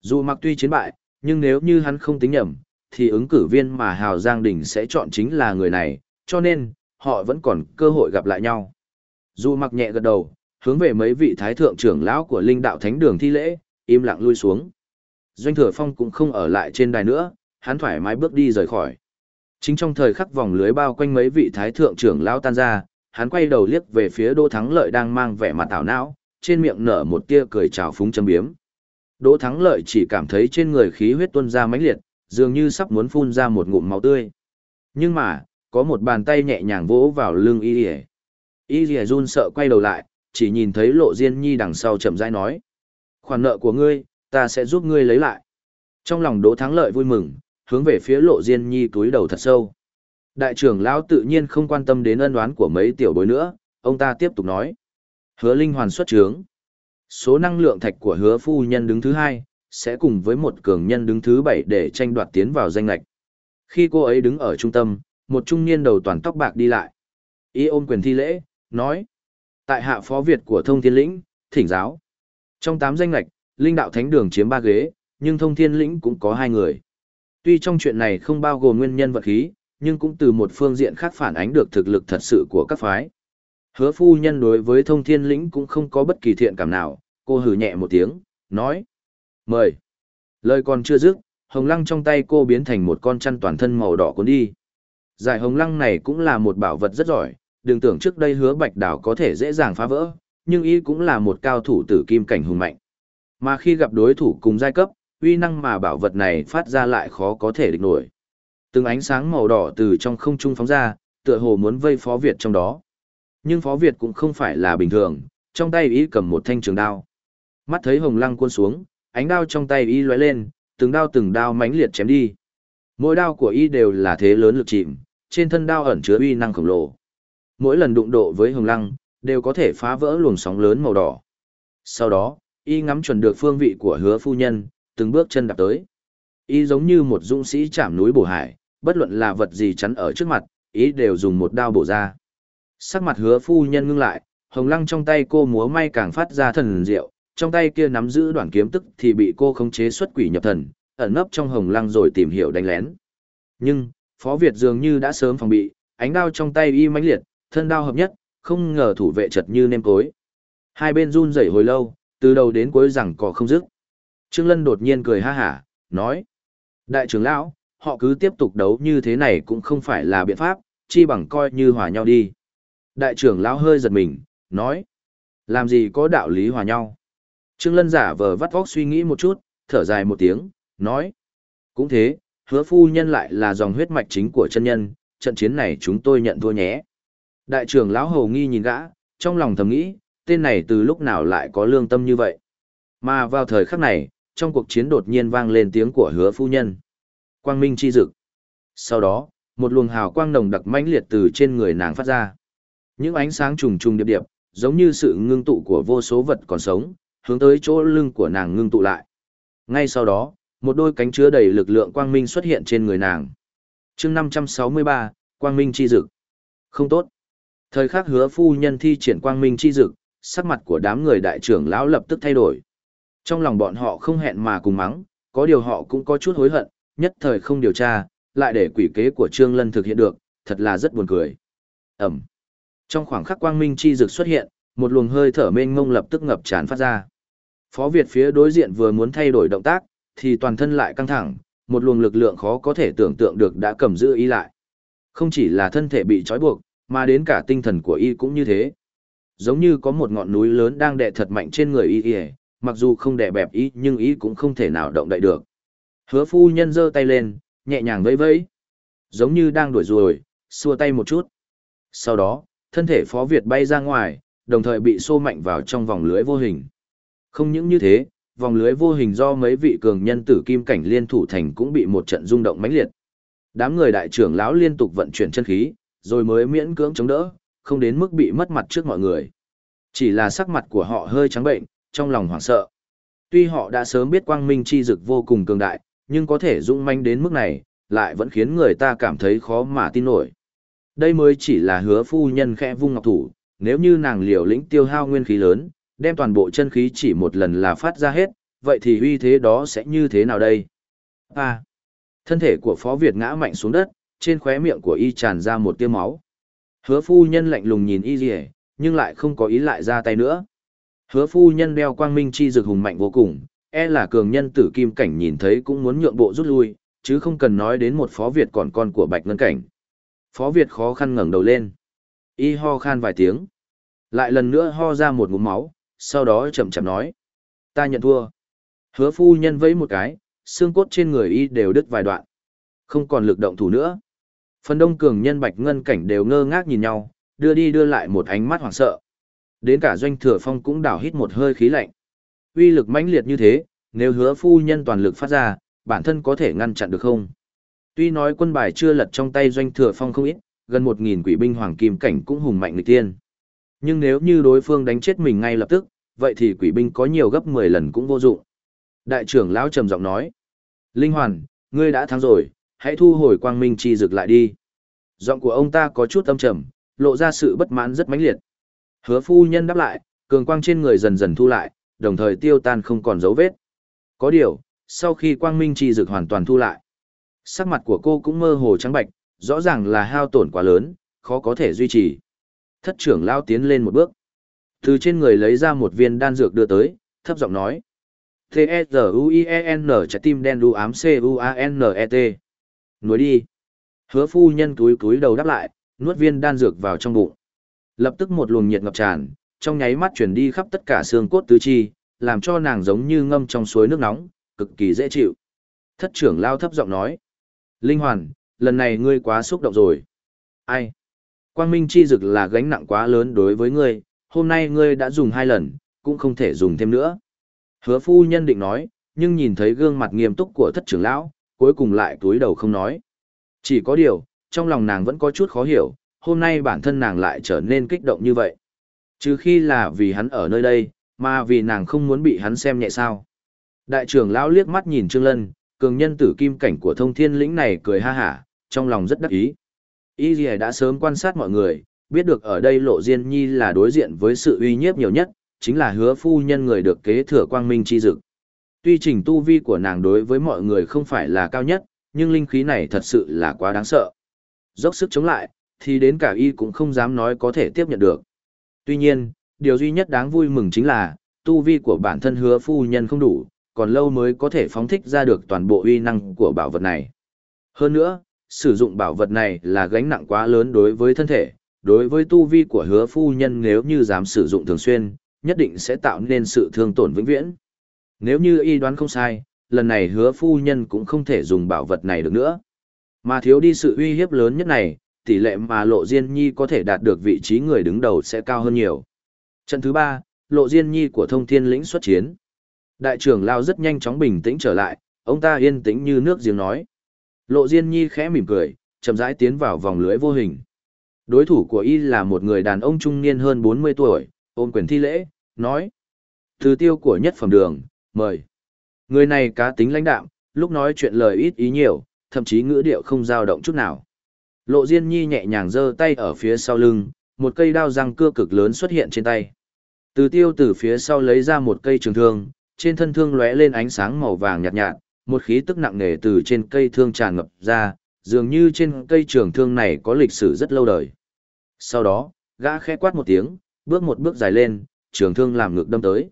Dù mặc tuy chiến bại, nhưng nếu như hắn không tính nhầm, thì ứng cử viên mà Hào Giang Đình sẽ chọn chính là người này, cho nên, họ vẫn còn cơ hội gặp lại nhau. Dù mặc nhẹ gật đầu, hướng về mấy vị thái thượng trưởng lão của linh đạo thánh đường thi lễ, im lặng lui xuống. Doanh thừa phong cũng không ở lại trên đài nữa, hắn thoải mái bước đi rời khỏi. Chính trong thời khắc vòng lưới bao quanh mấy vị thái thượng trưởng lão tan ra, hắn quay đầu liếc về phía Đỗ Thắng Lợi đang mang vẻ mặt ảo não, trên miệng nở một tia cười trào phúng châm biếm. Đỗ Thắng Lợi chỉ cảm thấy trên người khí huyết tuôn ra mãnh liệt, dường như sắp muốn phun ra một ngụm máu tươi. Nhưng mà, có một bàn tay nhẹ nhàng vỗ vào lưng Y Lìa. Y Lìa run sợ quay đầu lại, chỉ nhìn thấy Lộ Diên Nhi đằng sau chậm rãi nói: "Khoản nợ của ngươi, ta sẽ giúp ngươi lấy lại." Trong lòng Đỗ Thắng Lợi vui mừng, hướng về phía Lộ Diên Nhi túi đầu thật sâu. Đại trưởng lão tự nhiên không quan tâm đến ân oán của mấy tiểu bối nữa, ông ta tiếp tục nói: "Hứa Linh hoàn xuất trướng. Số năng lượng thạch của Hứa phu nhân đứng thứ hai, sẽ cùng với một cường nhân đứng thứ bảy để tranh đoạt tiến vào danh lệch. Khi cô ấy đứng ở trung tâm, một trung niên đầu toàn tóc bạc đi lại. Y ôm quyền thi lễ, nói. Tại hạ phó Việt của thông thiên lĩnh, thỉnh giáo. Trong tám danh lệch, linh đạo thánh đường chiếm ba ghế, nhưng thông thiên lĩnh cũng có hai người. Tuy trong chuyện này không bao gồm nguyên nhân vật khí, nhưng cũng từ một phương diện khác phản ánh được thực lực thật sự của các phái. Hứa phu nhân đối với thông thiên lĩnh cũng không có bất kỳ thiện cảm nào, cô hừ nhẹ một tiếng, nói. Mời. Lời còn chưa dứt, hồng lăng trong tay cô biến thành một con chăn toàn thân màu đỏ cuốn đi. Giải hồng lăng này cũng là một bảo vật rất giỏi, đừng tưởng trước đây hứa bạch đảo có thể dễ dàng phá vỡ, nhưng y cũng là một cao thủ tử kim cảnh hùng mạnh. Mà khi gặp đối thủ cùng giai cấp, uy năng mà bảo vật này phát ra lại khó có thể địch nổi. Từng ánh sáng màu đỏ từ trong không trung phóng ra, tựa hồ muốn vây Phó Việt trong đó. Nhưng Phó Việt cũng không phải là bình thường, trong tay y cầm một thanh trường đao. Mắt thấy hồng lăng cuốn xuống, ánh đao trong tay y lóe lên, từng đao từng đao mãnh liệt chém đi. Mỗi đao của y đều là thế lớn lực chìm, trên thân đao ẩn chứa uy năng khổng lồ. Mỗi lần đụng độ với hồng lăng, đều có thể phá vỡ luồng sóng lớn màu đỏ. Sau đó, y ngắm chuẩn được phương vị của hứa phu nhân, từng bước chân đạp tới. Y giống như một dũng sĩ chạm núi bổ hải, bất luận là vật gì chắn ở trước mặt, y đều dùng một đao bổ ra. Sắc mặt hứa phu nhân ngưng lại, hồng lăng trong tay cô múa may càng phát ra thần diệu, trong tay kia nắm giữ đoạn kiếm tức thì bị cô khống chế xuất quỷ nhập thần, ẩn nấp trong hồng lăng rồi tìm hiểu đánh lén. Nhưng, Phó Việt dường như đã sớm phòng bị, ánh đao trong tay y mãnh liệt, thân đao hợp nhất, không ngờ thủ vệ chật như nêm cối. Hai bên run rẩy hồi lâu, từ đầu đến cuối rằng có không dứt. Trương Lân đột nhiên cười ha hả, nói: "Đại trưởng lão, họ cứ tiếp tục đấu như thế này cũng không phải là biện pháp, chi bằng coi như hòa nhau đi." Đại trưởng lão hơi giật mình, nói: "Làm gì có đạo lý hòa nhau?" Trương Lân giả vờ vắt vóc suy nghĩ một chút, thở dài một tiếng, nói. Cũng thế, hứa phu nhân lại là dòng huyết mạch chính của chân nhân, trận chiến này chúng tôi nhận thua nhé. Đại trưởng lão hầu nghi nhìn gã, trong lòng thầm nghĩ, tên này từ lúc nào lại có lương tâm như vậy. Mà vào thời khắc này, trong cuộc chiến đột nhiên vang lên tiếng của hứa phu nhân. Quang minh chi dực. Sau đó, một luồng hào quang nồng đặc mãnh liệt từ trên người nàng phát ra. Những ánh sáng trùng trùng điệp điệp, giống như sự ngưng tụ của vô số vật còn sống, hướng tới chỗ lưng của nàng ngưng tụ lại. Ngay sau đó, một đôi cánh chứa đầy lực lượng quang minh xuất hiện trên người nàng. chương 563, quang minh chi dực. Không tốt. Thời khắc hứa phu nhân thi triển quang minh chi dực, sắc mặt của đám người đại trưởng lão lập tức thay đổi. Trong lòng bọn họ không hẹn mà cùng mắng, có điều họ cũng có chút hối hận, nhất thời không điều tra, lại để quỷ kế của Trương Lân thực hiện được, thật là rất buồn cười. Ẩm. Trong khoảng khắc quang minh chi dực xuất hiện, một luồng hơi thở mênh mông lập tức ngập tràn phát ra. Phó Việt phía đối diện vừa muốn thay đổi động tác, thì toàn thân lại căng thẳng, một luồng lực lượng khó có thể tưởng tượng được đã cầm giữ y lại. Không chỉ là thân thể bị trói buộc, mà đến cả tinh thần của y cũng như thế. Giống như có một ngọn núi lớn đang đè thật mạnh trên người y y, mặc dù không đè bẹp y nhưng y cũng không thể nào động đậy được. Hứa phu nhân giơ tay lên, nhẹ nhàng vẫy vẫy. Giống như đang đuổi ruồi, xua tay một chút. Sau đó, thân thể Phó Việt bay ra ngoài, đồng thời bị xô mạnh vào trong vòng lưới vô hình. Không những như thế, vòng lưới vô hình do mấy vị cường nhân tử kim cảnh liên thủ thành cũng bị một trận rung động mãnh liệt. Đám người đại trưởng lão liên tục vận chuyển chân khí, rồi mới miễn cưỡng chống đỡ, không đến mức bị mất mặt trước mọi người. Chỉ là sắc mặt của họ hơi trắng bệnh, trong lòng hoảng sợ. Tuy họ đã sớm biết quang minh chi dực vô cùng cường đại, nhưng có thể dũng manh đến mức này, lại vẫn khiến người ta cảm thấy khó mà tin nổi. Đây mới chỉ là hứa phu nhân khẽ vung ngọc thủ, nếu như nàng liều lĩnh tiêu hao nguyên khí lớn, đem toàn bộ chân khí chỉ một lần là phát ra hết, vậy thì uy thế đó sẽ như thế nào đây? À, thân thể của Phó Việt ngã mạnh xuống đất, trên khóe miệng của y tràn ra một tia máu. Hứa phu nhân lạnh lùng nhìn y rìa, nhưng lại không có ý lại ra tay nữa. Hứa phu nhân đeo quang minh chi dược hùng mạnh vô cùng, e là cường nhân tử kim cảnh nhìn thấy cũng muốn nhượng bộ rút lui, chứ không cần nói đến một phó Việt còn con của bạch ngân cảnh. Phó Việt khó khăn ngẩng đầu lên. Y ho khan vài tiếng. Lại lần nữa ho ra một ngụm máu, sau đó chậm chậm nói. Ta nhận thua. Hứa phu nhân vẫy một cái, xương cốt trên người y đều đứt vài đoạn. Không còn lực động thủ nữa. Phần đông cường nhân bạch ngân cảnh đều ngơ ngác nhìn nhau, đưa đi đưa lại một ánh mắt hoảng sợ. Đến cả doanh thừa phong cũng đảo hít một hơi khí lạnh. Uy lực mãnh liệt như thế, nếu hứa phu nhân toàn lực phát ra, bản thân có thể ngăn chặn được không? Tuy nói quân bài chưa lật trong tay doanh thừa phong không ít, gần một nghìn quỷ binh hoàng kim cảnh cũng hùng mạnh nghịch tiên. Nhưng nếu như đối phương đánh chết mình ngay lập tức, vậy thì quỷ binh có nhiều gấp 10 lần cũng vô dụng. Đại trưởng lão trầm giọng nói: "Linh Hoàn, ngươi đã thắng rồi, hãy thu hồi quang minh chi dực lại đi." Giọng của ông ta có chút âm trầm, lộ ra sự bất mãn rất mãnh liệt. Hứa phu nhân đáp lại, cường quang trên người dần dần thu lại, đồng thời tiêu tan không còn dấu vết. Có điều, sau khi quang minh chi dực hoàn toàn thu lại, sắc mặt của cô cũng mơ hồ trắng bạch, rõ ràng là hao tổn quá lớn, khó có thể duy trì. Thất trưởng lao tiến lên một bước. Từ trên người lấy ra một viên đan dược đưa tới, thấp giọng nói. T-E-Z-U-I-E-N trái tim đen đu ám C-U-A-N-E-T. Nuối đi. Hứa phu nhân túi túi đầu đáp lại, nuốt viên đan dược vào trong bụng. Lập tức một luồng nhiệt ngập tràn, trong nháy mắt chuyển đi khắp tất cả xương cốt tứ chi, làm cho nàng giống như ngâm trong suối nước nóng, cực kỳ dễ chịu. Thất trưởng lao thấp giọng nói. Linh hoàn, lần này ngươi quá xúc động rồi. Ai? Quang minh chi dực là gánh nặng quá lớn đối với ngươi, hôm nay ngươi đã dùng hai lần, cũng không thể dùng thêm nữa. Hứa phu nhân định nói, nhưng nhìn thấy gương mặt nghiêm túc của thất trưởng lão, cuối cùng lại túi đầu không nói. Chỉ có điều, trong lòng nàng vẫn có chút khó hiểu, hôm nay bản thân nàng lại trở nên kích động như vậy. Trừ khi là vì hắn ở nơi đây, mà vì nàng không muốn bị hắn xem nhẹ sao. Đại trưởng lão liếc mắt nhìn Trương Lân, cường nhân tử kim cảnh của thông thiên lĩnh này cười ha hả, trong lòng rất đắc ý. Y Lì đã sớm quan sát mọi người, biết được ở đây lộ diên nhi là đối diện với sự uy nhiếp nhiều nhất, chính là hứa phu nhân người được kế thừa quang minh chi dực. Tuy trình tu vi của nàng đối với mọi người không phải là cao nhất, nhưng linh khí này thật sự là quá đáng sợ. Dốc sức chống lại, thì đến cả y cũng không dám nói có thể tiếp nhận được. Tuy nhiên, điều duy nhất đáng vui mừng chính là, tu vi của bản thân hứa phu nhân không đủ, còn lâu mới có thể phóng thích ra được toàn bộ uy năng của bảo vật này. Hơn nữa, sử dụng bảo vật này là gánh nặng quá lớn đối với thân thể, đối với tu vi của hứa phu nhân nếu như dám sử dụng thường xuyên, nhất định sẽ tạo nên sự thương tổn vĩnh viễn. Nếu như y đoán không sai, lần này hứa phu nhân cũng không thể dùng bảo vật này được nữa. Mà thiếu đi sự uy hiếp lớn nhất này, tỷ lệ mà Lộ Diên Nhi có thể đạt được vị trí người đứng đầu sẽ cao hơn nhiều. Trận thứ ba, Lộ Diên Nhi của Thông Thiên Lĩnh xuất chiến. Đại trưởng Lao rất nhanh chóng bình tĩnh trở lại, ông ta yên tĩnh như nước giếng nói. Lộ Diên Nhi khẽ mỉm cười, chậm rãi tiến vào vòng lưới vô hình. Đối thủ của y là một người đàn ông trung niên hơn 40 tuổi, ôm quyền thi lễ, nói. Từ tiêu của nhất phẩm đường, mời. Người này cá tính lãnh đạm, lúc nói chuyện lời ít ý nhiều, thậm chí ngữ điệu không dao động chút nào. Lộ Diên Nhi nhẹ nhàng giơ tay ở phía sau lưng, một cây đao răng cưa cực lớn xuất hiện trên tay. Từ tiêu từ phía sau lấy ra một cây trường thương, trên thân thương lóe lên ánh sáng màu vàng nhạt nhạt, một khí tức nặng nề từ trên cây thương tràn ngập ra, dường như trên cây trường thương này có lịch sử rất lâu đời. Sau đó, gã khẽ quát một tiếng, bước một bước dài lên, trường thương làm ngược đâm tới.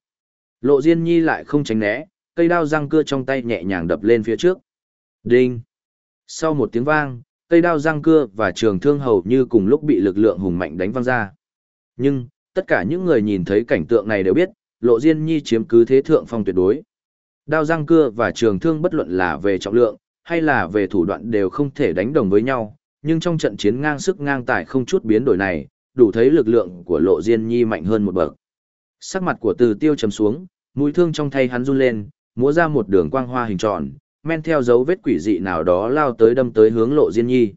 Lộ Diên Nhi lại không tránh né, cây đao răng cưa trong tay nhẹ nhàng đập lên phía trước. Đinh! Sau một tiếng vang, cây đao răng cưa và trường thương hầu như cùng lúc bị lực lượng hùng mạnh đánh văng ra. Nhưng, tất cả những người nhìn thấy cảnh tượng này đều biết, Lộ Diên Nhi chiếm cứ thế thượng phong tuyệt đối. Đao răng cưa và trường thương bất luận là về trọng lượng, hay là về thủ đoạn đều không thể đánh đồng với nhau, nhưng trong trận chiến ngang sức ngang tài không chút biến đổi này, đủ thấy lực lượng của Lộ Diên Nhi mạnh hơn một bậc. Sắc mặt của Từ Tiêu chấm xuống, mũi thương trong thay hắn run lên, múa ra một đường quang hoa hình tròn, men theo dấu vết quỷ dị nào đó lao tới đâm tới hướng Lộ Diên Nhi.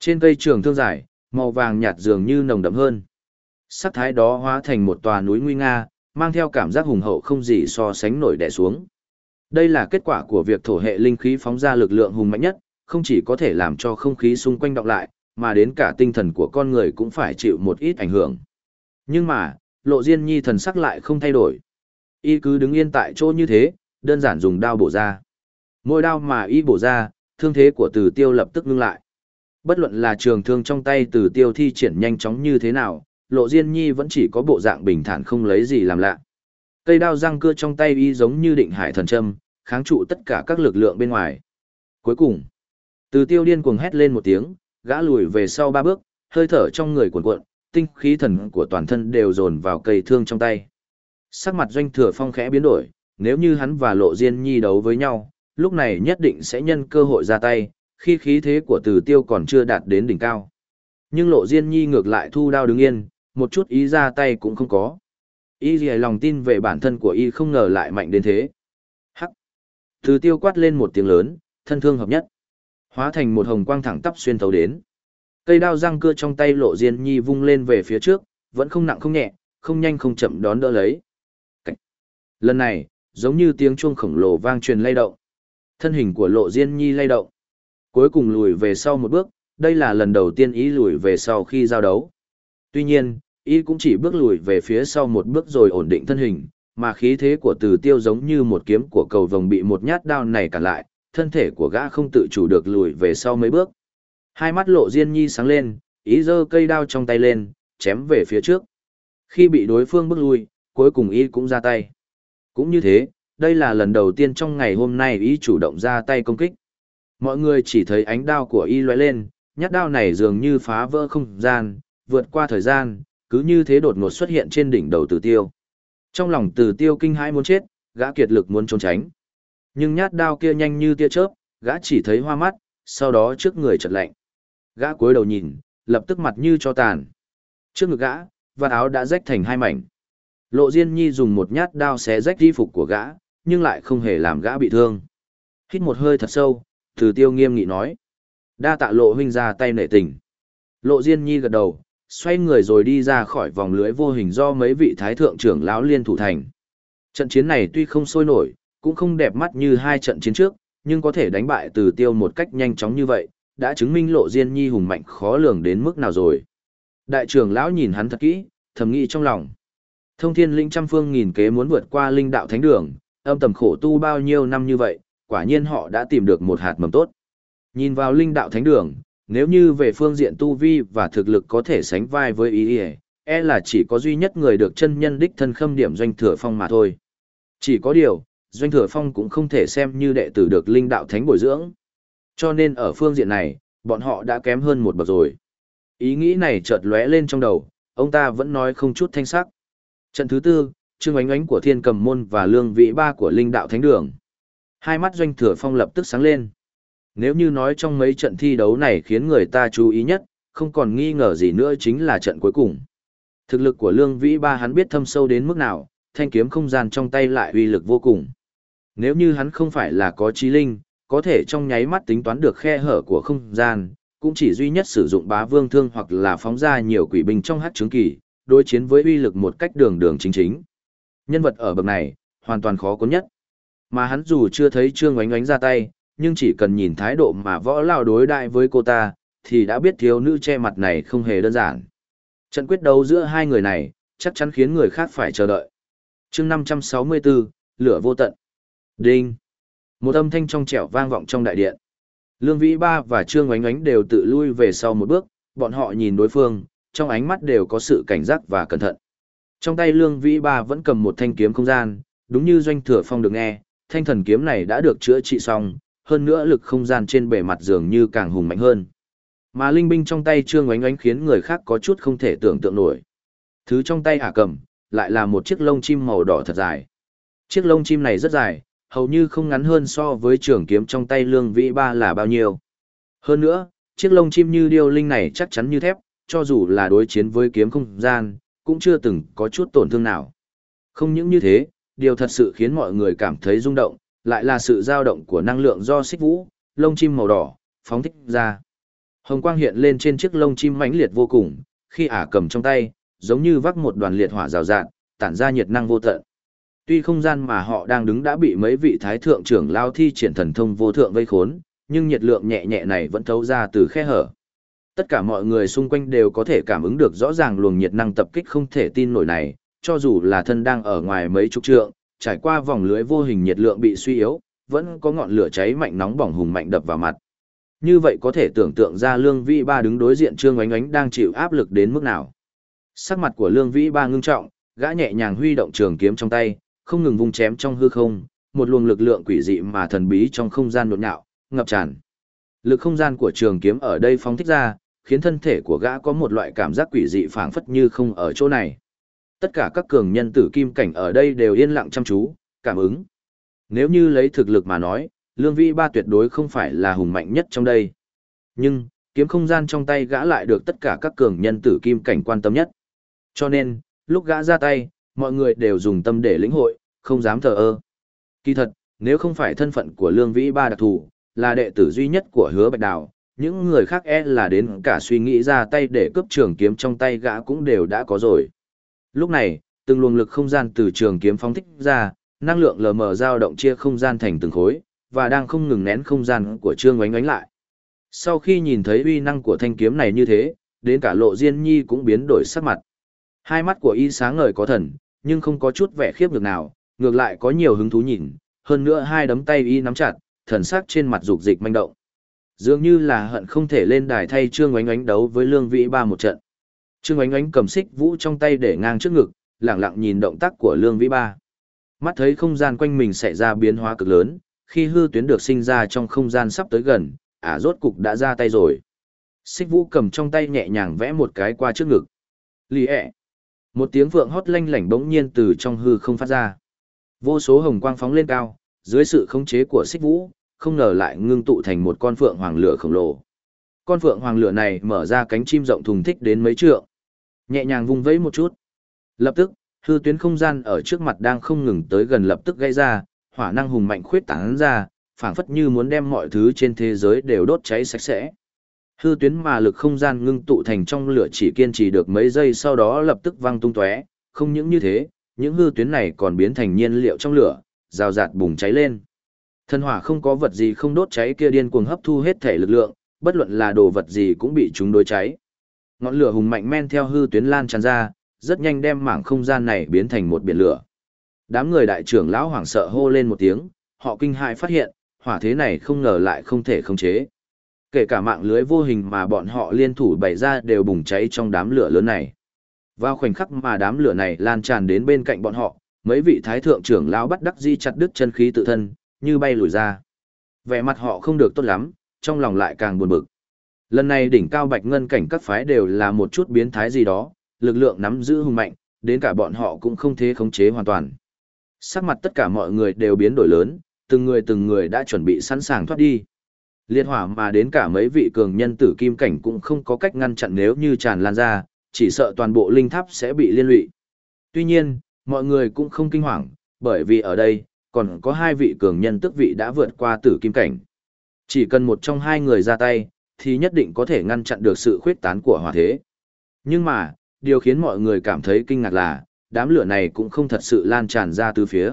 Trên cây trường thương dài, màu vàng nhạt dường như nồng đậm hơn. Sắc thái đó hóa thành một tòa núi nguy nga, mang theo cảm giác hùng hậu không gì so sánh nổi đè xuống. Đây là kết quả của việc thổ hệ linh khí phóng ra lực lượng hùng mạnh nhất, không chỉ có thể làm cho không khí xung quanh đọng lại, mà đến cả tinh thần của con người cũng phải chịu một ít ảnh hưởng. Nhưng mà, lộ diên nhi thần sắc lại không thay đổi. Y cứ đứng yên tại chỗ như thế, đơn giản dùng đao bổ ra. Mỗi đao mà y bổ ra, thương thế của Từ Tiêu lập tức ngưng lại. Bất luận là trường thương trong tay Từ Tiêu thi triển nhanh chóng như thế nào, Lộ Diên Nhi vẫn chỉ có bộ dạng bình thản không lấy gì làm lạ. Cây đao răng cưa trong tay y giống như định hải thần trâm, kháng trụ tất cả các lực lượng bên ngoài. Cuối cùng, Từ Tiêu điên cuồng hét lên một tiếng, gã lùi về sau ba bước, hơi thở trong người cuồn cuộn, tinh khí thần của toàn thân đều dồn vào cây thương trong tay. Sắc mặt doanh thừa phong khẽ biến đổi, nếu như hắn và lộ diên nhi đấu với nhau, lúc này nhất định sẽ nhân cơ hội ra tay, khi khí thế của từ tiêu còn chưa đạt đến đỉnh cao. Nhưng lộ diên nhi ngược lại thu đao đứng yên, một chút ý ra tay cũng không có. Y gì lòng tin về bản thân của y không ngờ lại mạnh đến thế. Hắc! Từ tiêu quát lên một tiếng lớn, thân thương hợp nhất. Hóa thành một hồng quang thẳng tắp xuyên thấu đến. Cây đao răng cưa trong tay lộ diên nhi vung lên về phía trước, vẫn không nặng không nhẹ, không nhanh không chậm đón đỡ lấy. Cách. Lần này, giống như tiếng chuông khổng lồ vang truyền lay động. Thân hình của lộ diên nhi lay động. Cuối cùng lùi về sau một bước, đây là lần đầu tiên ý lùi về sau khi giao đấu. Tuy nhiên, Y cũng chỉ bước lùi về phía sau một bước rồi ổn định thân hình, mà khí thế của từ tiêu giống như một kiếm của cầu vồng bị một nhát đao này cản lại, thân thể của gã không tự chủ được lùi về sau mấy bước. Hai mắt lộ diên nhi sáng lên, ý giơ cây đao trong tay lên, chém về phía trước. Khi bị đối phương bước lui, cuối cùng Y cũng ra tay. Cũng như thế, đây là lần đầu tiên trong ngày hôm nay Y chủ động ra tay công kích. Mọi người chỉ thấy ánh đao của y lóe lên, nhát đao này dường như phá vỡ không gian, vượt qua thời gian, cứ như thế đột ngột xuất hiện trên đỉnh đầu từ tiêu. Trong lòng từ tiêu kinh hãi muốn chết, gã kiệt lực muốn trốn tránh. Nhưng nhát đao kia nhanh như tia chớp, gã chỉ thấy hoa mắt, sau đó trước người chợt lạnh. Gã cúi đầu nhìn, lập tức mặt như cho tàn. Trước ngực gã, vạt áo đã rách thành hai mảnh. Lộ Diên Nhi dùng một nhát đao xé rách y phục của gã, nhưng lại không hề làm gã bị thương. Hít một hơi thật sâu, Từ Tiêu nghiêm nghị nói: "Đa tạ Lộ huynh ra tay nể tình." Lộ Diên Nhi gật đầu, xoay người rồi đi ra khỏi vòng lưới vô hình do mấy vị thái thượng trưởng lão liên thủ thành. Trận chiến này tuy không sôi nổi, cũng không đẹp mắt như hai trận chiến trước, nhưng có thể đánh bại Từ Tiêu một cách nhanh chóng như vậy, đã chứng minh Lộ Diên Nhi hùng mạnh khó lường đến mức nào rồi. Đại trưởng lão nhìn hắn thật kỹ, thầm nghĩ trong lòng. Thông thiên linh trăm phương nghìn kế muốn vượt qua linh đạo thánh đường, âm tầm khổ tu bao nhiêu năm như vậy, quả nhiên họ đã tìm được một hạt mầm tốt. Nhìn vào linh đạo thánh đường, nếu như về phương diện tu vi và thực lực có thể sánh vai với ý ỉa e là chỉ có duy nhất người được chân nhân đích thân khâm điểm doanh thừa phong mà thôi. Chỉ có điều, doanh thừa phong cũng không thể xem như đệ tử được linh đạo thánh bồi dưỡng. Cho nên ở phương diện này, bọn họ đã kém hơn một bậc rồi. Ý nghĩ này chợt lóe lên trong đầu, ông ta vẫn nói không chút thanh sắc. Trận thứ tư, Trương Ánh Ánh của Thiên Cầm Môn và Lương Vĩ Ba của Linh Đạo Thánh Đường. Hai mắt doanh thừa phong lập tức sáng lên. Nếu như nói trong mấy trận thi đấu này khiến người ta chú ý nhất, không còn nghi ngờ gì nữa chính là trận cuối cùng. Thực lực của Lương Vĩ Ba hắn biết thâm sâu đến mức nào, thanh kiếm không gian trong tay lại uy lực vô cùng. Nếu như hắn không phải là có trí linh, có thể trong nháy mắt tính toán được khe hở của không gian, cũng chỉ duy nhất sử dụng bá vương thương hoặc là phóng ra nhiều quỷ binh trong hát chứng kỳ, đối chiến với uy lực một cách đường đường chính chính. Nhân vật ở bậc này, hoàn toàn khó cuốn nhất. Mà hắn dù chưa thấy Trương Oánh Oánh ra tay, nhưng chỉ cần nhìn thái độ mà võ lao đối đại với cô ta, thì đã biết thiếu nữ che mặt này không hề đơn giản. Trận quyết đấu giữa hai người này, chắc chắn khiến người khác phải chờ đợi. chương 564, lửa vô tận. Đinh. Một âm thanh trong trẻo vang vọng trong đại điện. Lương Vĩ Ba và Trương Oánh Oánh đều tự lui về sau một bước, bọn họ nhìn đối phương, trong ánh mắt đều có sự cảnh giác và cẩn thận. Trong tay Lương Vĩ Ba vẫn cầm một thanh kiếm không gian, đúng như Doanh Thừa Phong được nghe, thanh thần kiếm này đã được chữa trị xong, hơn nữa lực không gian trên bề mặt dường như càng hùng mạnh hơn. Mà linh binh trong tay Trương Oánh Oánh khiến người khác có chút không thể tưởng tượng nổi. Thứ trong tay ả cầm, lại là một chiếc lông chim màu đỏ thật dài. Chiếc lông chim này rất dài, hầu như không ngắn hơn so với trường kiếm trong tay lương vĩ ba là bao nhiêu. Hơn nữa, chiếc lông chim như điêu linh này chắc chắn như thép, cho dù là đối chiến với kiếm không gian, cũng chưa từng có chút tổn thương nào. Không những như thế, điều thật sự khiến mọi người cảm thấy rung động, lại là sự dao động của năng lượng do xích vũ, lông chim màu đỏ, phóng thích ra. Hồng quang hiện lên trên chiếc lông chim mãnh liệt vô cùng, khi ả cầm trong tay, giống như vác một đoàn liệt hỏa rào rạt, tản ra nhiệt năng vô tận. Tuy không gian mà họ đang đứng đã bị mấy vị thái thượng trưởng lao thi triển thần thông vô thượng vây khốn, nhưng nhiệt lượng nhẹ nhẹ này vẫn thấu ra từ khe hở. Tất cả mọi người xung quanh đều có thể cảm ứng được rõ ràng luồng nhiệt năng tập kích không thể tin nổi này, cho dù là thân đang ở ngoài mấy chục trượng, trải qua vòng lưới vô hình nhiệt lượng bị suy yếu, vẫn có ngọn lửa cháy mạnh nóng bỏng hùng mạnh đập vào mặt. Như vậy có thể tưởng tượng ra Lương Vĩ Ba đứng đối diện Trương Oánh Oánh đang chịu áp lực đến mức nào. Sắc mặt của Lương Vĩ Ba ngưng trọng, gã nhẹ nhàng huy động trường kiếm trong tay, không ngừng vung chém trong hư không, một luồng lực lượng quỷ dị mà thần bí trong không gian nhộn nhạo, ngập tràn. Lực không gian của trường kiếm ở đây phóng thích ra, khiến thân thể của gã có một loại cảm giác quỷ dị phảng phất như không ở chỗ này. Tất cả các cường nhân tử kim cảnh ở đây đều yên lặng chăm chú, cảm ứng. Nếu như lấy thực lực mà nói, Lương Vĩ Ba tuyệt đối không phải là hùng mạnh nhất trong đây. Nhưng, kiếm không gian trong tay gã lại được tất cả các cường nhân tử kim cảnh quan tâm nhất. Cho nên, lúc gã ra tay, mọi người đều dùng tâm để lĩnh hội, không dám thờ ơ. Kỳ thật, nếu không phải thân phận của Lương Vĩ Ba đặc thù, là đệ tử duy nhất của Hứa Bạch Đào, những người khác e là đến cả suy nghĩ ra tay để cướp trường kiếm trong tay gã cũng đều đã có rồi. Lúc này, từng luồng lực không gian từ trường kiếm phóng thích ra, năng lượng lờ mờ dao động chia không gian thành từng khối, và đang không ngừng nén không gian của Trương Oánh Oánh lại. Sau khi nhìn thấy uy năng của thanh kiếm này như thế, đến cả Lộ Diên Nhi cũng biến đổi sắc mặt. Hai mắt của y sáng ngời có thần, nhưng không có chút vẻ khiếp được nào, ngược lại có nhiều hứng thú nhìn, hơn nữa hai đấm tay y nắm chặt, thần sắc trên mặt dục dịch manh động. Dường như là hận không thể lên đài thay Trương Oánh Oánh đấu với Lương Vĩ Ba một trận. Trương Ánh Ánh cầm xích vũ trong tay để ngang trước ngực, lặng lặng nhìn động tác của Lương Vĩ Ba. Mắt thấy không gian quanh mình xảy ra biến hóa cực lớn, khi hư tuyến được sinh ra trong không gian sắp tới gần, ả à, rốt cục đã ra tay rồi. Xích vũ cầm trong tay nhẹ nhàng vẽ một cái qua trước ngực. Lì ẹ. Một tiếng vượng hót lanh lảnh bỗng nhiên từ trong hư không phát ra. Vô số hồng quang phóng lên cao, dưới sự khống chế của xích vũ, không ngờ lại ngưng tụ thành một con phượng hoàng lửa khổng lồ. Con phượng hoàng lửa này mở ra cánh chim rộng thùng thích đến mấy trượng. Nhẹ nhàng vung vẫy một chút. Lập tức, hư tuyến không gian ở trước mặt đang không ngừng tới gần lập tức gây ra, hỏa năng hùng mạnh khuyết tán ra, phảng phất như muốn đem mọi thứ trên thế giới đều đốt cháy sạch sẽ. Hư tuyến mà lực không gian ngưng tụ thành trong lửa chỉ kiên trì được mấy giây sau đó lập tức văng tung tóe, không những như thế, những hư tuyến này còn biến thành nhiên liệu trong lửa, rào rạt bùng cháy lên. Thân hỏa không có vật gì không đốt cháy kia điên cuồng hấp thu hết thể lực lượng, bất luận là đồ vật gì cũng bị chúng đối cháy. Ngọn lửa hùng mạnh men theo hư tuyến lan tràn ra, rất nhanh đem mảng không gian này biến thành một biển lửa. Đám người đại trưởng lão hoảng sợ hô lên một tiếng, họ kinh hãi phát hiện, hỏa thế này không ngờ lại không thể khống chế. Kể cả mạng lưới vô hình mà bọn họ liên thủ bày ra đều bùng cháy trong đám lửa lớn này. Vào khoảnh khắc mà đám lửa này lan tràn đến bên cạnh bọn họ, mấy vị thái thượng trưởng lão bắt đắc di chặt đứt chân khí tự thân, như bay lùi ra. Vẻ mặt họ không được tốt lắm, trong lòng lại càng buồn bực. Lần này đỉnh cao bạch ngân cảnh các phái đều là một chút biến thái gì đó, lực lượng nắm giữ hùng mạnh, đến cả bọn họ cũng không thể khống chế hoàn toàn. Sắc mặt tất cả mọi người đều biến đổi lớn, từng người từng người đã chuẩn bị sẵn sàng thoát đi. Liệt hỏa mà đến cả mấy vị cường nhân tử kim cảnh cũng không có cách ngăn chặn nếu như tràn lan ra, chỉ sợ toàn bộ linh tháp sẽ bị liên lụy. Tuy nhiên, mọi người cũng không kinh hoàng, bởi vì ở đây, còn có hai vị cường nhân tức vị đã vượt qua tử kim cảnh. Chỉ cần một trong hai người ra tay, thì nhất định có thể ngăn chặn được sự khuyết tán của hỏa thế. Nhưng mà, điều khiến mọi người cảm thấy kinh ngạc là, đám lửa này cũng không thật sự lan tràn ra từ phía.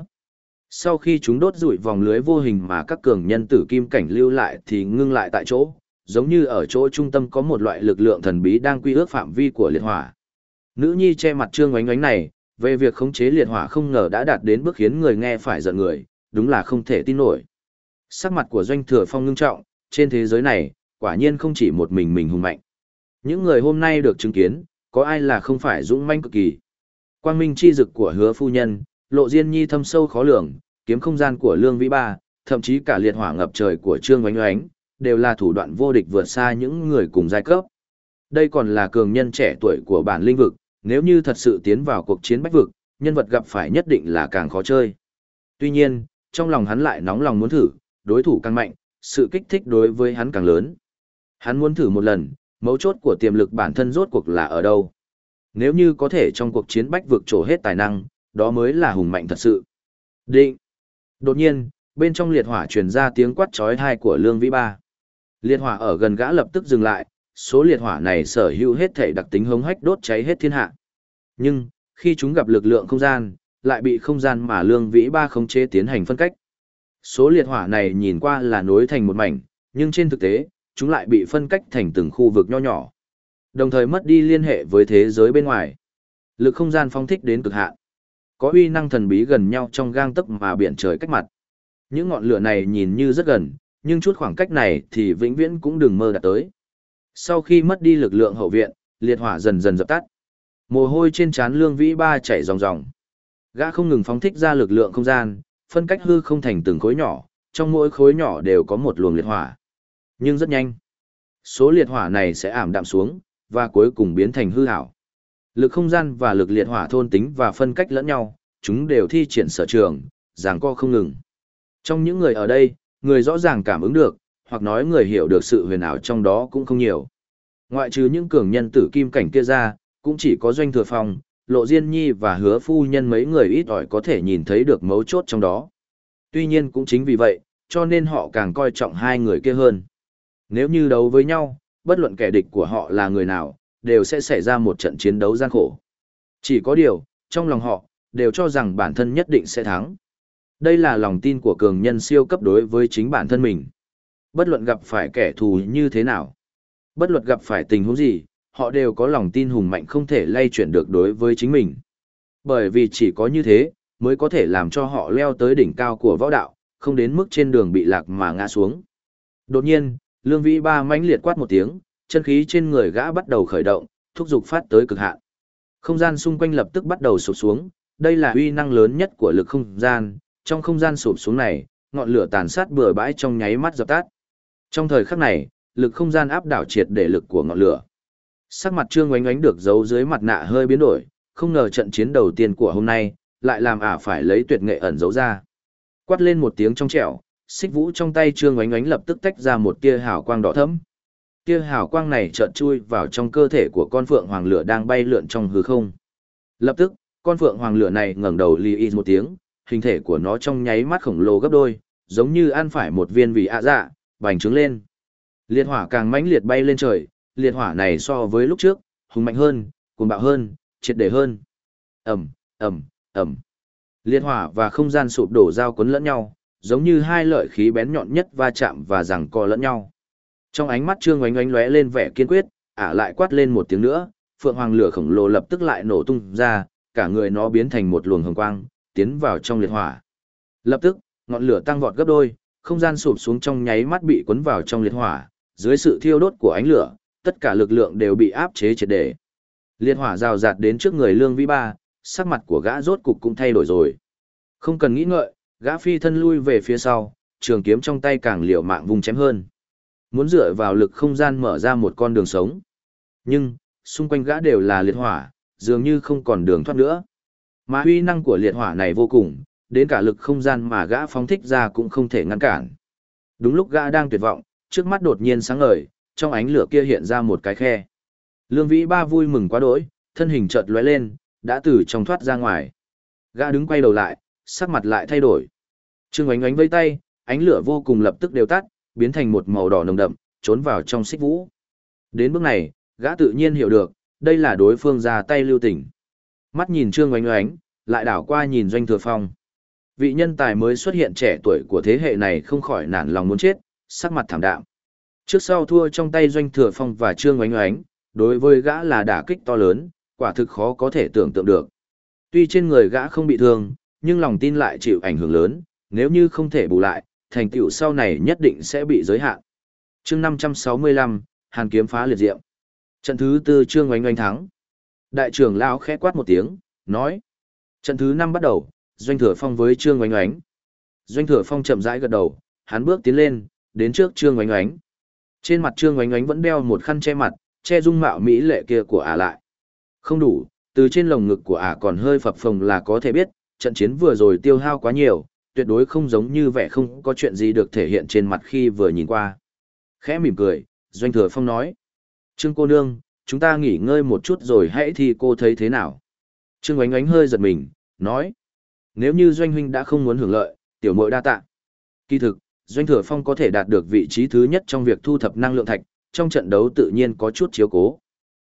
Sau khi chúng đốt rụi vòng lưới vô hình mà các cường nhân tử kim cảnh lưu lại thì ngưng lại tại chỗ, giống như ở chỗ trung tâm có một loại lực lượng thần bí đang quy ước phạm vi của liệt hỏa. Nữ nhi che mặt trương oánh oánh này, về việc khống chế liệt hỏa không ngờ đã đạt đến bước khiến người nghe phải giận người, đúng là không thể tin nổi. Sắc mặt của doanh thừa phong ngưng trọng, trên thế giới này, quả nhiên không chỉ một mình mình hùng mạnh. Những người hôm nay được chứng kiến, có ai là không phải dũng manh cực kỳ. Quang minh chi dực của hứa phu nhân, lộ diên nhi thâm sâu khó lường, kiếm không gian của lương vĩ ba, thậm chí cả liệt hỏa ngập trời của trương oánh oánh, đều là thủ đoạn vô địch vượt xa những người cùng giai cấp. Đây còn là cường nhân trẻ tuổi của bản linh vực, nếu như thật sự tiến vào cuộc chiến bách vực, nhân vật gặp phải nhất định là càng khó chơi. Tuy nhiên, trong lòng hắn lại nóng lòng muốn thử, đối thủ càng mạnh, sự kích thích đối với hắn càng lớn. Hắn muốn thử một lần, mấu chốt của tiềm lực bản thân rốt cuộc là ở đâu. Nếu như có thể trong cuộc chiến bách vực trổ hết tài năng, đó mới là hùng mạnh thật sự. Định. Đột nhiên, bên trong liệt hỏa truyền ra tiếng quát chói tai của Lương Vĩ Ba. Liệt hỏa ở gần gã lập tức dừng lại, số liệt hỏa này sở hữu hết thể đặc tính hống hách đốt cháy hết thiên hạ. Nhưng, khi chúng gặp lực lượng không gian, lại bị không gian mà Lương Vĩ Ba khống chế tiến hành phân cách. Số liệt hỏa này nhìn qua là nối thành một mảnh, nhưng trên thực tế, chúng lại bị phân cách thành từng khu vực nho nhỏ. Đồng thời mất đi liên hệ với thế giới bên ngoài. Lực không gian phong thích đến cực hạn. Có uy năng thần bí gần nhau trong gang tấc mà biển trời cách mặt. Những ngọn lửa này nhìn như rất gần, nhưng chút khoảng cách này thì vĩnh viễn cũng đừng mơ đạt tới. Sau khi mất đi lực lượng hậu viện, liệt hỏa dần dần dập tắt. Mồ hôi trên trán Lương Vĩ Ba chảy ròng ròng. Gã không ngừng phóng thích ra lực lượng không gian, phân cách hư không thành từng khối nhỏ, trong mỗi khối nhỏ đều có một luồng liệt hỏa. Nhưng rất nhanh, số liệt hỏa này sẽ ảm đạm xuống, và cuối cùng biến thành hư hảo Lực không gian và lực liệt hỏa thôn tính và phân cách lẫn nhau, chúng đều thi triển sở trường, giảng co không ngừng. Trong những người ở đây, người rõ ràng cảm ứng được, hoặc nói người hiểu được sự huyền ảo trong đó cũng không nhiều. Ngoại trừ những cường nhân tử kim cảnh kia ra, cũng chỉ có doanh thừa phong, lộ diên nhi và hứa phu nhân mấy người ít ỏi có thể nhìn thấy được mấu chốt trong đó. Tuy nhiên cũng chính vì vậy, cho nên họ càng coi trọng hai người kia hơn. Nếu như đấu với nhau, bất luận kẻ địch của họ là người nào, đều sẽ xảy ra một trận chiến đấu gian khổ. Chỉ có điều, trong lòng họ, đều cho rằng bản thân nhất định sẽ thắng. Đây là lòng tin của cường nhân siêu cấp đối với chính bản thân mình. Bất luận gặp phải kẻ thù như thế nào, bất luận gặp phải tình huống gì, họ đều có lòng tin hùng mạnh không thể lay chuyển được đối với chính mình. Bởi vì chỉ có như thế, mới có thể làm cho họ leo tới đỉnh cao của võ đạo, không đến mức trên đường bị lạc mà ngã xuống. Đột nhiên, Lương Vĩ Ba mãnh liệt quát một tiếng, chân khí trên người gã bắt đầu khởi động, thúc dục phát tới cực hạn. Không gian xung quanh lập tức bắt đầu sụp xuống, đây là uy năng lớn nhất của lực không gian, trong không gian sụp xuống này, ngọn lửa tàn sát bừa bãi trong nháy mắt dập tắt. Trong thời khắc này, lực không gian áp đảo triệt để lực của ngọn lửa. Sắc mặt Trương Oánh Oánh được giấu dưới mặt nạ hơi biến đổi, không ngờ trận chiến đầu tiên của hôm nay lại làm ả phải lấy tuyệt nghệ ẩn giấu ra. Quát lên một tiếng trong trẻo, xích vũ trong tay Trương Oánh Oánh lập tức tách ra một tia hào quang đỏ thẫm. Tia hào quang này chợt chui vào trong cơ thể của con phượng hoàng lửa đang bay lượn trong hư không. Lập tức, con phượng hoàng lửa này ngẩng đầu li y một tiếng, hình thể của nó trong nháy mắt khổng lồ gấp đôi, giống như ăn phải một viên vị ạ dạ, bành trướng lên. Liệt hỏa càng mãnh liệt bay lên trời, liệt hỏa này so với lúc trước, hùng mạnh hơn, cuồng bạo hơn, triệt để hơn. Ầm, ầm, ầm. Liệt hỏa và không gian sụp đổ giao cuốn lẫn nhau, giống như hai lợi khí bén nhọn nhất va chạm và giằng co lẫn nhau. Trong ánh mắt Trương Oánh Oánh lóe lên vẻ kiên quyết, ả lại quát lên một tiếng nữa, phượng hoàng lửa khổng lồ lập tức lại nổ tung ra, cả người nó biến thành một luồng hồng quang, tiến vào trong liệt hỏa. Lập tức, ngọn lửa tăng vọt gấp đôi, không gian sụp xuống trong nháy mắt bị cuốn vào trong liệt hỏa, dưới sự thiêu đốt của ánh lửa, tất cả lực lượng đều bị áp chế triệt để. Liệt hỏa rào rạt đến trước người Lương Vĩ Ba, sắc mặt của gã rốt cục cũng thay đổi rồi. Không cần nghĩ ngợi, gã phi thân lui về phía sau, trường kiếm trong tay càng liều mạng vùng chém hơn. Muốn dựa vào lực không gian mở ra một con đường sống. Nhưng, xung quanh gã đều là liệt hỏa, dường như không còn đường thoát nữa. Mà uy năng của liệt hỏa này vô cùng, đến cả lực không gian mà gã phóng thích ra cũng không thể ngăn cản. Đúng lúc gã đang tuyệt vọng, trước mắt đột nhiên sáng ngời, trong ánh lửa kia hiện ra một cái khe. Lương Vĩ Ba vui mừng quá đỗi, thân hình chợt lóe lên, đã từ trong thoát ra ngoài. Gã đứng quay đầu lại, sắc mặt lại thay đổi. Trương Ánh Ánh vây tay, ánh lửa vô cùng lập tức đều tắt, biến thành một màu đỏ nồng đậm, trốn vào trong xích vũ. Đến bước này, gã tự nhiên hiểu được, đây là đối phương ra tay lưu tình. Mắt nhìn Trương ánh ánh, lại đảo qua nhìn Doanh Thừa Phong. Vị nhân tài mới xuất hiện trẻ tuổi của thế hệ này không khỏi nản lòng muốn chết, sắc mặt thảm đạm. Trước sau thua trong tay Doanh Thừa Phong và Trương ánh ánh, đối với gã là đả kích to lớn, quả thực khó có thể tưởng tượng được. Tuy trên người gã không bị thương, nhưng lòng tin lại chịu ảnh hưởng lớn, nếu như không thể bù lại, thành tựu sau này nhất định sẽ bị giới hạn. Chương 565, Hàn kiếm phá liệt diệm. Trận thứ tư Trương oanh oanh thắng. Đại trưởng lão khẽ quát một tiếng, nói: "Trận thứ năm bắt đầu, Doanh Thừa Phong với Trương oanh Oánh." Doanh Thừa Phong chậm rãi gật đầu, hắn bước tiến lên, đến trước Trương oanh Oánh. Trên mặt Trương oanh Oánh vẫn đeo một khăn che mặt, che dung mạo mỹ lệ kia của ả lại. Không đủ, từ trên lồng ngực của ả còn hơi phập phồng là có thể biết, trận chiến vừa rồi tiêu hao quá nhiều, tuyệt đối không giống như vẻ không có chuyện gì được thể hiện trên mặt khi vừa nhìn qua. Khẽ mỉm cười, Doanh Thừa Phong nói. Trương cô nương, chúng ta nghỉ ngơi một chút rồi hãy thì cô thấy thế nào. Trương ánh ánh hơi giật mình, nói. Nếu như Doanh Huynh đã không muốn hưởng lợi, tiểu mội đa tạ. Kỳ thực, Doanh Thừa Phong có thể đạt được vị trí thứ nhất trong việc thu thập năng lượng thạch, trong trận đấu tự nhiên có chút chiếu cố.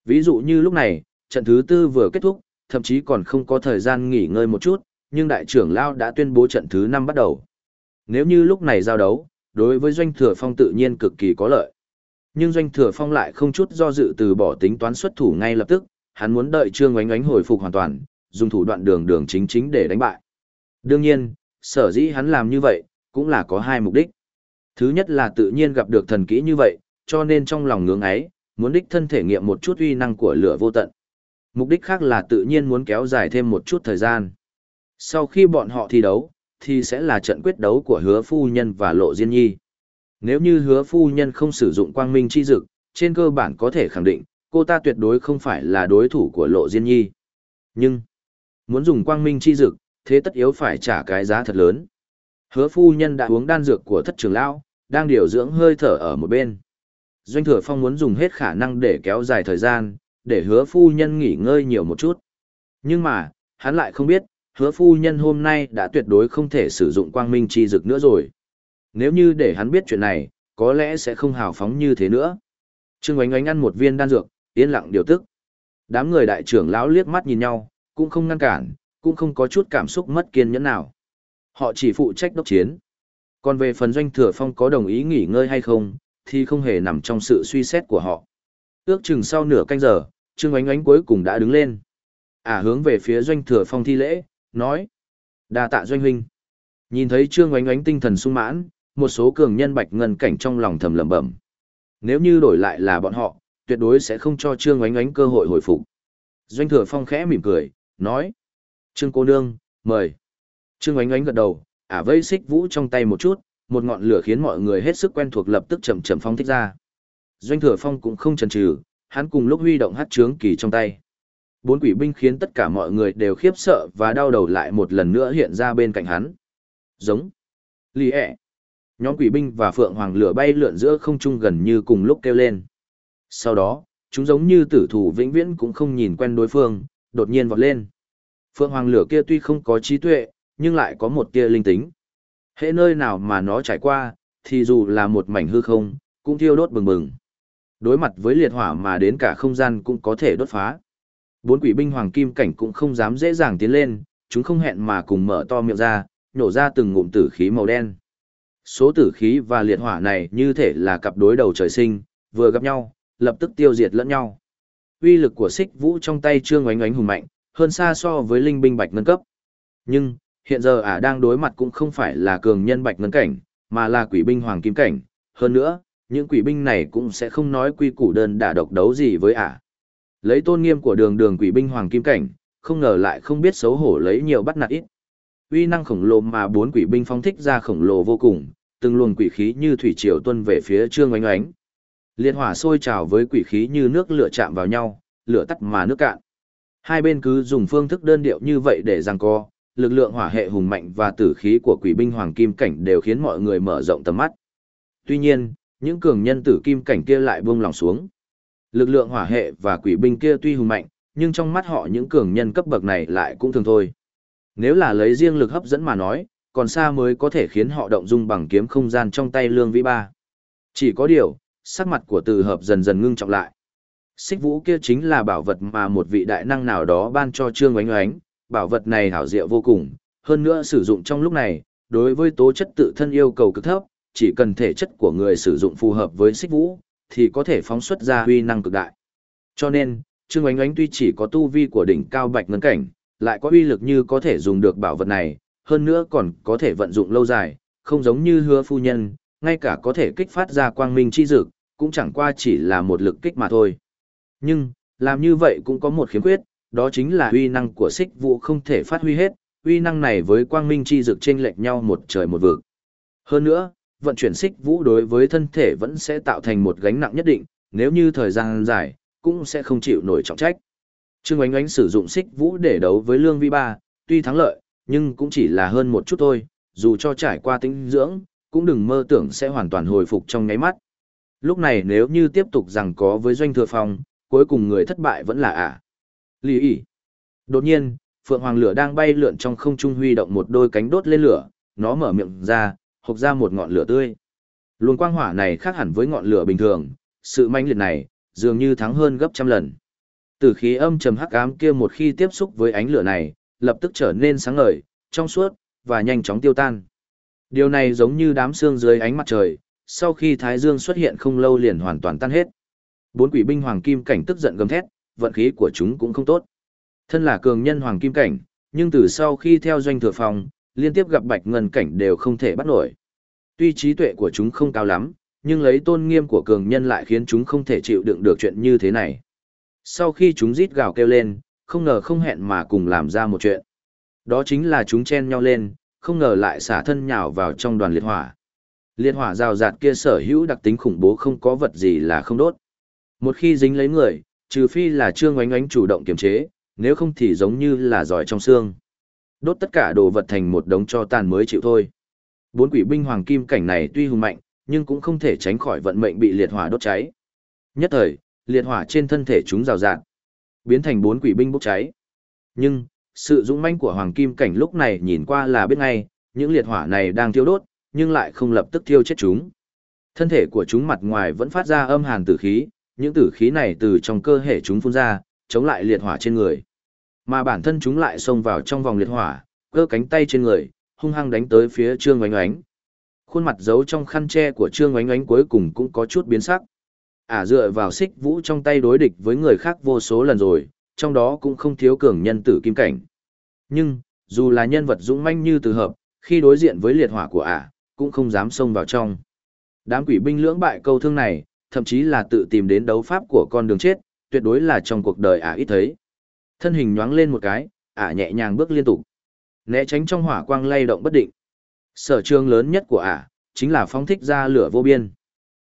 Ví dụ như lúc này, trận thứ tư vừa kết thúc, thậm chí còn không có thời gian nghỉ ngơi một chút, nhưng đại trưởng Lao đã tuyên bố trận thứ năm bắt đầu. Nếu như lúc này giao đấu, đối với Doanh Thừa Phong tự nhiên cực kỳ có lợi. Nhưng Doanh Thừa Phong lại không chút do dự từ bỏ tính toán xuất thủ ngay lập tức, hắn muốn đợi Trương Oánh Oánh hồi phục hoàn toàn, dùng thủ đoạn đường đường chính chính để đánh bại. Đương nhiên, sở dĩ hắn làm như vậy, cũng là có hai mục đích. Thứ nhất là tự nhiên gặp được thần kỹ như vậy, cho nên trong lòng ngưỡng ấy, muốn đích thân thể nghiệm một chút uy năng của lửa vô tận. Mục đích khác là tự nhiên muốn kéo dài thêm một chút thời gian. Sau khi bọn họ thi đấu, thì sẽ là trận quyết đấu của hứa phu nhân và lộ diên nhi. Nếu như hứa phu nhân không sử dụng quang minh chi dực, trên cơ bản có thể khẳng định, cô ta tuyệt đối không phải là đối thủ của lộ diên nhi. Nhưng, muốn dùng quang minh chi dực, thế tất yếu phải trả cái giá thật lớn. Hứa phu nhân đã uống đan dược của thất trưởng lão, đang điều dưỡng hơi thở ở một bên. Doanh thừa phong muốn dùng hết khả năng để kéo dài thời gian, để hứa phu nhân nghỉ ngơi nhiều một chút. Nhưng mà, hắn lại không biết, hứa phu nhân hôm nay đã tuyệt đối không thể sử dụng quang minh chi dực nữa rồi. Nếu như để hắn biết chuyện này, có lẽ sẽ không hào phóng như thế nữa. Trương oánh oánh ăn một viên đan dược, yên lặng điều tức. Đám người đại trưởng lão liếc mắt nhìn nhau, cũng không ngăn cản, cũng không có chút cảm xúc mất kiên nhẫn nào. Họ chỉ phụ trách đốc chiến. Còn về phần doanh thừa phong có đồng ý nghỉ ngơi hay không, thì không hề nằm trong sự suy xét của họ. Ước chừng sau nửa canh giờ, Trương Ánh Ánh cuối cùng đã đứng lên. À hướng về phía doanh thừa phong thi lễ, nói. đa tạ doanh huynh. Nhìn thấy Trương Oánh Ánh tinh thần sung mãn, một số cường nhân bạch ngân cảnh trong lòng thầm lẩm bẩm. Nếu như đổi lại là bọn họ, tuyệt đối sẽ không cho Trương Oánh Ánh cơ hội hồi phục. Doanh thừa phong khẽ mỉm cười, nói. Trương cô nương, mời. Trương Oánh Ánh gật đầu, ả vây xích vũ trong tay một chút, một ngọn lửa khiến mọi người hết sức quen thuộc lập tức chậm chậm phong thích ra. Doanh thừa phong cũng không chần chừ, hắn cùng lúc huy động hát trướng kỳ trong tay. Bốn quỷ binh khiến tất cả mọi người đều khiếp sợ và đau đầu lại một lần nữa hiện ra bên cạnh hắn. Giống. Lì ẹ. Nhóm quỷ binh và phượng hoàng lửa bay lượn giữa không trung gần như cùng lúc kêu lên. Sau đó, chúng giống như tử thủ vĩnh viễn cũng không nhìn quen đối phương, đột nhiên vọt lên. Phượng hoàng lửa kia tuy không có trí tuệ, nhưng lại có một tia linh tính. Hệ nơi nào mà nó trải qua, thì dù là một mảnh hư không, cũng thiêu đốt bừng bừng. Đối mặt với liệt hỏa mà đến cả không gian cũng có thể đốt phá. Bốn quỷ binh hoàng kim cảnh cũng không dám dễ dàng tiến lên, chúng không hẹn mà cùng mở to miệng ra, nhổ ra từng ngụm tử khí màu đen. Số tử khí và liệt hỏa này như thể là cặp đối đầu trời sinh, vừa gặp nhau, lập tức tiêu diệt lẫn nhau. Uy lực của xích vũ trong tay trương oánh oánh hùng mạnh, hơn xa so với linh binh bạch ngân cấp. Nhưng, hiện giờ ả đang đối mặt cũng không phải là cường nhân bạch ngân cảnh, mà là quỷ binh hoàng kim cảnh. Hơn nữa, những quỷ binh này cũng sẽ không nói quy củ đơn đả độc đấu gì với ả. Lấy tôn nghiêm của đường đường quỷ binh hoàng kim cảnh, không ngờ lại không biết xấu hổ lấy nhiều bắt nạt ít. Uy năng khổng lồ mà bốn quỷ binh phong thích ra khổng lồ vô cùng, từng luồng quỷ khí như thủy triều tuân về phía Trương Oánh Oánh. Liệt hỏa sôi trào với quỷ khí như nước lửa chạm vào nhau, lửa tắt mà nước cạn. Hai bên cứ dùng phương thức đơn điệu như vậy để giằng co, lực lượng hỏa hệ hùng mạnh và tử khí của quỷ binh hoàng kim cảnh đều khiến mọi người mở rộng tầm mắt. Tuy nhiên, những cường nhân tử kim cảnh kia lại buông lòng xuống. Lực lượng hỏa hệ và quỷ binh kia tuy hùng mạnh, nhưng trong mắt họ những cường nhân cấp bậc này lại cũng thường thôi. Nếu là lấy riêng lực hấp dẫn mà nói, còn xa mới có thể khiến họ động dung bằng kiếm không gian trong tay lương vĩ ba. Chỉ có điều, sắc mặt của từ hợp dần dần ngưng trọng lại. Xích vũ kia chính là bảo vật mà một vị đại năng nào đó ban cho Trương Oánh Oánh, bảo vật này hảo diệu vô cùng, hơn nữa sử dụng trong lúc này, đối với tố chất tự thân yêu cầu cực thấp, chỉ cần thể chất của người sử dụng phù hợp với xích vũ, thì có thể phóng xuất ra huy năng cực đại. Cho nên, Trương Oánh Oánh tuy chỉ có tu vi của đỉnh cao bạch ngân cảnh, lại có uy lực như có thể dùng được bảo vật này, hơn nữa còn có thể vận dụng lâu dài, không giống như hứa phu nhân, ngay cả có thể kích phát ra quang minh chi dực, cũng chẳng qua chỉ là một lực kích mà thôi. Nhưng, làm như vậy cũng có một khiếm khuyết, đó chính là uy năng của xích vụ không thể phát huy hết, uy năng này với quang minh chi dực chênh lệch nhau một trời một vực. Hơn nữa, vận chuyển xích vũ đối với thân thể vẫn sẽ tạo thành một gánh nặng nhất định, nếu như thời gian dài, cũng sẽ không chịu nổi trọng trách. Trương Ánh Ánh sử dụng xích vũ để đấu với Lương Vi Ba, tuy thắng lợi, nhưng cũng chỉ là hơn một chút thôi, dù cho trải qua tinh dưỡng, cũng đừng mơ tưởng sẽ hoàn toàn hồi phục trong nháy mắt. Lúc này nếu như tiếp tục rằng có với doanh thừa Phòng, cuối cùng người thất bại vẫn là ả. À. Lý ỉ. Đột nhiên, Phượng Hoàng lửa đang bay lượn trong không trung huy động một đôi cánh đốt lên lửa, nó mở miệng ra, hộc ra một ngọn lửa tươi. Luồng quang hỏa này khác hẳn với ngọn lửa bình thường, sự manh liệt này, dường như thắng hơn gấp trăm lần. Tử khí âm trầm hắc ám kia một khi tiếp xúc với ánh lửa này, lập tức trở nên sáng ngời, trong suốt, và nhanh chóng tiêu tan. Điều này giống như đám sương dưới ánh mặt trời, sau khi Thái Dương xuất hiện không lâu liền hoàn toàn tan hết. Bốn quỷ binh hoàng kim cảnh tức giận gầm thét, vận khí của chúng cũng không tốt. Thân là cường nhân hoàng kim cảnh, nhưng từ sau khi theo doanh thừa phòng, liên tiếp gặp bạch ngân cảnh đều không thể bắt nổi. Tuy trí tuệ của chúng không cao lắm, nhưng lấy tôn nghiêm của cường nhân lại khiến chúng không thể chịu đựng được chuyện như thế này. Sau khi chúng rít gào kêu lên, không ngờ không hẹn mà cùng làm ra một chuyện. Đó chính là chúng chen nhau lên, không ngờ lại xả thân nhào vào trong đoàn liệt hỏa. Liệt hỏa rào rạt kia sở hữu đặc tính khủng bố không có vật gì là không đốt. Một khi dính lấy người, trừ phi là trương oánh oánh chủ động kiềm chế, nếu không thì giống như là giỏi trong xương. Đốt tất cả đồ vật thành một đống cho tàn mới chịu thôi. Bốn quỷ binh hoàng kim cảnh này tuy hùng mạnh, nhưng cũng không thể tránh khỏi vận mệnh bị liệt hỏa đốt cháy. Nhất thời, liệt hỏa trên thân thể chúng rào rạt, biến thành bốn quỷ binh bốc cháy. Nhưng, sự dũng mãnh của hoàng kim cảnh lúc này nhìn qua là biết ngay, những liệt hỏa này đang thiêu đốt, nhưng lại không lập tức thiêu chết chúng. Thân thể của chúng mặt ngoài vẫn phát ra âm hàn tử khí, những tử khí này từ trong cơ thể chúng phun ra, chống lại liệt hỏa trên người. Mà bản thân chúng lại xông vào trong vòng liệt hỏa, cơ cánh tay trên người, hung hăng đánh tới phía Trương Oánh Oánh. Khuôn mặt giấu trong khăn che của Trương Oánh Oánh cuối cùng cũng có chút biến sắc. Ả à, dựa vào xích vũ trong tay đối địch với người khác vô số lần rồi, trong đó cũng không thiếu cường nhân tử kim cảnh. Nhưng, dù là nhân vật dũng manh như từ hợp, khi đối diện với liệt hỏa của Ả, cũng không dám xông vào trong. Đám quỷ binh lưỡng bại câu thương này, thậm chí là tự tìm đến đấu pháp của con đường chết, tuyệt đối là trong cuộc đời Ả ít thấy. Thân hình nhoáng lên một cái, Ả nhẹ nhàng bước liên tục. Né tránh trong hỏa quang lay động bất định. Sở trường lớn nhất của Ả, chính là phóng thích ra lửa vô biên.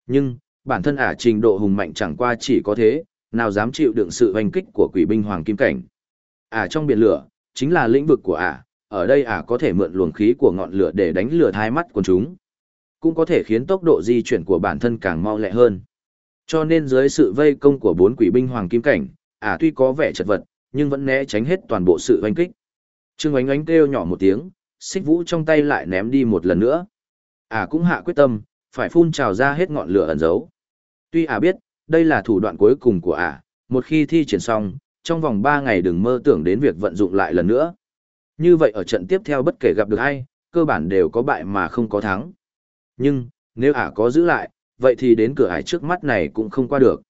Nhưng, bản thân Ả trình độ hùng mạnh chẳng qua chỉ có thế, nào dám chịu đựng sự hoành kích của quỷ binh hoàng kim cảnh. Ả trong biển lửa, chính là lĩnh vực của Ả, ở đây Ả có thể mượn luồng khí của ngọn lửa để đánh lửa thai mắt của chúng. Cũng có thể khiến tốc độ di chuyển của bản thân càng mau lẹ hơn. Cho nên dưới sự vây công của bốn quỷ binh hoàng kim cảnh, Ả tuy có vẻ chật vật, nhưng vẫn né tránh hết toàn bộ sự hoành kích. Trương Ánh Ánh kêu nhỏ một tiếng, xích vũ trong tay lại ném đi một lần nữa. À, cũng hạ quyết tâm, phải phun trào ra hết ngọn lửa ẩn giấu. Tuy à biết, đây là thủ đoạn cuối cùng của à. một khi thi triển xong, trong vòng 3 ngày đừng mơ tưởng đến việc vận dụng lại lần nữa. Như vậy ở trận tiếp theo bất kể gặp được ai, cơ bản đều có bại mà không có thắng. Nhưng, nếu ả có giữ lại, vậy thì đến cửa ải trước mắt này cũng không qua được.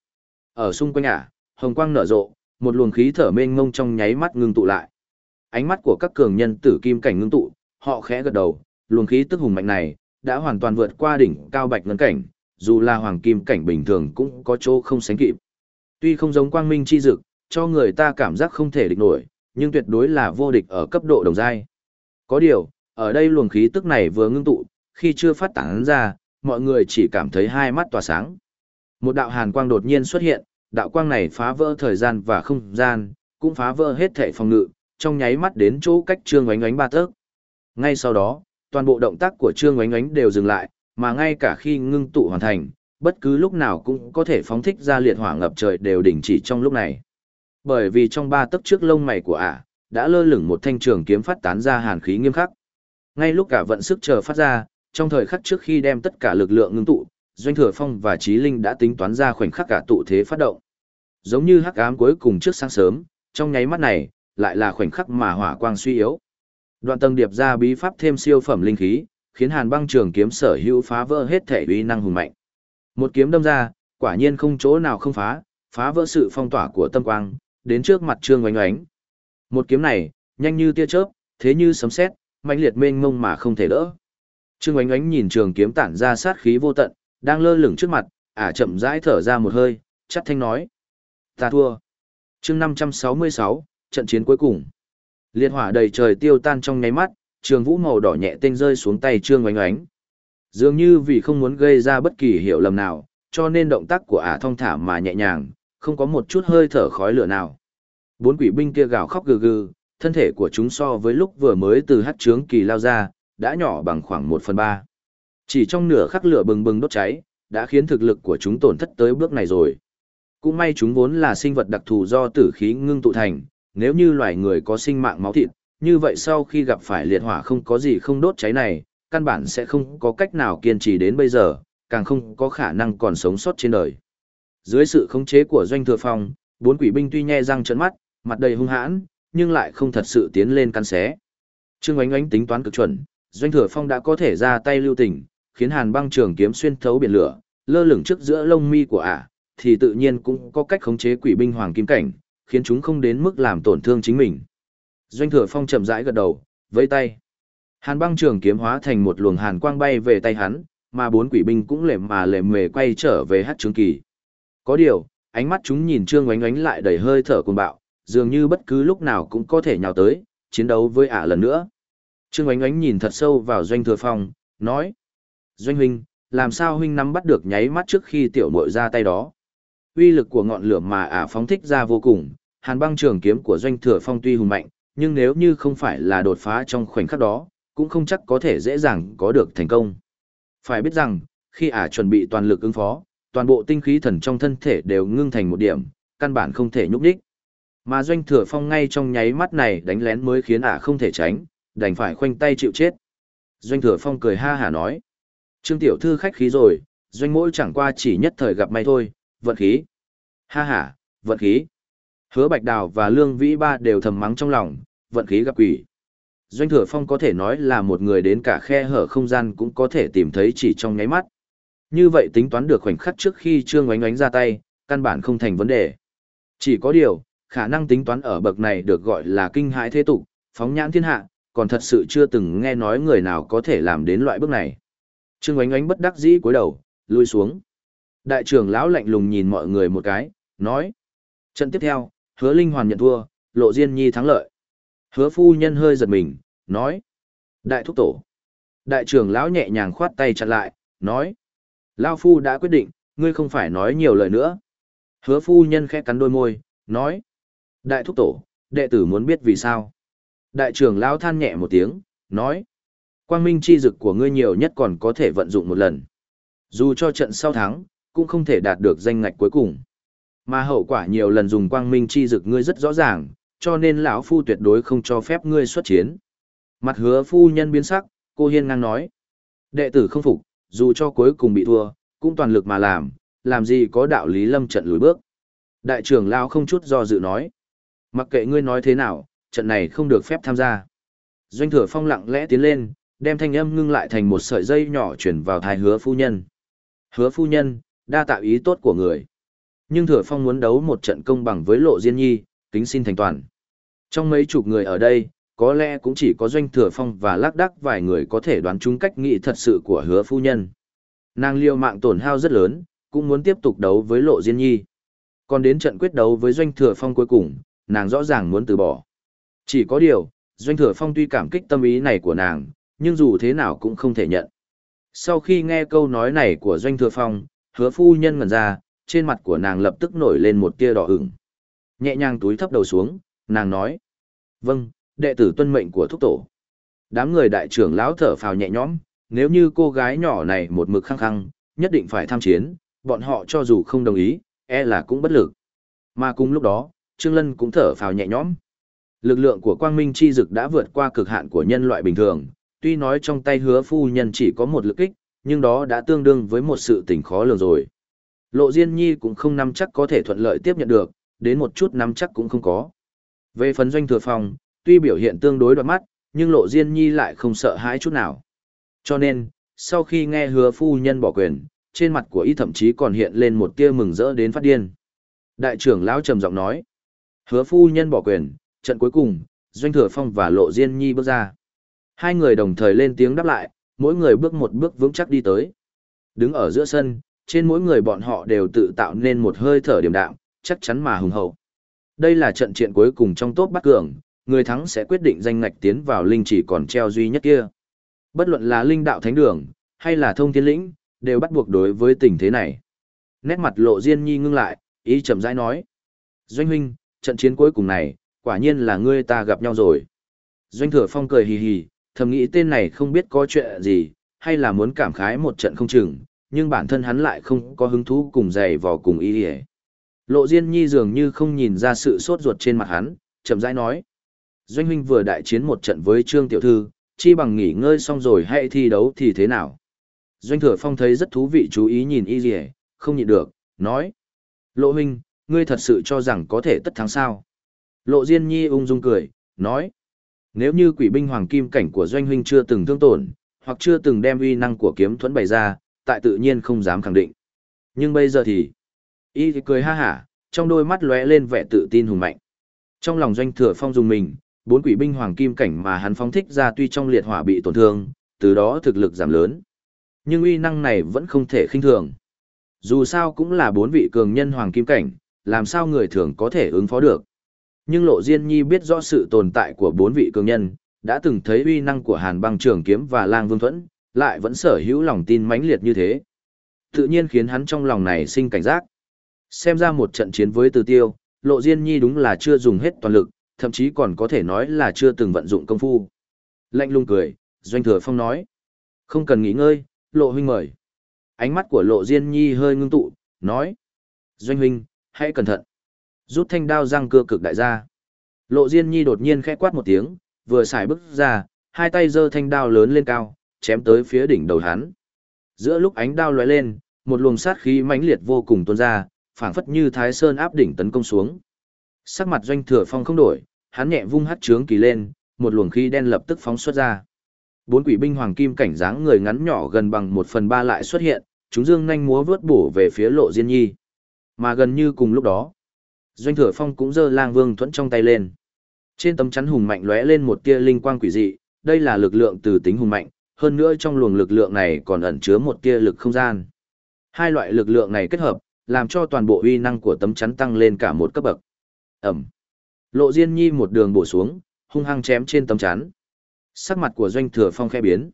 Ở xung quanh ả, hồng quang nở rộ, một luồng khí thở mênh mông trong nháy mắt ngưng tụ lại. Ánh mắt của các cường nhân tử kim cảnh ngưng tụ, họ khẽ gật đầu, luồng khí tức hùng mạnh này đã hoàn toàn vượt qua đỉnh cao bạch ngân cảnh, dù là hoàng kim cảnh bình thường cũng có chỗ không sánh kịp. Tuy không giống quang minh chi dực, cho người ta cảm giác không thể địch nổi, nhưng tuyệt đối là vô địch ở cấp độ đồng giai. Có điều, ở đây luồng khí tức này vừa ngưng tụ, khi chưa phát tán ra, mọi người chỉ cảm thấy hai mắt tỏa sáng. Một đạo hàn quang đột nhiên xuất hiện, đạo quang này phá vỡ thời gian và không gian, cũng phá vỡ hết thể phòng ngự, trong nháy mắt đến chỗ cách Trương Oánh Oánh ba tấc. Ngay sau đó, toàn bộ động tác của Trương Oánh Oánh đều dừng lại, mà ngay cả khi ngưng tụ hoàn thành, bất cứ lúc nào cũng có thể phóng thích ra liệt hỏa ngập trời đều đình chỉ trong lúc này. Bởi vì trong ba tấc trước lông mày của ả, đã lơ lửng một thanh trường kiếm phát tán ra hàn khí nghiêm khắc. Ngay lúc cả vận sức chờ phát ra, trong thời khắc trước khi đem tất cả lực lượng ngưng tụ, Doanh Thừa Phong và Trí Linh đã tính toán ra khoảnh khắc cả tụ thế phát động. Giống như hắc ám cuối cùng trước sáng sớm, trong nháy mắt này, lại là khoảnh khắc mà hỏa quang suy yếu. Đoạn tầng điệp ra bí pháp thêm siêu phẩm linh khí, khiến hàn băng trường kiếm sở hữu phá vỡ hết thể uy năng hùng mạnh. Một kiếm đâm ra, quả nhiên không chỗ nào không phá, phá vỡ sự phong tỏa của tâm quang, đến trước mặt trương oánh oánh. Một kiếm này, nhanh như tia chớp, thế như sấm sét, mãnh liệt mênh mông mà không thể đỡ. Trương oánh oánh nhìn trường kiếm tản ra sát khí vô tận, đang lơ lửng trước mặt, ả chậm rãi thở ra một hơi, chắt thanh nói. Ta thua. chương 566, trận chiến cuối cùng. Liệt hỏa đầy trời tiêu tan trong nháy mắt, trường vũ màu đỏ nhẹ tinh rơi xuống tay trương oánh oánh. Dường như vì không muốn gây ra bất kỳ hiểu lầm nào cho nên động tác của ả thong thả mà nhẹ nhàng không có một chút hơi thở khói lửa nào. Bốn quỷ binh kia gào khóc gừ gừ thân thể của chúng so với lúc vừa mới từ hát trướng kỳ lao ra đã nhỏ bằng khoảng một phần ba. Chỉ trong nửa khắc lửa bừng bừng đốt cháy đã khiến thực lực của chúng tổn thất tới bước này rồi. Cũng may chúng vốn là sinh vật đặc thù do tử khí ngưng tụ thành nếu như loài người có sinh mạng máu thịt như vậy sau khi gặp phải liệt hỏa không có gì không đốt cháy này, căn bản sẽ không có cách nào kiên trì đến bây giờ, càng không có khả năng còn sống sót trên đời. Dưới sự khống chế của doanh thừa phong, bốn quỷ binh tuy nhe răng trợn mắt, mặt đầy hung hãn, nhưng lại không thật sự tiến lên căn xé. Trương Oánh Oánh tính toán cực chuẩn, doanh thừa phong đã có thể ra tay lưu tình, khiến Hàn Băng Trường kiếm xuyên thấu biển lửa, lơ lửng trước giữa lông mi của ả, thì tự nhiên cũng có cách khống chế quỷ binh hoàng kim cảnh, khiến chúng không đến mức làm tổn thương chính mình. Doanh thừa phong chậm rãi gật đầu, vẫy tay. Hàn băng trường kiếm hóa thành một luồng hàn quang bay về tay hắn, mà bốn quỷ binh cũng lềm mà lềm mề quay trở về hát trướng kỳ. Có điều, ánh mắt chúng nhìn trương oánh oánh lại đầy hơi thở cuồng bạo, dường như bất cứ lúc nào cũng có thể nhào tới, chiến đấu với ả lần nữa. Trương oánh oánh nhìn thật sâu vào doanh thừa phong, nói. Doanh huynh, làm sao huynh nắm bắt được nháy mắt trước khi tiểu muội ra tay đó. Uy lực của ngọn lửa mà ả phóng thích ra vô cùng, hàn băng trường kiếm của doanh thừa phong tuy hùng mạnh, nhưng nếu như không phải là đột phá trong khoảnh khắc đó, cũng không chắc có thể dễ dàng có được thành công. Phải biết rằng, khi ả chuẩn bị toàn lực ứng phó, toàn bộ tinh khí thần trong thân thể đều ngưng thành một điểm, căn bản không thể nhúc nhích. Mà doanh thừa phong ngay trong nháy mắt này đánh lén mới khiến ả không thể tránh, đành phải khoanh tay chịu chết. Doanh thừa phong cười ha hả nói. Trương tiểu thư khách khí rồi, doanh mỗi chẳng qua chỉ nhất thời gặp may thôi, vận khí. Ha ha, vận khí. Hứa Bạch Đào và Lương Vĩ Ba đều thầm mắng trong lòng, vận khí gặp quỷ. Doanh Thừa Phong có thể nói là một người đến cả khe hở không gian cũng có thể tìm thấy chỉ trong nháy mắt. Như vậy tính toán được khoảnh khắc trước khi Trương Oánh Oánh ra tay, căn bản không thành vấn đề. Chỉ có điều, khả năng tính toán ở bậc này được gọi là kinh hãi thế tục, phóng nhãn thiên hạ, còn thật sự chưa từng nghe nói người nào có thể làm đến loại bước này. Trương Oánh Oánh bất đắc dĩ cúi đầu, lui xuống. Đại trưởng lão lạnh lùng nhìn mọi người một cái, nói: "Trận tiếp theo, Hứa Linh Hoàn nhận thua, Lộ Diên Nhi thắng lợi." Hứa phu nhân hơi giật mình, nói: "Đại thúc tổ." Đại trưởng lão nhẹ nhàng khoát tay chặn lại, nói: "Lão phu đã quyết định, ngươi không phải nói nhiều lời nữa." Hứa phu nhân khẽ cắn đôi môi, nói: "Đại thúc tổ, đệ tử muốn biết vì sao?" Đại trưởng lão than nhẹ một tiếng, nói: Quang minh chi dực của ngươi nhiều nhất còn có thể vận dụng một lần. Dù cho trận sau thắng, cũng không thể đạt được danh ngạch cuối cùng. Mà hậu quả nhiều lần dùng quang minh chi dực ngươi rất rõ ràng, cho nên lão phu tuyệt đối không cho phép ngươi xuất chiến. Mặt hứa phu nhân biến sắc, cô hiên ngang nói. Đệ tử không phục, dù cho cuối cùng bị thua, cũng toàn lực mà làm, làm gì có đạo lý lâm trận lùi bước. Đại trưởng lão không chút do dự nói. Mặc kệ ngươi nói thế nào, trận này không được phép tham gia. Doanh thừa phong lặng lẽ tiến lên, đem thanh âm ngưng lại thành một sợi dây nhỏ chuyển vào thai hứa phu nhân. Hứa phu nhân, đa tạo ý tốt của người. Nhưng thừa phong muốn đấu một trận công bằng với lộ diên nhi, kính xin thành toàn. Trong mấy chục người ở đây, có lẽ cũng chỉ có doanh thừa phong và lác đác vài người có thể đoán trúng cách nghĩ thật sự của hứa phu nhân. Nàng liêu mạng tổn hao rất lớn, cũng muốn tiếp tục đấu với lộ diên nhi. Còn đến trận quyết đấu với doanh thừa phong cuối cùng, nàng rõ ràng muốn từ bỏ. Chỉ có điều, doanh thừa phong tuy cảm kích tâm ý này của nàng, nhưng dù thế nào cũng không thể nhận. Sau khi nghe câu nói này của Doanh Thừa Phong, hứa phu nhân ngẩn ra, trên mặt của nàng lập tức nổi lên một tia đỏ ửng. Nhẹ nhàng túi thấp đầu xuống, nàng nói. Vâng, đệ tử tuân mệnh của thúc tổ. Đám người đại trưởng lão thở phào nhẹ nhõm, nếu như cô gái nhỏ này một mực khăng khăng, nhất định phải tham chiến, bọn họ cho dù không đồng ý, e là cũng bất lực. Mà cùng lúc đó, Trương Lân cũng thở phào nhẹ nhõm. Lực lượng của quang minh chi dực đã vượt qua cực hạn của nhân loại bình thường, tuy nói trong tay hứa phu nhân chỉ có một lực kích, nhưng đó đã tương đương với một sự tình khó lường rồi. Lộ Diên Nhi cũng không nắm chắc có thể thuận lợi tiếp nhận được, đến một chút nắm chắc cũng không có. Về phần doanh thừa phòng, tuy biểu hiện tương đối đoạt mắt, nhưng Lộ Diên Nhi lại không sợ hãi chút nào. Cho nên, sau khi nghe hứa phu nhân bỏ quyền, trên mặt của y thậm chí còn hiện lên một tia mừng rỡ đến phát điên. Đại trưởng lão trầm giọng nói, hứa phu nhân bỏ quyền, trận cuối cùng, doanh thừa phong và Lộ Diên Nhi bước ra. Hai người đồng thời lên tiếng đáp lại, mỗi người bước một bước vững chắc đi tới. Đứng ở giữa sân, trên mỗi người bọn họ đều tự tạo nên một hơi thở điểm đạm, chắc chắn mà hùng hậu. Đây là trận chiến cuối cùng trong top bắt cường, người thắng sẽ quyết định danh ngạch tiến vào linh chỉ còn treo duy nhất kia. Bất luận là linh đạo thánh đường, hay là thông thiên lĩnh, đều bắt buộc đối với tình thế này. Nét mặt lộ diên nhi ngưng lại, ý chậm rãi nói. Doanh huynh, trận chiến cuối cùng này, quả nhiên là ngươi ta gặp nhau rồi. Doanh thừa phong cười hì hì, thầm nghĩ tên này không biết có chuyện gì, hay là muốn cảm khái một trận không chừng, nhưng bản thân hắn lại không có hứng thú cùng giày vò cùng ý ỉa Lộ Diên Nhi dường như không nhìn ra sự sốt ruột trên mặt hắn, chậm rãi nói. Doanh huynh vừa đại chiến một trận với Trương Tiểu Thư, chi bằng nghỉ ngơi xong rồi hay thi đấu thì thế nào? Doanh Thừa Phong thấy rất thú vị chú ý nhìn y ỉa không nhịn được, nói. Lộ huynh, ngươi thật sự cho rằng có thể tất thắng sao? Lộ Diên Nhi ung dung cười, nói. Nếu như quỷ binh hoàng kim cảnh của doanh huynh chưa từng thương tổn, hoặc chưa từng đem uy năng của kiếm thuẫn bày ra, tại tự nhiên không dám khẳng định. Nhưng bây giờ thì, y thì cười ha hả, trong đôi mắt lóe lên vẻ tự tin hùng mạnh. Trong lòng doanh thừa phong dùng mình, bốn quỷ binh hoàng kim cảnh mà hắn phóng thích ra tuy trong liệt hỏa bị tổn thương, từ đó thực lực giảm lớn. Nhưng uy năng này vẫn không thể khinh thường. Dù sao cũng là bốn vị cường nhân hoàng kim cảnh, làm sao người thường có thể ứng phó được. Nhưng Lộ Diên Nhi biết rõ sự tồn tại của bốn vị cường nhân, đã từng thấy uy năng của Hàn Băng Trường Kiếm và Lang Vương Thuẫn, lại vẫn sở hữu lòng tin mãnh liệt như thế. Tự nhiên khiến hắn trong lòng này sinh cảnh giác. Xem ra một trận chiến với Từ Tiêu, Lộ Diên Nhi đúng là chưa dùng hết toàn lực, thậm chí còn có thể nói là chưa từng vận dụng công phu. Lạnh lùng cười, Doanh Thừa Phong nói. Không cần nghỉ ngơi, Lộ huynh mời. Ánh mắt của Lộ Diên Nhi hơi ngưng tụ, nói. Doanh huynh, hãy cẩn thận. Rút thanh đao răng cưa cực đại ra. Lộ Diên Nhi đột nhiên khẽ quát một tiếng, vừa xài bước ra, hai tay giơ thanh đao lớn lên cao, chém tới phía đỉnh đầu hắn. Giữa lúc ánh đao lóe lên, một luồng sát khí mãnh liệt vô cùng tuôn ra, phảng phất như Thái Sơn áp đỉnh tấn công xuống. Sắc mặt Doanh Thừa Phong không đổi, hắn nhẹ vung hất trướng kỳ lên, một luồng khí đen lập tức phóng xuất ra. Bốn quỷ binh hoàng kim cảnh dáng người ngắn nhỏ gần bằng một phần ba lại xuất hiện, chúng dương nhanh múa vớt bổ về phía Lộ Diên Nhi. Mà gần như cùng lúc đó, Doanh Thừa Phong cũng giơ Lang Vương thuẫn trong tay lên. Trên tấm chắn hùng mạnh lóe lên một tia linh quang quỷ dị, đây là lực lượng từ tính hùng mạnh, hơn nữa trong luồng lực lượng này còn ẩn chứa một tia lực không gian. Hai loại lực lượng này kết hợp, làm cho toàn bộ uy năng của tấm chắn tăng lên cả một cấp bậc. Ẩm. Lộ Diên Nhi một đường bổ xuống, hung hăng chém trên tấm chắn. Sắc mặt của Doanh Thừa Phong khẽ biến.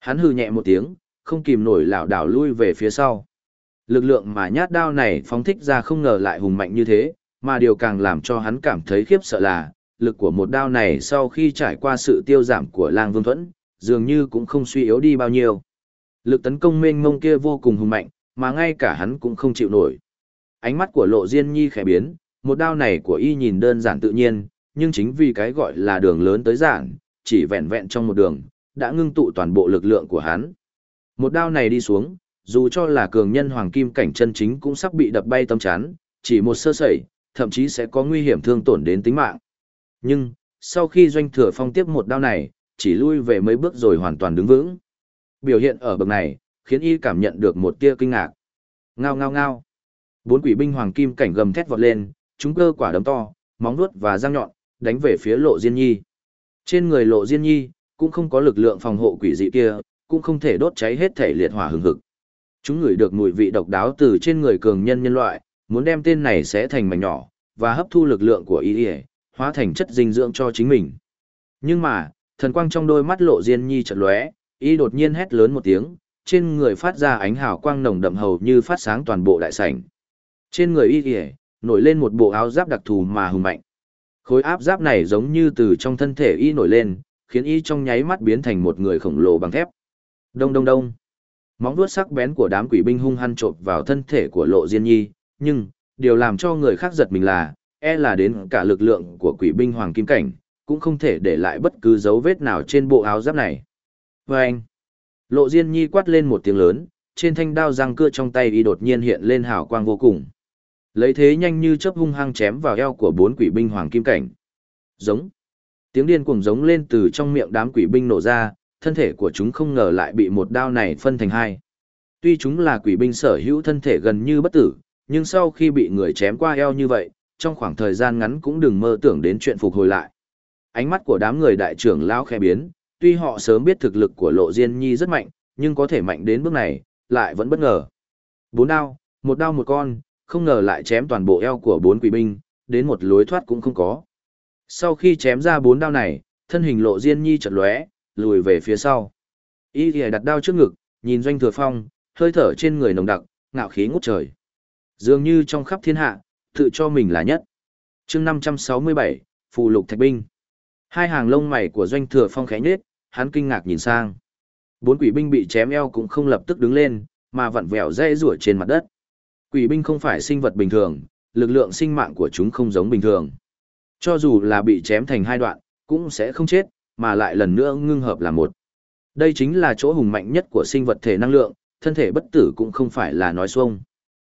Hắn hừ nhẹ một tiếng, không kìm nổi lảo đảo lui về phía sau. Lực lượng mà nhát đao này phóng thích ra không ngờ lại hùng mạnh như thế, mà điều càng làm cho hắn cảm thấy khiếp sợ là, lực của một đao này sau khi trải qua sự tiêu giảm của lang vương thuẫn, dường như cũng không suy yếu đi bao nhiêu. Lực tấn công mênh mông kia vô cùng hùng mạnh, mà ngay cả hắn cũng không chịu nổi. Ánh mắt của lộ diên nhi khẽ biến, một đao này của y nhìn đơn giản tự nhiên, nhưng chính vì cái gọi là đường lớn tới giản, chỉ vẹn vẹn trong một đường, đã ngưng tụ toàn bộ lực lượng của hắn. Một đao này đi xuống, dù cho là cường nhân hoàng kim cảnh chân chính cũng sắp bị đập bay tâm chán, chỉ một sơ sẩy, thậm chí sẽ có nguy hiểm thương tổn đến tính mạng. Nhưng, sau khi doanh thừa phong tiếp một đao này, chỉ lui về mấy bước rồi hoàn toàn đứng vững. Biểu hiện ở bậc này, khiến y cảm nhận được một tia kinh ngạc. Ngao ngao ngao. Bốn quỷ binh hoàng kim cảnh gầm thét vọt lên, chúng cơ quả đấm to, móng vuốt và răng nhọn, đánh về phía lộ diên nhi. Trên người lộ diên nhi, cũng không có lực lượng phòng hộ quỷ dị kia, cũng không thể đốt cháy hết thể liệt hỏa hừng hực. Chúng người được mùi vị độc đáo từ trên người cường nhân nhân loại, muốn đem tên này sẽ thành mảnh nhỏ, và hấp thu lực lượng của y hóa thành chất dinh dưỡng cho chính mình. Nhưng mà, thần quang trong đôi mắt lộ diên nhi chợt lóe, y đột nhiên hét lớn một tiếng, trên người phát ra ánh hào quang nồng đậm hầu như phát sáng toàn bộ đại sảnh. Trên người y ỉa nổi lên một bộ áo giáp đặc thù mà hùng mạnh. Khối áp giáp này giống như từ trong thân thể y nổi lên, khiến y trong nháy mắt biến thành một người khổng lồ bằng thép. Đông đông đông. Móng vuốt sắc bén của đám quỷ binh hung hăng chộp vào thân thể của Lộ Diên Nhi, nhưng điều làm cho người khác giật mình là, e là đến cả lực lượng của quỷ binh hoàng kim cảnh, cũng không thể để lại bất cứ dấu vết nào trên bộ áo giáp này. Và anh, lộ diên nhi quát lên một tiếng lớn, trên thanh đao răng cưa trong tay y đột nhiên hiện lên hào quang vô cùng. Lấy thế nhanh như chớp hung hăng chém vào eo của bốn quỷ binh hoàng kim cảnh. Giống. Tiếng điên cuồng giống lên từ trong miệng đám quỷ binh nổ ra, thân thể của chúng không ngờ lại bị một đao này phân thành hai. Tuy chúng là quỷ binh sở hữu thân thể gần như bất tử, nhưng sau khi bị người chém qua eo như vậy, trong khoảng thời gian ngắn cũng đừng mơ tưởng đến chuyện phục hồi lại. Ánh mắt của đám người đại trưởng lão khẽ biến, tuy họ sớm biết thực lực của Lộ Diên Nhi rất mạnh, nhưng có thể mạnh đến bước này, lại vẫn bất ngờ. Bốn đao, một đao một con, không ngờ lại chém toàn bộ eo của bốn quỷ binh, đến một lối thoát cũng không có. Sau khi chém ra bốn đao này, thân hình Lộ Diên Nhi chợt lóe, lùi về phía sau. Y Lìa đặt đao trước ngực, nhìn Doanh Thừa Phong, hơi thở trên người nồng đặc, ngạo khí ngút trời. Dường như trong khắp thiên hạ, tự cho mình là nhất. chương 567, Phù lục thạch binh. Hai hàng lông mày của doanh thừa phong khẽ nhết, hắn kinh ngạc nhìn sang. Bốn quỷ binh bị chém eo cũng không lập tức đứng lên, mà vặn vẹo dây rủa trên mặt đất. Quỷ binh không phải sinh vật bình thường, lực lượng sinh mạng của chúng không giống bình thường. Cho dù là bị chém thành hai đoạn, cũng sẽ không chết, mà lại lần nữa ngưng hợp là một. Đây chính là chỗ hùng mạnh nhất của sinh vật thể năng lượng, thân thể bất tử cũng không phải là nói xuông.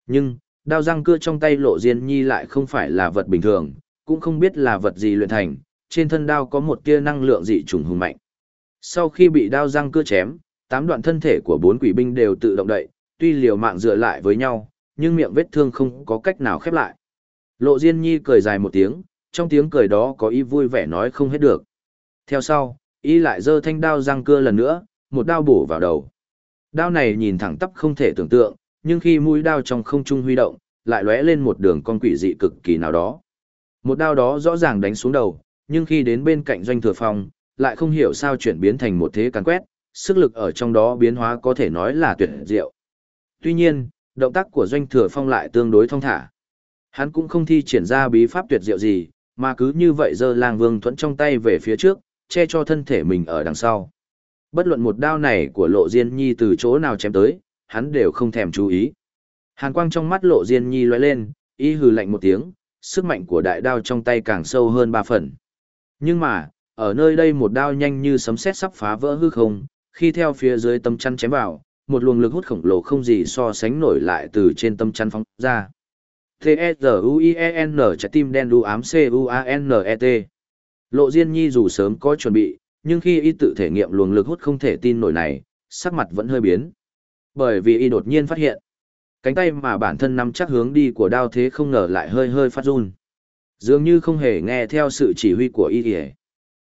Nhưng, đao răng cưa trong tay lộ diên nhi lại không phải là vật bình thường, cũng không biết là vật gì luyện thành, trên thân đao có một tia năng lượng dị trùng hùng mạnh. Sau khi bị đao răng cưa chém, tám đoạn thân thể của bốn quỷ binh đều tự động đậy, tuy liều mạng dựa lại với nhau, nhưng miệng vết thương không có cách nào khép lại. Lộ Diên Nhi cười dài một tiếng, trong tiếng cười đó có ý vui vẻ nói không hết được. Theo sau, y lại giơ thanh đao răng cưa lần nữa, một đao bổ vào đầu. Đao này nhìn thẳng tắp không thể tưởng tượng, nhưng khi mũi đao trong không trung huy động, lại lóe lên một đường con quỷ dị cực kỳ nào đó. Một đao đó rõ ràng đánh xuống đầu, nhưng khi đến bên cạnh doanh thừa phong, lại không hiểu sao chuyển biến thành một thế càn quét, sức lực ở trong đó biến hóa có thể nói là tuyệt diệu. Tuy nhiên, động tác của doanh thừa phong lại tương đối thông thả. Hắn cũng không thi triển ra bí pháp tuyệt diệu gì, mà cứ như vậy giơ lang vương thuẫn trong tay về phía trước, che cho thân thể mình ở đằng sau. Bất luận một đao này của lộ diên nhi từ chỗ nào chém tới, hắn đều không thèm chú ý. Hàn quang trong mắt lộ diên nhi lóe lên, y hừ lạnh một tiếng, sức mạnh của đại đao trong tay càng sâu hơn ba phần. Nhưng mà, ở nơi đây một đao nhanh như sấm sét sắp phá vỡ hư không, khi theo phía dưới tâm chăn chém vào, một luồng lực hút khổng lồ không gì so sánh nổi lại từ trên tâm chăn phóng ra. T-E-Z-U-I-E-N trái tim đen đu ám C-U-A-N-E-T. Lộ Diên Nhi dù sớm có chuẩn bị, nhưng khi y tự thể nghiệm luồng lực hút không thể tin nổi này, sắc mặt vẫn hơi biến. Bởi vì y đột nhiên phát hiện, cánh tay mà bản thân nắm chắc hướng đi của đao thế không ngờ lại hơi hơi phát run. Dường như không hề nghe theo sự chỉ huy của y kìa.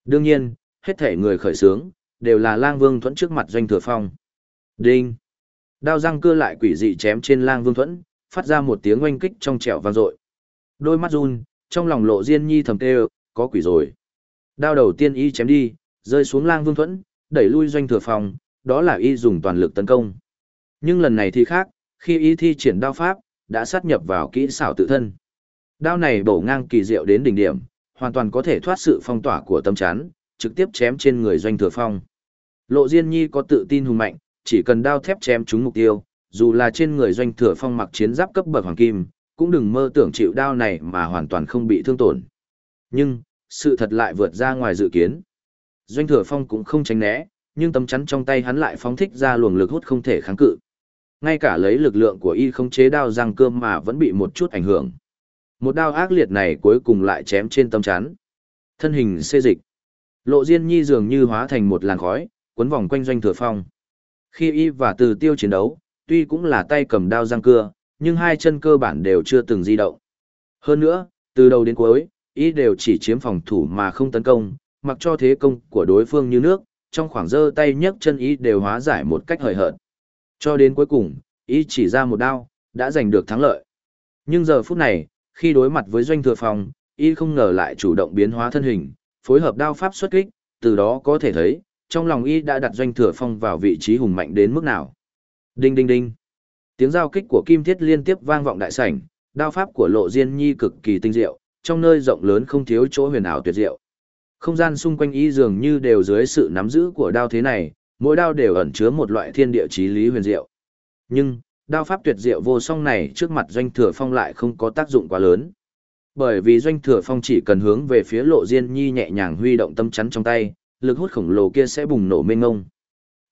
Đương nhiên, hết thể người khởi sướng, đều là lang vương thuẫn trước mặt doanh thừa phong. Đinh! Đao răng cưa lại quỷ dị chém trên lang vương thuẫn, phát ra một tiếng oanh kích trong trẻo vang dội. Đôi mắt run, trong lòng lộ diên nhi thầm tê có quỷ rồi. Đao đầu tiên y chém đi, rơi xuống lang vương thuẫn, đẩy lui doanh thừa phong, đó là y dùng toàn lực tấn công. Nhưng lần này thì khác, khi y thi triển đao pháp, đã sát nhập vào kỹ xảo tự thân. Đao này bổ ngang kỳ diệu đến đỉnh điểm, hoàn toàn có thể thoát sự phong tỏa của tâm chán, trực tiếp chém trên người doanh thừa phong. Lộ Diên Nhi có tự tin hùng mạnh, chỉ cần đao thép chém trúng mục tiêu, dù là trên người doanh thừa phong mặc chiến giáp cấp bậc hoàng kim, cũng đừng mơ tưởng chịu đao này mà hoàn toàn không bị thương tổn. Nhưng, sự thật lại vượt ra ngoài dự kiến. Doanh thừa phong cũng không tránh né, nhưng tấm chắn trong tay hắn lại phóng thích ra luồng lực hút không thể kháng cự. Ngay cả lấy lực lượng của y không chế đao răng cơm mà vẫn bị một chút ảnh hưởng. Một đao ác liệt này cuối cùng lại chém trên tâm chán. Thân hình xê dịch. Lộ Diên Nhi dường như hóa thành một làn khói, quấn vòng quanh doanh thừa phong. Khi y và từ tiêu chiến đấu, tuy cũng là tay cầm đao răng cưa, nhưng hai chân cơ bản đều chưa từng di động. Hơn nữa, từ đầu đến cuối, y đều chỉ chiếm phòng thủ mà không tấn công, mặc cho thế công của đối phương như nước, trong khoảng giơ tay nhấc chân y đều hóa giải một cách hời hợt. Cho đến cuối cùng, y chỉ ra một đao, đã giành được thắng lợi. Nhưng giờ phút này, khi đối mặt với doanh thừa phòng, y không ngờ lại chủ động biến hóa thân hình, phối hợp đao pháp xuất kích, từ đó có thể thấy, trong lòng y đã đặt doanh thừa phong vào vị trí hùng mạnh đến mức nào. Đinh đinh đinh. Tiếng giao kích của kim thiết liên tiếp vang vọng đại sảnh, đao pháp của lộ diên nhi cực kỳ tinh diệu, trong nơi rộng lớn không thiếu chỗ huyền ảo tuyệt diệu. Không gian xung quanh y dường như đều dưới sự nắm giữ của đao thế này, mỗi đao đều ẩn chứa một loại thiên địa chí lý huyền diệu. Nhưng, đao pháp tuyệt diệu vô song này trước mặt doanh thừa phong lại không có tác dụng quá lớn. Bởi vì doanh thừa phong chỉ cần hướng về phía lộ diên nhi nhẹ nhàng huy động tâm chắn trong tay, lực hút khổng lồ kia sẽ bùng nổ mênh ngông.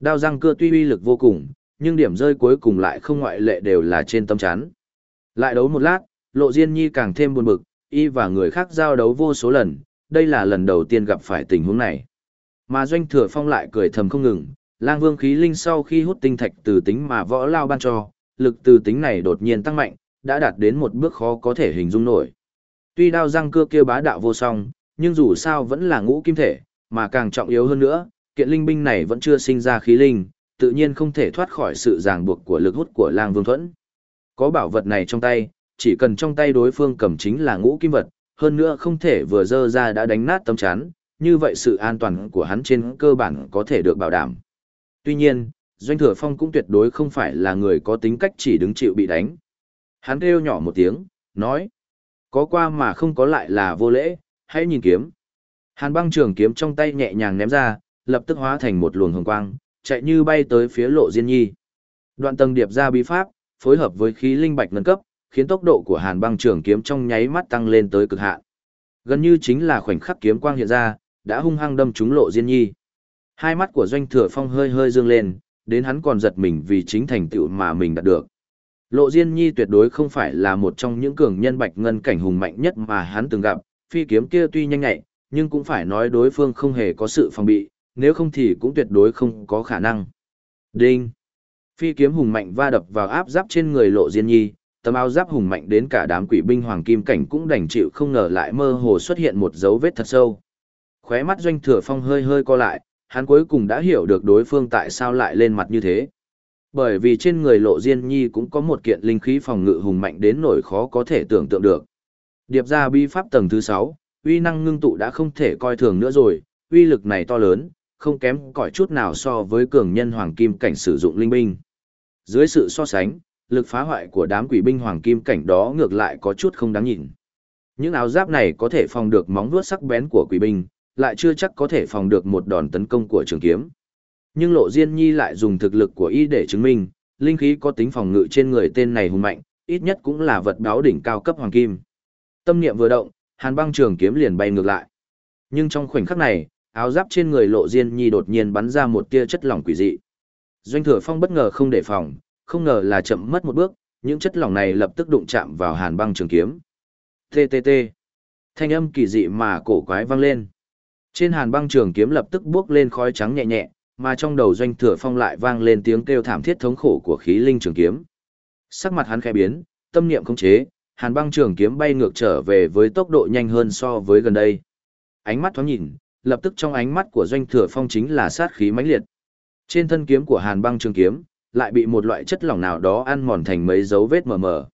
Đao răng cưa tuy uy lực vô cùng, nhưng điểm rơi cuối cùng lại không ngoại lệ đều là trên tâm chắn. Lại đấu một lát, lộ diên nhi càng thêm buồn bực, y và người khác giao đấu vô số lần, đây là lần đầu tiên gặp phải tình huống này. Mà doanh thừa phong lại cười thầm không ngừng, lang vương khí linh sau khi hút tinh thạch từ tính mà võ lao ban cho, lực từ tính này đột nhiên tăng mạnh, đã đạt đến một bước khó có thể hình dung nổi. Tuy đao răng cưa kia bá đạo vô song, nhưng dù sao vẫn là ngũ kim thể, mà càng trọng yếu hơn nữa, kiện linh binh này vẫn chưa sinh ra khí linh, tự nhiên không thể thoát khỏi sự ràng buộc của lực hút của lang vương thuẫn. Có bảo vật này trong tay, chỉ cần trong tay đối phương cầm chính là ngũ kim vật, hơn nữa không thể vừa dơ ra đã đánh nát tâm chán, như vậy sự an toàn của hắn trên cơ bản có thể được bảo đảm. Tuy nhiên, Doanh Thừa Phong cũng tuyệt đối không phải là người có tính cách chỉ đứng chịu bị đánh. Hắn kêu nhỏ một tiếng, nói, có qua mà không có lại là vô lễ, hãy nhìn kiếm. Hàn băng trường kiếm trong tay nhẹ nhàng ném ra, lập tức hóa thành một luồng hồng quang, chạy như bay tới phía lộ diên nhi. Đoạn tầng điệp ra bí pháp, phối hợp với khí linh bạch nâng cấp, khiến tốc độ của hàn băng trường kiếm trong nháy mắt tăng lên tới cực hạn. Gần như chính là khoảnh khắc kiếm quang hiện ra, đã hung hăng đâm trúng lộ diên nhi. Hai mắt của doanh thừa phong hơi hơi dương lên, đến hắn còn giật mình vì chính thành tựu mà mình đạt được. Lộ Diên Nhi tuyệt đối không phải là một trong những cường nhân bạch ngân cảnh hùng mạnh nhất mà hắn từng gặp, phi kiếm kia tuy nhanh nhạy, nhưng cũng phải nói đối phương không hề có sự phòng bị, nếu không thì cũng tuyệt đối không có khả năng. Đinh! Phi kiếm hùng mạnh va đập vào áp giáp trên người Lộ Diên Nhi, tấm áo giáp hùng mạnh đến cả đám quỷ binh hoàng kim cảnh cũng đành chịu không ngờ lại mơ hồ xuất hiện một dấu vết thật sâu. Khóe mắt doanh thừa phong hơi hơi co lại, hắn cuối cùng đã hiểu được đối phương tại sao lại lên mặt như thế. Bởi vì trên người lộ diên nhi cũng có một kiện linh khí phòng ngự hùng mạnh đến nỗi khó có thể tưởng tượng được. Điệp ra bi pháp tầng thứ 6, uy năng ngưng tụ đã không thể coi thường nữa rồi, uy lực này to lớn, không kém cỏi chút nào so với cường nhân hoàng kim cảnh sử dụng linh binh. Dưới sự so sánh, lực phá hoại của đám quỷ binh hoàng kim cảnh đó ngược lại có chút không đáng nhìn. Những áo giáp này có thể phòng được móng vuốt sắc bén của quỷ binh, lại chưa chắc có thể phòng được một đòn tấn công của trường kiếm. Nhưng Lộ Diên Nhi lại dùng thực lực của y để chứng minh, linh khí có tính phòng ngự trên người tên này hùng mạnh, ít nhất cũng là vật báo đỉnh cao cấp hoàng kim. Tâm niệm vừa động, Hàn Băng trường kiếm liền bay ngược lại. Nhưng trong khoảnh khắc này, áo giáp trên người Lộ Diên Nhi đột nhiên bắn ra một tia chất lỏng quỷ dị. Doanh Thừa Phong bất ngờ không đề phòng, không ngờ là chậm mất một bước, những chất lỏng này lập tức đụng chạm vào Hàn Băng trường kiếm. TTT. Thanh âm kỳ dị mà cổ quái vang lên. Trên Hàn Băng trường kiếm lập tức bước lên khói trắng nhẹ nhẹ, mà trong đầu Doanh Thừa Phong lại vang lên tiếng kêu thảm thiết thống khổ của khí linh trường kiếm. Sắc mặt hắn khẽ biến, tâm niệm không chế, Hàn Băng trường kiếm bay ngược trở về với tốc độ nhanh hơn so với gần đây. Ánh mắt thoáng nhìn, lập tức trong ánh mắt của Doanh Thừa Phong chính là sát khí mãnh liệt. Trên thân kiếm của Hàn Băng trường kiếm, lại bị một loại chất lỏng nào đó ăn mòn thành mấy dấu vết mờ mờ.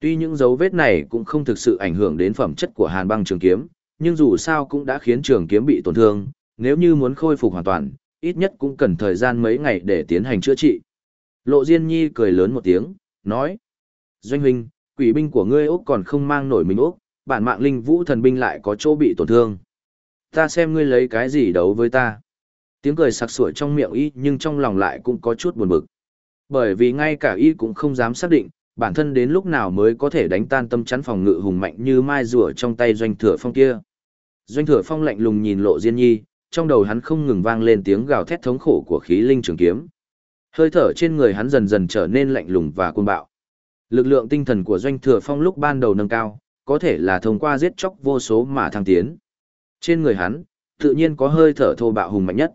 Tuy những dấu vết này cũng không thực sự ảnh hưởng đến phẩm chất của Hàn Băng trường kiếm, nhưng dù sao cũng đã khiến trường kiếm bị tổn thương, nếu như muốn khôi phục hoàn toàn, ít nhất cũng cần thời gian mấy ngày để tiến hành chữa trị. Lộ Diên Nhi cười lớn một tiếng, nói: "Doanh huynh, quỷ binh của ngươi Úc còn không mang nổi mình Úc, bản mạng linh vũ thần binh lại có chỗ bị tổn thương. Ta xem ngươi lấy cái gì đấu với ta." Tiếng cười sặc sủa trong miệng y nhưng trong lòng lại cũng có chút buồn bực. Bởi vì ngay cả y cũng không dám xác định, bản thân đến lúc nào mới có thể đánh tan tâm chắn phòng ngự hùng mạnh như mai rùa trong tay doanh thừa phong kia. Doanh thừa phong lạnh lùng nhìn lộ diên nhi, trong đầu hắn không ngừng vang lên tiếng gào thét thống khổ của khí linh trường kiếm. Hơi thở trên người hắn dần dần trở nên lạnh lùng và cuồng bạo. Lực lượng tinh thần của doanh thừa phong lúc ban đầu nâng cao, có thể là thông qua giết chóc vô số mà thăng tiến. Trên người hắn, tự nhiên có hơi thở thô bạo hùng mạnh nhất.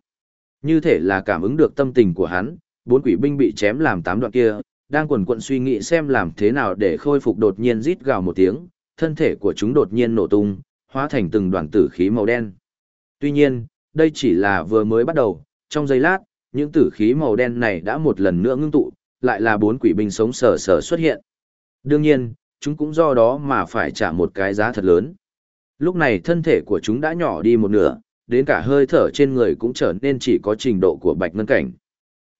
Như thể là cảm ứng được tâm tình của hắn, bốn quỷ binh bị chém làm tám đoạn kia, đang quần quận suy nghĩ xem làm thế nào để khôi phục đột nhiên rít gào một tiếng, thân thể của chúng đột nhiên nổ tung, hóa thành từng đoàn tử khí màu đen. Tuy nhiên, đây chỉ là vừa mới bắt đầu, trong giây lát, những tử khí màu đen này đã một lần nữa ngưng tụ, lại là bốn quỷ binh sống sờ sờ xuất hiện. Đương nhiên, chúng cũng do đó mà phải trả một cái giá thật lớn. Lúc này thân thể của chúng đã nhỏ đi một nửa, đến cả hơi thở trên người cũng trở nên chỉ có trình độ của bạch ngân cảnh.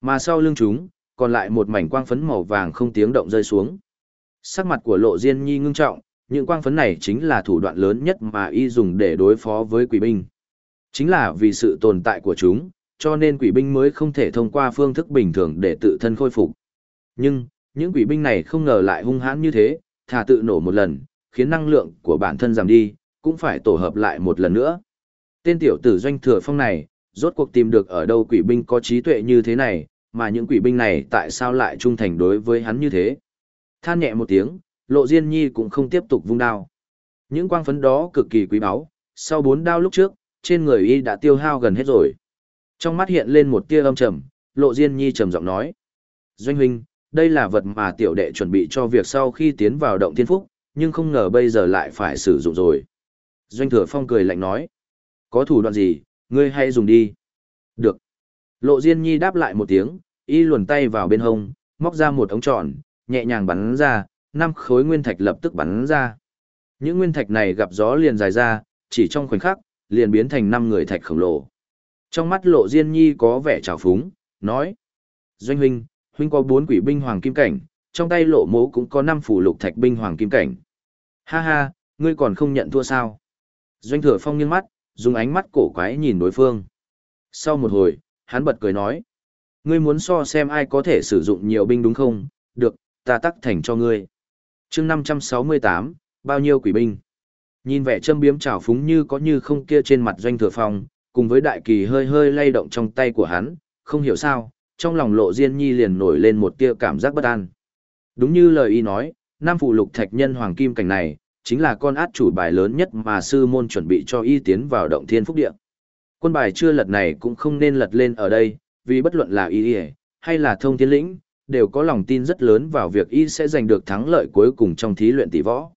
Mà sau lưng chúng, còn lại một mảnh quang phấn màu vàng không tiếng động rơi xuống. Sắc mặt của Lộ Diên Nhi ngưng trọng, những quang phấn này chính là thủ đoạn lớn nhất mà y dùng để đối phó với quỷ binh. Chính là vì sự tồn tại của chúng, cho nên quỷ binh mới không thể thông qua phương thức bình thường để tự thân khôi phục. Nhưng, những quỷ binh này không ngờ lại hung hãn như thế, thà tự nổ một lần, khiến năng lượng của bản thân giảm đi, cũng phải tổ hợp lại một lần nữa. Tên tiểu tử doanh thừa phong này, rốt cuộc tìm được ở đâu quỷ binh có trí tuệ như thế này, mà những quỷ binh này tại sao lại trung thành đối với hắn như thế. Than nhẹ một tiếng, lộ diên nhi cũng không tiếp tục vung đao. Những quang phấn đó cực kỳ quý báu, sau bốn đao lúc trước, trên người y đã tiêu hao gần hết rồi. Trong mắt hiện lên một tia âm trầm, lộ diên nhi trầm giọng nói. Doanh huynh, đây là vật mà tiểu đệ chuẩn bị cho việc sau khi tiến vào động thiên phúc, nhưng không ngờ bây giờ lại phải sử dụng rồi. Doanh thừa phong cười lạnh nói. Có thủ đoạn gì, ngươi hay dùng đi. Được. Lộ Diên Nhi đáp lại một tiếng, y luồn tay vào bên hông, móc ra một ống tròn, nhẹ nhàng bắn ra, năm khối nguyên thạch lập tức bắn ra. Những nguyên thạch này gặp gió liền dài ra, chỉ trong khoảnh khắc, liền biến thành năm người thạch khổng lồ. Trong mắt Lộ Diên Nhi có vẻ trào phúng, nói: "Doanh huynh, huynh có bốn quỷ binh hoàng kim cảnh, trong tay Lộ Mỗ cũng có năm phủ lục thạch binh hoàng kim cảnh. Ha ha, ngươi còn không nhận thua sao?" Doanh Thừa Phong nghiêng mắt, dùng ánh mắt cổ quái nhìn đối phương. Sau một hồi, hắn bật cười nói. Ngươi muốn so xem ai có thể sử dụng nhiều binh đúng không? Được, ta tắc thành cho ngươi chương 568, bao nhiêu quỷ binh? Nhìn vẻ châm biếm trào phúng như có như không kia trên mặt doanh thừa phong, cùng với đại kỳ hơi hơi lay động trong tay của hắn, không hiểu sao, trong lòng lộ diên nhi liền nổi lên một tia cảm giác bất an. Đúng như lời y nói, nam phụ lục thạch nhân hoàng kim cảnh này, chính là con át chủ bài lớn nhất mà sư môn chuẩn bị cho y tiến vào động thiên phúc địa. Quân bài chưa lật này cũng không nên lật lên ở đây, vì bất luận là y hay là thông thiên lĩnh, đều có lòng tin rất lớn vào việc y sẽ giành được thắng lợi cuối cùng trong thí luyện tỷ võ.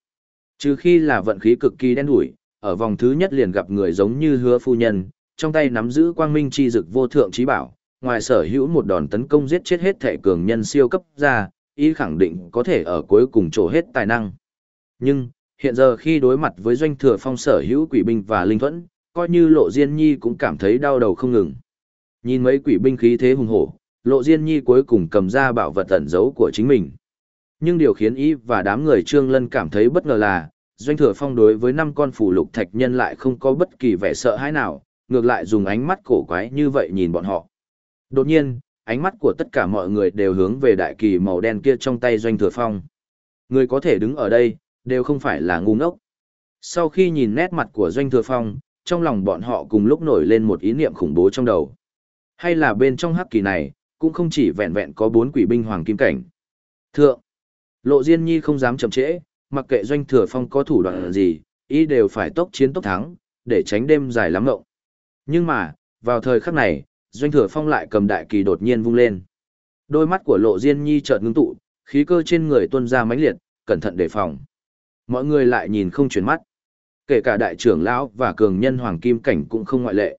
Trừ khi là vận khí cực kỳ đen đủi, ở vòng thứ nhất liền gặp người giống như hứa phu nhân, trong tay nắm giữ quang minh chi dực vô thượng trí bảo, ngoài sở hữu một đòn tấn công giết chết hết thể cường nhân siêu cấp ra, y khẳng định có thể ở cuối cùng trổ hết tài năng. Nhưng, hiện giờ khi đối mặt với doanh thừa phong sở hữu quỷ binh và linh thuẫn, coi như lộ diên nhi cũng cảm thấy đau đầu không ngừng. Nhìn mấy quỷ binh khí thế hùng hổ, lộ diên nhi cuối cùng cầm ra bảo vật tẩn giấu của chính mình. Nhưng điều khiến y và đám người trương lân cảm thấy bất ngờ là, doanh thừa phong đối với năm con phù lục thạch nhân lại không có bất kỳ vẻ sợ hãi nào, ngược lại dùng ánh mắt cổ quái như vậy nhìn bọn họ. Đột nhiên, ánh mắt của tất cả mọi người đều hướng về đại kỳ màu đen kia trong tay doanh thừa phong. Người có thể đứng ở đây, đều không phải là ngu ngốc. Sau khi nhìn nét mặt của doanh thừa phong, trong lòng bọn họ cùng lúc nổi lên một ý niệm khủng bố trong đầu. Hay là bên trong hắc kỳ này, cũng không chỉ vẹn vẹn có bốn quỷ binh hoàng kim cảnh. Thượng, lộ diên nhi không dám chậm trễ, mặc kệ doanh thừa phong có thủ đoạn gì, ý đều phải tốc chiến tốc thắng, để tránh đêm dài lắm ngộng. Nhưng mà, vào thời khắc này, doanh thừa phong lại cầm đại kỳ đột nhiên vung lên. Đôi mắt của lộ diên nhi chợt ngưng tụ, khí cơ trên người tuôn ra mãnh liệt, cẩn thận đề phòng. Mọi người lại nhìn không chuyển mắt. Kể cả đại trưởng lão và cường nhân hoàng kim cảnh cũng không ngoại lệ.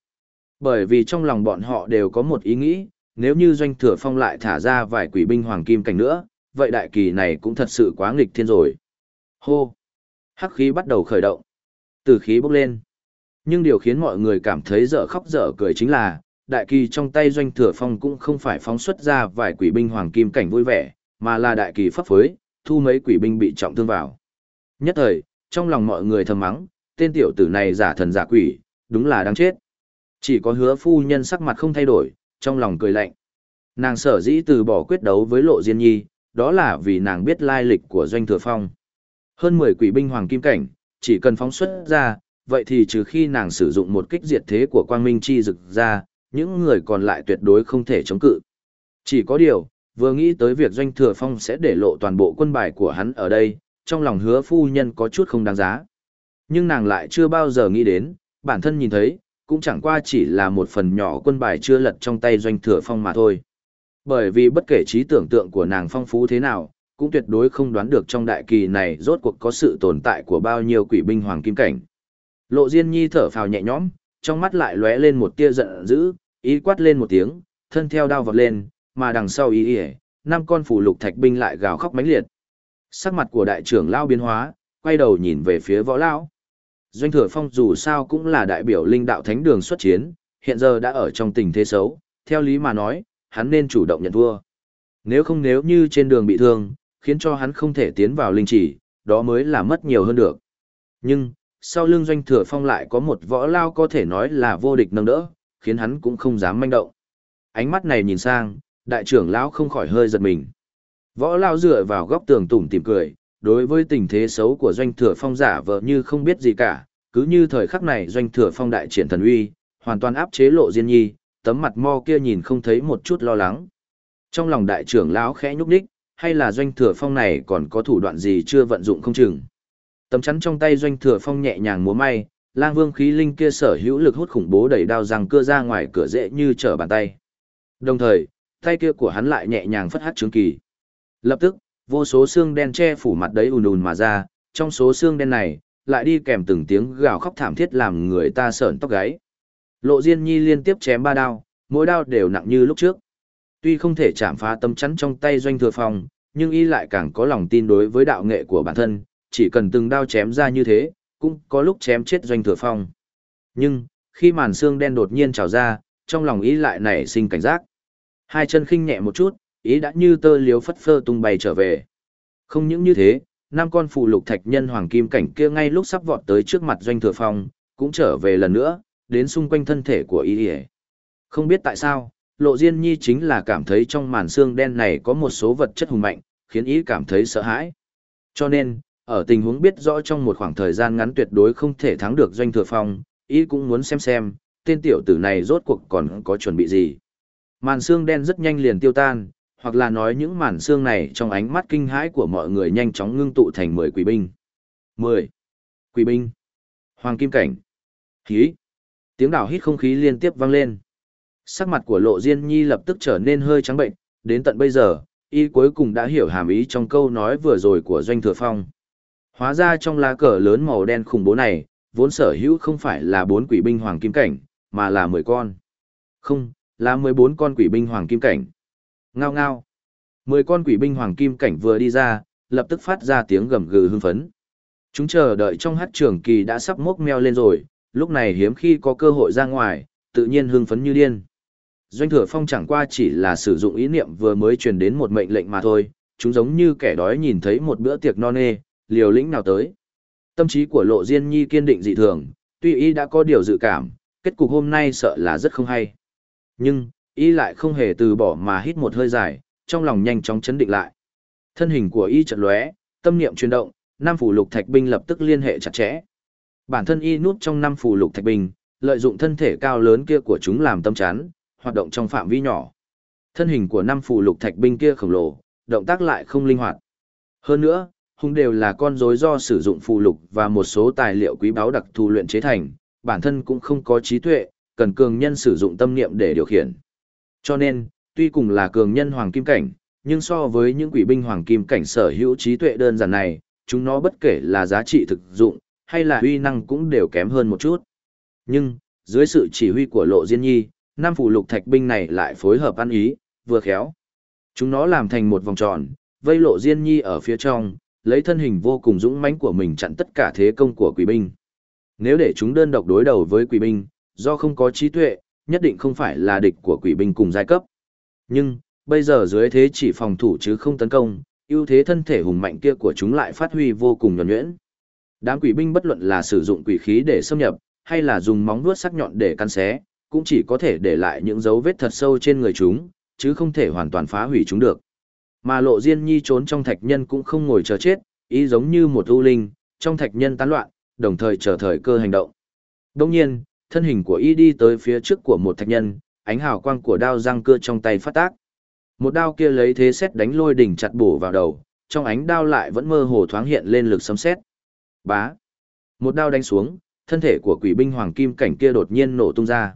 Bởi vì trong lòng bọn họ đều có một ý nghĩ, nếu như doanh thừa phong lại thả ra vài quỷ binh hoàng kim cảnh nữa, vậy đại kỳ này cũng thật sự quá nghịch thiên rồi. Hô! Hắc khí bắt đầu khởi động. Từ khí bốc lên. Nhưng điều khiến mọi người cảm thấy dở khóc dở cười chính là, đại kỳ trong tay doanh thừa phong cũng không phải phóng xuất ra vài quỷ binh hoàng kim cảnh vui vẻ, mà là đại kỳ pháp phối, thu mấy quỷ binh bị trọng thương vào. Nhất thời, trong lòng mọi người thầm mắng, tên tiểu tử này giả thần giả quỷ, đúng là đáng chết. Chỉ có hứa phu nhân sắc mặt không thay đổi, trong lòng cười lạnh. Nàng sở dĩ từ bỏ quyết đấu với lộ diên nhi, đó là vì nàng biết lai lịch của doanh thừa phong. Hơn 10 quỷ binh hoàng kim cảnh, chỉ cần phóng xuất ra, vậy thì trừ khi nàng sử dụng một kích diệt thế của quang minh chi rực ra, những người còn lại tuyệt đối không thể chống cự. Chỉ có điều, vừa nghĩ tới việc doanh thừa phong sẽ để lộ toàn bộ quân bài của hắn ở đây, trong lòng hứa phu nhân có chút không đáng giá. Nhưng nàng lại chưa bao giờ nghĩ đến, bản thân nhìn thấy, cũng chẳng qua chỉ là một phần nhỏ quân bài chưa lật trong tay doanh thừa phong mà thôi. Bởi vì bất kể trí tưởng tượng của nàng phong phú thế nào, cũng tuyệt đối không đoán được trong đại kỳ này rốt cuộc có sự tồn tại của bao nhiêu quỷ binh hoàng kim cảnh. Lộ Diên Nhi thở phào nhẹ nhõm, trong mắt lại lóe lên một tia giận dữ, ý quát lên một tiếng, thân theo đao vọt lên, mà đằng sau ý ỉa, năm con phủ lục thạch binh lại gào khóc mãnh liệt. Sắc mặt của đại trưởng lao biến hóa, quay đầu nhìn về phía võ lão. Doanh thừa phong dù sao cũng là đại biểu linh đạo thánh đường xuất chiến, hiện giờ đã ở trong tình thế xấu, theo lý mà nói, hắn nên chủ động nhận thua. Nếu không nếu như trên đường bị thương, khiến cho hắn không thể tiến vào linh chỉ, đó mới là mất nhiều hơn được. Nhưng, sau lưng doanh thừa phong lại có một võ lao có thể nói là vô địch nâng đỡ, khiến hắn cũng không dám manh động. Ánh mắt này nhìn sang, đại trưởng lão không khỏi hơi giật mình. Võ lao dựa vào góc tường tủm tỉm cười, đối với tình thế xấu của doanh thừa phong giả vờ như không biết gì cả, cứ như thời khắc này doanh thừa phong đại triển thần uy, hoàn toàn áp chế lộ diên nhi, tấm mặt mo kia nhìn không thấy một chút lo lắng. Trong lòng đại trưởng lão khẽ nhúc đích, hay là doanh thừa phong này còn có thủ đoạn gì chưa vận dụng không chừng. Tấm chắn trong tay doanh thừa phong nhẹ nhàng múa may, lang vương khí linh kia sở hữu lực hút khủng bố đẩy đao răng cưa ra ngoài cửa dễ như trở bàn tay. Đồng thời, tay kia của hắn lại nhẹ nhàng phất hát trướng kỳ. Lập tức, vô số xương đen che phủ mặt đấy ùn ùn mà ra, trong số xương đen này, lại đi kèm từng tiếng gào khóc thảm thiết làm người ta sởn tóc gáy. Lộ Diên Nhi liên tiếp chém ba đao, mỗi đao đều nặng như lúc trước. Tuy không thể chạm phá tâm chắn trong tay doanh thừa phong, nhưng y lại càng có lòng tin đối với đạo nghệ của bản thân, chỉ cần từng đao chém ra như thế, cũng có lúc chém chết doanh thừa phong. Nhưng, khi màn xương đen đột nhiên trào ra, trong lòng ý lại nảy sinh cảnh giác. Hai chân khinh nhẹ một chút, ý đã như tơ liếu phất phơ tung bay trở về. Không những như thế, năm con phụ lục thạch nhân hoàng kim cảnh kia ngay lúc sắp vọt tới trước mặt doanh thừa phong, cũng trở về lần nữa, đến xung quanh thân thể của ý ỉa. Không biết tại sao, lộ diên nhi chính là cảm thấy trong màn xương đen này có một số vật chất hùng mạnh, khiến ý cảm thấy sợ hãi. Cho nên, ở tình huống biết rõ trong một khoảng thời gian ngắn tuyệt đối không thể thắng được doanh thừa phong, ý cũng muốn xem xem, tên tiểu tử này rốt cuộc còn có chuẩn bị gì. Màn xương đen rất nhanh liền tiêu tan, hoặc là nói những màn xương này trong ánh mắt kinh hãi của mọi người nhanh chóng ngưng tụ thành 10 quỷ binh. 10. Quỷ binh. Hoàng kim cảnh. Khí. Tiếng đảo hít không khí liên tiếp vang lên. Sắc mặt của Lộ Diên Nhi lập tức trở nên hơi trắng bệnh, đến tận bây giờ, y cuối cùng đã hiểu hàm ý trong câu nói vừa rồi của Doanh Thừa Phong. Hóa ra trong lá cờ lớn màu đen khủng bố này, vốn sở hữu không phải là bốn quỷ binh hoàng kim cảnh, mà là mười con. Không, là mười bốn con quỷ binh hoàng kim cảnh. Ngao ngao. Mười con quỷ binh hoàng kim cảnh vừa đi ra, lập tức phát ra tiếng gầm gừ hưng phấn. Chúng chờ đợi trong hát trường kỳ đã sắp mốc meo lên rồi, lúc này hiếm khi có cơ hội ra ngoài, tự nhiên hưng phấn như điên. Doanh thừa phong chẳng qua chỉ là sử dụng ý niệm vừa mới truyền đến một mệnh lệnh mà thôi, chúng giống như kẻ đói nhìn thấy một bữa tiệc non nê, liều lĩnh nào tới. Tâm trí của lộ diên nhi kiên định dị thường, tuy ý đã có điều dự cảm, kết cục hôm nay sợ là rất không hay. Nhưng, y lại không hề từ bỏ mà hít một hơi dài, trong lòng nhanh chóng chấn định lại. Thân hình của y chợt lóe, tâm niệm chuyển động, năm phủ lục thạch binh lập tức liên hệ chặt chẽ. Bản thân y nút trong năm phủ lục thạch binh, lợi dụng thân thể cao lớn kia của chúng làm tâm chắn, hoạt động trong phạm vi nhỏ. Thân hình của năm phủ lục thạch binh kia khổng lồ, động tác lại không linh hoạt. Hơn nữa, hung đều là con rối do sử dụng phù lục và một số tài liệu quý báu đặc thù luyện chế thành, bản thân cũng không có trí tuệ, cần cường nhân sử dụng tâm niệm để điều khiển. Cho nên, tuy cùng là cường nhân hoàng kim cảnh, nhưng so với những quỷ binh hoàng kim cảnh sở hữu trí tuệ đơn giản này, chúng nó bất kể là giá trị thực dụng, hay là uy năng cũng đều kém hơn một chút. Nhưng, dưới sự chỉ huy của Lộ Diên Nhi, năm phù lục thạch binh này lại phối hợp ăn ý, vừa khéo. Chúng nó làm thành một vòng tròn, vây Lộ Diên Nhi ở phía trong, lấy thân hình vô cùng dũng mãnh của mình chặn tất cả thế công của quỷ binh. Nếu để chúng đơn độc đối đầu với quỷ binh, do không có trí tuệ, nhất định không phải là địch của quỷ binh cùng giai cấp. Nhưng, bây giờ dưới thế chỉ phòng thủ chứ không tấn công, ưu thế thân thể hùng mạnh kia của chúng lại phát huy vô cùng nhuần nhuyễn. Đám quỷ binh bất luận là sử dụng quỷ khí để xâm nhập, hay là dùng móng vuốt sắc nhọn để căn xé, cũng chỉ có thể để lại những dấu vết thật sâu trên người chúng, chứ không thể hoàn toàn phá hủy chúng được. Mà lộ diên nhi trốn trong thạch nhân cũng không ngồi chờ chết, ý giống như một u linh, trong thạch nhân tán loạn, đồng thời chờ thời cơ hành động. Đồng nhiên, thân hình của y đi tới phía trước của một thạch nhân, ánh hào quang của đao răng cưa trong tay phát tác. Một đao kia lấy thế xét đánh lôi đỉnh chặt bổ vào đầu, trong ánh đao lại vẫn mơ hồ thoáng hiện lên lực sấm xét. Bá. Một đao đánh xuống, thân thể của quỷ binh hoàng kim cảnh kia đột nhiên nổ tung ra.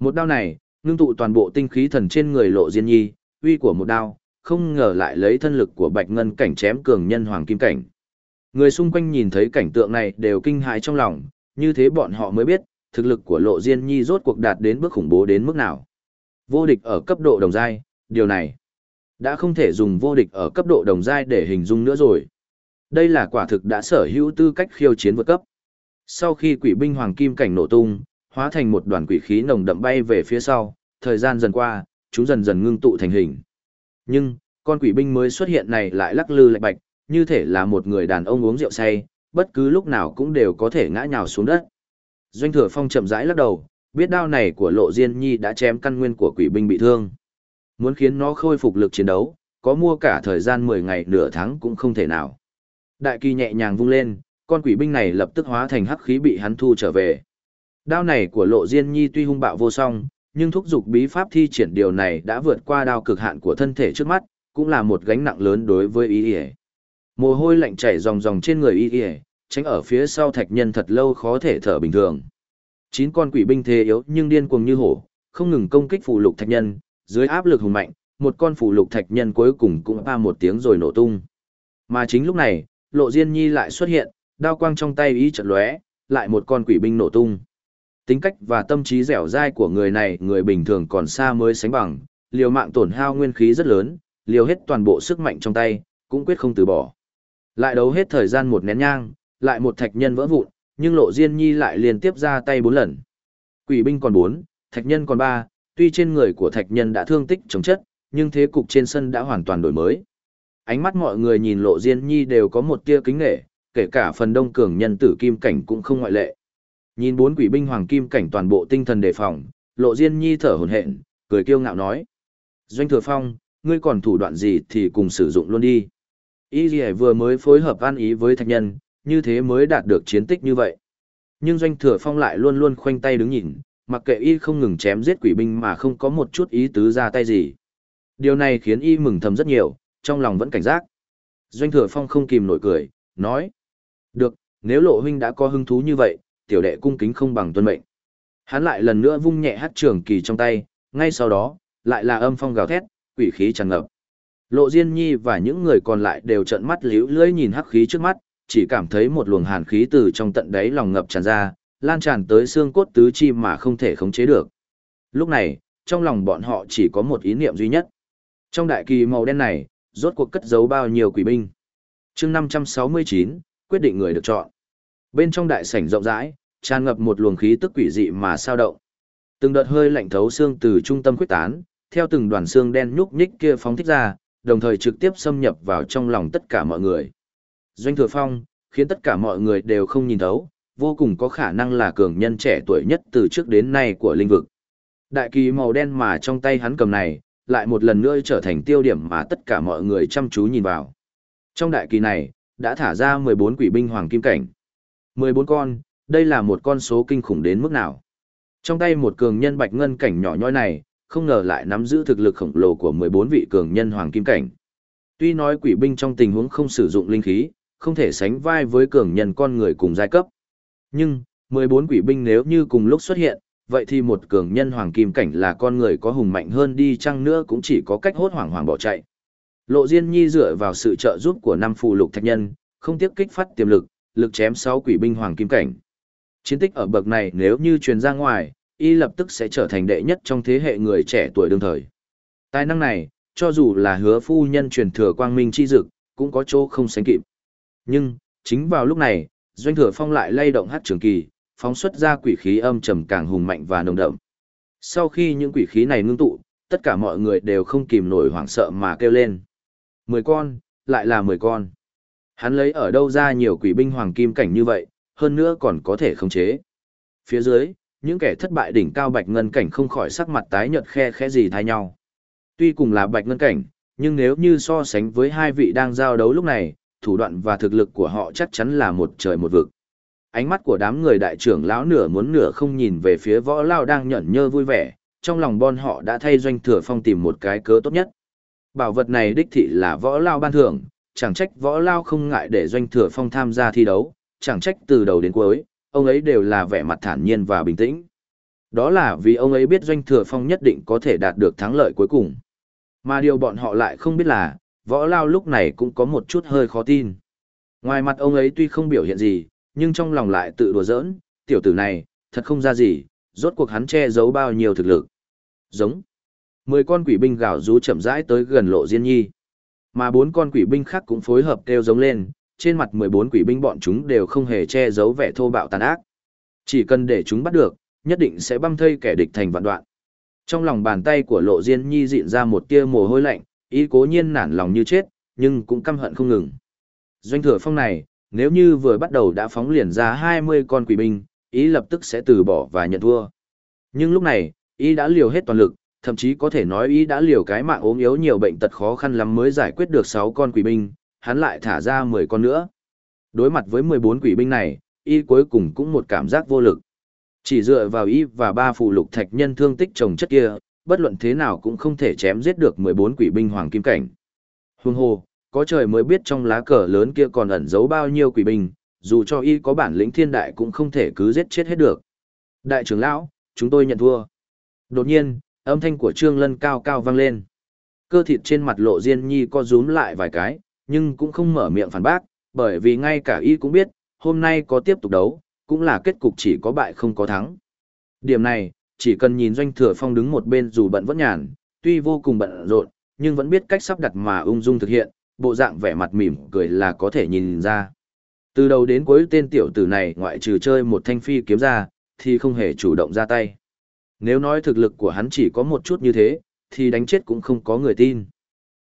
Một đao này, ngưng tụ toàn bộ tinh khí thần trên người lộ diên nhi, uy của một đao, không ngờ lại lấy thân lực của bạch ngân cảnh chém cường nhân hoàng kim cảnh. Người xung quanh nhìn thấy cảnh tượng này đều kinh hãi trong lòng, như thế bọn họ mới biết, thực lực của lộ diên nhi rốt cuộc đạt đến bước khủng bố đến mức nào. Vô địch ở cấp độ đồng giai, điều này đã không thể dùng vô địch ở cấp độ đồng giai để hình dung nữa rồi. Đây là quả thực đã sở hữu tư cách khiêu chiến vượt cấp. Sau khi quỷ binh hoàng kim cảnh nổ tung, hóa thành một đoàn quỷ khí nồng đậm bay về phía sau, thời gian dần qua, chúng dần dần ngưng tụ thành hình. Nhưng, con quỷ binh mới xuất hiện này lại lắc lư lạch bạch, như thể là một người đàn ông uống rượu say, bất cứ lúc nào cũng đều có thể ngã nhào xuống đất. Doanh thừa phong chậm rãi lắc đầu, biết đao này của lộ diên nhi đã chém căn nguyên của quỷ binh bị thương. Muốn khiến nó khôi phục lực chiến đấu, có mua cả thời gian 10 ngày nửa tháng cũng không thể nào. Đại kỳ nhẹ nhàng vung lên, con quỷ binh này lập tức hóa thành hắc khí bị hắn thu trở về. Đao này của lộ diên nhi tuy hung bạo vô song, nhưng thúc giục bí pháp thi triển điều này đã vượt qua đao cực hạn của thân thể trước mắt, cũng là một gánh nặng lớn đối với ý ỉa. Mồ hôi lạnh chảy ròng ròng trên người ý ỉa, tránh ở phía sau thạch nhân thật lâu khó thể thở bình thường. Chín con quỷ binh thế yếu nhưng điên cuồng như hổ, không ngừng công kích phù lục thạch nhân, dưới áp lực hùng mạnh, một con phù lục thạch nhân cuối cùng cũng pa một tiếng rồi nổ tung. Mà chính lúc này, Lộ Diên Nhi lại xuất hiện, đao quang trong tay ý chợt lóe, lại một con quỷ binh nổ tung. Tính cách và tâm trí dẻo dai của người này, người bình thường còn xa mới sánh bằng, liều mạng tổn hao nguyên khí rất lớn, liều hết toàn bộ sức mạnh trong tay, cũng quyết không từ bỏ. Lại đấu hết thời gian một nén nhang, lại một thạch nhân vỡ vụn, nhưng Lộ Diên Nhi lại liên tiếp ra tay bốn lần. Quỷ binh còn bốn, thạch nhân còn ba, tuy trên người của thạch nhân đã thương tích chống chất, nhưng thế cục trên sân đã hoàn toàn đổi mới. Ánh mắt mọi người nhìn Lộ Diên Nhi đều có một tia kính nghệ, kể cả phần đông cường nhân tử kim cảnh cũng không ngoại lệ. Nhìn bốn quỷ binh hoàng kim cảnh toàn bộ tinh thần đề phòng, Lộ Diên Nhi thở hổn hển, cười kiêu ngạo nói: "Doanh Thừa Phong, ngươi còn thủ đoạn gì thì cùng sử dụng luôn đi." Y Lì vừa mới phối hợp an ý với thạch nhân, như thế mới đạt được chiến tích như vậy. Nhưng Doanh Thừa Phong lại luôn luôn khoanh tay đứng nhìn, mặc kệ y không ngừng chém giết quỷ binh mà không có một chút ý tứ ra tay gì. Điều này khiến y mừng thầm rất nhiều, trong lòng vẫn cảnh giác. Doanh Thừa Phong không kìm nổi cười, nói: "Được, nếu Lộ huynh đã có hứng thú như vậy, tiểu đệ cung kính không bằng tuân mệnh." Hắn lại lần nữa vung nhẹ hắc trường kỳ trong tay, ngay sau đó, lại là âm phong gào thét, quỷ khí tràn ngập. Lộ Diên Nhi và những người còn lại đều trợn mắt liễu lưỡi nhìn hắc khí trước mắt, chỉ cảm thấy một luồng hàn khí từ trong tận đáy lòng ngập tràn ra, lan tràn tới xương cốt tứ chi mà không thể khống chế được. Lúc này, trong lòng bọn họ chỉ có một ý niệm duy nhất. Trong đại kỳ màu đen này, rốt cuộc cất giấu bao nhiêu quỷ binh. chương 569, quyết định người được chọn. Bên trong đại sảnh rộng rãi, tràn ngập một luồng khí tức quỷ dị mà sao động. Từng đợt hơi lạnh thấu xương từ trung tâm quyết tán, theo từng đoàn xương đen nhúc nhích kia phóng thích ra, đồng thời trực tiếp xâm nhập vào trong lòng tất cả mọi người. Doanh thừa phong, khiến tất cả mọi người đều không nhìn thấu, vô cùng có khả năng là cường nhân trẻ tuổi nhất từ trước đến nay của linh vực. Đại kỳ màu đen mà trong tay hắn cầm này, lại một lần nữa trở thành tiêu điểm mà tất cả mọi người chăm chú nhìn vào. Trong đại kỳ này, đã thả ra 14 quỷ binh hoàng kim cảnh. 14 con, đây là một con số kinh khủng đến mức nào. Trong tay một cường nhân bạch ngân cảnh nhỏ nhoi này, không ngờ lại nắm giữ thực lực khổng lồ của 14 vị cường nhân hoàng kim cảnh. Tuy nói quỷ binh trong tình huống không sử dụng linh khí, không thể sánh vai với cường nhân con người cùng giai cấp. Nhưng, 14 quỷ binh nếu như cùng lúc xuất hiện, vậy thì một cường nhân hoàng kim cảnh là con người có hùng mạnh hơn đi chăng nữa cũng chỉ có cách hốt hoảng hoảng bỏ chạy. Lộ Diên Nhi dựa vào sự trợ giúp của năm phù lục thạch nhân, không tiếp kích phát tiềm lực, lực chém 6 quỷ binh hoàng kim cảnh. Chiến tích ở bậc này nếu như truyền ra ngoài, y lập tức sẽ trở thành đệ nhất trong thế hệ người trẻ tuổi đương thời. Tài năng này, cho dù là hứa phu nhân truyền thừa quang minh chi dực, cũng có chỗ không sánh kịp. Nhưng, chính vào lúc này, doanh thừa phong lại lay động hát trường kỳ, phóng xuất ra quỷ khí âm trầm càng hùng mạnh và nồng đậm. Sau khi những quỷ khí này ngưng tụ, tất cả mọi người đều không kìm nổi hoảng sợ mà kêu lên. Mười con, lại là mười con. Hắn lấy ở đâu ra nhiều quỷ binh hoàng kim cảnh như vậy, hơn nữa còn có thể khống chế. Phía dưới, những kẻ thất bại đỉnh cao bạch ngân cảnh không khỏi sắc mặt tái nhợt khe khẽ gì thay nhau. Tuy cùng là bạch ngân cảnh, nhưng nếu như so sánh với hai vị đang giao đấu lúc này, thủ đoạn và thực lực của họ chắc chắn là một trời một vực. Ánh mắt của đám người đại trưởng lão nửa muốn nửa không nhìn về phía võ lao đang nhẫn nhơ vui vẻ, trong lòng bọn họ đã thay doanh thừa phong tìm một cái cớ tốt nhất. Bảo vật này đích thị là võ lao ban thưởng, chẳng trách võ lao không ngại để doanh thừa phong tham gia thi đấu, chẳng trách từ đầu đến cuối, ông ấy đều là vẻ mặt thản nhiên và bình tĩnh. Đó là vì ông ấy biết doanh thừa phong nhất định có thể đạt được thắng lợi cuối cùng. Mà điều bọn họ lại không biết là, võ lao lúc này cũng có một chút hơi khó tin. Ngoài mặt ông ấy tuy không biểu hiện gì, nhưng trong lòng lại tự đùa giỡn, tiểu tử này, thật không ra gì, rốt cuộc hắn che giấu bao nhiêu thực lực. Giống. Mười con quỷ binh gào rú chậm rãi tới gần lộ diên nhi. Mà bốn con quỷ binh khác cũng phối hợp kêu giống lên, trên mặt 14 quỷ binh bọn chúng đều không hề che giấu vẻ thô bạo tàn ác. Chỉ cần để chúng bắt được, nhất định sẽ băm thây kẻ địch thành vạn đoạn. Trong lòng bàn tay của Lộ Diên Nhi dịn ra một tia mồ hôi lạnh, ý cố nhiên nản lòng như chết, nhưng cũng căm hận không ngừng. Doanh thừa phong này, nếu như vừa bắt đầu đã phóng liền ra 20 con quỷ binh, ý lập tức sẽ từ bỏ và nhận thua. Nhưng lúc này, ý đã liều hết toàn lực, thậm chí có thể nói ý đã liều cái mạng ốm yếu nhiều bệnh tật khó khăn lắm mới giải quyết được 6 con quỷ binh, hắn lại thả ra 10 con nữa. Đối mặt với 14 quỷ binh này, y cuối cùng cũng một cảm giác vô lực. Chỉ dựa vào y và ba phụ lục thạch nhân thương tích chồng chất kia, bất luận thế nào cũng không thể chém giết được 14 quỷ binh hoàng kim cảnh. Hùng hồ, có trời mới biết trong lá cờ lớn kia còn ẩn giấu bao nhiêu quỷ binh, dù cho y có bản lĩnh thiên đại cũng không thể cứ giết chết hết được. Đại trưởng lão, chúng tôi nhận thua. Đột nhiên, âm thanh của Trương Lân cao cao vang lên. Cơ thịt trên mặt lộ Diên Nhi co rúm lại vài cái, nhưng cũng không mở miệng phản bác, bởi vì ngay cả y cũng biết, hôm nay có tiếp tục đấu, cũng là kết cục chỉ có bại không có thắng. Điểm này, chỉ cần nhìn doanh thừa phong đứng một bên dù bận vẫn nhàn, tuy vô cùng bận rộn, nhưng vẫn biết cách sắp đặt mà ung dung thực hiện, bộ dạng vẻ mặt mỉm cười là có thể nhìn ra. Từ đầu đến cuối tên tiểu tử này ngoại trừ chơi một thanh phi kiếm ra, thì không hề chủ động ra tay. Nếu nói thực lực của hắn chỉ có một chút như thế, thì đánh chết cũng không có người tin.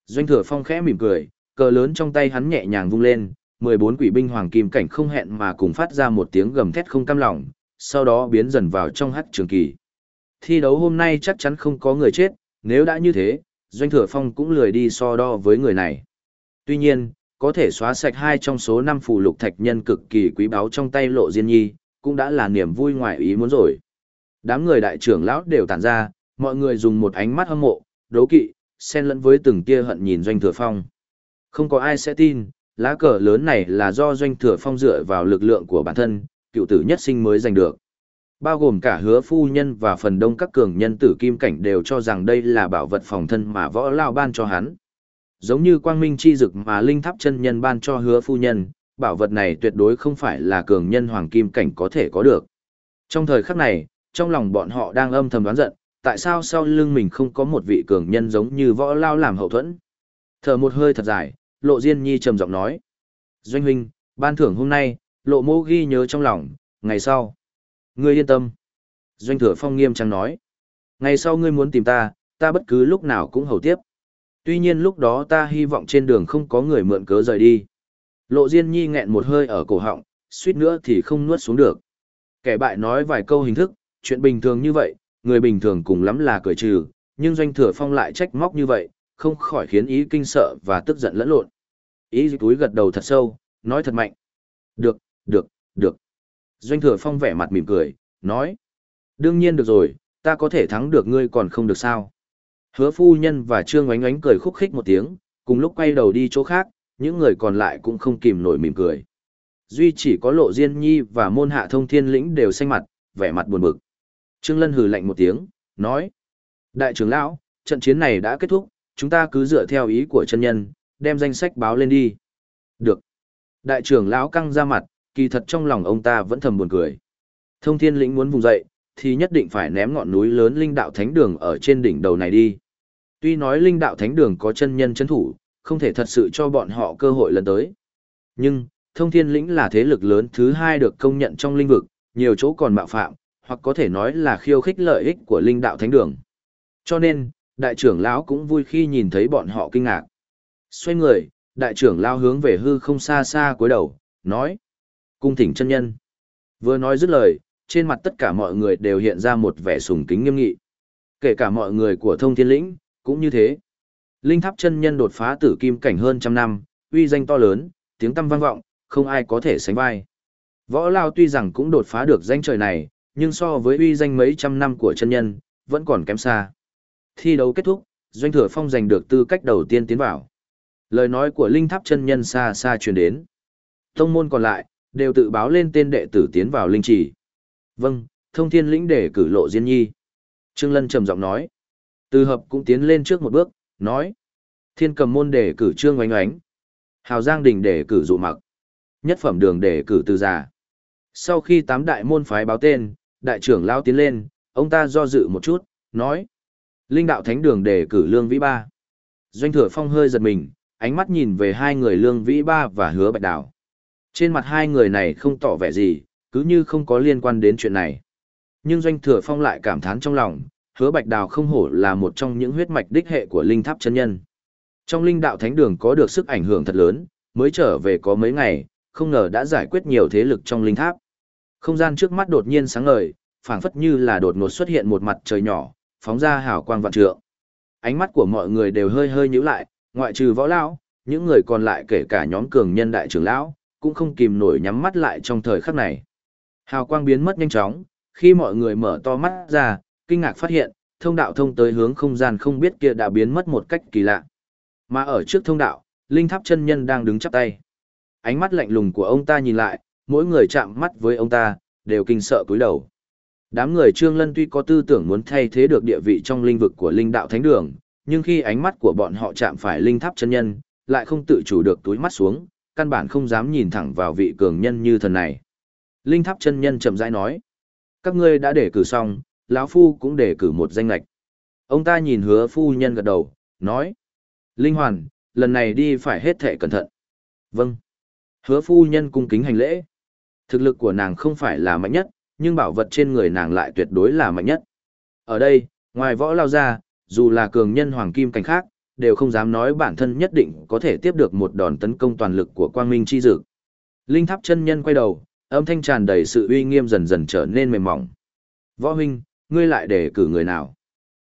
Doanh thừa phong khẽ mỉm cười, cờ lớn trong tay hắn nhẹ nhàng vung lên, 14 quỷ binh hoàng kim cảnh không hẹn mà cùng phát ra một tiếng gầm thét không cam lòng, sau đó biến dần vào trong hắc trường kỳ. Thi đấu hôm nay chắc chắn không có người chết, nếu đã như thế, Doanh Thừa Phong cũng lười đi so đo với người này. Tuy nhiên, có thể xóa sạch hai trong số năm phù lục thạch nhân cực kỳ quý báu trong tay lộ diên nhi, cũng đã là niềm vui ngoài ý muốn rồi. Đám người đại trưởng lão đều tản ra, mọi người dùng một ánh mắt hâm mộ, đố kỵ, xen lẫn với từng tia hận nhìn Doanh Thừa Phong. Không có ai sẽ tin, lá cờ lớn này là do doanh thừa phong dựa vào lực lượng của bản thân, cựu tử nhất sinh mới giành được. Bao gồm cả hứa phu nhân và phần đông các cường nhân tử kim cảnh đều cho rằng đây là bảo vật phòng thân mà võ lao ban cho hắn. Giống như quang minh chi dực mà linh tháp chân nhân ban cho hứa phu nhân, bảo vật này tuyệt đối không phải là cường nhân hoàng kim cảnh có thể có được. Trong thời khắc này, trong lòng bọn họ đang âm thầm đoán giận, tại sao sau lưng mình không có một vị cường nhân giống như võ lao làm hậu thuẫn. Thở một hơi thật dài, lộ diên nhi trầm giọng nói. Doanh huynh, ban thưởng hôm nay, lộ mô ghi nhớ trong lòng, ngày sau. Ngươi yên tâm. Doanh thừa phong nghiêm trang nói. Ngày sau ngươi muốn tìm ta, ta bất cứ lúc nào cũng hầu tiếp. Tuy nhiên lúc đó ta hy vọng trên đường không có người mượn cớ rời đi. Lộ Diên Nhi nghẹn một hơi ở cổ họng, suýt nữa thì không nuốt xuống được. Kẻ bại nói vài câu hình thức, chuyện bình thường như vậy, người bình thường cùng lắm là cười trừ, nhưng doanh thừa phong lại trách móc như vậy, không khỏi khiến ý kinh sợ và tức giận lẫn lộn. Ý túi gật đầu thật sâu, nói thật mạnh. Được, được, được. Doanh thừa phong vẻ mặt mỉm cười, nói. Đương nhiên được rồi, ta có thể thắng được ngươi còn không được sao. Hứa phu nhân và trương oánh oánh cười khúc khích một tiếng, cùng lúc quay đầu đi chỗ khác, những người còn lại cũng không kìm nổi mỉm cười. Duy chỉ có lộ diên nhi và môn hạ thông thiên lĩnh đều xanh mặt, vẻ mặt buồn bực. Trương Lân hừ lạnh một tiếng, nói. Đại trưởng lão, trận chiến này đã kết thúc, chúng ta cứ dựa theo ý của chân nhân, đem danh sách báo lên đi. Được. Đại trưởng lão căng ra mặt, kỳ thật trong lòng ông ta vẫn thầm buồn cười. Thông thiên lĩnh muốn vùng dậy, thì nhất định phải ném ngọn núi lớn linh đạo thánh đường ở trên đỉnh đầu này đi. Tuy nói linh đạo thánh đường có chân nhân chân thủ, không thể thật sự cho bọn họ cơ hội lần tới. Nhưng, thông thiên lĩnh là thế lực lớn thứ hai được công nhận trong linh vực, nhiều chỗ còn mạo phạm, hoặc có thể nói là khiêu khích lợi ích của linh đạo thánh đường. Cho nên, đại trưởng lão cũng vui khi nhìn thấy bọn họ kinh ngạc. Xoay người, đại trưởng lão hướng về hư không xa xa cuối đầu, nói. Cung thỉnh chân nhân. Vừa nói dứt lời, trên mặt tất cả mọi người đều hiện ra một vẻ sùng kính nghiêm nghị. Kể cả mọi người của thông thiên lĩnh, cũng như thế. Linh tháp chân nhân đột phá tử kim cảnh hơn trăm năm, uy danh to lớn, tiếng tăm vang vọng, không ai có thể sánh vai. Võ Lao tuy rằng cũng đột phá được danh trời này, nhưng so với uy danh mấy trăm năm của chân nhân, vẫn còn kém xa. Thi đấu kết thúc, Doanh Thừa Phong giành được tư cách đầu tiên tiến vào. Lời nói của Linh Tháp chân nhân xa xa truyền đến. Tông môn còn lại, đều tự báo lên tên đệ tử tiến vào linh trì. Vâng, thông thiên lĩnh để cử lộ diên nhi. Trương Lân trầm giọng nói. Từ hợp cũng tiến lên trước một bước, nói. Thiên cầm môn để cử trương oánh oánh. Hào Giang đình để cử dụ mặc. Nhất phẩm đường để cử từ già. Sau khi tám đại môn phái báo tên, đại trưởng lao tiến lên, ông ta do dự một chút, nói. Linh đạo thánh đường để cử lương vĩ ba. Doanh thừa phong hơi giật mình, ánh mắt nhìn về hai người lương vĩ ba và hứa bạch đào. Trên mặt hai người này không tỏ vẻ gì, cứ như không có liên quan đến chuyện này. Nhưng Doanh Thừa Phong lại cảm thán trong lòng, hứa bạch đào không hổ là một trong những huyết mạch đích hệ của linh tháp chân nhân. Trong linh đạo thánh đường có được sức ảnh hưởng thật lớn, mới trở về có mấy ngày, không ngờ đã giải quyết nhiều thế lực trong linh tháp. Không gian trước mắt đột nhiên sáng ngời, phảng phất như là đột ngột xuất hiện một mặt trời nhỏ, phóng ra hào quang vạn trượng. Ánh mắt của mọi người đều hơi hơi nhíu lại, ngoại trừ võ lão, những người còn lại kể cả nhóm cường nhân đại trưởng lão, cũng không kìm nổi nhắm mắt lại trong thời khắc này. Hào quang biến mất nhanh chóng, khi mọi người mở to mắt ra, kinh ngạc phát hiện, thông đạo thông tới hướng không gian không biết kia đã biến mất một cách kỳ lạ. Mà ở trước thông đạo, linh tháp chân nhân đang đứng chắp tay. Ánh mắt lạnh lùng của ông ta nhìn lại, mỗi người chạm mắt với ông ta, đều kinh sợ cúi đầu. Đám người Trương Lân tuy có tư tưởng muốn thay thế được địa vị trong linh vực của linh đạo thánh đường, nhưng khi ánh mắt của bọn họ chạm phải linh tháp chân nhân, lại không tự chủ được túi mắt xuống, căn bản không dám nhìn thẳng vào vị cường nhân như thần này. Linh tháp chân nhân chậm rãi nói. Các ngươi đã đề cử xong, lão phu cũng đề cử một danh lạch. Ông ta nhìn hứa phu nhân gật đầu, nói. Linh hoàn, lần này đi phải hết thệ cẩn thận. Vâng. Hứa phu nhân cung kính hành lễ. Thực lực của nàng không phải là mạnh nhất, nhưng bảo vật trên người nàng lại tuyệt đối là mạnh nhất. Ở đây, ngoài võ lao ra, dù là cường nhân hoàng kim cảnh khác, đều không dám nói bản thân nhất định có thể tiếp được một đòn tấn công toàn lực của quang minh chi dực. Linh tháp chân nhân quay đầu, âm thanh tràn đầy sự uy nghiêm dần dần trở nên mềm mỏng. Võ huynh, ngươi lại để cử người nào?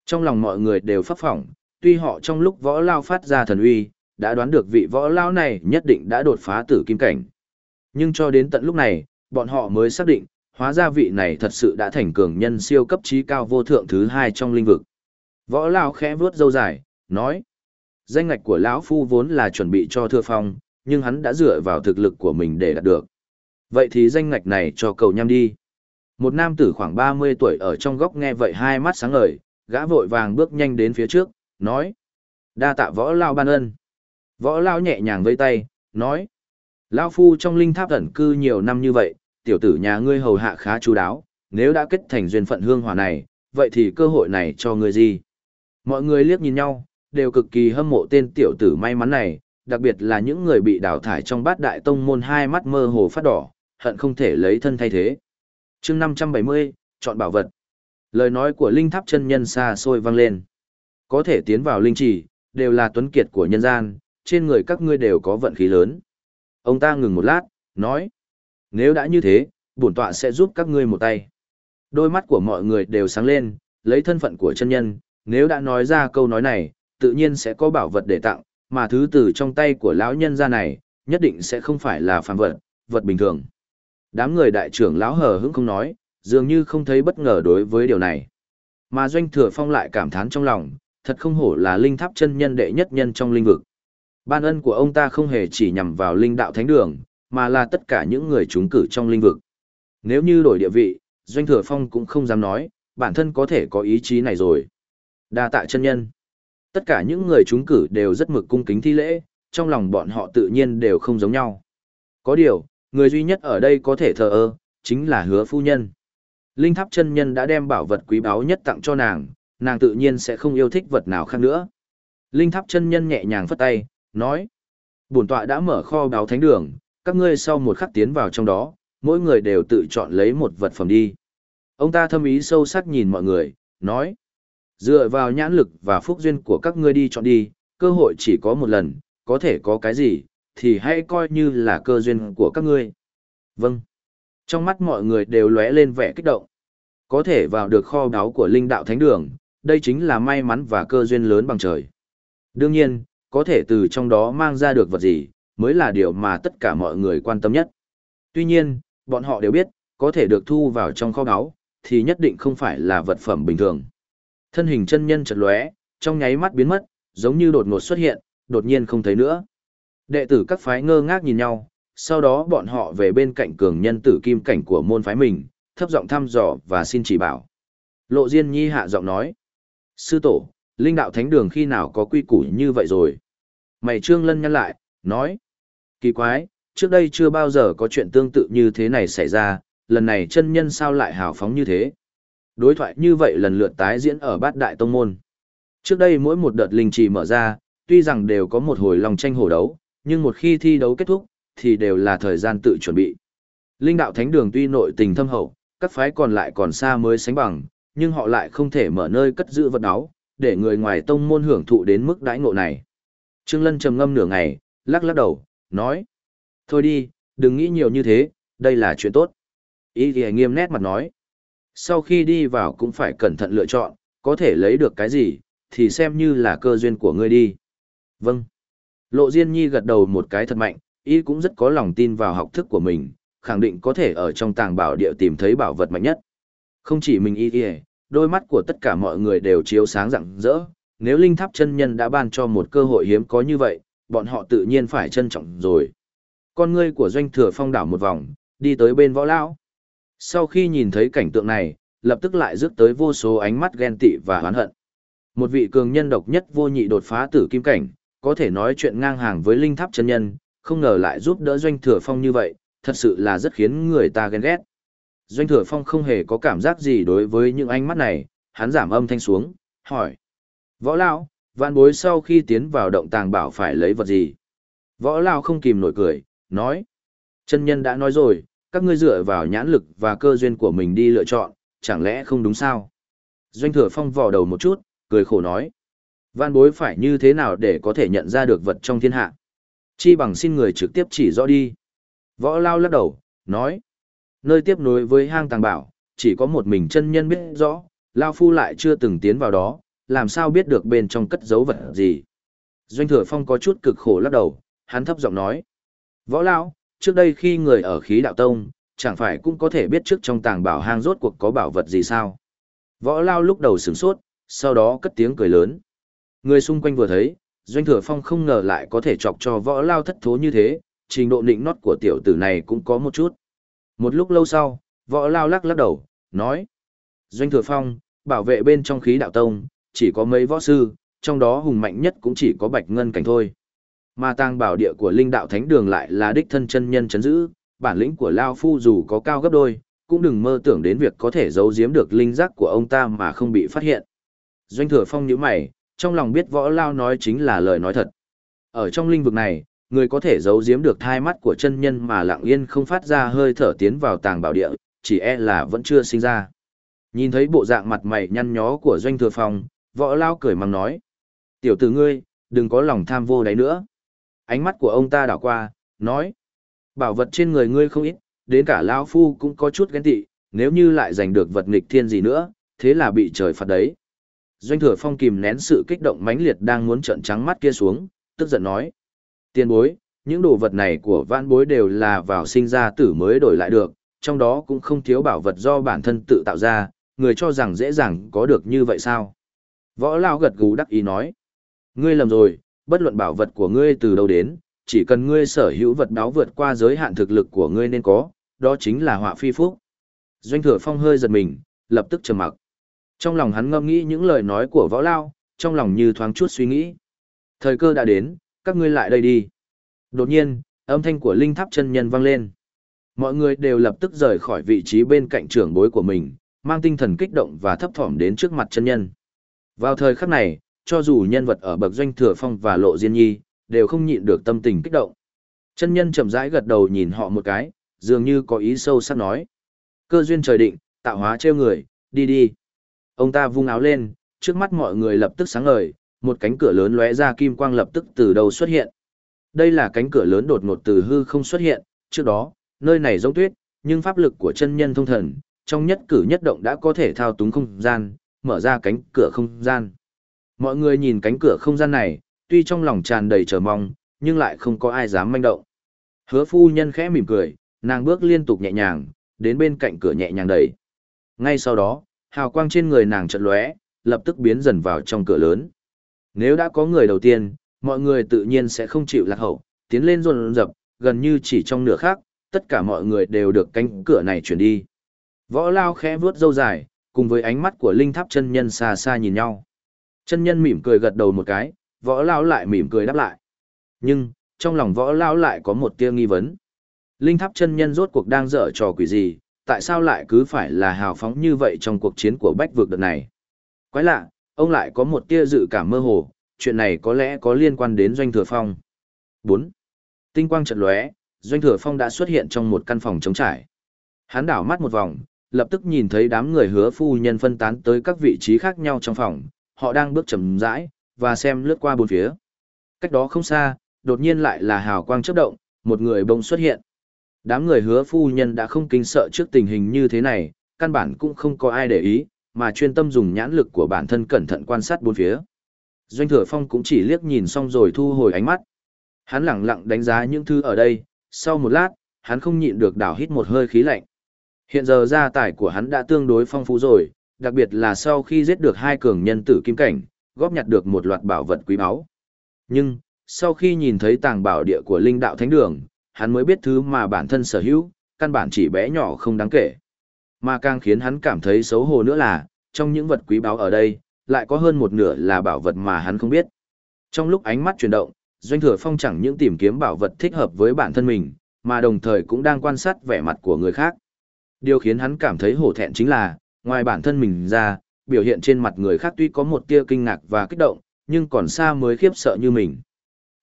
Trong lòng mọi người đều phấp phỏng, tuy họ trong lúc võ lao phát ra thần uy, đã đoán được vị võ lao này nhất định đã đột phá tử kim cảnh. Nhưng cho đến tận lúc này, bọn họ mới xác định, hóa ra vị này thật sự đã thành cường nhân siêu cấp trí cao vô thượng thứ hai trong linh vực. Võ lao khẽ vuốt dâu dài, nói, danh ngạch của lão phu vốn là chuẩn bị cho thưa phong, nhưng hắn đã dựa vào thực lực của mình để đạt được. Vậy thì danh ngạch này cho cầu nham đi. Một nam tử khoảng 30 tuổi ở trong góc nghe vậy hai mắt sáng ngời, gã vội vàng bước nhanh đến phía trước, nói. Đa tạ võ lao ban ân. Võ Lao nhẹ nhàng vây tay, nói. Lao Phu trong linh tháp ẩn cư nhiều năm như vậy, tiểu tử nhà ngươi hầu hạ khá chú đáo, nếu đã kết thành duyên phận hương hòa này, vậy thì cơ hội này cho ngươi gì? Mọi người liếc nhìn nhau, đều cực kỳ hâm mộ tên tiểu tử may mắn này, đặc biệt là những người bị đào thải trong bát đại tông môn hai mắt mơ hồ phát đỏ, hận không thể lấy thân thay thế. chương 570, chọn bảo vật. Lời nói của linh tháp chân nhân xa xôi vang lên. Có thể tiến vào linh trì, đều là tuấn kiệt của nhân gian, trên người các ngươi đều có vận khí lớn. Ông ta ngừng một lát, nói. Nếu đã như thế, bổn tọa sẽ giúp các ngươi một tay. Đôi mắt của mọi người đều sáng lên, lấy thân phận của chân nhân, nếu đã nói ra câu nói này, tự nhiên sẽ có bảo vật để tặng, mà thứ từ trong tay của lão nhân ra này, nhất định sẽ không phải là phàm vật, vật bình thường. Đám người đại trưởng lão hờ hững không nói, dường như không thấy bất ngờ đối với điều này. Mà Doanh Thừa Phong lại cảm thán trong lòng, thật không hổ là linh tháp chân nhân đệ nhất nhân trong linh vực. Ban ân của ông ta không hề chỉ nhằm vào linh đạo thánh đường, mà là tất cả những người trúng cử trong linh vực. Nếu như đổi địa vị, Doanh Thừa Phong cũng không dám nói, bản thân có thể có ý chí này rồi. Đa tạ chân nhân. Tất cả những người trúng cử đều rất mực cung kính thi lễ, trong lòng bọn họ tự nhiên đều không giống nhau. Có điều, người duy nhất ở đây có thể thờ ơ, chính là hứa phu nhân. Linh tháp chân nhân đã đem bảo vật quý báu nhất tặng cho nàng, nàng tự nhiên sẽ không yêu thích vật nào khác nữa. Linh tháp chân nhân nhẹ nhàng phất tay, nói. Bổn tọa đã mở kho báo thánh đường, các ngươi sau một khắc tiến vào trong đó, mỗi người đều tự chọn lấy một vật phẩm đi. Ông ta thâm ý sâu sắc nhìn mọi người, nói. Dựa vào nhãn lực và phúc duyên của các ngươi đi chọn đi, cơ hội chỉ có một lần, có thể có cái gì, thì hãy coi như là cơ duyên của các ngươi. Vâng. Trong mắt mọi người đều lóe lên vẻ kích động. Có thể vào được kho báu của linh đạo thánh đường, đây chính là may mắn và cơ duyên lớn bằng trời. Đương nhiên, có thể từ trong đó mang ra được vật gì, mới là điều mà tất cả mọi người quan tâm nhất. Tuy nhiên, bọn họ đều biết, có thể được thu vào trong kho báu, thì nhất định không phải là vật phẩm bình thường. Thân hình chân nhân chợt lóe, trong nháy mắt biến mất, giống như đột ngột xuất hiện, đột nhiên không thấy nữa. Đệ tử các phái ngơ ngác nhìn nhau, sau đó bọn họ về bên cạnh cường nhân tử kim cảnh của môn phái mình, thấp giọng thăm dò và xin chỉ bảo. Lộ Diên Nhi hạ giọng nói: "Sư tổ, linh đạo thánh đường khi nào có quy củ như vậy rồi?" Mày Trương Lân nhăn lại, nói: "Kỳ quái, trước đây chưa bao giờ có chuyện tương tự như thế này xảy ra, lần này chân nhân sao lại hào phóng như thế?" Đối thoại như vậy lần lượt tái diễn ở bát đại tông môn. Trước đây mỗi một đợt linh trì mở ra, tuy rằng đều có một hồi lòng tranh hổ đấu, nhưng một khi thi đấu kết thúc, thì đều là thời gian tự chuẩn bị. Linh đạo thánh đường tuy nội tình thâm hậu, các phái còn lại còn xa mới sánh bằng, nhưng họ lại không thể mở nơi cất giữ vật áo, để người ngoài tông môn hưởng thụ đến mức đãi ngộ này. Trương Lân trầm ngâm nửa ngày, lắc lắc đầu, nói: "Thôi đi, đừng nghĩ nhiều như thế, đây là chuyện tốt." Ý thì nghiêm nét mặt nói: sau khi đi vào cũng phải cẩn thận lựa chọn, có thể lấy được cái gì, thì xem như là cơ duyên của ngươi đi. Vâng. Lộ Diên Nhi gật đầu một cái thật mạnh, y cũng rất có lòng tin vào học thức của mình, khẳng định có thể ở trong tàng bảo địa tìm thấy bảo vật mạnh nhất. Không chỉ mình y y, đôi mắt của tất cả mọi người đều chiếu sáng rạng rỡ, nếu linh tháp chân nhân đã ban cho một cơ hội hiếm có như vậy, bọn họ tự nhiên phải trân trọng rồi. Con ngươi của doanh thừa phong đảo một vòng, đi tới bên võ lão. Sau khi nhìn thấy cảnh tượng này, lập tức lại rước tới vô số ánh mắt ghen tị và oán hận. Một vị cường nhân độc nhất vô nhị đột phá tử kim cảnh, có thể nói chuyện ngang hàng với linh tháp chân nhân, không ngờ lại giúp đỡ doanh thừa phong như vậy, thật sự là rất khiến người ta ghen ghét. Doanh thừa phong không hề có cảm giác gì đối với những ánh mắt này, hắn giảm âm thanh xuống, hỏi. Võ Lão, vạn bối sau khi tiến vào động tàng bảo phải lấy vật gì? Võ Lão không kìm nổi cười, nói. Chân nhân đã nói rồi, các ngươi dựa vào nhãn lực và cơ duyên của mình đi lựa chọn, chẳng lẽ không đúng sao? Doanh thừa phong vò đầu một chút, cười khổ nói. Văn bối phải như thế nào để có thể nhận ra được vật trong thiên hạ? Chi bằng xin người trực tiếp chỉ rõ đi. Võ lao lắc đầu, nói. Nơi tiếp nối với hang tàng bảo, chỉ có một mình chân nhân biết rõ, Lao Phu lại chưa từng tiến vào đó, làm sao biết được bên trong cất dấu vật gì. Doanh thừa phong có chút cực khổ lắc đầu, hắn thấp giọng nói. Võ Lao, trước đây khi người ở khí đạo tông, chẳng phải cũng có thể biết trước trong tàng bảo hang rốt cuộc có bảo vật gì sao. Võ lao lúc đầu sửng sốt, sau đó cất tiếng cười lớn. Người xung quanh vừa thấy, doanh thừa phong không ngờ lại có thể chọc cho võ lao thất thố như thế, trình độ nịnh nót của tiểu tử này cũng có một chút. Một lúc lâu sau, võ lao lắc lắc đầu, nói. Doanh thừa phong, bảo vệ bên trong khí đạo tông, chỉ có mấy võ sư, trong đó hùng mạnh nhất cũng chỉ có bạch ngân cảnh thôi. Mà tang bảo địa của linh đạo thánh đường lại là đích thân chân nhân chấn giữ, bản lĩnh của Lao Phu dù có cao gấp đôi, cũng đừng mơ tưởng đến việc có thể giấu giếm được linh giác của ông ta mà không bị phát hiện. Doanh thừa phong nhíu mày, trong lòng biết võ Lao nói chính là lời nói thật. Ở trong linh vực này, người có thể giấu giếm được thai mắt của chân nhân mà lặng yên không phát ra hơi thở tiến vào tàng bảo địa, chỉ e là vẫn chưa sinh ra. Nhìn thấy bộ dạng mặt mày nhăn nhó của doanh thừa phong, võ Lao cười mắng nói. Tiểu tử ngươi, đừng có lòng tham vô đáy nữa. Ánh mắt của ông ta đảo qua, nói. Bảo vật trên người ngươi không ít, đến cả lão Phu cũng có chút ghen tị, nếu như lại giành được vật nghịch thiên gì nữa, thế là bị trời phạt đấy. Doanh thừa phong kìm nén sự kích động mãnh liệt đang muốn trợn trắng mắt kia xuống, tức giận nói. Tiền bối, những đồ vật này của vãn bối đều là vào sinh ra tử mới đổi lại được, trong đó cũng không thiếu bảo vật do bản thân tự tạo ra, người cho rằng dễ dàng có được như vậy sao? Võ Lao gật gù đắc ý nói. Ngươi lầm rồi, bất luận bảo vật của ngươi từ đâu đến, chỉ cần ngươi sở hữu vật đáo vượt qua giới hạn thực lực của ngươi nên có, đó chính là họa phi phúc. Doanh thừa phong hơi giật mình, lập tức trầm mặc. Trong lòng hắn ngâm nghĩ những lời nói của võ lao, trong lòng như thoáng chút suy nghĩ. Thời cơ đã đến, các ngươi lại đây đi. Đột nhiên, âm thanh của linh tháp chân nhân vang lên. Mọi người đều lập tức rời khỏi vị trí bên cạnh trưởng bối của mình, mang tinh thần kích động và thấp thỏm đến trước mặt chân nhân. Vào thời khắc này, cho dù nhân vật ở bậc doanh thừa phong và lộ diên nhi, đều không nhịn được tâm tình kích động. Chân nhân chậm rãi gật đầu nhìn họ một cái, dường như có ý sâu sắc nói. Cơ duyên trời định, tạo hóa treo người, đi đi. Ông ta vung áo lên, trước mắt mọi người lập tức sáng ngời, một cánh cửa lớn lóe ra kim quang lập tức từ đầu xuất hiện. Đây là cánh cửa lớn đột ngột từ hư không xuất hiện, trước đó, nơi này giống tuyết, nhưng pháp lực của chân nhân thông thần, trong nhất cử nhất động đã có thể thao túng không gian, mở ra cánh cửa không gian. Mọi người nhìn cánh cửa không gian này, tuy trong lòng tràn đầy chờ mong, nhưng lại không có ai dám manh động. Hứa phu nhân khẽ mỉm cười, nàng bước liên tục nhẹ nhàng, đến bên cạnh cửa nhẹ nhàng đẩy. Ngay sau đó, hào quang trên người nàng chợt lóe, lập tức biến dần vào trong cửa lớn. Nếu đã có người đầu tiên, mọi người tự nhiên sẽ không chịu lạc hậu, tiến lên run dập, gần như chỉ trong nửa khắc, tất cả mọi người đều được cánh cửa này chuyển đi. Võ Lao khẽ vuốt râu dài, cùng với ánh mắt của linh tháp chân nhân xa xa nhìn nhau. Chân nhân mỉm cười gật đầu một cái, võ Lao lại mỉm cười đáp lại. Nhưng, trong lòng võ Lao lại có một tia nghi vấn. Linh tháp chân nhân rốt cuộc đang dở trò quỷ gì, tại sao lại cứ phải là hào phóng như vậy trong cuộc chiến của bách vực đợt này? Quái lạ, ông lại có một tia dự cảm mơ hồ, chuyện này có lẽ có liên quan đến Doanh Thừa Phong. 4. Tinh quang chợt lóe, Doanh Thừa Phong đã xuất hiện trong một căn phòng trống trải. Hắn đảo mắt một vòng, lập tức nhìn thấy đám người hứa phu nhân phân tán tới các vị trí khác nhau trong phòng, họ đang bước chậm rãi và xem lướt qua bốn phía. Cách đó không xa, đột nhiên lại là hào quang chớp động, một người bỗng xuất hiện. Đám người hứa phu nhân đã không kinh sợ trước tình hình như thế này, căn bản cũng không có ai để ý, mà chuyên tâm dùng nhãn lực của bản thân cẩn thận quan sát bốn phía. Doanh thừa phong cũng chỉ liếc nhìn xong rồi thu hồi ánh mắt. Hắn lặng lặng đánh giá những thứ ở đây, sau một lát, hắn không nhịn được đảo hít một hơi khí lạnh. Hiện giờ gia tài của hắn đã tương đối phong phú rồi, đặc biệt là sau khi giết được hai cường nhân tử kim cảnh, góp nhặt được một loạt bảo vật quý báu. Nhưng, sau khi nhìn thấy tàng bảo địa của linh đạo thánh đường, hắn mới biết thứ mà bản thân sở hữu, căn bản chỉ bé nhỏ không đáng kể. Mà càng khiến hắn cảm thấy xấu hổ nữa là, trong những vật quý báu ở đây, lại có hơn một nửa là bảo vật mà hắn không biết. Trong lúc ánh mắt chuyển động, Doanh Thừa Phong chẳng những tìm kiếm bảo vật thích hợp với bản thân mình, mà đồng thời cũng đang quan sát vẻ mặt của người khác. Điều khiến hắn cảm thấy hổ thẹn chính là, ngoài bản thân mình ra, biểu hiện trên mặt người khác tuy có một tia kinh ngạc và kích động, nhưng còn xa mới khiếp sợ như mình.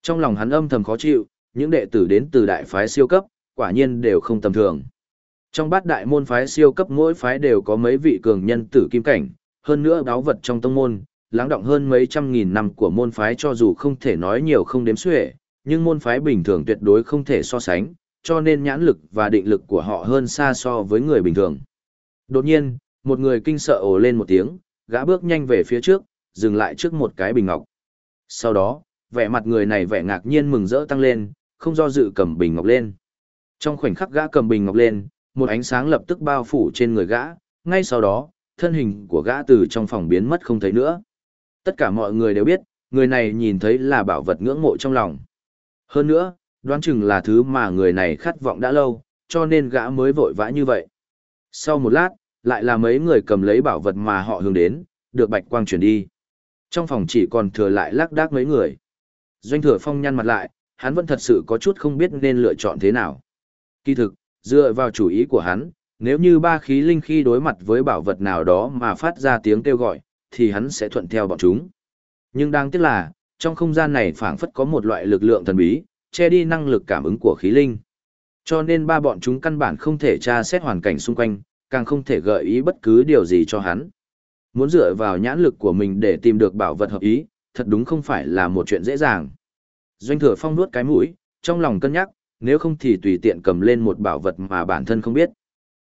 Trong lòng hắn âm thầm khó chịu, những đệ tử đến từ đại phái siêu cấp, quả nhiên đều không tầm thường. Trong bát đại môn phái siêu cấp mỗi phái đều có mấy vị cường nhân tử kim cảnh, hơn nữa đáo vật trong tông môn, lắng động hơn mấy trăm nghìn năm của môn phái cho dù không thể nói nhiều không đếm xuể, nhưng môn phái bình thường tuyệt đối không thể so sánh, cho nên nhãn lực và định lực của họ hơn xa so với người bình thường. Đột nhiên, một người kinh sợ ồ lên một tiếng, gã bước nhanh về phía trước, dừng lại trước một cái bình ngọc. Sau đó, vẻ mặt người này vẻ ngạc nhiên mừng rỡ tăng lên, không do dự cầm bình ngọc lên. Trong khoảnh khắc gã cầm bình ngọc lên, một ánh sáng lập tức bao phủ trên người gã, ngay sau đó, thân hình của gã từ trong phòng biến mất không thấy nữa. Tất cả mọi người đều biết, người này nhìn thấy là bảo vật ngưỡng mộ trong lòng. Hơn nữa, đoán chừng là thứ mà người này khát vọng đã lâu, cho nên gã mới vội vã như vậy. Sau một lát, lại là mấy người cầm lấy bảo vật mà họ hướng đến, được bạch quang chuyển đi. Trong phòng chỉ còn thừa lại lác đác mấy người. Doanh thừa phong nhăn mặt lại, hắn vẫn thật sự có chút không biết nên lựa chọn thế nào. Kỳ thực, dựa vào chủ ý của hắn, nếu như ba khí linh khi đối mặt với bảo vật nào đó mà phát ra tiếng kêu gọi, thì hắn sẽ thuận theo bọn chúng. Nhưng đáng tiếc là, trong không gian này phảng phất có một loại lực lượng thần bí, che đi năng lực cảm ứng của khí linh. Cho nên ba bọn chúng căn bản không thể tra xét hoàn cảnh xung quanh, càng không thể gợi ý bất cứ điều gì cho hắn. Muốn dựa vào nhãn lực của mình để tìm được bảo vật hợp ý, thật đúng không phải là một chuyện dễ dàng. Doanh thừa phong nuốt cái mũi, trong lòng cân nhắc, nếu không thì tùy tiện cầm lên một bảo vật mà bản thân không biết.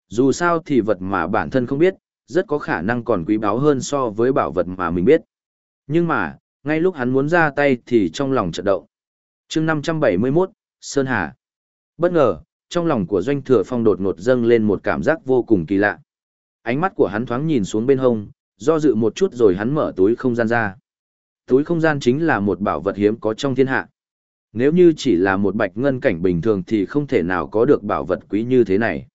Dù sao thì vật mà bản thân không biết, rất có khả năng còn quý báu hơn so với bảo vật mà mình biết. Nhưng mà, ngay lúc hắn muốn ra tay thì trong lòng chợt động. chương 571, Sơn Hà. Bất ngờ, trong lòng của Doanh Thừa Phong đột ngột dâng lên một cảm giác vô cùng kỳ lạ. Ánh mắt của hắn thoáng nhìn xuống bên hông, do dự một chút rồi hắn mở túi không gian ra. Túi không gian chính là một bảo vật hiếm có trong thiên hạ. Nếu như chỉ là một bạch ngân cảnh bình thường thì không thể nào có được bảo vật quý như thế này.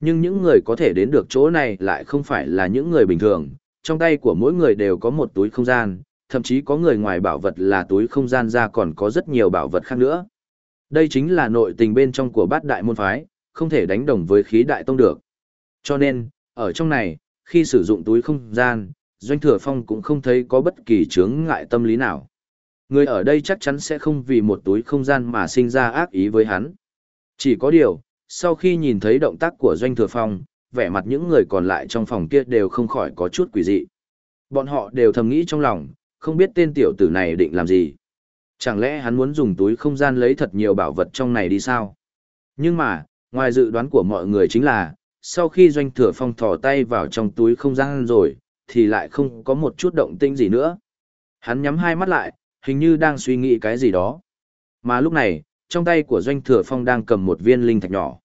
Nhưng những người có thể đến được chỗ này lại không phải là những người bình thường, trong tay của mỗi người đều có một túi không gian, thậm chí có người ngoài bảo vật là túi không gian ra còn có rất nhiều bảo vật khác nữa. Đây chính là nội tình bên trong của bát đại môn phái, không thể đánh đồng với khí đại tông được. Cho nên, ở trong này, khi sử dụng túi không gian, Doanh Thừa Phong cũng không thấy có bất kỳ chướng ngại tâm lý nào. Người ở đây chắc chắn sẽ không vì một túi không gian mà sinh ra ác ý với hắn. Chỉ có điều, sau khi nhìn thấy động tác của Doanh Thừa Phong, vẻ mặt những người còn lại trong phòng kia đều không khỏi có chút quỷ dị. Bọn họ đều thầm nghĩ trong lòng, không biết tên tiểu tử này định làm gì. Chẳng lẽ hắn muốn dùng túi không gian lấy thật nhiều bảo vật trong này đi sao? Nhưng mà, ngoài dự đoán của mọi người chính là, sau khi Doanh Thừa Phong thò tay vào trong túi không gian rồi, thì lại không có một chút động tĩnh gì nữa. Hắn nhắm hai mắt lại, hình như đang suy nghĩ cái gì đó. Mà lúc này, trong tay của Doanh Thừa Phong đang cầm một viên linh thạch nhỏ.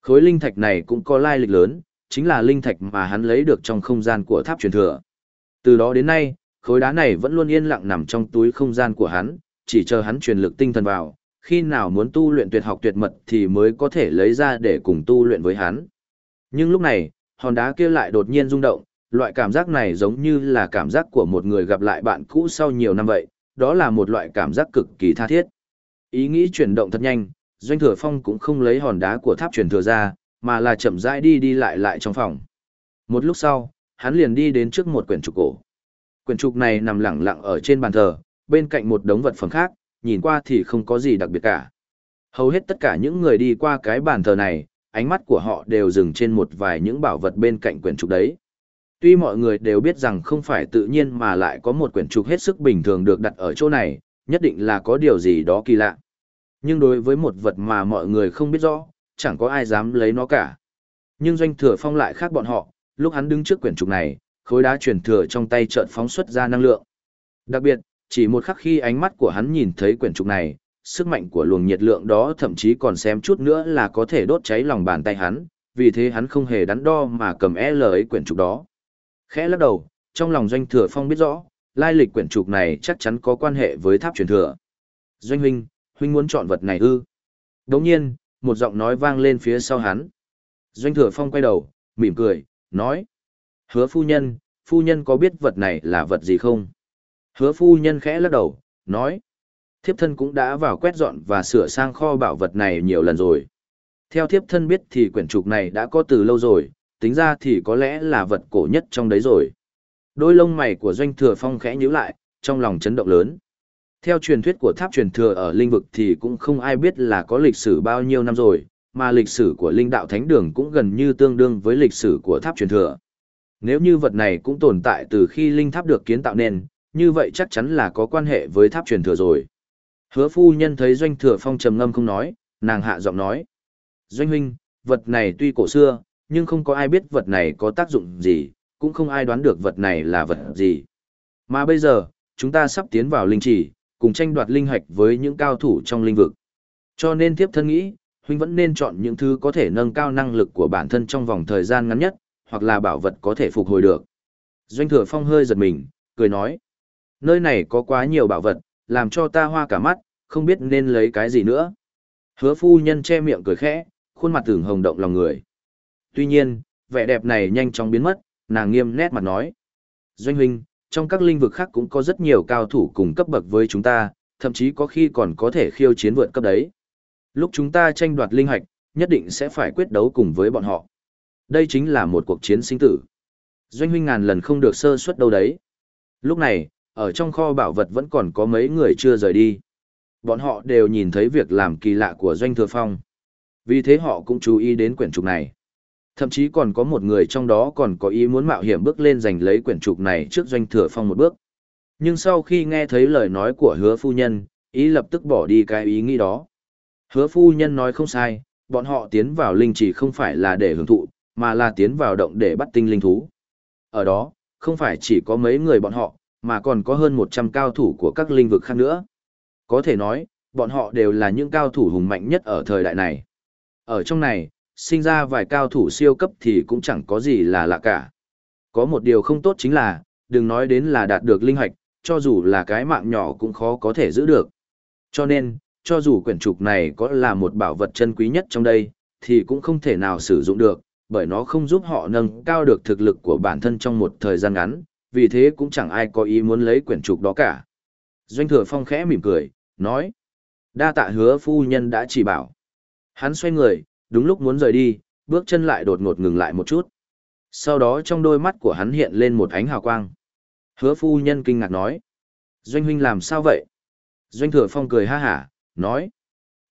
Khối linh thạch này cũng có lai lịch lớn, chính là linh thạch mà hắn lấy được trong không gian của tháp truyền thừa. Từ đó đến nay, khối đá này vẫn luôn yên lặng nằm trong túi không gian của hắn, chỉ chờ hắn truyền lực tinh thần vào, khi nào muốn tu luyện tuyệt học tuyệt mật thì mới có thể lấy ra để cùng tu luyện với hắn. Nhưng lúc này, hòn đá kia lại đột nhiên rung động, loại cảm giác này giống như là cảm giác của một người gặp lại bạn cũ sau nhiều năm vậy, đó là một loại cảm giác cực kỳ tha thiết. Ý nghĩ chuyển động thật nhanh, Doanh Thừa Phong cũng không lấy hòn đá của tháp truyền thừa ra, mà là chậm rãi đi đi lại lại trong phòng. Một lúc sau, hắn liền đi đến trước một quyển trục cổ. Quyển trục này nằm lẳng lặng ở trên bàn thờ, bên cạnh một đống vật phẩm khác, nhìn qua thì không có gì đặc biệt cả. Hầu hết tất cả những người đi qua cái bàn thờ này, ánh mắt của họ đều dừng trên một vài những bảo vật bên cạnh quyển trục đấy. Tuy mọi người đều biết rằng không phải tự nhiên mà lại có một quyển trục hết sức bình thường được đặt ở chỗ này, nhất định là có điều gì đó kỳ lạ. Nhưng đối với một vật mà mọi người không biết rõ, chẳng có ai dám lấy nó cả. Nhưng doanh thừa phong lại khác bọn họ, lúc hắn đứng trước quyển trục này, khối đá truyền thừa trong tay chợt phóng xuất ra năng lượng. Đặc biệt, chỉ một khắc khi ánh mắt của hắn nhìn thấy quyển trục này, sức mạnh của luồng nhiệt lượng đó thậm chí còn xem chút nữa là có thể đốt cháy lòng bàn tay hắn, vì thế hắn không hề đắn đo mà cầm e L ấy quyển trục đó. Khẽ lắc đầu, trong lòng doanh thừa phong biết rõ, lai lịch quyển trục này chắc chắn có quan hệ với tháp truyền thừa. Doanh huynh, huynh muốn chọn vật này ư? Đồng nhiên, một giọng nói vang lên phía sau hắn. Doanh thừa phong quay đầu, mỉm cười, nói. Hứa phu nhân, phu nhân có biết vật này là vật gì không? Hứa phu nhân khẽ lắc đầu, nói. Thiếp thân cũng đã vào quét dọn và sửa sang kho bảo vật này nhiều lần rồi. Theo thiếp thân biết thì quyển trục này đã có từ lâu rồi, tính ra thì có lẽ là vật cổ nhất trong đấy rồi. Đôi lông mày của doanh thừa phong khẽ nhíu lại, trong lòng chấn động lớn. Theo truyền thuyết của tháp truyền thừa ở linh vực thì cũng không ai biết là có lịch sử bao nhiêu năm rồi, mà lịch sử của linh đạo thánh đường cũng gần như tương đương với lịch sử của tháp truyền thừa. Nếu như vật này cũng tồn tại từ khi linh tháp được kiến tạo nên, như vậy chắc chắn là có quan hệ với tháp truyền thừa rồi. Hứa phu nhân thấy doanh thừa phong trầm ngâm không nói, nàng hạ giọng nói. Doanh huynh, vật này tuy cổ xưa, nhưng không có ai biết vật này có tác dụng gì, cũng không ai đoán được vật này là vật gì. Mà bây giờ, chúng ta sắp tiến vào linh chỉ, cùng tranh đoạt linh hạch với những cao thủ trong linh vực. Cho nên tiếp thân nghĩ, huynh vẫn nên chọn những thứ có thể nâng cao năng lực của bản thân trong vòng thời gian ngắn nhất, hoặc là bảo vật có thể phục hồi được. Doanh thừa phong hơi giật mình, cười nói. Nơi này có quá nhiều bảo vật, làm cho ta hoa cả mắt, không biết nên lấy cái gì nữa. Hứa phu nhân che miệng cười khẽ, khuôn mặt tưởng hồng động lòng người. Tuy nhiên, vẻ đẹp này nhanh chóng biến mất, nàng nghiêm nét mặt nói. Doanh huynh, trong các lĩnh vực khác cũng có rất nhiều cao thủ cùng cấp bậc với chúng ta, thậm chí có khi còn có thể khiêu chiến vượt cấp đấy. Lúc chúng ta tranh đoạt linh hạch, nhất định sẽ phải quyết đấu cùng với bọn họ. Đây chính là một cuộc chiến sinh tử. Doanh huynh ngàn lần không được sơ suất đâu đấy. Lúc này, ở trong kho bảo vật vẫn còn có mấy người chưa rời đi. Bọn họ đều nhìn thấy việc làm kỳ lạ của Doanh Thừa Phong. Vì thế họ cũng chú ý đến quyển trục này. Thậm chí còn có một người trong đó còn có ý muốn mạo hiểm bước lên giành lấy quyển trục này trước Doanh Thừa Phong một bước. Nhưng sau khi nghe thấy lời nói của hứa phu nhân, ý lập tức bỏ đi cái ý nghĩ đó. Hứa phu nhân nói không sai, bọn họ tiến vào linh chỉ không phải là để hưởng thụ, mà là tiến vào động để bắt tinh linh thú. Ở đó, không phải chỉ có mấy người bọn họ, mà còn có hơn 100 cao thủ của các linh vực khác nữa. Có thể nói, bọn họ đều là những cao thủ hùng mạnh nhất ở thời đại này. Ở trong này, sinh ra vài cao thủ siêu cấp thì cũng chẳng có gì là lạ cả. Có một điều không tốt chính là, đừng nói đến là đạt được linh hạch, cho dù là cái mạng nhỏ cũng khó có thể giữ được. Cho nên, cho dù quyển trục này có là một bảo vật chân quý nhất trong đây, thì cũng không thể nào sử dụng được, bởi nó không giúp họ nâng cao được thực lực của bản thân trong một thời gian ngắn, vì thế cũng chẳng ai có ý muốn lấy quyển trục đó cả. Doanh thừa phong khẽ mỉm cười, nói. Đa tạ hứa phu nhân đã chỉ bảo. Hắn xoay người, đúng lúc muốn rời đi, bước chân lại đột ngột ngừng lại một chút. Sau đó trong đôi mắt của hắn hiện lên một ánh hào quang. Hứa phu nhân kinh ngạc nói. Doanh huynh làm sao vậy? Doanh thừa phong cười ha hả, nói.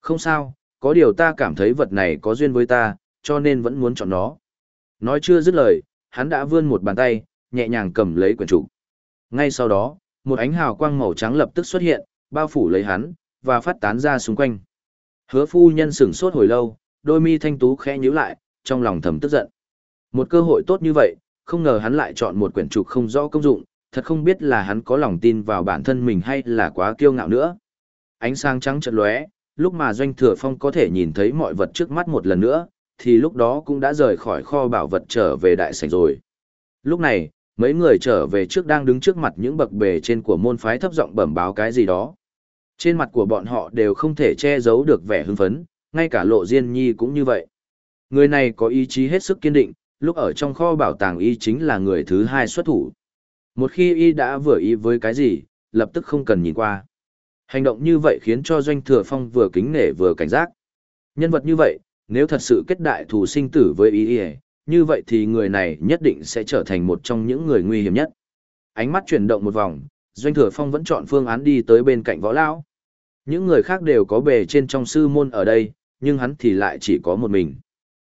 Không sao, có điều ta cảm thấy vật này có duyên với ta, cho nên vẫn muốn chọn nó. Nói chưa dứt lời, hắn đã vươn một bàn tay, nhẹ nhàng cầm lấy quyển trục. Ngay sau đó, một ánh hào quang màu trắng lập tức xuất hiện, bao phủ lấy hắn, và phát tán ra xung quanh. Hứa phu nhân sửng sốt hồi lâu, đôi mi thanh tú khẽ nhíu lại, trong lòng thầm tức giận. Một cơ hội tốt như vậy, không ngờ hắn lại chọn một quyển trục không rõ công dụng, thật không biết là hắn có lòng tin vào bản thân mình hay là quá kiêu ngạo nữa. Ánh sáng trắng chợt lóe, lúc mà Doanh Thừa Phong có thể nhìn thấy mọi vật trước mắt một lần nữa, thì lúc đó cũng đã rời khỏi kho bảo vật trở về đại sảnh rồi. Lúc này, mấy người trở về trước đang đứng trước mặt những bậc bề trên của môn phái thấp giọng bẩm báo cái gì đó. Trên mặt của bọn họ đều không thể che giấu được vẻ hưng phấn, ngay cả lộ diên nhi cũng như vậy. Người này có ý chí hết sức kiên định, lúc ở trong kho bảo tàng y chính là người thứ hai xuất thủ. Một khi y đã vừa ý với cái gì, lập tức không cần nhìn qua. Hành động như vậy khiến cho Doanh Thừa Phong vừa kính nể vừa cảnh giác. Nhân vật như vậy, nếu thật sự kết đại thù sinh tử với y như vậy thì người này nhất định sẽ trở thành một trong những người nguy hiểm nhất. Ánh mắt chuyển động một vòng, Doanh Thừa Phong vẫn chọn phương án đi tới bên cạnh võ lão. Những người khác đều có bề trên trong sư môn ở đây, nhưng hắn thì lại chỉ có một mình.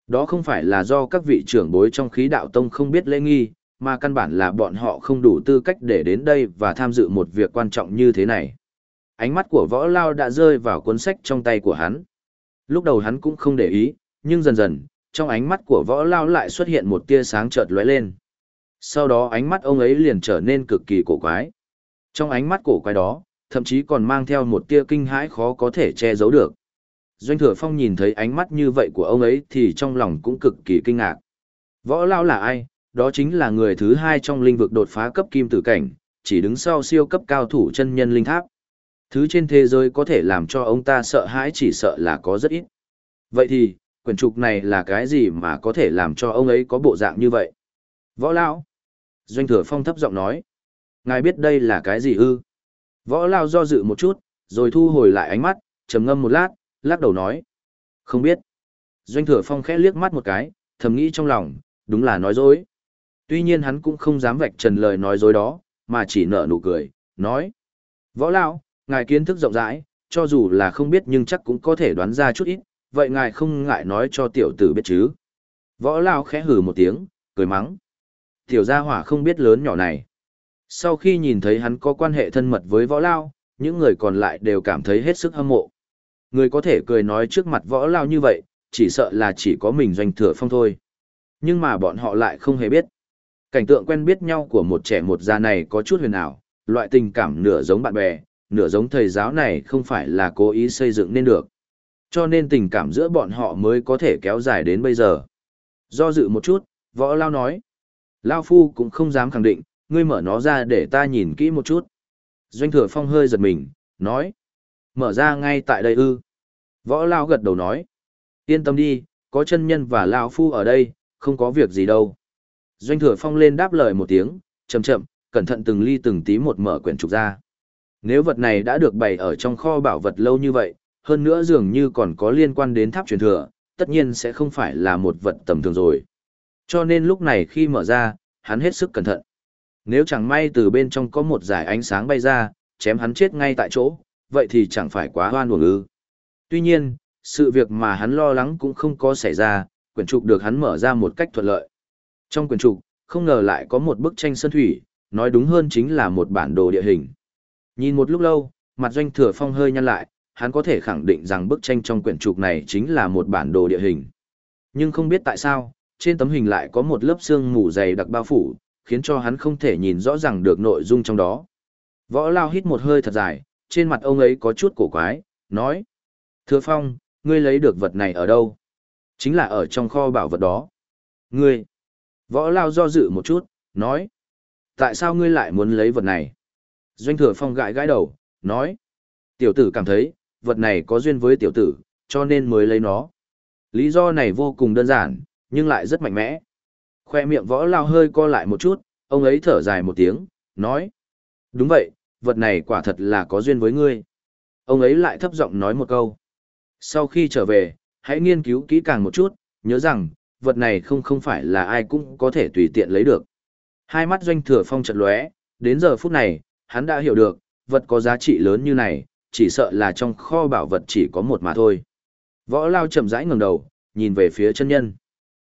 Đó không phải là do các vị trưởng bối trong khí đạo tông không biết lễ nghi, mà căn bản là bọn họ không đủ tư cách để đến đây và tham dự một việc quan trọng như thế này. Ánh mắt của võ lao đã rơi vào cuốn sách trong tay của hắn. Lúc đầu hắn cũng không để ý, nhưng dần dần, trong ánh mắt của võ lao lại xuất hiện một tia sáng chợt lóe lên. Sau đó ánh mắt ông ấy liền trở nên cực kỳ cổ quái. Trong ánh mắt cổ quái đó, thậm chí còn mang theo một tia kinh hãi khó có thể che giấu được. Doanh thừa phong nhìn thấy ánh mắt như vậy của ông ấy thì trong lòng cũng cực kỳ kinh ngạc. Võ lao là ai? Đó chính là người thứ hai trong lĩnh vực đột phá cấp kim tử cảnh, chỉ đứng sau siêu cấp cao thủ chân nhân linh tháp. Thứ trên thế giới có thể làm cho ông ta sợ hãi chỉ sợ là có rất ít. Vậy thì, quyển trục này là cái gì mà có thể làm cho ông ấy có bộ dạng như vậy? Võ Lão. Doanh thừa phong thấp giọng nói. Ngài biết đây là cái gì ư? Võ Lão do dự một chút, rồi thu hồi lại ánh mắt, trầm ngâm một lát, lắc đầu nói. Không biết. Doanh thừa phong khẽ liếc mắt một cái, thầm nghĩ trong lòng, đúng là nói dối. Tuy nhiên hắn cũng không dám vạch trần lời nói dối đó, mà chỉ nở nụ cười, nói. Võ Lão, ngài kiến thức rộng rãi, cho dù là không biết nhưng chắc cũng có thể đoán ra chút ít, vậy ngài không ngại nói cho tiểu tử biết chứ. Võ Lao khẽ hừ một tiếng, cười mắng. Tiểu gia hỏa không biết lớn nhỏ này. Sau khi nhìn thấy hắn có quan hệ thân mật với võ Lao, những người còn lại đều cảm thấy hết sức hâm mộ. Người có thể cười nói trước mặt võ Lao như vậy, chỉ sợ là chỉ có mình doanh thừa phong thôi. Nhưng mà bọn họ lại không hề biết. Cảnh tượng quen biết nhau của một trẻ một già này có chút huyền ảo, loại tình cảm nửa giống bạn bè, nửa giống thầy giáo này không phải là cố ý xây dựng nên được. Cho nên tình cảm giữa bọn họ mới có thể kéo dài đến bây giờ. Do dự một chút, võ lao nói. Lao phu cũng không dám khẳng định, ngươi mở nó ra để ta nhìn kỹ một chút. Doanh thừa phong hơi giật mình, nói. Mở ra ngay tại đây ư. Võ lao gật đầu nói. Yên tâm đi, có chân nhân và lao phu ở đây, không có việc gì đâu. Doanh thừa phong lên đáp lời một tiếng, chậm chậm, cẩn thận từng ly từng tí một mở quyển trục ra. Nếu vật này đã được bày ở trong kho bảo vật lâu như vậy, hơn nữa dường như còn có liên quan đến tháp truyền thừa, tất nhiên sẽ không phải là một vật tầm thường rồi. Cho nên lúc này khi mở ra, hắn hết sức cẩn thận. Nếu chẳng may từ bên trong có một giải ánh sáng bay ra, chém hắn chết ngay tại chỗ, vậy thì chẳng phải quá hoan uổng ư. Tuy nhiên, sự việc mà hắn lo lắng cũng không có xảy ra, quyển trục được hắn mở ra một cách thuận lợi. Trong quyển trục, không ngờ lại có một bức tranh sơn thủy, nói đúng hơn chính là một bản đồ địa hình. Nhìn một lúc lâu, mặt doanh thừa phong hơi nhăn lại, hắn có thể khẳng định rằng bức tranh trong quyển trục này chính là một bản đồ địa hình. Nhưng không biết tại sao, trên tấm hình lại có một lớp xương mù dày đặc bao phủ, khiến cho hắn không thể nhìn rõ ràng được nội dung trong đó. Võ Lao hít một hơi thật dài, trên mặt ông ấy có chút cổ quái, nói. Thừa Phong, ngươi lấy được vật này ở đâu? Chính là ở trong kho bảo vật đó. Ngươi. Võ Lao do dự một chút, nói. Tại sao ngươi lại muốn lấy vật này? Doanh Thừa Phong gãi gãi đầu, nói. Tiểu tử cảm thấy, vật này có duyên với tiểu tử, cho nên mới lấy nó. Lý do này vô cùng đơn giản, nhưng lại rất mạnh mẽ. Khoe miệng võ lao hơi co lại một chút, ông ấy thở dài một tiếng, nói. Đúng vậy, vật này quả thật là có duyên với ngươi. Ông ấy lại thấp giọng nói một câu. Sau khi trở về, hãy nghiên cứu kỹ càng một chút, nhớ rằng, vật này không không phải là ai cũng có thể tùy tiện lấy được. Hai mắt doanh thừa phong chợt lóe, đến giờ phút này, hắn đã hiểu được, vật có giá trị lớn như này, chỉ sợ là trong kho bảo vật chỉ có một mà thôi. Võ lao chậm rãi ngẩng đầu, nhìn về phía chân nhân.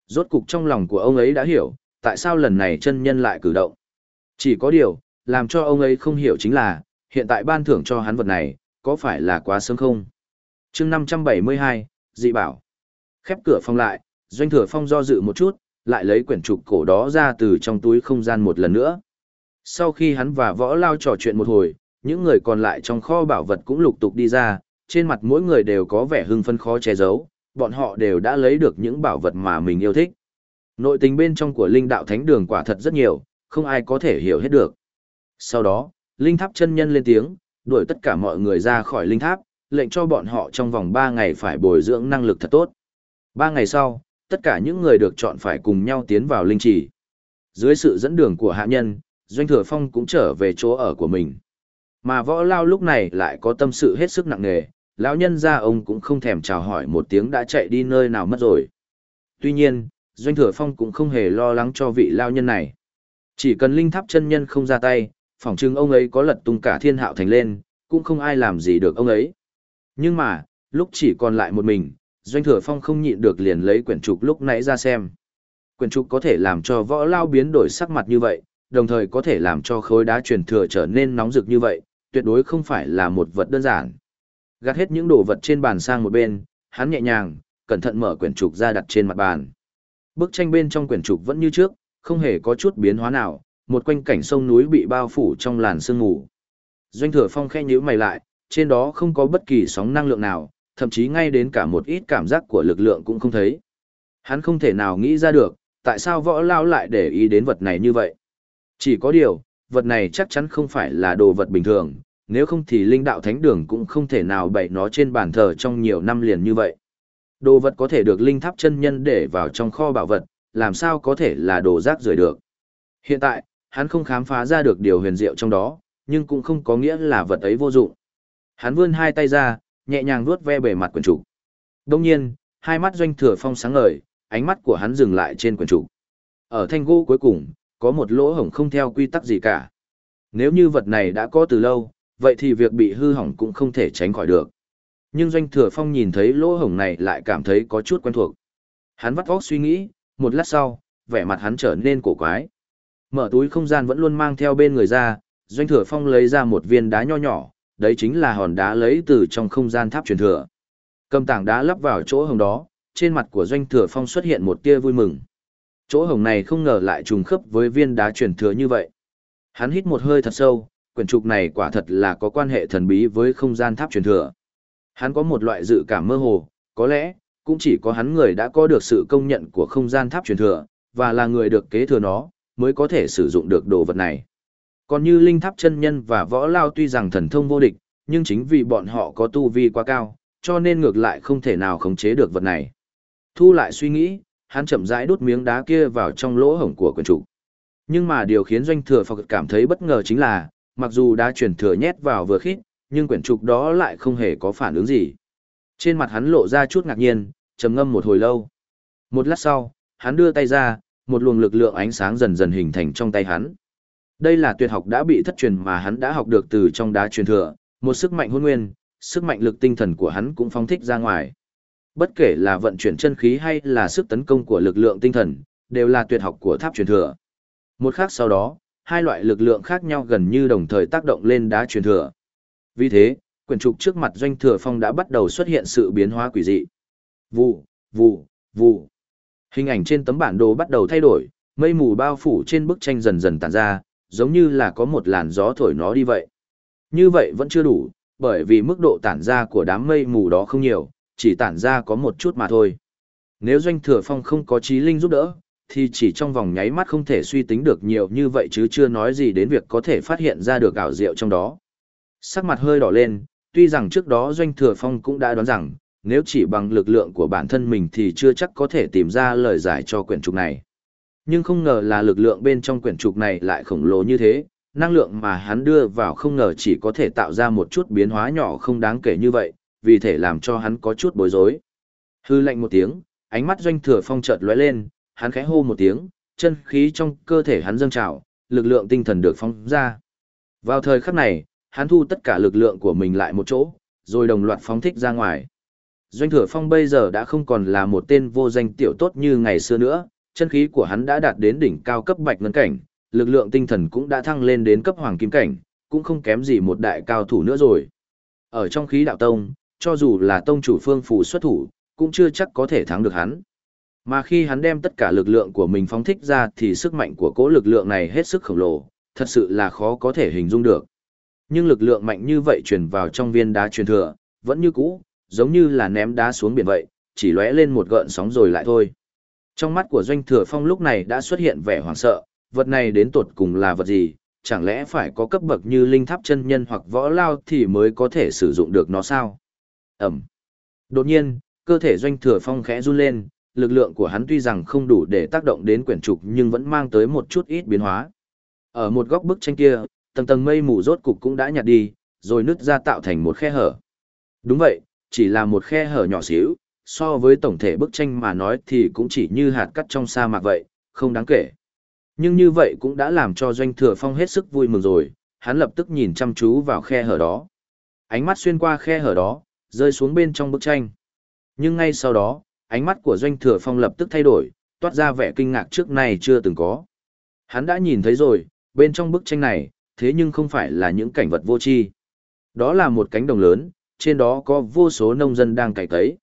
Rốt cục trong lòng của ông ấy đã hiểu, tại sao lần này chân nhân lại cử động. Chỉ có điều, làm cho ông ấy không hiểu chính là, hiện tại ban thưởng cho hắn vật này, có phải là quá sớm không? chương 572, dị bảo. Khép cửa phòng lại, doanh thừa phong do dự một chút, lại lấy quyển trục cổ đó ra từ trong túi không gian một lần nữa. Sau khi hắn và võ lao trò chuyện một hồi, những người còn lại trong kho bảo vật cũng lục tục đi ra, trên mặt mỗi người đều có vẻ hưng phân khó che giấu, bọn họ đều đã lấy được những bảo vật mà mình yêu thích. Nội tình bên trong của linh đạo thánh đường quả thật rất nhiều, không ai có thể hiểu hết được. Sau đó, linh tháp chân nhân lên tiếng, đuổi tất cả mọi người ra khỏi linh tháp, lệnh cho bọn họ trong vòng 3 ngày phải bồi dưỡng năng lực thật tốt. 3 ngày sau, tất cả những người được chọn phải cùng nhau tiến vào linh trì. Dưới sự dẫn đường của hạ nhân, Doanh Thừa Phong cũng trở về chỗ ở của mình. Mà võ lao lúc này lại có tâm sự hết sức nặng nề, lão nhân ra ông cũng không thèm chào hỏi một tiếng đã chạy đi nơi nào mất rồi. Tuy nhiên, Doanh Thừa Phong cũng không hề lo lắng cho vị lao nhân này. Chỉ cần linh tháp chân nhân không ra tay, phỏng chừng ông ấy có lật tung cả thiên hạo thành lên, cũng không ai làm gì được ông ấy. Nhưng mà, lúc chỉ còn lại một mình, Doanh Thừa Phong không nhịn được liền lấy quyển trục lúc nãy ra xem. Quyển trục có thể làm cho võ lao biến đổi sắc mặt như vậy, đồng thời có thể làm cho khối đá truyền thừa trở nên nóng rực như vậy, tuyệt đối không phải là một vật đơn giản. Gạt hết những đồ vật trên bàn sang một bên, hắn nhẹ nhàng, cẩn thận mở quyển trục ra đặt trên mặt bàn. Bức tranh bên trong quyển trục vẫn như trước, không hề có chút biến hóa nào, một quanh cảnh sông núi bị bao phủ trong làn sương mù. Doanh thừa phong khe nhíu mày lại, trên đó không có bất kỳ sóng năng lượng nào, thậm chí ngay đến cả một ít cảm giác của lực lượng cũng không thấy. Hắn không thể nào nghĩ ra được, tại sao võ lao lại để ý đến vật này như vậy. Chỉ có điều, vật này chắc chắn không phải là đồ vật bình thường, nếu không thì linh đạo thánh đường cũng không thể nào bày nó trên bàn thờ trong nhiều năm liền như vậy. Đồ vật có thể được linh tháp chân nhân để vào trong kho bảo vật, làm sao có thể là đồ rác rưởi được. Hiện tại, hắn không khám phá ra được điều huyền diệu trong đó, nhưng cũng không có nghĩa là vật ấy vô dụng. Hắn vươn hai tay ra, nhẹ nhàng vuốt ve bề mặt quyển trục. Đông nhiên, hai mắt doanh thừa phong sáng ngời, ánh mắt của hắn dừng lại trên quyển trục. Ở thanh gỗ cuối cùng, có một lỗ hổng không theo quy tắc gì cả. Nếu như vật này đã có từ lâu, vậy thì việc bị hư hỏng cũng không thể tránh khỏi được. Nhưng Doanh Thừa Phong nhìn thấy lỗ hổng này lại cảm thấy có chút quen thuộc. Hắn vắt óc suy nghĩ, một lát sau, vẻ mặt hắn trở nên cổ quái. Mở túi không gian vẫn luôn mang theo bên người ra, Doanh Thừa Phong lấy ra một viên đá nho nhỏ, đấy chính là hòn đá lấy từ trong không gian tháp truyền thừa. Cầm tảng đá lắp vào chỗ hồng đó, trên mặt của Doanh Thừa Phong xuất hiện một tia vui mừng. Chỗ hồng này không ngờ lại trùng khớp với viên đá truyền thừa như vậy. Hắn hít một hơi thật sâu, quyển trục này quả thật là có quan hệ thần bí với không gian tháp truyền thừa. Hắn có một loại dự cảm mơ hồ, có lẽ, cũng chỉ có hắn người đã có được sự công nhận của không gian tháp truyền thừa, và là người được kế thừa nó, mới có thể sử dụng được đồ vật này. Còn như linh tháp chân nhân và võ lao tuy rằng thần thông vô địch, nhưng chính vì bọn họ có tu vi quá cao, cho nên ngược lại không thể nào khống chế được vật này. Thu lại suy nghĩ, hắn chậm rãi đút miếng đá kia vào trong lỗ hổng của quyển trục. Nhưng mà điều khiến doanh thừa Phật cảm thấy bất ngờ chính là, Mặc dù đã chuyển thừa nhét vào vừa khít, nhưng quyển trục đó lại không hề có phản ứng gì. Trên mặt hắn lộ ra chút ngạc nhiên, trầm ngâm một hồi lâu. Một lát sau, hắn đưa tay ra, một luồng lực lượng ánh sáng dần dần hình thành trong tay hắn. Đây là tuyệt học đã bị thất truyền mà hắn đã học được từ trong đá truyền thừa, một sức mạnh hôn nguyên, sức mạnh lực tinh thần của hắn cũng phóng thích ra ngoài. Bất kể là vận chuyển chân khí hay là sức tấn công của lực lượng tinh thần, đều là tuyệt học của tháp truyền thừa. Một khác sau đó, hai loại lực lượng khác nhau gần như đồng thời tác động lên đá truyền thừa. Vì thế, quyển trục trước mặt doanh thừa phong đã bắt đầu xuất hiện sự biến hóa quỷ dị. Vụ, vụ, vụ. Hình ảnh trên tấm bản đồ bắt đầu thay đổi, mây mù bao phủ trên bức tranh dần dần tản ra, giống như là có một làn gió thổi nó đi vậy. Như vậy vẫn chưa đủ, bởi vì mức độ tản ra của đám mây mù đó không nhiều, chỉ tản ra có một chút mà thôi. Nếu doanh thừa phong không có trí linh giúp đỡ, thì chỉ trong vòng nháy mắt không thể suy tính được nhiều như vậy chứ chưa nói gì đến việc có thể phát hiện ra được ảo diệu trong đó. Sắc mặt hơi đỏ lên, tuy rằng trước đó doanh thừa phong cũng đã đoán rằng, nếu chỉ bằng lực lượng của bản thân mình thì chưa chắc có thể tìm ra lời giải cho quyển trục này. Nhưng không ngờ là lực lượng bên trong quyển trục này lại khổng lồ như thế, năng lượng mà hắn đưa vào không ngờ chỉ có thể tạo ra một chút biến hóa nhỏ không đáng kể như vậy, vì thể làm cho hắn có chút bối rối. Hư lạnh một tiếng, ánh mắt doanh thừa phong chợt lóe lên, hắn khẽ hô một tiếng, chân khí trong cơ thể hắn dâng trào, lực lượng tinh thần được phóng ra. Vào thời khắc này, hắn thu tất cả lực lượng của mình lại một chỗ, rồi đồng loạt phóng thích ra ngoài. Doanh thừa phong bây giờ đã không còn là một tên vô danh tiểu tốt như ngày xưa nữa, chân khí của hắn đã đạt đến đỉnh cao cấp bạch ngân cảnh, lực lượng tinh thần cũng đã thăng lên đến cấp hoàng kim cảnh, cũng không kém gì một đại cao thủ nữa rồi. Ở trong khí đạo tông, cho dù là tông chủ phương phủ xuất thủ, cũng chưa chắc có thể thắng được hắn. Mà khi hắn đem tất cả lực lượng của mình phóng thích ra thì sức mạnh của cỗ lực lượng này hết sức khổng lồ, thật sự là khó có thể hình dung được. Nhưng lực lượng mạnh như vậy truyền vào trong viên đá truyền thừa, vẫn như cũ, giống như là ném đá xuống biển vậy, chỉ lóe lên một gợn sóng rồi lại thôi. Trong mắt của Doanh Thừa Phong lúc này đã xuất hiện vẻ hoảng sợ, vật này đến tột cùng là vật gì, chẳng lẽ phải có cấp bậc như linh tháp chân nhân hoặc võ lao thì mới có thể sử dụng được nó sao? Ẩm. Đột nhiên, cơ thể Doanh Thừa Phong khẽ run lên, lực lượng của hắn tuy rằng không đủ để tác động đến quyển trục nhưng vẫn mang tới một chút ít biến hóa. Ở một góc bức tranh kia, tầng tầng mây mù rốt cục cũng đã nhạt đi, rồi nứt ra tạo thành một khe hở. Đúng vậy, chỉ là một khe hở nhỏ xíu, so với tổng thể bức tranh mà nói thì cũng chỉ như hạt cắt trong sa mạc vậy, không đáng kể. Nhưng như vậy cũng đã làm cho doanh thừa phong hết sức vui mừng rồi, hắn lập tức nhìn chăm chú vào khe hở đó. Ánh mắt xuyên qua khe hở đó, rơi xuống bên trong bức tranh. Nhưng ngay sau đó, ánh mắt của doanh thừa phong lập tức thay đổi, toát ra vẻ kinh ngạc trước nay chưa từng có. Hắn đã nhìn thấy rồi, bên trong bức tranh này, thế nhưng không phải là những cảnh vật vô tri. Đó là một cánh đồng lớn, trên đó có vô số nông dân đang cày cấy.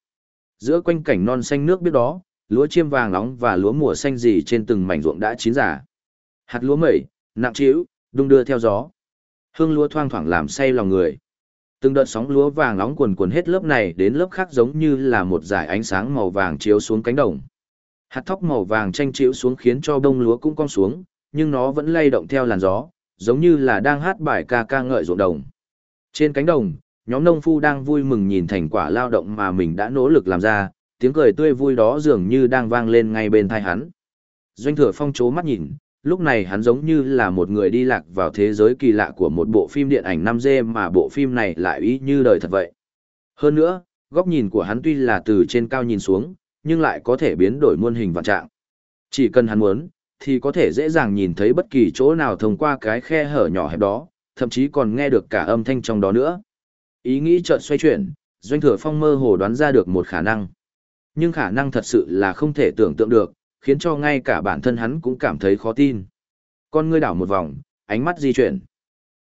Giữa quanh cảnh non xanh nước biết đó, lúa chiêm vàng nóng và lúa mùa xanh gì trên từng mảnh ruộng đã chín giả. Hạt lúa mẩy, nặng trĩu, đung đưa theo gió. Hương lúa thoang thoảng làm say lòng người. Từng đợt sóng lúa vàng nóng quần quần hết lớp này đến lớp khác giống như là một dải ánh sáng màu vàng chiếu xuống cánh đồng. Hạt thóc màu vàng tranh chiếu xuống khiến cho bông lúa cũng cong xuống, nhưng nó vẫn lay động theo làn gió, giống như là đang hát bài ca ca ngợi ruộng đồng. Trên cánh đồng, nhóm nông phu đang vui mừng nhìn thành quả lao động mà mình đã nỗ lực làm ra, tiếng cười tươi vui đó dường như đang vang lên ngay bên tai hắn. Doanh thừa phong chố mắt nhìn, lúc này hắn giống như là một người đi lạc vào thế giới kỳ lạ của một bộ phim điện ảnh 5D mà bộ phim này lại ý như đời thật vậy. Hơn nữa, góc nhìn của hắn tuy là từ trên cao nhìn xuống, nhưng lại có thể biến đổi muôn hình vạn trạng. Chỉ cần hắn muốn, thì có thể dễ dàng nhìn thấy bất kỳ chỗ nào thông qua cái khe hở nhỏ hẹp đó, thậm chí còn nghe được cả âm thanh trong đó nữa. Ý nghĩ chợt xoay chuyển, Doanh Thừa Phong mơ hồ đoán ra được một khả năng. Nhưng khả năng thật sự là không thể tưởng tượng được, khiến cho ngay cả bản thân hắn cũng cảm thấy khó tin. Con ngươi đảo một vòng, ánh mắt di chuyển.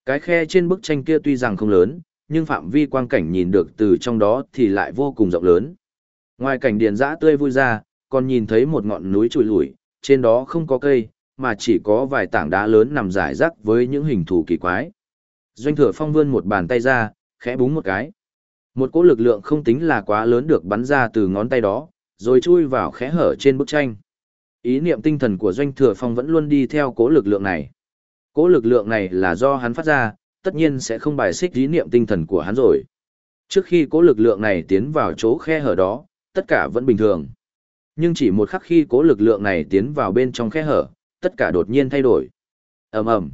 Cái khe trên bức tranh kia tuy rằng không lớn, nhưng phạm vi quang cảnh nhìn được từ trong đó thì lại vô cùng rộng lớn. Ngoài cảnh điền dã tươi vui ra, còn nhìn thấy một ngọn núi trùi lủi, trên đó không có cây, mà chỉ có vài tảng đá lớn nằm rải rác với những hình thù kỳ quái. Doanh thừa phong vươn một bàn tay ra, khẽ búng một cái. Một cỗ lực lượng không tính là quá lớn được bắn ra từ ngón tay đó, rồi chui vào khẽ hở trên bức tranh. Ý niệm tinh thần của Doanh Thừa Phong vẫn luôn đi theo cố lực lượng này. Cố lực lượng này là do hắn phát ra, tất nhiên sẽ không bài xích ý niệm tinh thần của hắn rồi. Trước khi cố lực lượng này tiến vào chỗ khe hở đó, tất cả vẫn bình thường. Nhưng chỉ một khắc khi cố lực lượng này tiến vào bên trong khe hở, tất cả đột nhiên thay đổi. ầm ầm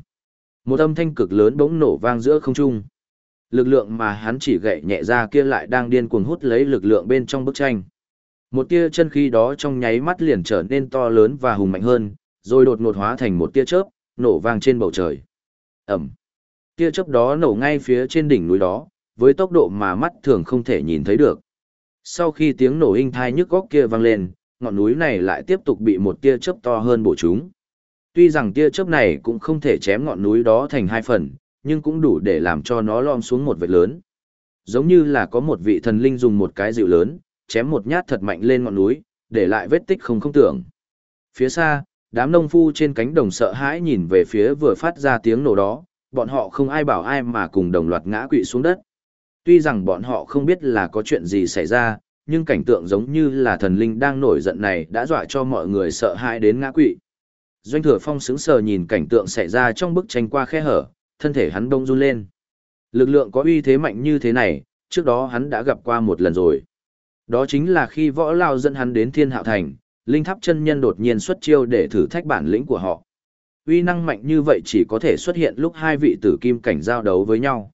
Một âm thanh cực lớn bỗng nổ vang giữa không trung. Lực lượng mà hắn chỉ gậy nhẹ ra kia lại đang điên cuồng hút lấy lực lượng bên trong bức tranh. Một tia chân khí đó trong nháy mắt liền trở nên to lớn và hùng mạnh hơn, rồi đột ngột hóa thành một tia chớp, nổ vang trên bầu trời. Ẩm. Tia chớp đó nổ ngay phía trên đỉnh núi đó, với tốc độ mà mắt thường không thể nhìn thấy được. Sau khi tiếng nổ inh thai nhức góc kia vang lên, ngọn núi này lại tiếp tục bị một tia chớp to hơn bổ chúng. Tuy rằng tia chớp này cũng không thể chém ngọn núi đó thành hai phần, nhưng cũng đủ để làm cho nó lom xuống một vệt lớn. Giống như là có một vị thần linh dùng một cái dịu lớn, chém một nhát thật mạnh lên ngọn núi, để lại vết tích không không tưởng. Phía xa, đám nông phu trên cánh đồng sợ hãi nhìn về phía vừa phát ra tiếng nổ đó, bọn họ không ai bảo ai mà cùng đồng loạt ngã quỵ xuống đất. Tuy rằng bọn họ không biết là có chuyện gì xảy ra, nhưng cảnh tượng giống như là thần linh đang nổi giận này đã dọa cho mọi người sợ hãi đến ngã quỵ. Doanh thừa phong sững sờ nhìn cảnh tượng xảy ra trong bức tranh qua khe hở, thân thể hắn đông run lên. Lực lượng có uy thế mạnh như thế này, trước đó hắn đã gặp qua một lần rồi. Đó chính là khi võ lao dẫn hắn đến thiên hạo thành, linh tháp chân nhân đột nhiên xuất chiêu để thử thách bản lĩnh của họ. Uy năng mạnh như vậy chỉ có thể xuất hiện lúc hai vị tử kim cảnh giao đấu với nhau.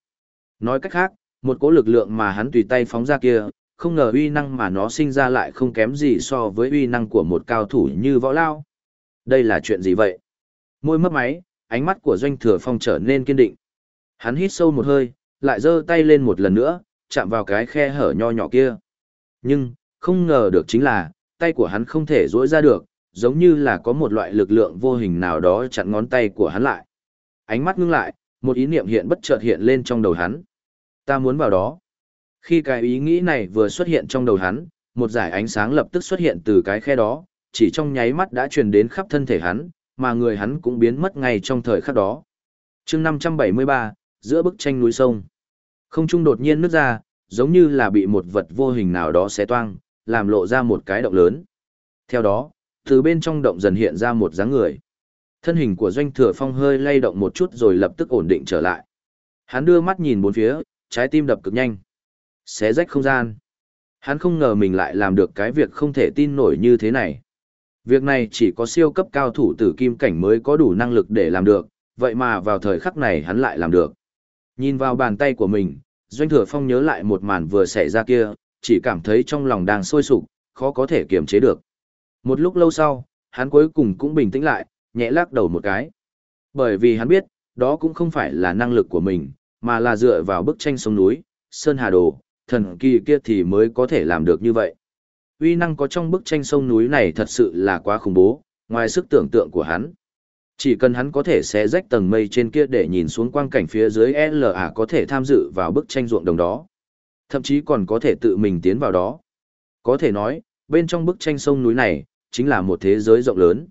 Nói cách khác, một cỗ lực lượng mà hắn tùy tay phóng ra kia, không ngờ uy năng mà nó sinh ra lại không kém gì so với uy năng của một cao thủ như võ lao. Đây là chuyện gì vậy? Môi mấp máy, ánh mắt của doanh thừa phong trở nên kiên định. Hắn hít sâu một hơi, lại giơ tay lên một lần nữa, chạm vào cái khe hở nho nhỏ kia. Nhưng, không ngờ được chính là, tay của hắn không thể duỗi ra được, giống như là có một loại lực lượng vô hình nào đó chặn ngón tay của hắn lại. Ánh mắt ngưng lại, một ý niệm hiện bất chợt hiện lên trong đầu hắn. Ta muốn vào đó. Khi cái ý nghĩ này vừa xuất hiện trong đầu hắn, một giải ánh sáng lập tức xuất hiện từ cái khe đó, chỉ trong nháy mắt đã truyền đến khắp thân thể hắn, mà người hắn cũng biến mất ngay trong thời khắc đó. chương 573, giữa bức tranh núi sông. Không trung đột nhiên nứt ra, giống như là bị một vật vô hình nào đó xé toang, làm lộ ra một cái động lớn. Theo đó, từ bên trong động dần hiện ra một dáng người. Thân hình của doanh thừa phong hơi lay động một chút rồi lập tức ổn định trở lại. Hắn đưa mắt nhìn bốn phía, trái tim đập cực nhanh. Xé rách không gian. Hắn không ngờ mình lại làm được cái việc không thể tin nổi như thế này. Việc này chỉ có siêu cấp cao thủ tử kim cảnh mới có đủ năng lực để làm được, vậy mà vào thời khắc này hắn lại làm được. Nhìn vào bàn tay của mình, Doanh Thừa Phong nhớ lại một màn vừa xảy ra kia, chỉ cảm thấy trong lòng đang sôi sục, khó có thể kiềm chế được. Một lúc lâu sau, hắn cuối cùng cũng bình tĩnh lại, nhẹ lắc đầu một cái. Bởi vì hắn biết, đó cũng không phải là năng lực của mình, mà là dựa vào bức tranh sông núi, Sơn Hà Đồ, thần kỳ kia thì mới có thể làm được như vậy. Uy năng có trong bức tranh sông núi này thật sự là quá khủng bố, ngoài sức tưởng tượng của hắn. Chỉ cần hắn có thể xé rách tầng mây trên kia để nhìn xuống quang cảnh phía dưới LA có thể tham dự vào bức tranh ruộng đồng đó. Thậm chí còn có thể tự mình tiến vào đó. Có thể nói, bên trong bức tranh sông núi này, chính là một thế giới rộng lớn.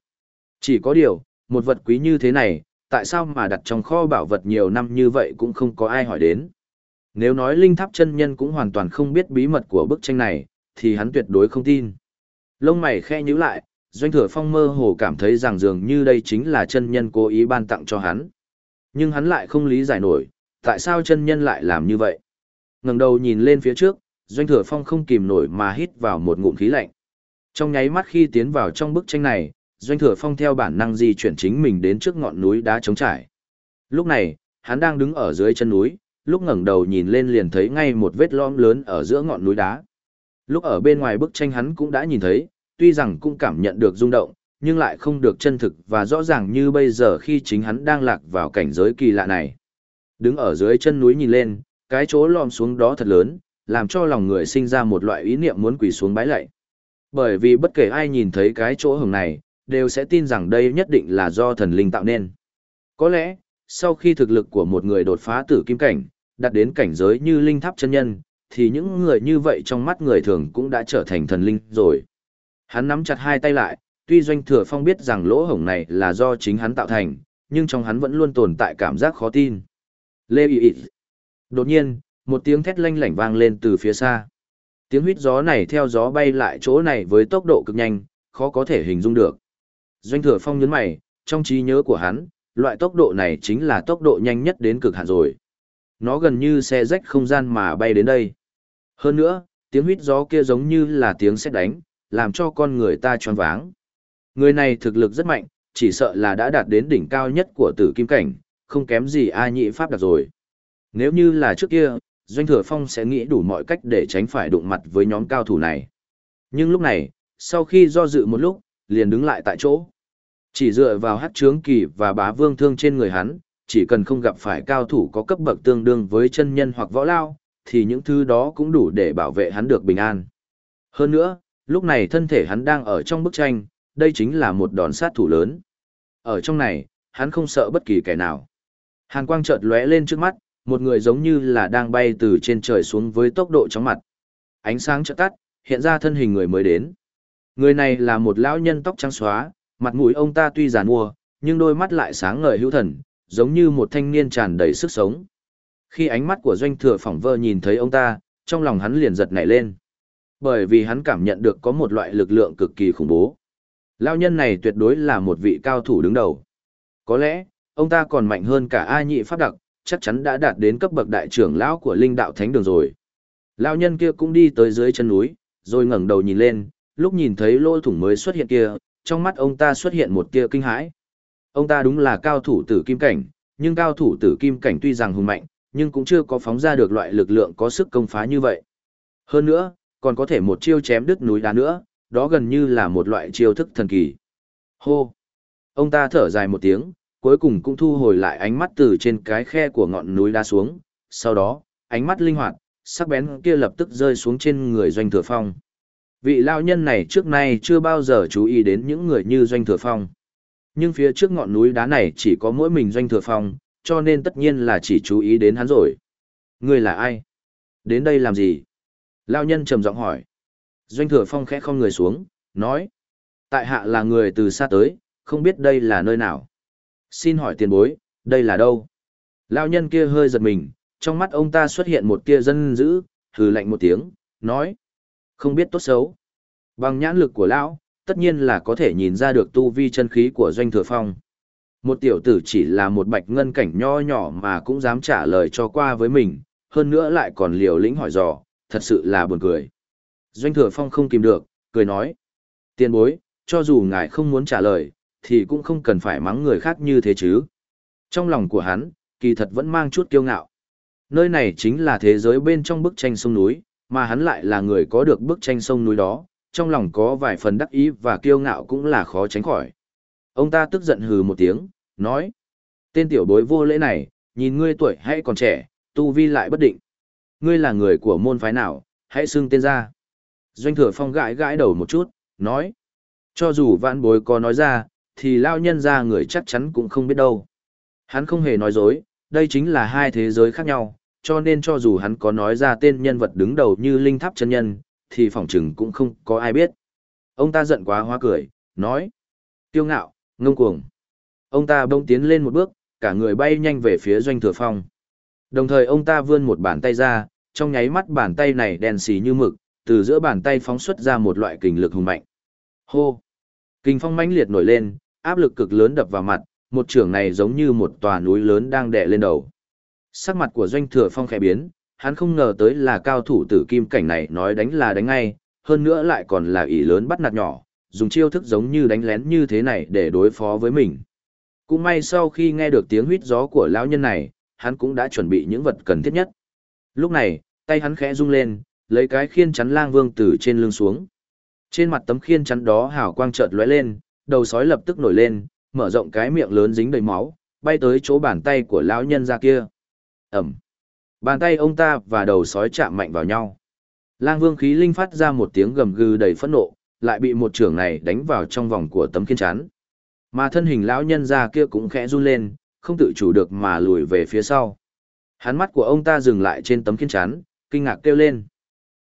Chỉ có điều, một vật quý như thế này, tại sao mà đặt trong kho bảo vật nhiều năm như vậy cũng không có ai hỏi đến. Nếu nói linh tháp chân nhân cũng hoàn toàn không biết bí mật của bức tranh này, thì hắn tuyệt đối không tin. Lông mày khe nhíu lại, Doanh Thừa Phong mơ hồ cảm thấy rằng dường như đây chính là chân nhân cố ý ban tặng cho hắn. Nhưng hắn lại không lý giải nổi, tại sao chân nhân lại làm như vậy. ngẩng đầu nhìn lên phía trước, Doanh Thừa Phong không kìm nổi mà hít vào một ngụm khí lạnh. Trong nháy mắt khi tiến vào trong bức tranh này, Doanh Thừa Phong theo bản năng di chuyển chính mình đến trước ngọn núi đá trống trải. Lúc này, hắn đang đứng ở dưới chân núi, lúc ngẩng đầu nhìn lên liền thấy ngay một vết lõm lớn ở giữa ngọn núi đá. Lúc ở bên ngoài bức tranh hắn cũng đã nhìn thấy, tuy rằng cũng cảm nhận được rung động, nhưng lại không được chân thực và rõ ràng như bây giờ khi chính hắn đang lạc vào cảnh giới kỳ lạ này. Đứng ở dưới chân núi nhìn lên, cái chỗ lom xuống đó thật lớn, làm cho lòng người sinh ra một loại ý niệm muốn quỳ xuống bái lạy. Bởi vì bất kể ai nhìn thấy cái chỗ hồng này, đều sẽ tin rằng đây nhất định là do thần linh tạo nên. Có lẽ, sau khi thực lực của một người đột phá tử kim cảnh, đạt đến cảnh giới như linh tháp chân nhân, thì những người như vậy trong mắt người thường cũng đã trở thành thần linh rồi. Hắn nắm chặt hai tay lại, tuy doanh thừa phong biết rằng lỗ hổng này là do chính hắn tạo thành, nhưng trong hắn vẫn luôn tồn tại cảm giác khó tin. Lê ý ý. Đột nhiên, một tiếng thét lanh lảnh vang lên từ phía xa. Tiếng huyết gió này theo gió bay lại chỗ này với tốc độ cực nhanh, khó có thể hình dung được. Doanh thừa phong nhấn mày, trong trí nhớ của hắn, loại tốc độ này chính là tốc độ nhanh nhất đến cực hạn rồi. Nó gần như xe rách không gian mà bay đến đây. Hơn nữa, tiếng huyết gió kia giống như là tiếng sét đánh, làm cho con người ta choáng váng. Người này thực lực rất mạnh, chỉ sợ là đã đạt đến đỉnh cao nhất của tử kim cảnh, không kém gì A nhị pháp đạt rồi. Nếu như là trước kia, Doanh Thừa Phong sẽ nghĩ đủ mọi cách để tránh phải đụng mặt với nhóm cao thủ này. Nhưng lúc này, sau khi do dự một lúc, liền đứng lại tại chỗ. Chỉ dựa vào hát trướng kỳ và bá vương thương trên người hắn, chỉ cần không gặp phải cao thủ có cấp bậc tương đương với chân nhân hoặc võ lao, thì những thứ đó cũng đủ để bảo vệ hắn được bình an. Hơn nữa, lúc này thân thể hắn đang ở trong bức tranh, đây chính là một đòn sát thủ lớn. Ở trong này, hắn không sợ bất kỳ kẻ nào. Hàn quang chợt lóe lên trước mắt, một người giống như là đang bay từ trên trời xuống với tốc độ chóng mặt. Ánh sáng chợt tắt, hiện ra thân hình người mới đến. Người này là một lão nhân tóc trắng xóa, mặt mũi ông ta tuy giàn mua, nhưng đôi mắt lại sáng ngời hữu thần, giống như một thanh niên tràn đầy sức sống. Khi ánh mắt của doanh thừa phỏng vơ nhìn thấy ông ta, trong lòng hắn liền giật nảy lên. Bởi vì hắn cảm nhận được có một loại lực lượng cực kỳ khủng bố. Lão nhân này tuyệt đối là một vị cao thủ đứng đầu. Có lẽ, ông ta còn mạnh hơn cả A nhị pháp đặc, chắc chắn đã đạt đến cấp bậc đại trưởng lão của linh đạo thánh đường rồi. Lão nhân kia cũng đi tới dưới chân núi, rồi ngẩng đầu nhìn lên, lúc nhìn thấy lỗ thủng mới xuất hiện kia, trong mắt ông ta xuất hiện một tia kinh hãi. Ông ta đúng là cao thủ tử kim cảnh, nhưng cao thủ tử kim cảnh tuy rằng hùng mạnh, nhưng cũng chưa có phóng ra được loại lực lượng có sức công phá như vậy. Hơn nữa, còn có thể một chiêu chém đứt núi đá nữa, đó gần như là một loại chiêu thức thần kỳ. Hô! Ông ta thở dài một tiếng, cuối cùng cũng thu hồi lại ánh mắt từ trên cái khe của ngọn núi đá xuống, sau đó, ánh mắt linh hoạt, sắc bén kia lập tức rơi xuống trên người doanh thừa phong. Vị lao nhân này trước nay chưa bao giờ chú ý đến những người như doanh thừa phong. Nhưng phía trước ngọn núi đá này chỉ có mỗi mình doanh thừa phong, cho nên tất nhiên là chỉ chú ý đến hắn rồi. Người là ai? Đến đây làm gì? Lao nhân trầm giọng hỏi. Doanh thừa phong khẽ không người xuống, nói. Tại hạ là người từ xa tới, không biết đây là nơi nào. Xin hỏi tiền bối, đây là đâu? Lao nhân kia hơi giật mình, trong mắt ông ta xuất hiện một tia dân dữ, hừ lạnh một tiếng, nói. Không biết tốt xấu. Bằng nhãn lực của lão, tất nhiên là có thể nhìn ra được tu vi chân khí của doanh thừa phong. Một tiểu tử chỉ là một bạch ngân cảnh nho nhỏ mà cũng dám trả lời cho qua với mình, hơn nữa lại còn liều lĩnh hỏi dò, thật sự là buồn cười. Doanh thừa phong không kìm được, cười nói. Tiền bối, cho dù ngài không muốn trả lời, thì cũng không cần phải mắng người khác như thế chứ. Trong lòng của hắn, kỳ thật vẫn mang chút kiêu ngạo. Nơi này chính là thế giới bên trong bức tranh sông núi, mà hắn lại là người có được bức tranh sông núi đó, trong lòng có vài phần đắc ý và kiêu ngạo cũng là khó tránh khỏi. Ông ta tức giận hừ một tiếng, nói. Tên tiểu bối vô lễ này, nhìn ngươi tuổi hay còn trẻ, tu vi lại bất định. Ngươi là người của môn phái nào, hãy xưng tên ra. Doanh thừa phong gãi gãi đầu một chút, nói. Cho dù vãn bối có nói ra, thì lao nhân ra người chắc chắn cũng không biết đâu. Hắn không hề nói dối, đây chính là hai thế giới khác nhau, cho nên cho dù hắn có nói ra tên nhân vật đứng đầu như linh tháp chân nhân, thì phỏng chừng cũng không có ai biết. Ông ta giận quá hoa cười, nói. Tiêu ngạo, ngông cuồng. Ông ta bỗng tiến lên một bước, cả người bay nhanh về phía doanh thừa phong. Đồng thời ông ta vươn một bàn tay ra, trong nháy mắt bàn tay này đen xì như mực, từ giữa bàn tay phóng xuất ra một loại kình lực hùng mạnh. Hô! Kình phong mãnh liệt nổi lên, áp lực cực lớn đập vào mặt, một trường này giống như một tòa núi lớn đang đè lên đầu. Sắc mặt của doanh thừa phong khẽ biến, hắn không ngờ tới là cao thủ tử kim cảnh này nói đánh là đánh ngay, hơn nữa lại còn là ỷ lớn bắt nạt nhỏ, dùng chiêu thức giống như đánh lén như thế này để đối phó với mình. Cũng may sau khi nghe được tiếng huýt gió của lão nhân này, hắn cũng đã chuẩn bị những vật cần thiết nhất. Lúc này, tay hắn khẽ rung lên, lấy cái khiên chắn lang vương từ trên lưng xuống. Trên mặt tấm khiên chắn đó hào quang chợt lóe lên, đầu sói lập tức nổi lên, mở rộng cái miệng lớn dính đầy máu, bay tới chỗ bàn tay của lão nhân ra kia. Ẩm. Bàn tay ông ta và đầu sói chạm mạnh vào nhau. Lang vương khí linh phát ra một tiếng gầm gừ đầy phẫn nộ, lại bị một trưởng này đánh vào trong vòng của tấm khiên chắn. Mà thân hình lão nhân ra kia cũng khẽ run lên, không tự chủ được mà lùi về phía sau. Hắn mắt của ông ta dừng lại trên tấm khiên chắn, kinh ngạc kêu lên.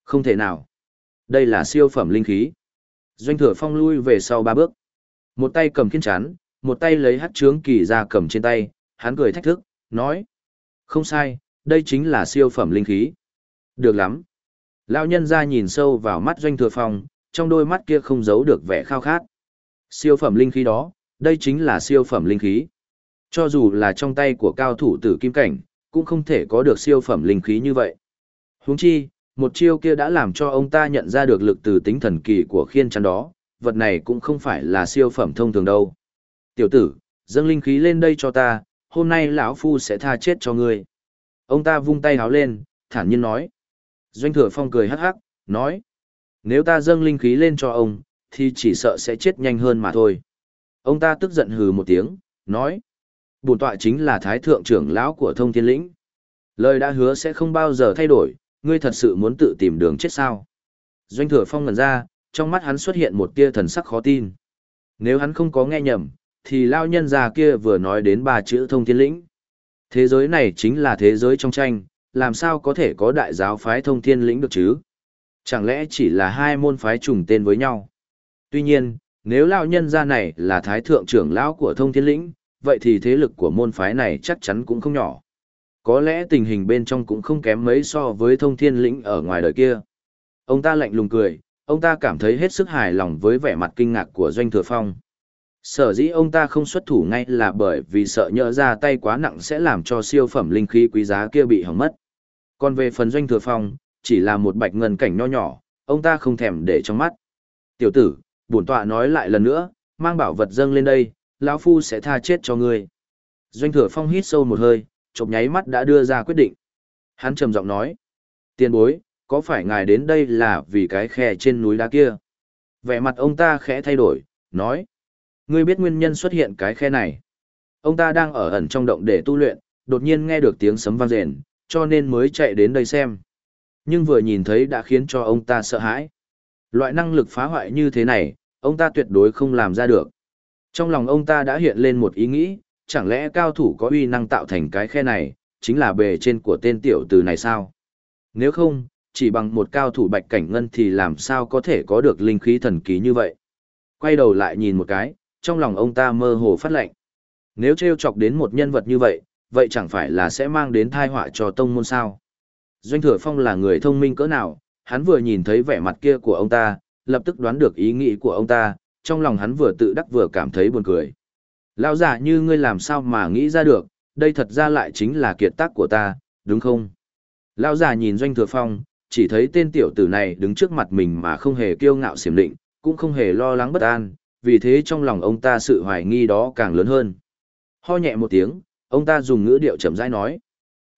Không thể nào. Đây là siêu phẩm linh khí. Doanh thừa phong lui về sau ba bước. Một tay cầm khiên chắn, một tay lấy hát trướng kỳ ra cầm trên tay, hắn cười thách thức, nói. Không sai, đây chính là siêu phẩm linh khí. Được lắm. Lão nhân ra nhìn sâu vào mắt doanh thừa phong, trong đôi mắt kia không giấu được vẻ khao khát. Siêu phẩm linh khí đó, đây chính là siêu phẩm linh khí. Cho dù là trong tay của cao thủ tử kim cảnh, cũng không thể có được siêu phẩm linh khí như vậy. Huống chi, một chiêu kia đã làm cho ông ta nhận ra được lực từ tính thần kỳ của khiên chắn đó, vật này cũng không phải là siêu phẩm thông thường đâu. Tiểu tử, dâng linh khí lên đây cho ta, hôm nay lão phu sẽ tha chết cho ngươi. Ông ta vung tay háo lên, thản nhiên nói. Doanh thừa phong cười hắc hắc, nói. Nếu ta dâng linh khí lên cho ông, thì chỉ sợ sẽ chết nhanh hơn mà thôi. Ông ta tức giận hừ một tiếng, nói. Bổn tọa chính là thái thượng trưởng lão của thông thiên lĩnh. Lời đã hứa sẽ không bao giờ thay đổi, ngươi thật sự muốn tự tìm đường chết sao. Doanh thừa phong ngần ra, trong mắt hắn xuất hiện một tia thần sắc khó tin. Nếu hắn không có nghe nhầm, thì lao nhân già kia vừa nói đến ba chữ thông thiên lĩnh. Thế giới này chính là thế giới trong tranh, làm sao có thể có đại giáo phái thông thiên lĩnh được chứ? Chẳng lẽ chỉ là hai môn phái trùng tên với nhau? Tuy nhiên, nếu lao nhân gia này là thái thượng trưởng lão của thông thiên lĩnh, vậy thì thế lực của môn phái này chắc chắn cũng không nhỏ. Có lẽ tình hình bên trong cũng không kém mấy so với thông thiên lĩnh ở ngoài đời kia. Ông ta lạnh lùng cười, ông ta cảm thấy hết sức hài lòng với vẻ mặt kinh ngạc của Doanh Thừa Phong. Sở dĩ ông ta không xuất thủ ngay là bởi vì sợ nhỡ ra tay quá nặng sẽ làm cho siêu phẩm linh khí quý giá kia bị hỏng mất. Còn về phần Doanh Thừa Phong, chỉ là một bạch ngân cảnh nho nhỏ, ông ta không thèm để trong mắt. Tiểu tử, bổn tọa nói lại lần nữa, mang bảo vật dâng lên đây, lão phu sẽ tha chết cho ngươi. Doanh Thừa Phong hít sâu một hơi, chộp nháy mắt đã đưa ra quyết định. Hắn trầm giọng nói, tiền bối, có phải ngài đến đây là vì cái khe trên núi đá kia? Vẻ mặt ông ta khẽ thay đổi, nói, ngươi biết nguyên nhân xuất hiện cái khe này. Ông ta đang ở ẩn trong động để tu luyện, đột nhiên nghe được tiếng sấm vang rền, cho nên mới chạy đến đây xem. Nhưng vừa nhìn thấy đã khiến cho ông ta sợ hãi. Loại năng lực phá hoại như thế này, ông ta tuyệt đối không làm ra được. Trong lòng ông ta đã hiện lên một ý nghĩ, chẳng lẽ cao thủ có uy năng tạo thành cái khe này, chính là bề trên của tên tiểu tử này sao? Nếu không, chỉ bằng một cao thủ bạch cảnh ngân thì làm sao có thể có được linh khí thần ký như vậy? Quay đầu lại nhìn một cái, trong lòng ông ta mơ hồ phát lệnh. Nếu treo chọc đến một nhân vật như vậy, vậy chẳng phải là sẽ mang đến tai họa cho tông môn sao? Doanh Thừa Phong là người thông minh cỡ nào, hắn vừa nhìn thấy vẻ mặt kia của ông ta, lập tức đoán được ý nghĩ của ông ta, trong lòng hắn vừa tự đắc vừa cảm thấy buồn cười. Lão giả như ngươi làm sao mà nghĩ ra được, đây thật ra lại chính là kiệt tác của ta, đúng không? Lão giả nhìn Doanh Thừa Phong, chỉ thấy tên tiểu tử này đứng trước mặt mình mà không hề kiêu ngạo xiểm định, cũng không hề lo lắng bất an, vì thế trong lòng ông ta sự hoài nghi đó càng lớn hơn. Ho nhẹ một tiếng, ông ta dùng ngữ điệu chậm rãi nói.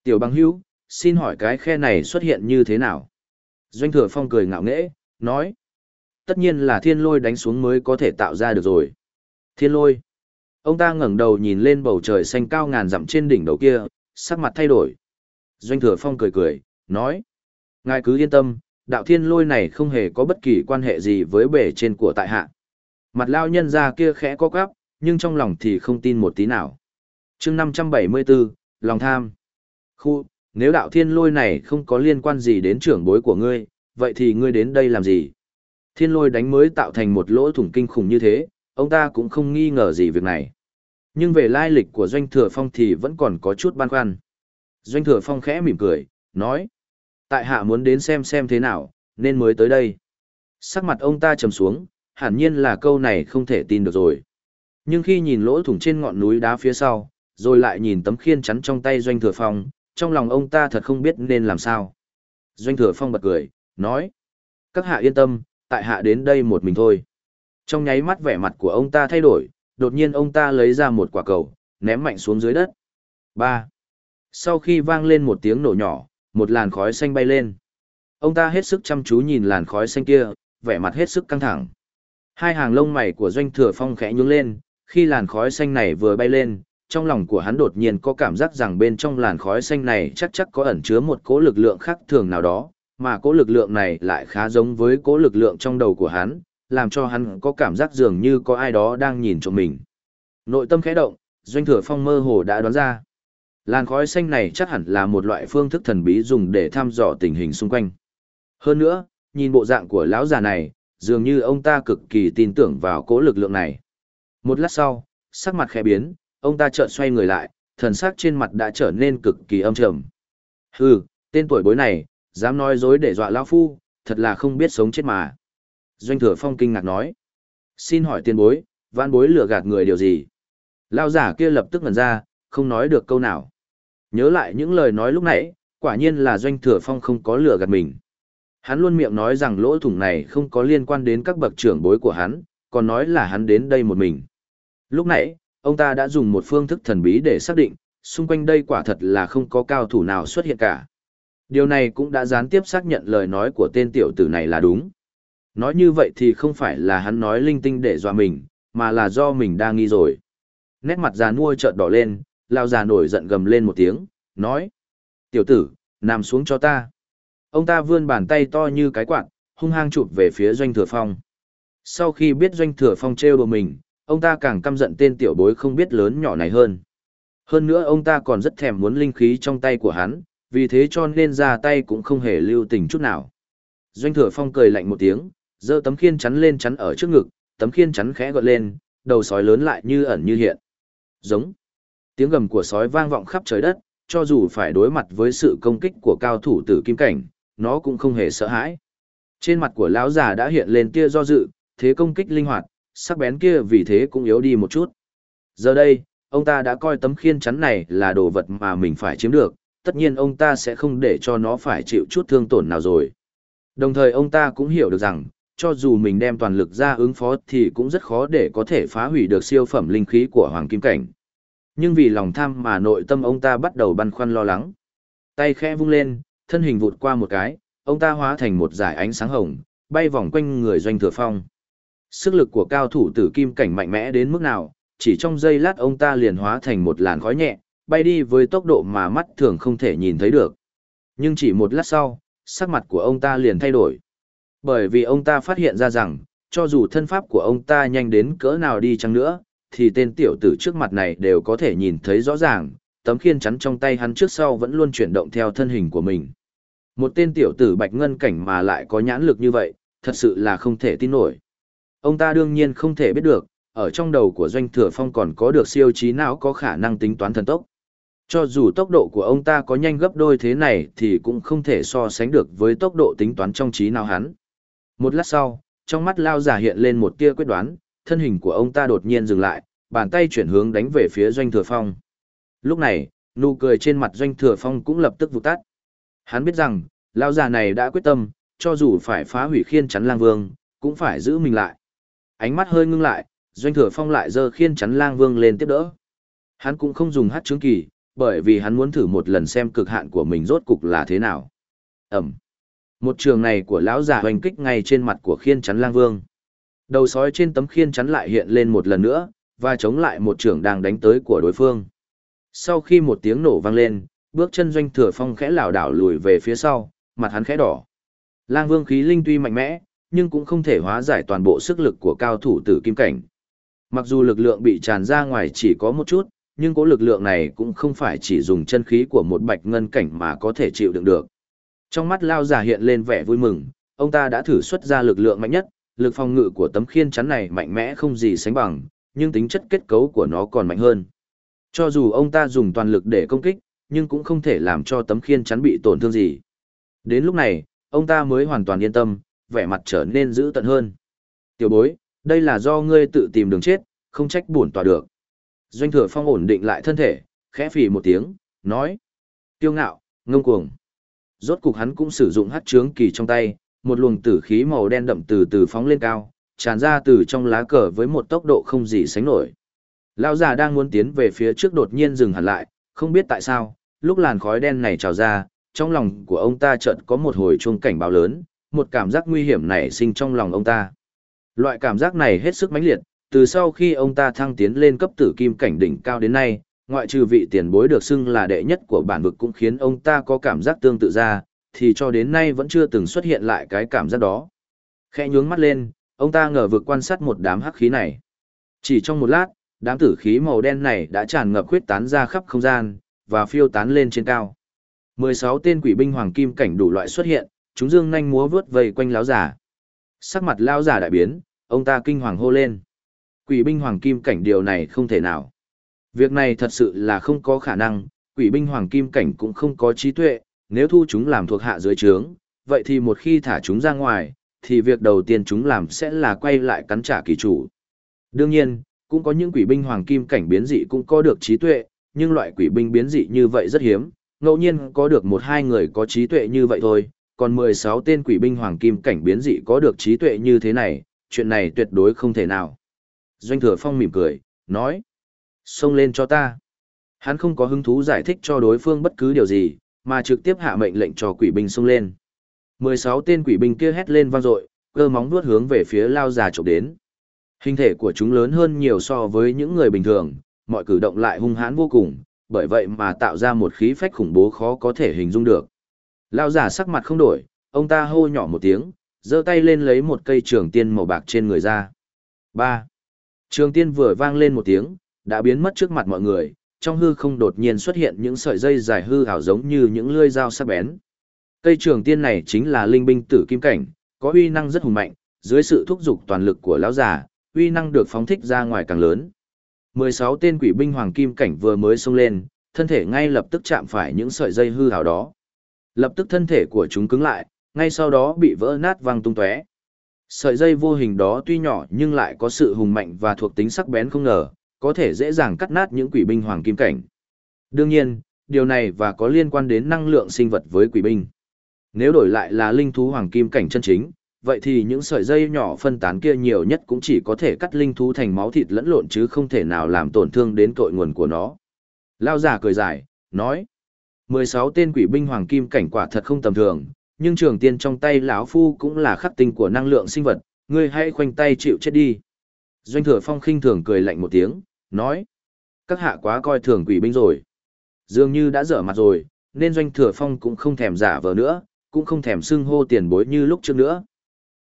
Tiểu băng hữu, xin hỏi cái khe này xuất hiện như thế nào? Doanh thừa phong cười ngạo nghễ, nói. Tất nhiên là thiên lôi đánh xuống mới có thể tạo ra được rồi. Thiên lôi. Ông ta ngẩng đầu nhìn lên bầu trời xanh cao ngàn dặm trên đỉnh đầu kia, sắc mặt thay đổi. Doanh thừa phong cười cười, nói. Ngài cứ yên tâm, đạo thiên lôi này không hề có bất kỳ quan hệ gì với bể trên của tại hạ. Mặt lao nhân ra kia khẽ có quắp, nhưng trong lòng thì không tin một tí nào. chương 574, lòng tham. Khu, nếu đạo thiên lôi này không có liên quan gì đến trưởng bối của ngươi, vậy thì ngươi đến đây làm gì? Thiên lôi đánh mới tạo thành một lỗ thủng kinh khủng như thế, ông ta cũng không nghi ngờ gì việc này. Nhưng về lai lịch của Doanh Thừa Phong thì vẫn còn có chút băn khoăn. Doanh Thừa Phong khẽ mỉm cười, nói. Tại hạ muốn đến xem xem thế nào, nên mới tới đây. Sắc mặt ông ta trầm xuống, hẳn nhiên là câu này không thể tin được rồi. Nhưng khi nhìn lỗ thủng trên ngọn núi đá phía sau, rồi lại nhìn tấm khiên chắn trong tay Doanh Thừa Phong, trong lòng ông ta thật không biết nên làm sao. Doanh Thừa Phong bật cười, nói. Các hạ yên tâm, tại hạ đến đây một mình thôi. Trong nháy mắt vẻ mặt của ông ta thay đổi, đột nhiên ông ta lấy ra một quả cầu, ném mạnh xuống dưới đất. 3. Sau khi vang lên một tiếng nổ nhỏ, một làn khói xanh bay lên. Ông ta hết sức chăm chú nhìn làn khói xanh kia, vẻ mặt hết sức căng thẳng. Hai hàng lông mày của Doanh Thừa Phong khẽ nhướng lên, khi làn khói xanh này vừa bay lên, trong lòng của hắn đột nhiên có cảm giác rằng bên trong làn khói xanh này chắc chắc có ẩn chứa một cỗ lực lượng khác thường nào đó, mà cỗ lực lượng này lại khá giống với cỗ lực lượng trong đầu của hắn, làm cho hắn có cảm giác dường như có ai đó đang nhìn trộm mình. Nội tâm khẽ động, Doanh Thừa Phong mơ hồ đã đoán ra. Làn khói xanh này chắc hẳn là một loại phương thức thần bí dùng để thăm dò tình hình xung quanh. Hơn nữa, nhìn bộ dạng của lão già này, dường như ông ta cực kỳ tin tưởng vào cỗ lực lượng này. Một lát sau, sắc mặt khẽ biến, ông ta chợt xoay người lại, thần sắc trên mặt đã trở nên cực kỳ âm trầm. Hừ, tên tuổi bối này, dám nói dối để dọa lão phu, thật là không biết sống chết mà. Doanh thừa phong kinh ngạc nói. Xin hỏi tiền bối, vãn bối lừa gạt người điều gì? Lão giả kia lập tức ngẩn ra, không nói được câu nào. Nhớ lại những lời nói lúc nãy, quả nhiên là doanh thừa phong không có lừa gạt mình. Hắn luôn miệng nói rằng lỗ thủng này không có liên quan đến các bậc trưởng bối của hắn, còn nói là hắn đến đây một mình. Lúc nãy, ông ta đã dùng một phương thức thần bí để xác định, xung quanh đây quả thật là không có cao thủ nào xuất hiện cả. Điều này cũng đã gián tiếp xác nhận lời nói của tên tiểu tử này là đúng. Nói như vậy thì không phải là hắn nói linh tinh để dọa mình, mà là do mình đang nghi rồi. Nét mặt già nuôi trợn đỏ lên, lao già nổi giận gầm lên một tiếng, nói. Tiểu tử, nằm xuống cho ta. Ông ta vươn bàn tay to như cái quạt, hung hăng chụp về phía doanh thừa phong. Sau khi biết doanh thừa phong trêu đồ mình, ông ta càng căm giận tên tiểu bối không biết lớn nhỏ này hơn. Hơn nữa ông ta còn rất thèm muốn linh khí trong tay của hắn, vì thế cho nên ra tay cũng không hề lưu tình chút nào. Doanh thừa phong cười lạnh một tiếng, giơ tấm khiên chắn lên chắn ở trước ngực, tấm khiên chắn khẽ gợn lên, đầu sói lớn lại như ẩn như hiện. Giống. Tiếng gầm của sói vang vọng khắp trời đất, cho dù phải đối mặt với sự công kích của cao thủ tử kim cảnh, nó cũng không hề sợ hãi. Trên mặt của lão già đã hiện lên tia do dự, thế công kích linh hoạt, sắc bén kia vì thế cũng yếu đi một chút. Giờ đây, ông ta đã coi tấm khiên chắn này là đồ vật mà mình phải chiếm được, tất nhiên ông ta sẽ không để cho nó phải chịu chút thương tổn nào rồi. Đồng thời ông ta cũng hiểu được rằng, cho dù mình đem toàn lực ra ứng phó thì cũng rất khó để có thể phá hủy được siêu phẩm linh khí của Hoàng Kim Cảnh. Nhưng vì lòng tham mà nội tâm ông ta bắt đầu băn khoăn lo lắng. Tay khẽ vung lên, thân hình vụt qua một cái, ông ta hóa thành một dải ánh sáng hồng, bay vòng quanh người doanh thừa phong. Sức lực của cao thủ tử kim cảnh mạnh mẽ đến mức nào, chỉ trong giây lát ông ta liền hóa thành một làn khói nhẹ, bay đi với tốc độ mà mắt thường không thể nhìn thấy được. Nhưng chỉ một lát sau, sắc mặt của ông ta liền thay đổi. Bởi vì ông ta phát hiện ra rằng, cho dù thân pháp của ông ta nhanh đến cỡ nào đi chăng nữa, thì tên tiểu tử trước mặt này đều có thể nhìn thấy rõ ràng, tấm khiên chắn trong tay hắn trước sau vẫn luôn chuyển động theo thân hình của mình. Một tên tiểu tử bạch ngân cảnh mà lại có nhãn lực như vậy, thật sự là không thể tin nổi. Ông ta đương nhiên không thể biết được, ở trong đầu của doanh thừa phong còn có được siêu trí não có khả năng tính toán thần tốc. Cho dù tốc độ của ông ta có nhanh gấp đôi thế này thì cũng không thể so sánh được với tốc độ tính toán trong trí não hắn. Một lát sau, trong mắt lao giả hiện lên một tia quyết đoán, thân hình của ông ta đột nhiên dừng lại, bàn tay chuyển hướng đánh về phía doanh thừa phong. Lúc này, nụ cười trên mặt doanh thừa phong cũng lập tức vụt tắt. Hắn biết rằng, lao giả này đã quyết tâm, cho dù phải phá hủy khiên chắn lang vương, cũng phải giữ mình lại. Ánh mắt hơi ngưng lại, doanh thừa phong lại giơ khiên chắn lang vương lên tiếp đỡ. Hắn cũng không dùng hát chứng kỳ, bởi vì hắn muốn thử một lần xem cực hạn của mình rốt cục là thế nào. Ẩm. Một trường này của lão già hoành kích ngay trên mặt của khiên chắn lang vương. Đầu sói trên tấm khiên chắn lại hiện lên một lần nữa, và chống lại một trường đang đánh tới của đối phương. Sau khi một tiếng nổ vang lên, bước chân doanh thừa phong khẽ lảo đảo lùi về phía sau, mặt hắn khẽ đỏ. Lang vương khí linh tuy mạnh mẽ, nhưng cũng không thể hóa giải toàn bộ sức lực của cao thủ tử kim cảnh. Mặc dù lực lượng bị tràn ra ngoài chỉ có một chút, nhưng cố lực lượng này cũng không phải chỉ dùng chân khí của một bạch ngân cảnh mà có thể chịu đựng được. Trong mắt lao giả hiện lên vẻ vui mừng, ông ta đã thử xuất ra lực lượng mạnh nhất, lực phòng ngự của tấm khiên chắn này mạnh mẽ không gì sánh bằng, nhưng tính chất kết cấu của nó còn mạnh hơn. Cho dù ông ta dùng toàn lực để công kích, nhưng cũng không thể làm cho tấm khiên chắn bị tổn thương gì. Đến lúc này, ông ta mới hoàn toàn yên tâm, vẻ mặt trở nên dữ tận hơn. Tiểu bối, đây là do ngươi tự tìm đường chết, không trách buồn tòa được. Doanh thừa phong ổn định lại thân thể, khẽ phì một tiếng, nói. Tiêu ngạo, ngông cuồng. Rốt cục hắn cũng sử dụng hát trướng kỳ trong tay, một luồng tử khí màu đen đậm từ từ phóng lên cao, tràn ra từ trong lá cờ với một tốc độ không gì sánh nổi. Lão già đang muốn tiến về phía trước đột nhiên dừng hẳn lại, không biết tại sao, lúc làn khói đen này trào ra, trong lòng của ông ta chợt có một hồi chuông cảnh báo lớn, một cảm giác nguy hiểm nảy sinh trong lòng ông ta. Loại cảm giác này hết sức mãnh liệt, từ sau khi ông ta thăng tiến lên cấp tử kim cảnh đỉnh cao đến nay, ngoại trừ vị tiền bối được xưng là đệ nhất của bản vực cũng khiến ông ta có cảm giác tương tự ra, thì cho đến nay vẫn chưa từng xuất hiện lại cái cảm giác đó. Khẽ nhướng mắt lên, ông ta ngờ vực quan sát một đám hắc khí này. Chỉ trong một lát, đám tử khí màu đen này đã tràn ngập khuyết tán ra khắp không gian, và phiêu tán lên trên cao. 16 tên quỷ binh hoàng kim cảnh đủ loại xuất hiện, chúng dương nhanh múa vớt vây quanh lão giả. Sắc mặt lão giả đại biến, ông ta kinh hoàng hô lên. Quỷ binh hoàng kim cảnh điều này không thể nào. Việc này thật sự là không có khả năng, quỷ binh hoàng kim cảnh cũng không có trí tuệ, nếu thu chúng làm thuộc hạ dưới trướng, vậy thì một khi thả chúng ra ngoài, thì việc đầu tiên chúng làm sẽ là quay lại cắn trả kỳ chủ. Đương nhiên, cũng có những quỷ binh hoàng kim cảnh biến dị cũng có được trí tuệ, nhưng loại quỷ binh biến dị như vậy rất hiếm, ngẫu nhiên có được một hai người có trí tuệ như vậy thôi, còn 16 tên quỷ binh hoàng kim cảnh biến dị có được trí tuệ như thế này, chuyện này tuyệt đối không thể nào. Doanh thừa phong mỉm cười, nói. Xông lên cho ta. Hắn không có hứng thú giải thích cho đối phương bất cứ điều gì, mà trực tiếp hạ mệnh lệnh cho quỷ binh xông lên. 16 tên quỷ binh kia hét lên vang dội, cơ móng vuốt hướng về phía lao già chụp đến. Hình thể của chúng lớn hơn nhiều so với những người bình thường, mọi cử động lại hung hãn vô cùng, bởi vậy mà tạo ra một khí phách khủng bố khó có thể hình dung được. Lao già sắc mặt không đổi, ông ta hô nhỏ một tiếng, giơ tay lên lấy một cây trường tiên màu bạc trên người ra. 3. Trường tiên vừa vang lên một tiếng, đã biến mất trước mặt mọi người, trong hư không đột nhiên xuất hiện những sợi dây dài hư ảo giống như những lưỡi dao sắc bén. Cây trường tiên này chính là linh binh tử kim cảnh, có uy năng rất hùng mạnh, dưới sự thúc giục toàn lực của lão già, uy năng được phóng thích ra ngoài càng lớn. 16 tên quỷ binh hoàng kim cảnh vừa mới xông lên, thân thể ngay lập tức chạm phải những sợi dây hư ảo đó. Lập tức thân thể của chúng cứng lại, ngay sau đó bị vỡ nát văng tung tóe. Sợi dây vô hình đó tuy nhỏ nhưng lại có sự hùng mạnh và thuộc tính sắc bén không ngờ, có thể dễ dàng cắt nát những quỷ binh hoàng kim cảnh. Đương nhiên, điều này và có liên quan đến năng lượng sinh vật với quỷ binh. Nếu đổi lại là linh thú hoàng kim cảnh chân chính, vậy thì những sợi dây nhỏ phân tán kia nhiều nhất cũng chỉ có thể cắt linh thú thành máu thịt lẫn lộn chứ không thể nào làm tổn thương đến cội nguồn của nó. Lao giả cười dài, nói. 16 tên quỷ binh hoàng kim cảnh quả thật không tầm thường, nhưng trường tiên trong tay lão phu cũng là khắc tinh của năng lượng sinh vật, ngươi hãy khoanh tay chịu chết đi. Doanh thừa phong khinh thường cười lạnh một tiếng, nói. Các hạ quá coi thường quỷ binh rồi. Dường như đã dở mặt rồi, nên doanh thừa phong cũng không thèm giả vờ nữa, cũng không thèm xưng hô tiền bối như lúc trước nữa.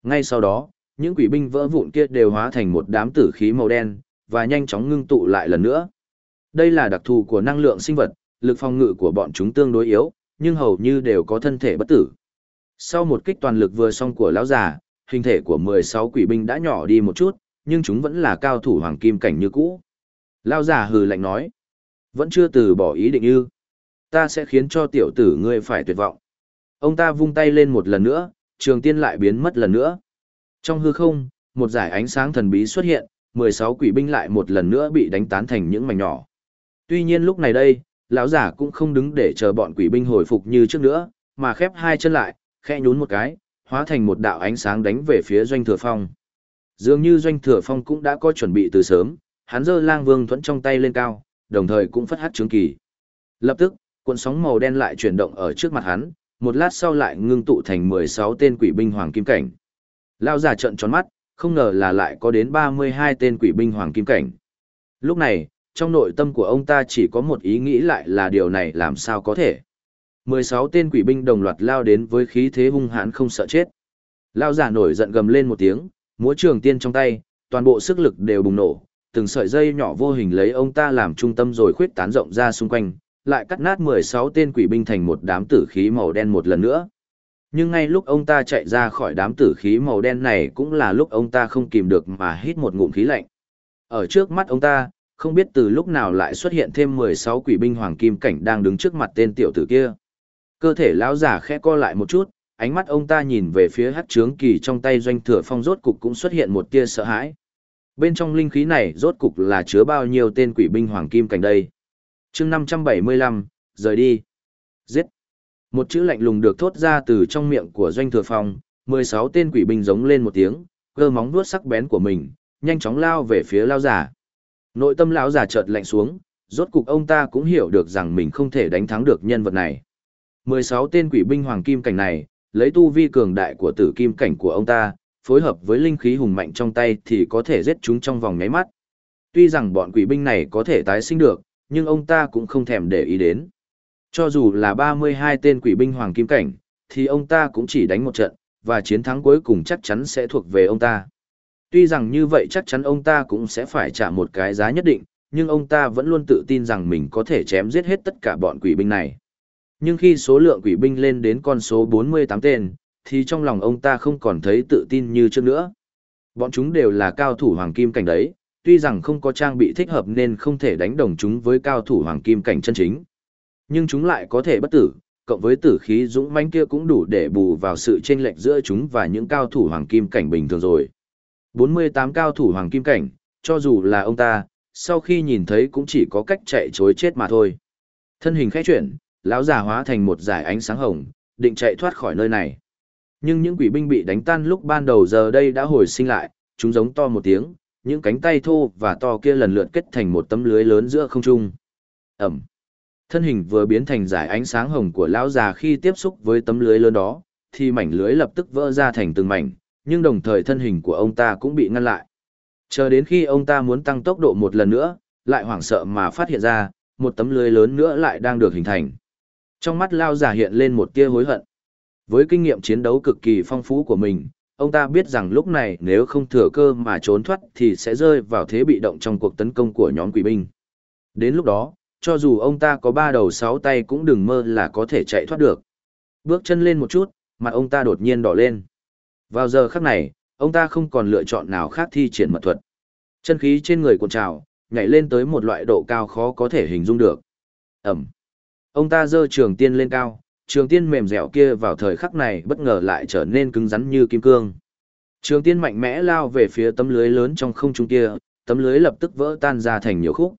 Ngay sau đó, những quỷ binh vỡ vụn kia đều hóa thành một đám tử khí màu đen, và nhanh chóng ngưng tụ lại lần nữa. Đây là đặc thù của năng lượng sinh vật, lực phòng ngự của bọn chúng tương đối yếu, nhưng hầu như đều có thân thể bất tử. Sau một kích toàn lực vừa xong của lão già, hình thể của 16 quỷ binh đã nhỏ đi một chút, nhưng chúng vẫn là cao thủ hoàng kim cảnh như cũ. Lão già hừ lạnh nói, vẫn chưa từ bỏ ý định ư. Ta sẽ khiến cho tiểu tử ngươi phải tuyệt vọng. Ông ta vung tay lên một lần nữa, trường tiên lại biến mất lần nữa. Trong hư không, một giải ánh sáng thần bí xuất hiện, 16 quỷ binh lại một lần nữa bị đánh tán thành những mảnh nhỏ. Tuy nhiên lúc này đây, lão giả cũng không đứng để chờ bọn quỷ binh hồi phục như trước nữa, mà khép hai chân lại, khẽ nhún một cái, hóa thành một đạo ánh sáng đánh về phía doanh thừa phong. Dường như doanh thừa phong cũng đã có chuẩn bị từ sớm, hắn giơ lang vương thuẫn trong tay lên cao, đồng thời cũng phất hắt trướng kỳ. Lập tức, cuộn sóng màu đen lại chuyển động ở trước mặt hắn, một lát sau lại ngưng tụ thành 16 tên quỷ binh hoàng kim cảnh. Lao giả trận tròn mắt, không ngờ là lại có đến 32 tên quỷ binh hoàng kim cảnh. Lúc này, trong nội tâm của ông ta chỉ có một ý nghĩ lại là điều này làm sao có thể. 16 tên quỷ binh đồng loạt lao đến với khí thế hung hãn không sợ chết. Lao giả nổi giận gầm lên một tiếng, múa trường tiên trong tay, toàn bộ sức lực đều bùng nổ, từng sợi dây nhỏ vô hình lấy ông ta làm trung tâm rồi khuyết tán rộng ra xung quanh, lại cắt nát 16 tên quỷ binh thành một đám tử khí màu đen một lần nữa. Nhưng ngay lúc ông ta chạy ra khỏi đám tử khí màu đen này cũng là lúc ông ta không kìm được mà hít một ngụm khí lạnh. Ở trước mắt ông ta, không biết từ lúc nào lại xuất hiện thêm 16 quỷ binh hoàng kim cảnh đang đứng trước mặt tên tiểu tử kia. Cơ thể lão giả khẽ co lại một chút, ánh mắt ông ta nhìn về phía hắc trướng kỳ trong tay doanh thừa phong rốt cục cũng xuất hiện một tia sợ hãi. Bên trong linh khí này rốt cục là chứa bao nhiêu tên quỷ binh hoàng kim cảnh đây chương 575, rời đi. Giết. Một chữ lạnh lùng được thốt ra từ trong miệng của doanh thừa phong, 16 tên quỷ binh giống lên một tiếng, cơ móng vuốt sắc bén của mình, nhanh chóng lao về phía lao giả. Nội tâm lão giả chợt lạnh xuống, rốt cục ông ta cũng hiểu được rằng mình không thể đánh thắng được nhân vật này. 16 tên quỷ binh hoàng kim cảnh này, lấy tu vi cường đại của tử kim cảnh của ông ta, phối hợp với linh khí hùng mạnh trong tay thì có thể giết chúng trong vòng nháy mắt. Tuy rằng bọn quỷ binh này có thể tái sinh được, nhưng ông ta cũng không thèm để ý đến. Cho dù là 32 tên quỷ binh hoàng kim cảnh, thì ông ta cũng chỉ đánh một trận, và chiến thắng cuối cùng chắc chắn sẽ thuộc về ông ta. Tuy rằng như vậy chắc chắn ông ta cũng sẽ phải trả một cái giá nhất định, nhưng ông ta vẫn luôn tự tin rằng mình có thể chém giết hết tất cả bọn quỷ binh này. Nhưng khi số lượng quỷ binh lên đến con số 48 tên, thì trong lòng ông ta không còn thấy tự tin như trước nữa. Bọn chúng đều là cao thủ hoàng kim cảnh đấy, tuy rằng không có trang bị thích hợp nên không thể đánh đồng chúng với cao thủ hoàng kim cảnh chân chính. Nhưng chúng lại có thể bất tử, cộng với tử khí dũng mãnh kia cũng đủ để bù vào sự chênh lệch giữa chúng và những cao thủ hoàng kim cảnh bình thường rồi. 48 cao thủ hoàng kim cảnh, cho dù là ông ta, sau khi nhìn thấy cũng chỉ có cách chạy chối chết mà thôi. Thân hình khẽ chuyển, lão già hóa thành một dải ánh sáng hồng, định chạy thoát khỏi nơi này. Nhưng những quỷ binh bị đánh tan lúc ban đầu giờ đây đã hồi sinh lại, chúng giống to một tiếng, những cánh tay thô và to kia lần lượt kết thành một tấm lưới lớn giữa không trung. Ẩm. Thân hình vừa biến thành dải ánh sáng hồng của lão già khi tiếp xúc với tấm lưới lớn đó, thì mảnh lưới lập tức vỡ ra thành từng mảnh, nhưng đồng thời thân hình của ông ta cũng bị ngăn lại. Chờ đến khi ông ta muốn tăng tốc độ một lần nữa, lại hoảng sợ mà phát hiện ra, một tấm lưới lớn nữa lại đang được hình thành. Trong mắt lao giả hiện lên một tia hối hận. Với kinh nghiệm chiến đấu cực kỳ phong phú của mình, ông ta biết rằng lúc này nếu không thừa cơ mà trốn thoát thì sẽ rơi vào thế bị động trong cuộc tấn công của nhóm quỷ binh. Đến lúc đó, cho dù ông ta có ba đầu sáu tay cũng đừng mơ là có thể chạy thoát được. Bước chân lên một chút, mặt ông ta đột nhiên đỏ lên. Vào giờ khắc này, ông ta không còn lựa chọn nào khác thi triển mật thuật. Chân khí trên người cuộn trào, nhảy lên tới một loại độ cao khó có thể hình dung được. Ẩm. Ông ta giơ trường tiên lên cao, trường tiên mềm dẻo kia vào thời khắc này bất ngờ lại trở nên cứng rắn như kim cương. Trường tiên mạnh mẽ lao về phía tấm lưới lớn trong không trung kia, tấm lưới lập tức vỡ tan ra thành nhiều khúc.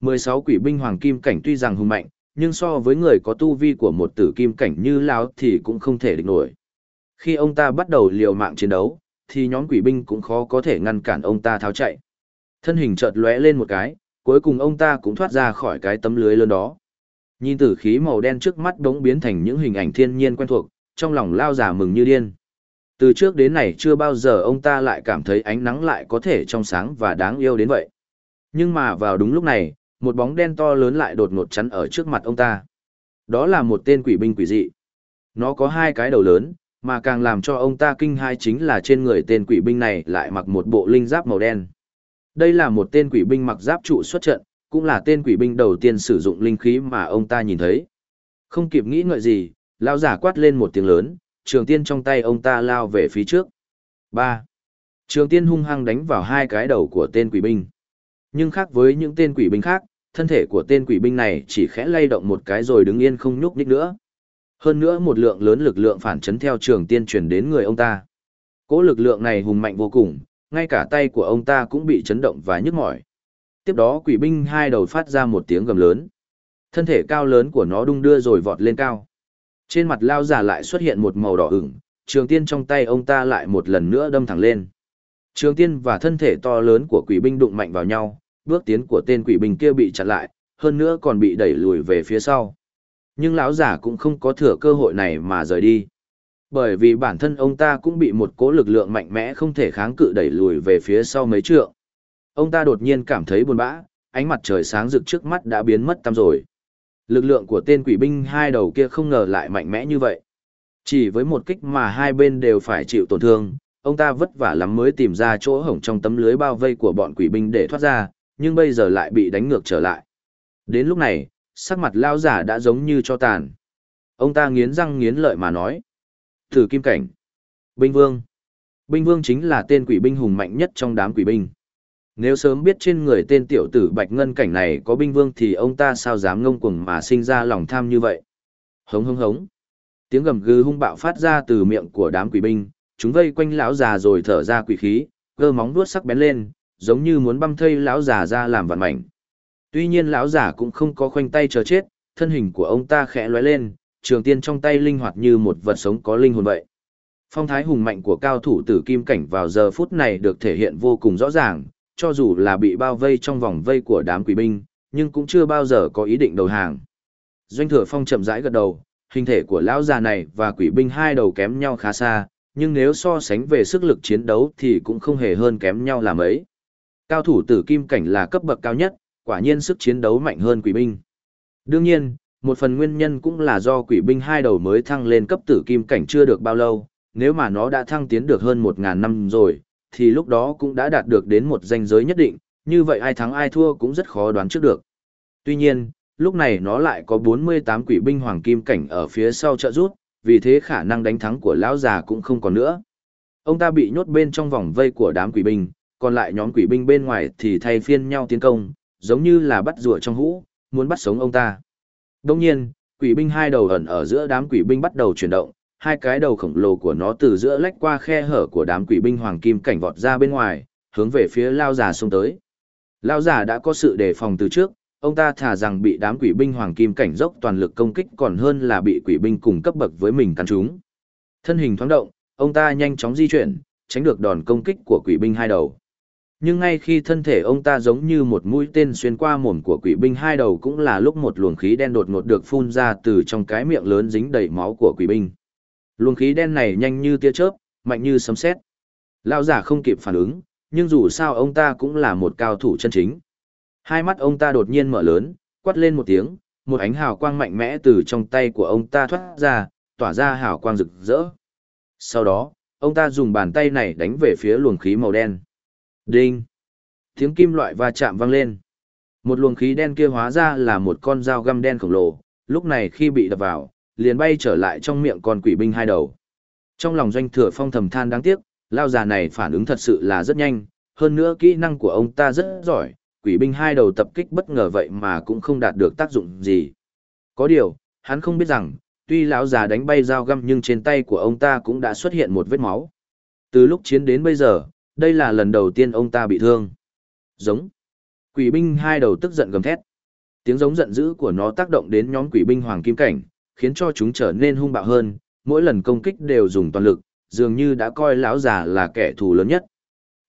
16 quỷ binh hoàng kim cảnh tuy rằng hùng mạnh, nhưng so với người có tu vi của một tử kim cảnh như lão thì cũng không thể địch nổi. Khi ông ta bắt đầu liều mạng chiến đấu, thì nhóm quỷ binh cũng khó có thể ngăn cản ông ta tháo chạy. Thân hình chợt lóe lên một cái, cuối cùng ông ta cũng thoát ra khỏi cái tấm lưới lớn đó. Nhìn tử khí màu đen trước mắt đống biến thành những hình ảnh thiên nhiên quen thuộc, trong lòng lao giả mừng như điên. Từ trước đến nay chưa bao giờ ông ta lại cảm thấy ánh nắng lại có thể trong sáng và đáng yêu đến vậy. Nhưng mà vào đúng lúc này, một bóng đen to lớn lại đột ngột chắn ở trước mặt ông ta. Đó là một tên quỷ binh quỷ dị. Nó có hai cái đầu lớn, mà càng làm cho ông ta kinh hai chính là trên người tên quỷ binh này lại mặc một bộ linh giáp màu đen. Đây là một tên quỷ binh mặc giáp trụ xuất trận, cũng là tên quỷ binh đầu tiên sử dụng linh khí mà ông ta nhìn thấy. Không kịp nghĩ ngợi gì, lão giả quát lên một tiếng lớn, trường tiên trong tay ông ta lao về phía trước. 3. Trường tiên hung hăng đánh vào hai cái đầu của tên quỷ binh. Nhưng khác với những tên quỷ binh khác, thân thể của tên quỷ binh này chỉ khẽ lay động một cái rồi đứng yên không nhúc nhích nữa. Hơn nữa một lượng lớn lực lượng phản chấn theo trường tiên truyền đến người ông ta. Cỗ lực lượng này hùng mạnh vô cùng, ngay cả tay của ông ta cũng bị chấn động và nhức mỏi. Tiếp đó quỷ binh hai đầu phát ra một tiếng gầm lớn. Thân thể cao lớn của nó đung đưa rồi vọt lên cao. Trên mặt lao giả lại xuất hiện một màu đỏ ửng, trường tiên trong tay ông ta lại một lần nữa đâm thẳng lên. Trường tiên và thân thể to lớn của quỷ binh đụng mạnh vào nhau, bước tiến của tên quỷ binh kia bị chặn lại, hơn nữa còn bị đẩy lùi về phía sau. Nhưng lão giả cũng không có thừa cơ hội này mà rời đi. Bởi vì bản thân ông ta cũng bị một cỗ lực lượng mạnh mẽ không thể kháng cự đẩy lùi về phía sau mấy trượng. Ông ta đột nhiên cảm thấy buồn bã, ánh mặt trời sáng rực trước mắt đã biến mất tăm rồi. Lực lượng của tên quỷ binh hai đầu kia không ngờ lại mạnh mẽ như vậy. Chỉ với một kích mà hai bên đều phải chịu tổn thương, ông ta vất vả lắm mới tìm ra chỗ hổng trong tấm lưới bao vây của bọn quỷ binh để thoát ra, nhưng bây giờ lại bị đánh ngược trở lại. Đến lúc này, sắc mặt lao giả đã giống như cho tàn. Ông ta nghiến răng nghiến lợi mà nói. Thử kim cảnh. Binh vương. Binh vương chính là tên quỷ binh hùng mạnh nhất trong đám quỷ binh. Nếu sớm biết trên người tên tiểu tử bạch ngân cảnh này có binh vương thì ông ta sao dám ngông cuồng mà sinh ra lòng tham như vậy. Hống hống hống. Tiếng gầm gừ hung bạo phát ra từ miệng của đám quỷ binh, chúng vây quanh lão già rồi thở ra quỷ khí, cơ móng vuốt sắc bén lên, giống như muốn băm thây lão già ra làm vạn mảnh. Tuy nhiên lão già cũng không có khoanh tay chờ chết, thân hình của ông ta khẽ lóe lên, trường tiên trong tay linh hoạt như một vật sống có linh hồn vậy. Phong thái hùng mạnh của cao thủ tử kim cảnh vào giờ phút này được thể hiện vô cùng rõ ràng, cho dù là bị bao vây trong vòng vây của đám quỷ binh, nhưng cũng chưa bao giờ có ý định đầu hàng. Doanh thừa phong chậm rãi gật đầu, hình thể của lão già này và quỷ binh hai đầu kém nhau khá xa, nhưng nếu so sánh về sức lực chiến đấu thì cũng không hề hơn kém nhau là mấy. Cao thủ tử kim cảnh là cấp bậc cao nhất, quả nhiên sức chiến đấu mạnh hơn quỷ binh. Đương nhiên, một phần nguyên nhân cũng là do quỷ binh hai đầu mới thăng lên cấp tử kim cảnh chưa được bao lâu, nếu mà nó đã thăng tiến được hơn 1.000 năm rồi, thì lúc đó cũng đã đạt được đến một danh giới nhất định, như vậy ai thắng ai thua cũng rất khó đoán trước được. Tuy nhiên, lúc này nó lại có 48 quỷ binh hoàng kim cảnh ở phía sau trợ rút, vì thế khả năng đánh thắng của lão già cũng không còn nữa. Ông ta bị nhốt bên trong vòng vây của đám quỷ binh, còn lại nhóm quỷ binh bên ngoài thì thay phiên nhau tiến công, giống như là bắt rùa trong hũ, muốn bắt sống ông ta. Đồng nhiên, quỷ binh hai đầu ẩn ở giữa đám quỷ binh bắt đầu chuyển động, hai cái đầu khổng lồ của nó từ giữa lách qua khe hở của đám quỷ binh hoàng kim cảnh vọt ra bên ngoài, hướng về phía lao già xông tới. Lao già đã có sự đề phòng từ trước, ông ta thả rằng bị đám quỷ binh hoàng kim cảnh dốc toàn lực công kích còn hơn là bị quỷ binh cùng cấp bậc với mình cắn chúng. Thân hình thoáng động, ông ta nhanh chóng di chuyển, tránh được đòn công kích của quỷ binh hai đầu. Nhưng ngay khi thân thể ông ta giống như một mũi tên xuyên qua mồm của quỷ binh hai đầu cũng là lúc một luồng khí đen đột ngột được phun ra từ trong cái miệng lớn dính đầy máu của quỷ binh. Luồng khí đen này nhanh như tia chớp, mạnh như sấm sét. Lão giả không kịp phản ứng, nhưng dù sao ông ta cũng là một cao thủ chân chính. Hai mắt ông ta đột nhiên mở lớn, quát lên một tiếng, một ánh hào quang mạnh mẽ từ trong tay của ông ta thoát ra, tỏa ra hào quang rực rỡ. Sau đó, ông ta dùng bàn tay này đánh về phía luồng khí màu đen. Đinh! Tiếng kim loại va chạm vang lên. Một luồng khí đen kia hóa ra là một con dao găm đen khổng lồ, lúc này khi bị đập vào, liền bay trở lại trong miệng con quỷ binh hai đầu. Trong lòng doanh thừa phong thầm than đáng tiếc, lao già này phản ứng thật sự là rất nhanh, hơn nữa kỹ năng của ông ta rất giỏi, quỷ binh hai đầu tập kích bất ngờ vậy mà cũng không đạt được tác dụng gì. Có điều, hắn không biết rằng, tuy lão già đánh bay dao găm nhưng trên tay của ông ta cũng đã xuất hiện một vết máu. Từ lúc chiến đến bây giờ, đây là lần đầu tiên ông ta bị thương. Giống. Quỷ binh hai đầu tức giận gầm thét. Tiếng giống giận dữ của nó tác động đến nhóm quỷ binh hoàng kim cảnh, khiến cho chúng trở nên hung bạo hơn, mỗi lần công kích đều dùng toàn lực, dường như đã coi lão già là kẻ thù lớn nhất.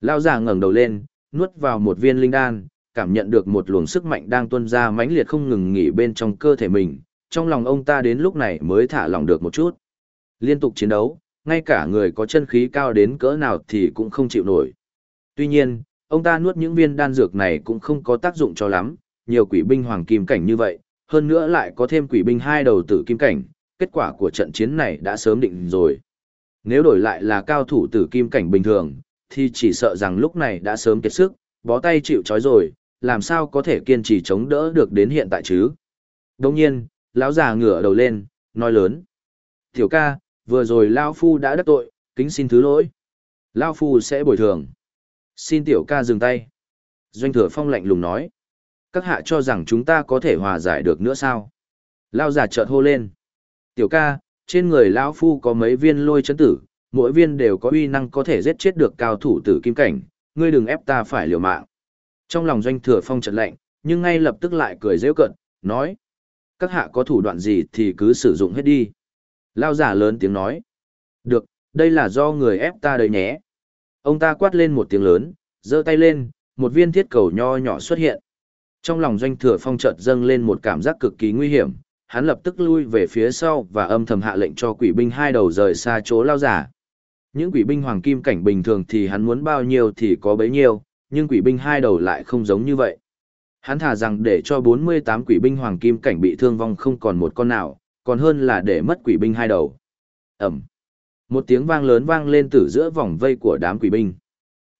Lão già ngẩng đầu lên, nuốt vào một viên linh đan, cảm nhận được một luồng sức mạnh đang tuôn ra mãnh liệt không ngừng nghỉ bên trong cơ thể mình, trong lòng ông ta đến lúc này mới thả lòng được một chút. Liên tục chiến đấu, ngay cả người có chân khí cao đến cỡ nào thì cũng không chịu nổi. Tuy nhiên, ông ta nuốt những viên đan dược này cũng không có tác dụng cho lắm, nhiều quỷ binh hoàng kim cảnh như vậy, hơn nữa lại có thêm quỷ binh hai đầu tử kim cảnh, kết quả của trận chiến này đã sớm định rồi. Nếu đổi lại là cao thủ tử kim cảnh bình thường, thì chỉ sợ rằng lúc này đã sớm kiệt sức, bó tay chịu trói rồi, làm sao có thể kiên trì chống đỡ được đến hiện tại chứ. Đồng nhiên, lão già ngửa đầu lên, nói lớn. Tiểu ca, vừa rồi Lao Phu đã đắc tội, kính xin thứ lỗi. Lao Phu sẽ bồi thường. Xin tiểu ca dừng tay. Doanh thừa phong lạnh lùng nói. Các hạ cho rằng chúng ta có thể hòa giải được nữa sao? Lao già chợt hô lên. Tiểu ca, trên người lão Phu có mấy viên lôi chấn tử, mỗi viên đều có uy năng có thể giết chết được cao thủ tử kim cảnh, ngươi đừng ép ta phải liều mạng. Trong lòng doanh thừa phong trận lạnh, nhưng ngay lập tức lại cười rêu cận, nói. Các hạ có thủ đoạn gì thì cứ sử dụng hết đi. Lao giả lớn tiếng nói. Được, đây là do người ép ta đấy nhé. Ông ta quát lên một tiếng lớn, giơ tay lên, một viên thiết cầu nho nhỏ xuất hiện. Trong lòng doanh thừa phong chợt dâng lên một cảm giác cực kỳ nguy hiểm, hắn lập tức lui về phía sau và âm thầm hạ lệnh cho quỷ binh hai đầu rời xa chỗ lao giả. Những quỷ binh hoàng kim cảnh bình thường thì hắn muốn bao nhiêu thì có bấy nhiêu, nhưng quỷ binh hai đầu lại không giống như vậy. Hắn thả rằng để cho 48 quỷ binh hoàng kim cảnh bị thương vong không còn một con nào, còn hơn là để mất quỷ binh hai đầu. Ẩm. Một tiếng vang lớn vang lên từ giữa vòng vây của đám quỷ binh.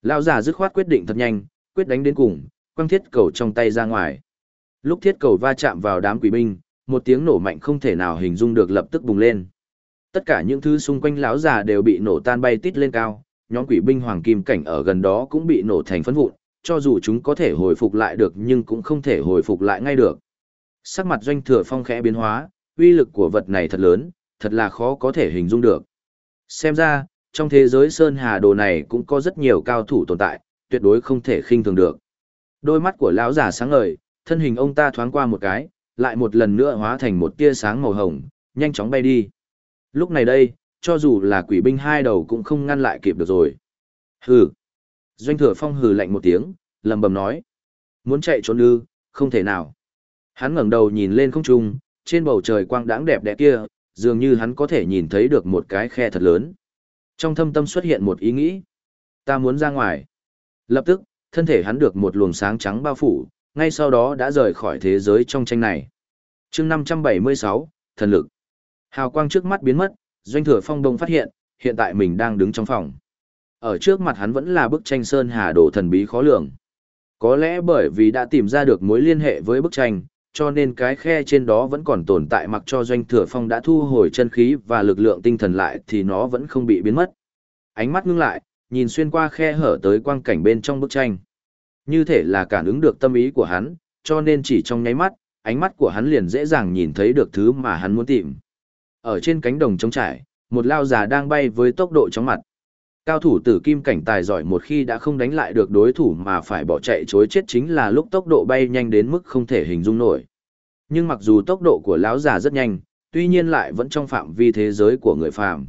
Lão giả dứt khoát quyết định thật nhanh, quyết đánh đến cùng, quăng thiết cầu trong tay ra ngoài. Lúc thiết cầu va chạm vào đám quỷ binh, một tiếng nổ mạnh không thể nào hình dung được lập tức bùng lên. Tất cả những thứ xung quanh lão già đều bị nổ tan bay tít lên cao, nhóm quỷ binh hoàng kim cảnh ở gần đó cũng bị nổ thành phấn vụn, cho dù chúng có thể hồi phục lại được nhưng cũng không thể hồi phục lại ngay được. Sắc mặt doanh thừa phong khẽ biến hóa, uy lực của vật này thật lớn, thật là khó có thể hình dung được. Xem ra, trong thế giới Sơn Hà Đồ này cũng có rất nhiều cao thủ tồn tại, tuyệt đối không thể khinh thường được. Đôi mắt của lão già sáng ngời, thân hình ông ta thoáng qua một cái, lại một lần nữa hóa thành một tia sáng màu hồng, nhanh chóng bay đi. Lúc này đây, cho dù là quỷ binh hai đầu cũng không ngăn lại kịp được rồi. Hừ. Doanh thừa phong hừ lạnh một tiếng, lầm bầm nói. Muốn chạy trốn ư, không thể nào. Hắn ngẩng đầu nhìn lên không trung, trên bầu trời quang đãng đẹp đẽ kia, dường như hắn có thể nhìn thấy được một cái khe thật lớn. Trong thâm tâm xuất hiện một ý nghĩ. Ta muốn ra ngoài. Lập tức, thân thể hắn được một luồng sáng trắng bao phủ, ngay sau đó đã rời khỏi thế giới trong tranh này. chương 576, thần lực. Hào quang trước mắt biến mất, doanh thừa phong đông phát hiện, hiện tại mình đang đứng trong phòng. Ở trước mặt hắn vẫn là bức tranh Sơn Hà Đồ thần bí khó lường. Có lẽ bởi vì đã tìm ra được mối liên hệ với bức tranh, cho nên cái khe trên đó vẫn còn tồn tại mặc cho doanh thừa phong đã thu hồi chân khí và lực lượng tinh thần lại thì nó vẫn không bị biến mất. Ánh mắt ngưng lại, nhìn xuyên qua khe hở tới quang cảnh bên trong bức tranh. Như thể là cảm ứng được tâm ý của hắn, cho nên chỉ trong nháy mắt, ánh mắt của hắn liền dễ dàng nhìn thấy được thứ mà hắn muốn tìm. Ở trên cánh đồng trống trải, một lao già đang bay với tốc độ chóng mặt. Cao thủ tử kim cảnh tài giỏi một khi đã không đánh lại được đối thủ mà phải bỏ chạy chối chết chính là lúc tốc độ bay nhanh đến mức không thể hình dung nổi. Nhưng mặc dù tốc độ của lão già rất nhanh, tuy nhiên lại vẫn trong phạm vi thế giới của người phàm.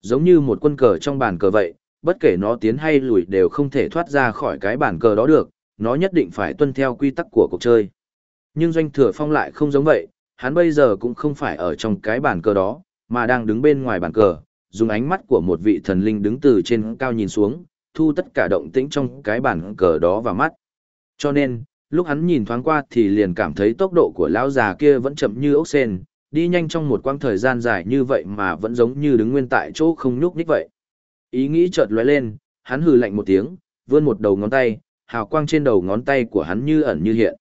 Giống như một quân cờ trong bàn cờ vậy, bất kể nó tiến hay lùi đều không thể thoát ra khỏi cái bàn cờ đó được, nó nhất định phải tuân theo quy tắc của cuộc chơi. Nhưng doanh thừa phong lại không giống vậy, hắn bây giờ cũng không phải ở trong cái bàn cờ đó, mà đang đứng bên ngoài bàn cờ, dùng ánh mắt của một vị thần linh đứng từ trên cao nhìn xuống, thu tất cả động tĩnh trong cái bàn cờ đó vào mắt. Cho nên, lúc hắn nhìn thoáng qua thì liền cảm thấy tốc độ của lão già kia vẫn chậm như ốc sen, đi nhanh trong một quãng thời gian dài như vậy mà vẫn giống như đứng nguyên tại chỗ không nhúc nhích vậy. Ý nghĩ chợt lóe lên, hắn hừ lạnh một tiếng, vươn một đầu ngón tay, hào quang trên đầu ngón tay của hắn như ẩn như hiện.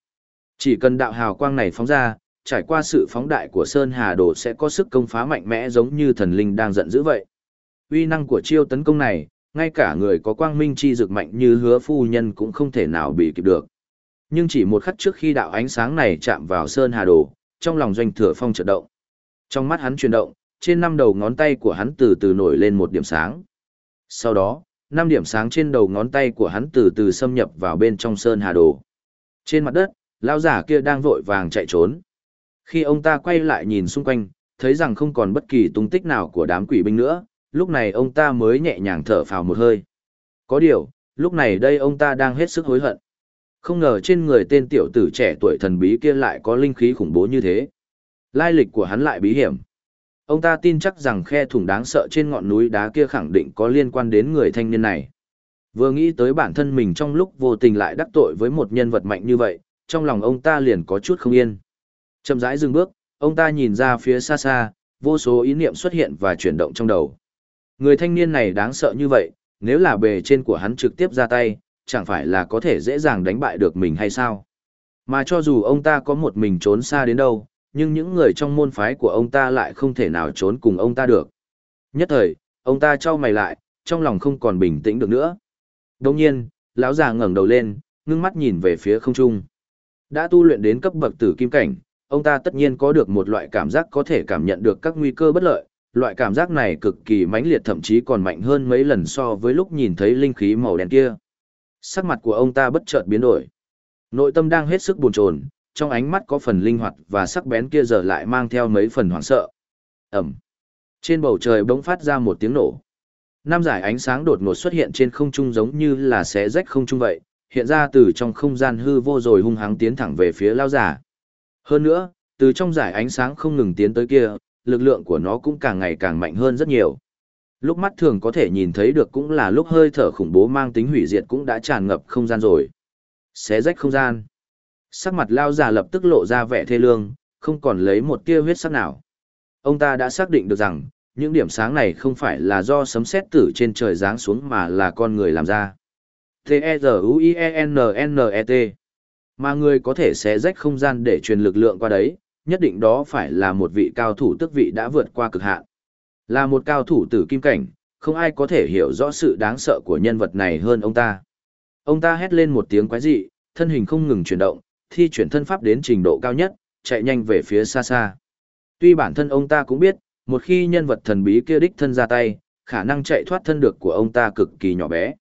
Chỉ cần đạo hào quang này phóng ra, trải qua sự phóng đại của Sơn Hà Đồ sẽ có sức công phá mạnh mẽ giống như thần linh đang giận dữ vậy. Uy năng của chiêu tấn công này, ngay cả người có quang minh chi dược mạnh như hứa phu nhân cũng không thể nào bị kịp được. Nhưng chỉ một khắc trước khi đạo ánh sáng này chạm vào Sơn Hà Đồ, trong lòng doanh thừa phong chợt động. Trong mắt hắn chuyển động, trên năm đầu ngón tay của hắn từ từ nổi lên một điểm sáng. Sau đó, năm điểm sáng trên đầu ngón tay của hắn từ từ xâm nhập vào bên trong Sơn Hà Đồ. Trên mặt đất, lão giả kia đang vội vàng chạy trốn. Khi ông ta quay lại nhìn xung quanh, thấy rằng không còn bất kỳ tung tích nào của đám quỷ binh nữa, lúc này ông ta mới nhẹ nhàng thở phào một hơi. Có điều, lúc này đây ông ta đang hết sức hối hận. Không ngờ trên người tên tiểu tử trẻ tuổi thần bí kia lại có linh khí khủng bố như thế. Lai lịch của hắn lại bí hiểm. Ông ta tin chắc rằng khe thủng đáng sợ trên ngọn núi đá kia khẳng định có liên quan đến người thanh niên này. Vừa nghĩ tới bản thân mình trong lúc vô tình lại đắc tội với một nhân vật mạnh như vậy, trong lòng ông ta liền có chút không yên. Chậm rãi dừng bước, ông ta nhìn ra phía xa xa, vô số ý niệm xuất hiện và chuyển động trong đầu. Người thanh niên này đáng sợ như vậy, nếu là bề trên của hắn trực tiếp ra tay, chẳng phải là có thể dễ dàng đánh bại được mình hay sao? Mà cho dù ông ta có một mình trốn xa đến đâu, nhưng những người trong môn phái của ông ta lại không thể nào trốn cùng ông ta được. Nhất thời, ông ta trao mày lại, trong lòng không còn bình tĩnh được nữa. Đồng nhiên, lão già ngẩng đầu lên, ngưng mắt nhìn về phía không trung. Đã tu luyện đến cấp bậc tử kim cảnh, ông ta tất nhiên có được một loại cảm giác có thể cảm nhận được các nguy cơ bất lợi. Loại cảm giác này cực kỳ mãnh liệt thậm chí còn mạnh hơn mấy lần so với lúc nhìn thấy linh khí màu đen kia. Sắc mặt của ông ta bất chợt biến đổi. Nội tâm đang hết sức buồn chồn, trong ánh mắt có phần linh hoạt và sắc bén kia giờ lại mang theo mấy phần hoảng sợ. Ẩm. Trên bầu trời bỗng phát ra một tiếng nổ. Năm giải ánh sáng đột ngột xuất hiện trên không trung giống như là xé rách không trung vậy, hiện ra từ trong không gian hư vô rồi hung hăng tiến thẳng về phía lao giả. Hơn nữa, từ trong giải ánh sáng không ngừng tiến tới kia, lực lượng của nó cũng càng ngày càng mạnh hơn rất nhiều. Lúc mắt thường có thể nhìn thấy được cũng là lúc hơi thở khủng bố mang tính hủy diệt cũng đã tràn ngập không gian rồi. Xé rách không gian. Sắc mặt lao già lập tức lộ ra vẻ thê lương, không còn lấy một tia huyết sắc nào. Ông ta đã xác định được rằng, những điểm sáng này không phải là do sấm sét tử trên trời giáng xuống mà là con người làm ra. T-E-Z-U-I-E-N-N-E-T Mà người có thể xé rách không gian để truyền lực lượng qua đấy, nhất định đó phải là một vị cao thủ tức vị đã vượt qua cực hạn. Là một cao thủ tử kim cảnh, không ai có thể hiểu rõ sự đáng sợ của nhân vật này hơn ông ta. Ông ta hét lên một tiếng quái dị, thân hình không ngừng chuyển động, thi chuyển thân pháp đến trình độ cao nhất, chạy nhanh về phía xa xa. Tuy bản thân ông ta cũng biết, một khi nhân vật thần bí kia đích thân ra tay, khả năng chạy thoát thân được của ông ta cực kỳ nhỏ bé.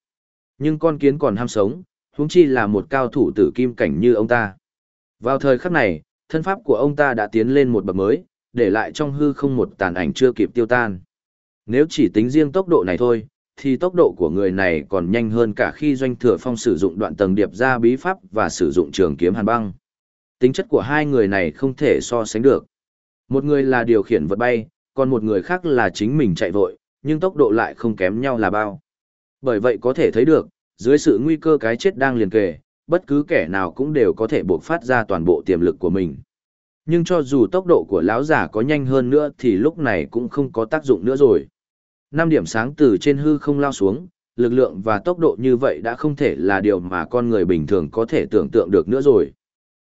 Nhưng con kiến còn ham sống, huống chi là một cao thủ tử kim cảnh như ông ta. Vào thời khắc này, thân pháp của ông ta đã tiến lên một bậc mới, để lại trong hư không một tàn ảnh chưa kịp tiêu tan. Nếu chỉ tính riêng tốc độ này thôi, thì tốc độ của người này còn nhanh hơn cả khi doanh thừa phong sử dụng đoạn tầng điệp ra bí pháp và sử dụng trường kiếm hàn băng. Tính chất của hai người này không thể so sánh được. Một người là điều khiển vật bay, còn một người khác là chính mình chạy vội, nhưng tốc độ lại không kém nhau là bao. Bởi vậy có thể thấy được, dưới sự nguy cơ cái chết đang liền kề, bất cứ kẻ nào cũng đều có thể buộc phát ra toàn bộ tiềm lực của mình. Nhưng cho dù tốc độ của lão giả có nhanh hơn nữa thì lúc này cũng không có tác dụng nữa rồi. Năm điểm sáng từ trên hư không lao xuống, lực lượng và tốc độ như vậy đã không thể là điều mà con người bình thường có thể tưởng tượng được nữa rồi.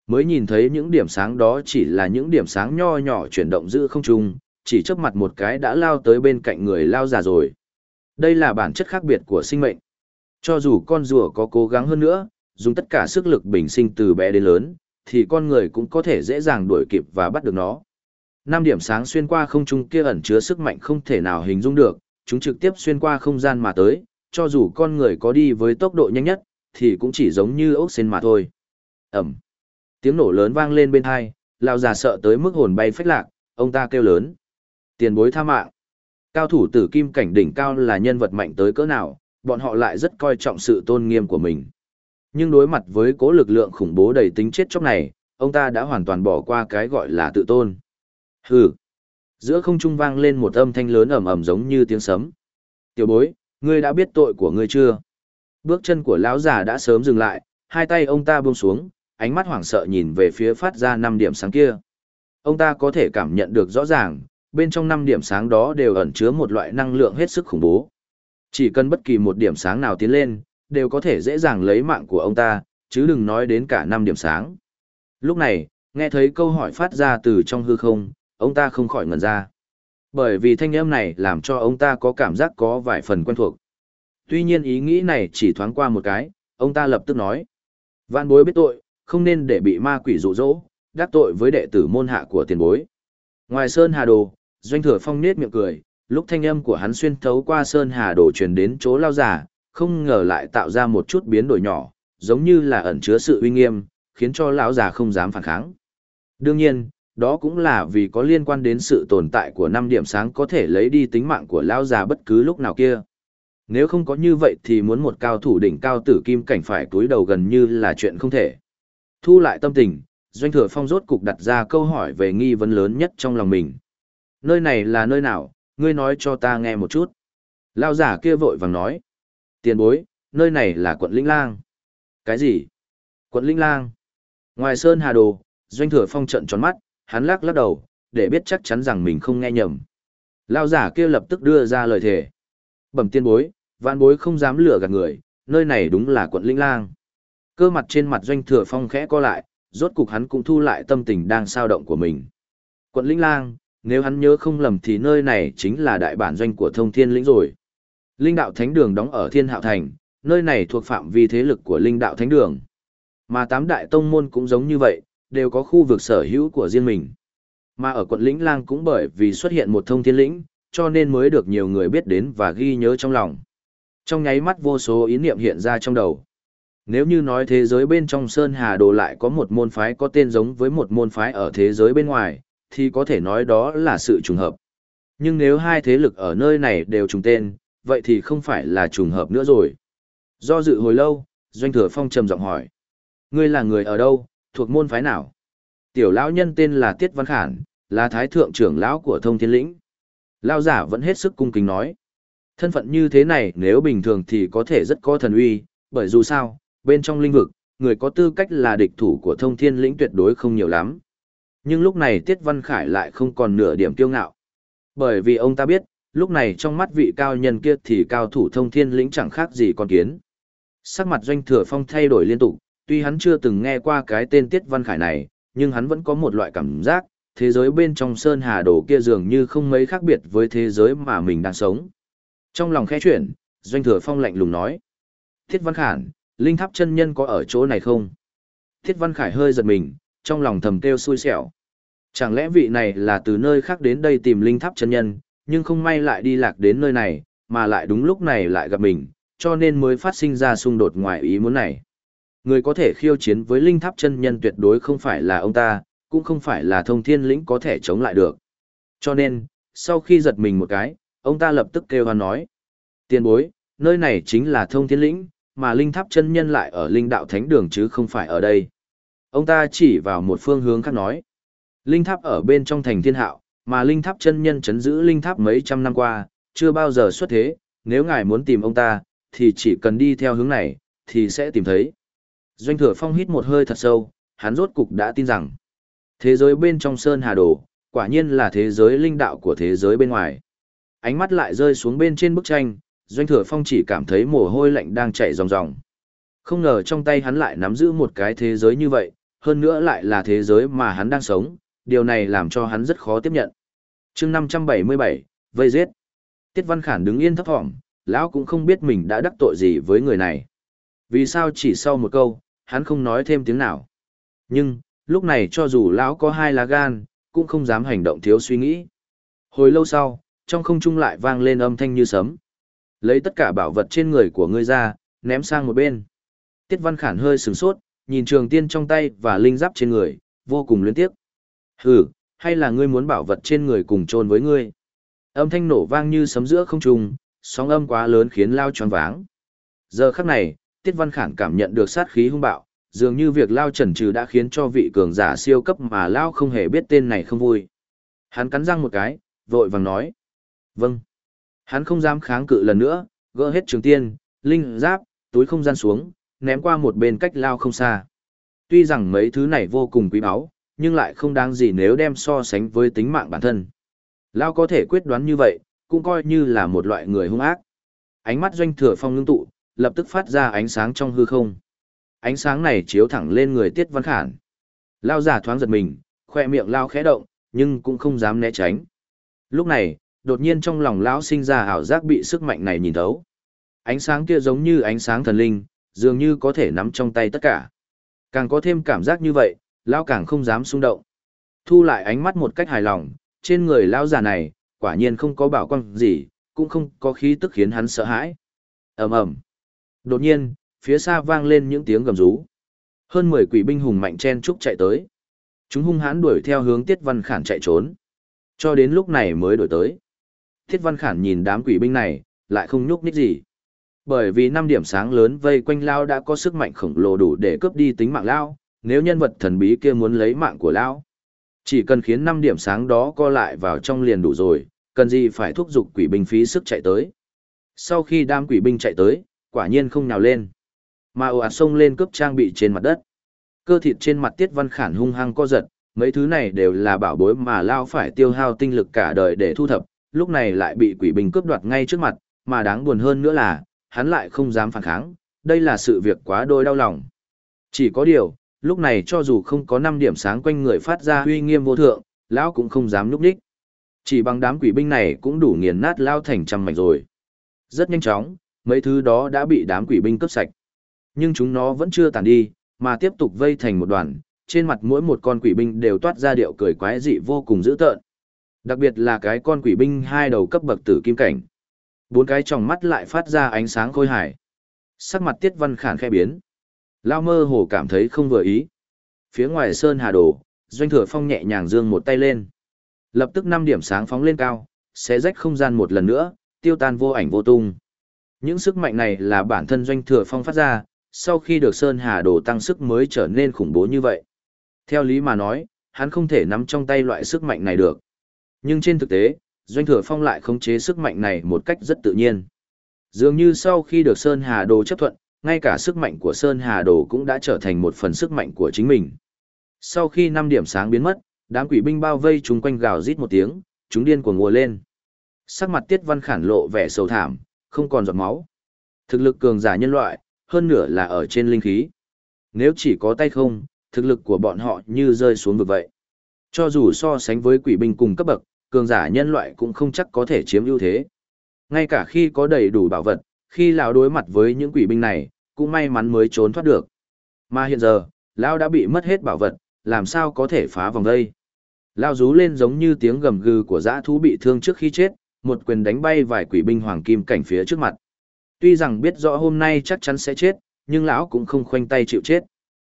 Mới nhìn thấy những điểm sáng đó chỉ là những điểm sáng nho nhỏ chuyển động giữa không trung, chỉ chớp mặt một cái đã lao tới bên cạnh người lao già rồi. Đây là bản chất khác biệt của sinh mệnh. Cho dù con rùa có cố gắng hơn nữa, dùng tất cả sức lực bình sinh từ bé đến lớn, thì con người cũng có thể dễ dàng đuổi kịp và bắt được nó. Năm điểm sáng xuyên qua không trung kia ẩn chứa sức mạnh không thể nào hình dung được, chúng trực tiếp xuyên qua không gian mà tới, cho dù con người có đi với tốc độ nhanh nhất, thì cũng chỉ giống như ốc sen mà thôi. Ẩm. Tiếng nổ lớn vang lên bên hai, lão già sợ tới mức hồn bay phách lạc, ông ta kêu lớn. Tiền bối tha mạng. Cao thủ tử kim cảnh đỉnh cao là nhân vật mạnh tới cỡ nào, bọn họ lại rất coi trọng sự tôn nghiêm của mình. Nhưng đối mặt với cố lực lượng khủng bố đầy tính chết chóc này, ông ta đã hoàn toàn bỏ qua cái gọi là tự tôn. Hừ. Giữa không trung vang lên một âm thanh lớn ầm ầm giống như tiếng sấm. Tiểu bối, ngươi đã biết tội của ngươi chưa? Bước chân của lão già đã sớm dừng lại, hai tay ông ta buông xuống, ánh mắt hoảng sợ nhìn về phía phát ra năm điểm sáng kia. Ông ta có thể cảm nhận được rõ ràng, bên trong năm điểm sáng đó đều ẩn chứa một loại năng lượng hết sức khủng bố. Chỉ cần bất kỳ một điểm sáng nào tiến lên, đều có thể dễ dàng lấy mạng của ông ta, chứ đừng nói đến cả năm điểm sáng. Lúc này, nghe thấy câu hỏi phát ra từ trong hư không, ông ta không khỏi ngẩn ra. Bởi vì thanh âm này làm cho ông ta có cảm giác có vài phần quen thuộc. Tuy nhiên ý nghĩ này chỉ thoáng qua một cái, ông ta lập tức nói. Vạn bối biết tội, không nên để bị ma quỷ dụ dỗ, đắc tội với đệ tử môn hạ của tiền bối. Ngoài Sơn Hà Đồ, Doanh Thừa Phong nết miệng cười, lúc thanh âm của hắn xuyên thấu qua Sơn Hà Đồ truyền đến chỗ lao giả, không ngờ lại tạo ra một chút biến đổi nhỏ, giống như là ẩn chứa sự uy nghiêm, khiến cho lão già không dám phản kháng. Đương nhiên, đó cũng là vì có liên quan đến sự tồn tại của năm điểm sáng có thể lấy đi tính mạng của lão già bất cứ lúc nào kia. Nếu không có như vậy thì muốn một cao thủ đỉnh cao tử kim cảnh phải túi đầu gần như là chuyện không thể. Thu lại tâm tình, Doanh Thừa Phong rốt cục đặt ra câu hỏi về nghi vấn lớn nhất trong lòng mình. Nơi này là nơi nào, ngươi nói cho ta nghe một chút. Lao giả kia vội vàng nói. Tiền bối, nơi này là quận Linh Lang. Cái gì? Quận Linh Lang. Ngoài Sơn Hà Đồ, Doanh Thừa Phong trận tròn mắt, hắn lắc lắc đầu, để biết chắc chắn rằng mình không nghe nhầm. Lao giả kia lập tức đưa ra lời thề. Bẩm tiên bối, vạn bối không dám lừa gạt người, nơi này đúng là quận Linh Lang. Cơ mặt trên mặt Doanh Thừa Phong khẽ co lại, rốt cục hắn cũng thu lại tâm tình đang sao động của mình. Quận Linh Lang, nếu hắn nhớ không lầm thì nơi này chính là đại bản doanh của thông thiên lĩnh rồi. Linh đạo thánh đường đóng ở Thiên Hạo Thành, nơi này thuộc phạm vi thế lực của linh đạo thánh đường. Mà tám đại tông môn cũng giống như vậy, đều có khu vực sở hữu của riêng mình. Mà ở quận Lĩnh Lang cũng bởi vì xuất hiện một thông thiên lĩnh, cho nên mới được nhiều người biết đến và ghi nhớ trong lòng. Trong nháy mắt vô số ý niệm hiện ra trong đầu. Nếu như nói thế giới bên trong Sơn Hà Đồ lại có một môn phái có tên giống với một môn phái ở thế giới bên ngoài, thì có thể nói đó là sự trùng hợp. Nhưng nếu hai thế lực ở nơi này đều trùng tên, vậy thì không phải là trùng hợp nữa rồi. Do dự hồi lâu, Doanh Thừa Phong trầm giọng hỏi. Ngươi là người ở đâu, thuộc môn phái nào? Tiểu lão nhân tên là Tiết Văn Khản, là thái thượng trưởng lão của thông thiên lĩnh. Lão giả vẫn hết sức cung kính nói. Thân phận như thế này nếu bình thường thì có thể rất có thần uy, bởi dù sao, bên trong linh vực, người có tư cách là địch thủ của thông thiên lĩnh tuyệt đối không nhiều lắm. Nhưng lúc này Tiết Văn Khải lại không còn nửa điểm kiêu ngạo. Bởi vì ông ta biết, lúc này trong mắt vị cao nhân kia thì cao thủ thông thiên lĩnh chẳng khác gì con kiến. Sắc mặt doanh thừa phong thay đổi liên tục, tuy hắn chưa từng nghe qua cái tên Tiết Văn Khải này, nhưng hắn vẫn có một loại cảm giác, thế giới bên trong Sơn Hà Đồ kia dường như không mấy khác biệt với thế giới mà mình đang sống. Trong lòng khẽ chuyển, doanh thừa phong lạnh lùng nói. Tiết Văn Khải, Linh Tháp chân nhân có ở chỗ này không? Tiết Văn Khải hơi giật mình, trong lòng thầm kêu xui xẻo. Chẳng lẽ vị này là từ nơi khác đến đây tìm Linh Tháp chân nhân, nhưng không may lại đi lạc đến nơi này, mà lại đúng lúc này lại gặp mình, cho nên mới phát sinh ra xung đột ngoài ý muốn này. Người có thể khiêu chiến với linh tháp chân nhân tuyệt đối không phải là ông ta, cũng không phải là thông thiên lĩnh có thể chống lại được. Cho nên, sau khi giật mình một cái, ông ta lập tức kêu hoan nói. Tiền bối, nơi này chính là thông thiên lĩnh, mà linh tháp chân nhân lại ở linh đạo thánh đường chứ không phải ở đây. Ông ta chỉ vào một phương hướng khác nói. Linh tháp ở bên trong thành thiên hạo, mà linh tháp chân nhân chấn giữ linh tháp mấy trăm năm qua, chưa bao giờ xuất thế, nếu ngài muốn tìm ông ta, thì chỉ cần đi theo hướng này, thì sẽ tìm thấy. Doanh thừa phong hít một hơi thật sâu, hắn rốt cục đã tin rằng, thế giới bên trong sơn hà đồ, quả nhiên là thế giới linh đạo của thế giới bên ngoài. Ánh mắt lại rơi xuống bên trên bức tranh, doanh thừa phong chỉ cảm thấy mồ hôi lạnh đang chảy ròng ròng. Không ngờ trong tay hắn lại nắm giữ một cái thế giới như vậy, hơn nữa lại là thế giới mà hắn đang sống, điều này làm cho hắn rất khó tiếp nhận. chương 577, vây giết. Tiết Văn Khản đứng yên thấp thỏm, lão cũng không biết mình đã đắc tội gì với người này. Vì sao chỉ sau một câu, hắn không nói thêm tiếng nào. Nhưng, lúc này cho dù lão có hai lá gan, cũng không dám hành động thiếu suy nghĩ. Hồi lâu sau, trong không trung lại vang lên âm thanh như sấm. Lấy tất cả bảo vật trên người của ngươi ra, ném sang một bên. Tiết Văn Khản hơi sửng sốt, nhìn trường tiên trong tay và linh giáp trên người, vô cùng luyến tiếc. Hừ, hay là ngươi muốn bảo vật trên người cùng trôn với ngươi? Âm thanh nổ vang như sấm giữa không trung, sóng âm quá lớn khiến lao choáng váng. Giờ khắc này, Tiết Văn Khản cảm nhận được sát khí hung bạo, dường như việc lao trần trừ đã khiến cho vị cường giả siêu cấp mà lao không hề biết tên này không vui. Hắn cắn răng một cái, vội vàng nói. Vâng. Hắn không dám kháng cự lần nữa, gỡ hết trường tiên, linh giáp, túi không gian xuống, ném qua một bên cách lao không xa. Tuy rằng mấy thứ này vô cùng quý báu, nhưng lại không đáng gì nếu đem so sánh với tính mạng bản thân. Lao có thể quyết đoán như vậy, cũng coi như là một loại người hung ác. Ánh mắt doanh thừa phong ngưng tụ, lập tức phát ra ánh sáng trong hư không. Ánh sáng này chiếu thẳng lên người Tiết Văn Khản. Lao giả thoáng giật mình, khoe miệng Lao khẽ động, nhưng cũng không dám né tránh. Lúc này, đột nhiên trong lòng Lão sinh ra ảo giác bị sức mạnh này nhìn thấu. Ánh sáng kia giống như ánh sáng thần linh, dường như có thể nắm trong tay tất cả. Càng có thêm cảm giác như vậy, Lão càng không dám xung động. Thu lại ánh mắt một cách hài lòng, trên người Lão già này, quả nhiên không có bảo quang gì, cũng không có khí tức khiến hắn sợ hãi. ầm ầm. Đột nhiên, phía xa vang lên những tiếng gầm rú. Hơn 10 quỷ binh hùng mạnh chen trúc chạy tới. Chúng hung hãn đuổi theo hướng Tiết Văn Khản chạy trốn. Cho đến lúc này mới đuổi tới. Tiết Văn Khản nhìn đám quỷ binh này, lại không nhúc nhích gì. Bởi vì năm điểm sáng lớn vây quanh Lao đã có sức mạnh khổng lồ đủ để cướp đi tính mạng Lao, nếu nhân vật thần bí kia muốn lấy mạng của Lao. Chỉ cần khiến năm điểm sáng đó co lại vào trong liền đủ rồi, cần gì phải thúc giục quỷ binh phí sức chạy tới. Sau khi đám quỷ binh chạy tới, quả nhiên không nhào lên, mà ồ ạt xông lên cướp trang bị trên mặt đất. Cơ thịt trên mặt Tiết Văn Khản hung hăng co giật, mấy thứ này đều là bảo bối mà Lao phải tiêu hao tinh lực cả đời để thu thập, lúc này lại bị quỷ binh cướp đoạt ngay trước mặt, mà đáng buồn hơn nữa là, hắn lại không dám phản kháng, đây là sự việc quá đôi đau lòng. Chỉ có điều, lúc này cho dù không có 5 điểm sáng quanh người phát ra uy nghiêm vô thượng, lão cũng không dám núp đích. Chỉ bằng đám quỷ binh này cũng đủ nghiền nát lao thành trăm mảnh rồi. Rất nhanh chóng, mấy thứ đó đã bị đám quỷ binh cướp sạch. Nhưng chúng nó vẫn chưa tàn đi, mà tiếp tục vây thành một đoàn, trên mặt mỗi một con quỷ binh đều toát ra điệu cười quái dị vô cùng dữ tợn. Đặc biệt là cái con quỷ binh hai đầu cấp bậc tử kim cảnh. Bốn cái tròng mắt lại phát ra ánh sáng khôi hải. Sắc mặt Tiết Văn Khản khẽ biến. Lao mơ hồ cảm thấy không vừa ý. Phía ngoài sơn hà đồ, doanh thừa phong nhẹ nhàng dương một tay lên. Lập tức năm điểm sáng phóng lên cao, sẽ rách không gian một lần nữa, tiêu tan vô ảnh vô tung. Những sức mạnh này là bản thân doanh thừa phong phát ra, sau khi được Sơn Hà Đồ tăng sức mới trở nên khủng bố như vậy. Theo lý mà nói, hắn không thể nắm trong tay loại sức mạnh này được. Nhưng trên thực tế, Doanh Thừa Phong lại khống chế sức mạnh này một cách rất tự nhiên. Dường như sau khi được Sơn Hà Đồ chấp thuận, ngay cả sức mạnh của Sơn Hà Đồ cũng đã trở thành một phần sức mạnh của chính mình. Sau khi năm điểm sáng biến mất, đám quỷ binh bao vây chúng quanh gào rít một tiếng, chúng điên cuồng ngùa lên. Sắc mặt Tiết Văn Khản lộ vẻ sầu thảm, không còn giọt máu. Thực lực cường giả nhân loại, hơn nửa là ở trên linh khí. Nếu chỉ có tay không, thực lực của bọn họ như rơi xuống vực vậy. Cho dù so sánh với quỷ binh cùng cấp bậc, cường giả nhân loại cũng không chắc có thể chiếm ưu thế. Ngay cả khi có đầy đủ bảo vật, khi lão đối mặt với những quỷ binh này, cũng may mắn mới trốn thoát được. Mà hiện giờ, lão đã bị mất hết bảo vật, làm sao có thể phá vòng đây? Lão rú lên giống như tiếng gầm gừ của dã thú bị thương trước khi chết, một quyền đánh bay vài quỷ binh hoàng kim cảnh phía trước mặt. Tuy rằng biết rõ hôm nay chắc chắn sẽ chết, nhưng lão cũng không khoanh tay chịu chết.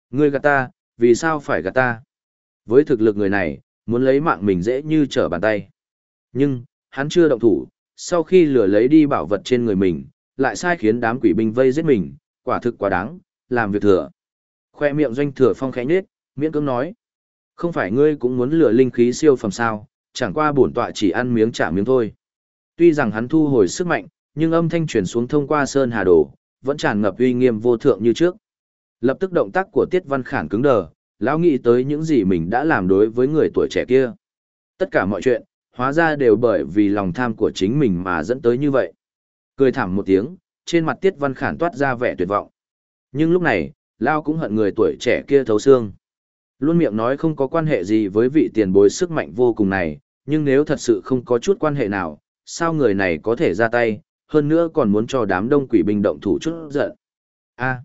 Ngươi gạt ta, vì sao phải gạt ta? Với thực lực người này, muốn lấy mạng mình dễ như trở bàn tay. Nhưng, hắn chưa động thủ, sau khi lừa lấy đi bảo vật trên người mình, lại sai khiến đám quỷ binh vây giết mình, quả thực quá đáng, làm việc thừa. Khoe miệng doanh thừa phong khẽ nết, miễn cưỡng nói. Không phải ngươi cũng muốn lừa linh khí siêu phẩm sao, chẳng qua bổn tọa chỉ ăn miếng trả miếng thôi. Tuy rằng hắn thu hồi sức mạnh, nhưng âm thanh truyền xuống thông qua sơn hà đồ, vẫn tràn ngập uy nghiêm vô thượng như trước. Lập tức động tác của Tiết Văn Khản cứng đờ, lão nghĩ tới những gì mình đã làm đối với người tuổi trẻ kia. Tất cả mọi chuyện, hóa ra đều bởi vì lòng tham của chính mình mà dẫn tới như vậy. Cười thảm một tiếng, trên mặt Tiết Văn Khản toát ra vẻ tuyệt vọng. Nhưng lúc này, lão cũng hận người tuổi trẻ kia thấu xương. Luôn miệng nói không có quan hệ gì với vị tiền bối sức mạnh vô cùng này, nhưng nếu thật sự không có chút quan hệ nào, sao người này có thể ra tay, hơn nữa còn muốn cho đám đông quỷ binh động thủ chút giận. A.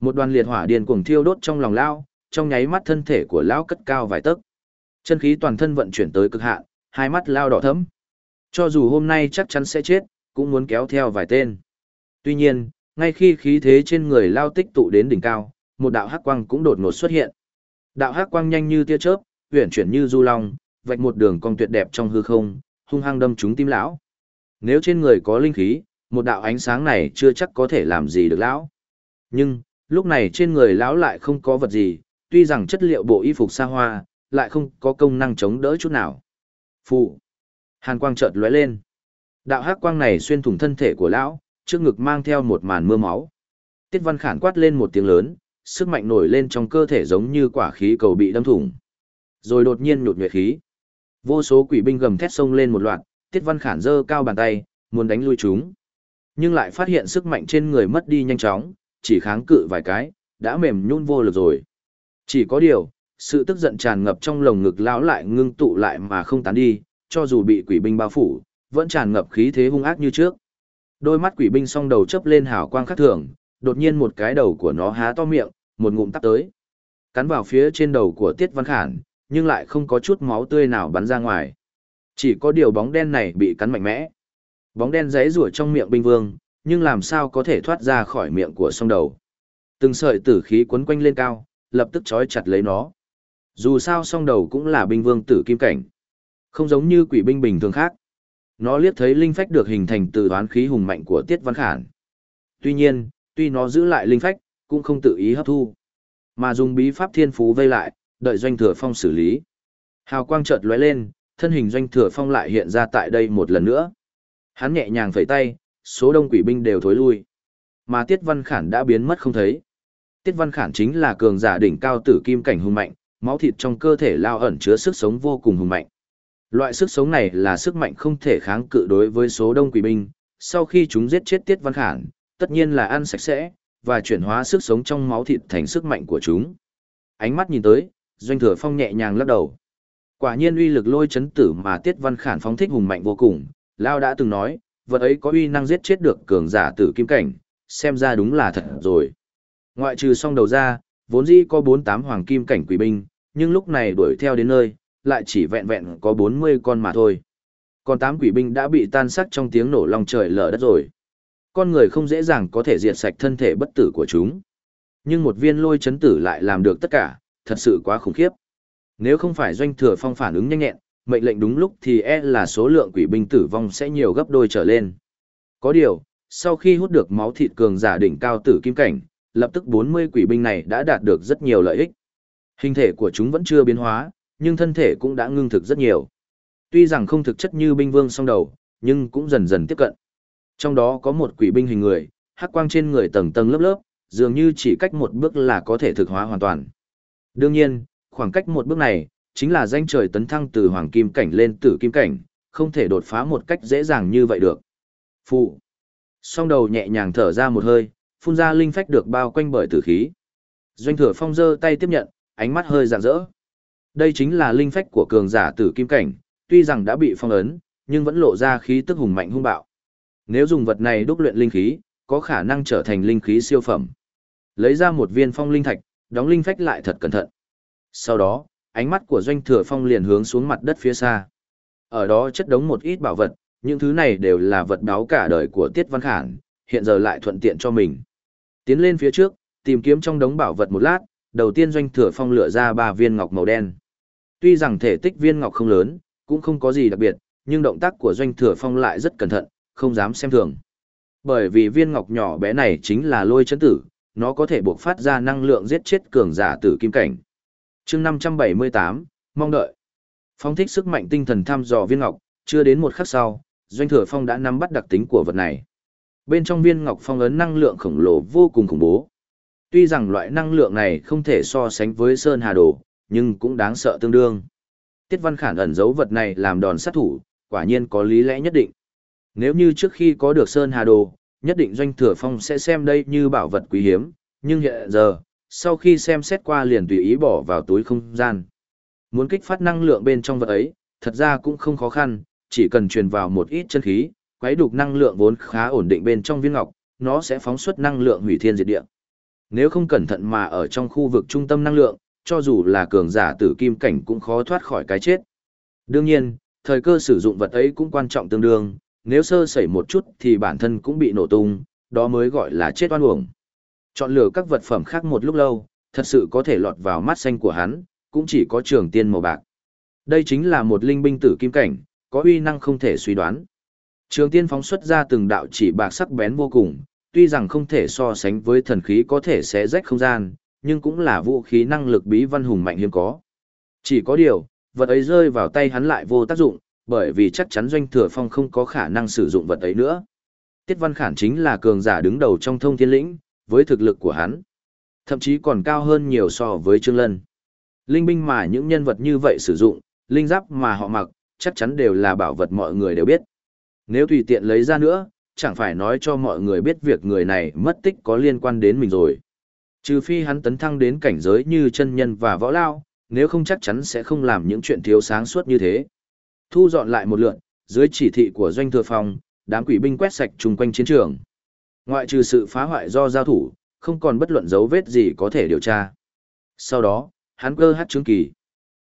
một đoàn liệt hỏa điên cuồng thiêu đốt trong lòng lão, trong nháy mắt thân thể của lão cất cao vài tấc. Chân khí toàn thân vận chuyển tới cực hạn, hai mắt lao đỏ thẫm. Cho dù hôm nay chắc chắn sẽ chết, cũng muốn kéo theo vài tên. Tuy nhiên, ngay khi khí thế trên người lao tích tụ đến đỉnh cao, một đạo hắc quang cũng đột ngột xuất hiện. Đạo hắc quang nhanh như tia chớp, huyền chuyển như du long, vạch một đường cong tuyệt đẹp trong hư không, hung hăng đâm trúng tim lão. Nếu trên người có linh khí, một đạo ánh sáng này chưa chắc có thể làm gì được lão. Nhưng, lúc này trên người lão lại không có vật gì, tuy rằng chất liệu bộ y phục xa hoa, lại không có công năng chống đỡ chút nào. Phụ. Hàn quang chợt lóe lên. Đạo hắc quang này xuyên thủng thân thể của lão, trước ngực mang theo một màn mưa máu. Tiết Văn Khản quát lên một tiếng lớn, sức mạnh nổi lên trong cơ thể giống như quả khí cầu bị đâm thủng. Rồi đột nhiên nhột nhuyễn khí. Vô số quỷ binh gầm thét xông lên một loạt, Tiết Văn Khản giơ cao bàn tay, muốn đánh lui chúng. Nhưng lại phát hiện sức mạnh trên người mất đi nhanh chóng, chỉ kháng cự vài cái, đã mềm nhún vô lực rồi. Chỉ có điều, sự tức giận tràn ngập trong lồng ngực lão lại ngưng tụ lại mà không tán đi, cho dù bị quỷ binh bao phủ, vẫn tràn ngập khí thế hung ác như trước. Đôi mắt quỷ binh song đầu chớp lên hào quang khắc thường, đột nhiên một cái đầu của nó há to miệng, một ngụm tắp tới. Cắn vào phía trên đầu của Tiết Văn Khản, nhưng lại không có chút máu tươi nào bắn ra ngoài. Chỉ có điều bóng đen này bị cắn mạnh mẽ. Bóng đen giấy rủa trong miệng binh vương, nhưng làm sao có thể thoát ra khỏi miệng của song đầu. Từng sợi tử khí quấn quanh lên cao, lập tức trói chặt lấy nó. Dù sao song đầu cũng là binh vương tử kim cảnh. Không giống như quỷ binh bình thường khác. Nó liếc thấy linh phách được hình thành từ toán khí hùng mạnh của Tiết Văn Khản. Tuy nhiên, tuy nó giữ lại linh phách, cũng không tự ý hấp thu. Mà dùng bí pháp thiên phú vây lại, đợi doanh thừa phong xử lý. Hào quang chợt lóe lên, thân hình doanh thừa phong lại hiện ra tại đây một lần nữa. Hắn nhẹ nhàng phẩy tay, số đông quỷ binh đều thối lui. Mà Tiết Văn Khản đã biến mất không thấy. Tiết Văn Khản chính là cường giả đỉnh cao tử kim cảnh hùng mạnh, máu thịt trong cơ thể lao ẩn chứa sức sống vô cùng hùng mạnh. Loại sức sống này là sức mạnh không thể kháng cự đối với số đông quỷ binh, sau khi chúng giết chết Tiết Văn Khản, tất nhiên là ăn sạch sẽ, và chuyển hóa sức sống trong máu thịt thành sức mạnh của chúng. Ánh mắt nhìn tới, Doanh Thừa Phong nhẹ nhàng lắc đầu. Quả nhiên uy lực lôi chấn tử mà Tiết Văn Khản phóng thích hùng mạnh vô cùng, Lao đã từng nói, vật ấy có uy năng giết chết được cường giả tử kim cảnh, xem ra đúng là thật rồi. Ngoại trừ song đầu ra, vốn dĩ có 48 hoàng kim cảnh quỷ binh, nhưng lúc này đuổi theo đến nơi, lại chỉ vẹn vẹn có 40 con mà thôi. Còn 8 quỷ binh đã bị tan sắc trong tiếng nổ long trời lở đất rồi. Con người không dễ dàng có thể diệt sạch thân thể bất tử của chúng. Nhưng một viên lôi chấn tử lại làm được tất cả, thật sự quá khủng khiếp. Nếu không phải doanh thừa phong phản ứng nhanh nhẹn, mệnh lệnh đúng lúc thì e là số lượng quỷ binh tử vong sẽ nhiều gấp đôi trở lên. Có điều, sau khi hút được máu thịt cường giả đỉnh cao tử kim cảnh, lập tức 40 quỷ binh này đã đạt được rất nhiều lợi ích. Hình thể của chúng vẫn chưa biến hóa, nhưng thân thể cũng đã ngưng thực rất nhiều. Tuy rằng không thực chất như binh vương song đầu, nhưng cũng dần dần tiếp cận. Trong đó có một quỷ binh hình người, hắc quang trên người tầng tầng lớp lớp, dường như chỉ cách một bước là có thể thực hóa hoàn toàn. Đương nhiên, khoảng cách một bước này, chính là danh trời tấn thăng từ hoàng kim cảnh lên tử kim cảnh, không thể đột phá một cách dễ dàng như vậy được. Phụ. Song đầu nhẹ nhàng thở ra một hơi, phun ra linh phách được bao quanh bởi tử khí. Doanh thừa phong giơ tay tiếp nhận, ánh mắt hơi rạng rỡ. Đây chính là linh phách của cường giả tử kim cảnh, tuy rằng đã bị phong ấn, nhưng vẫn lộ ra khí tức hùng mạnh hung bạo. Nếu dùng vật này đúc luyện linh khí, có khả năng trở thành linh khí siêu phẩm. Lấy ra một viên phong linh thạch, đóng linh phách lại thật cẩn thận. Sau đó, ánh mắt của doanh thừa phong liền hướng xuống mặt đất phía xa. Ở đó chất đống một ít bảo vật, những thứ này đều là vật đáo cả đời của Tiết Văn Khản, hiện giờ lại thuận tiện cho mình. Tiến lên phía trước, tìm kiếm trong đống bảo vật một lát, đầu tiên doanh thừa phong lựa ra ba viên ngọc màu đen. Tuy rằng thể tích viên ngọc không lớn, cũng không có gì đặc biệt, nhưng động tác của doanh thừa phong lại rất cẩn thận, không dám xem thường. Bởi vì viên ngọc nhỏ bé này chính là lôi chấn tử, nó có thể buộc phát ra năng lượng giết chết cường giả tử kim cảnh. chương 578, mong đợi. Phong thích sức mạnh tinh thần thăm dò viên ngọc, chưa đến một khắc sau, doanh thừa phong đã nắm bắt đặc tính của vật này. Bên trong viên ngọc phong ấn năng lượng khổng lồ vô cùng khủng bố. Tuy rằng loại năng lượng này không thể so sánh với Sơn Hà Đồ, nhưng cũng đáng sợ tương đương. Tiết Văn Khản ẩn giấu vật này làm đòn sát thủ, quả nhiên có lý lẽ nhất định. Nếu như trước khi có được Sơn Hà Đồ, nhất định Doanh Thừa Phong sẽ xem đây như bảo vật quý hiếm, nhưng hiện giờ, sau khi xem xét qua liền tùy ý bỏ vào túi không gian. Muốn kích phát năng lượng bên trong vật ấy, thật ra cũng không khó khăn, chỉ cần truyền vào một ít chân khí, quấy đục năng lượng vốn khá ổn định bên trong viên ngọc, nó sẽ phóng xuất năng lượng hủy thiên diệt địa. Nếu không cẩn thận mà ở trong khu vực trung tâm năng lượng, cho dù là cường giả tử kim cảnh cũng khó thoát khỏi cái chết. Đương nhiên, thời cơ sử dụng vật ấy cũng quan trọng tương đương, nếu sơ sẩy một chút thì bản thân cũng bị nổ tung, đó mới gọi là chết oan uổng. Chọn lựa các vật phẩm khác một lúc lâu, thật sự có thể lọt vào mắt xanh của hắn, cũng chỉ có trường tiên màu bạc. Đây chính là một linh binh tử kim cảnh, có uy năng không thể suy đoán. Trường tiên phóng xuất ra từng đạo chỉ bạc sắc bén vô cùng, tuy rằng không thể so sánh với thần khí có thể xé rách không gian, nhưng cũng là vũ khí năng lực bí văn hùng mạnh hiếm có. Chỉ có điều, vật ấy rơi vào tay hắn lại vô tác dụng, bởi vì chắc chắn doanh thừa phong không có khả năng sử dụng vật ấy nữa. Tiết Văn Khản chính là cường giả đứng đầu trong thông thiên lĩnh, với thực lực của hắn. Thậm chí còn cao hơn nhiều so với Trương Lân. Linh binh mà những nhân vật như vậy sử dụng, linh giáp mà họ mặc, chắc chắn đều là bảo vật mọi người đều biết. Nếu tùy tiện lấy ra nữa, chẳng phải nói cho mọi người biết việc người này mất tích có liên quan đến mình rồi. Trừ phi hắn tấn thăng đến cảnh giới như chân nhân và võ lao, nếu không chắc chắn sẽ không làm những chuyện thiếu sáng suốt như thế. Thu dọn lại một lượn, dưới chỉ thị của doanh thừa phòng, đám quỷ binh quét sạch chung quanh chiến trường. Ngoại trừ sự phá hoại do giao thủ, không còn bất luận dấu vết gì có thể điều tra. Sau đó, hắn cơ hát trướng kỳ,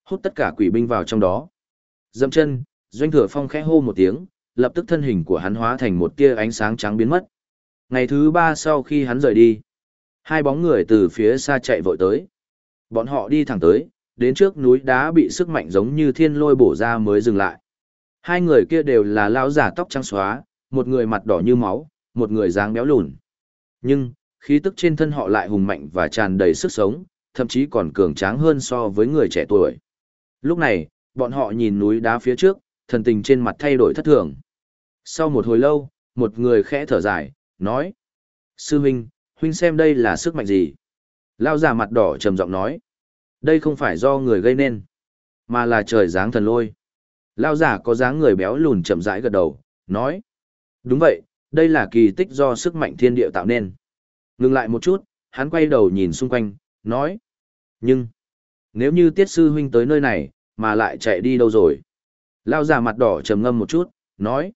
hút tất cả quỷ binh vào trong đó. Dậm chân, doanh thừa phong khẽ hô một tiếng, lập tức thân hình của hắn hóa thành một tia ánh sáng trắng biến mất. Ngày thứ ba sau khi hắn rời đi, hai bóng người từ phía xa chạy vội tới. Bọn họ đi thẳng tới, đến trước núi đá bị sức mạnh giống như thiên lôi bổ ra mới dừng lại. Hai người kia đều là lão giả tóc trắng xóa, một người mặt đỏ như máu, một người dáng béo lùn. Nhưng, khí tức trên thân họ lại hùng mạnh và tràn đầy sức sống, thậm chí còn cường tráng hơn so với người trẻ tuổi. Lúc này, bọn họ nhìn núi đá phía trước, thần tình trên mặt thay đổi thất thường. Sau một hồi lâu, một người khẽ thở dài, nói. Sư huynh, huynh xem đây là sức mạnh gì? Lao giả mặt đỏ trầm giọng nói. Đây không phải do người gây nên, mà là trời dáng thần lôi. Lao giả có dáng người béo lùn chậm rãi gật đầu, nói. Đúng vậy, đây là kỳ tích do sức mạnh thiên địa tạo nên. Ngừng lại một chút, hắn quay đầu nhìn xung quanh, nói. Nhưng, nếu như tiết sư huynh tới nơi này, mà lại chạy đi đâu rồi? Lao giả mặt đỏ trầm ngâm một chút, nói.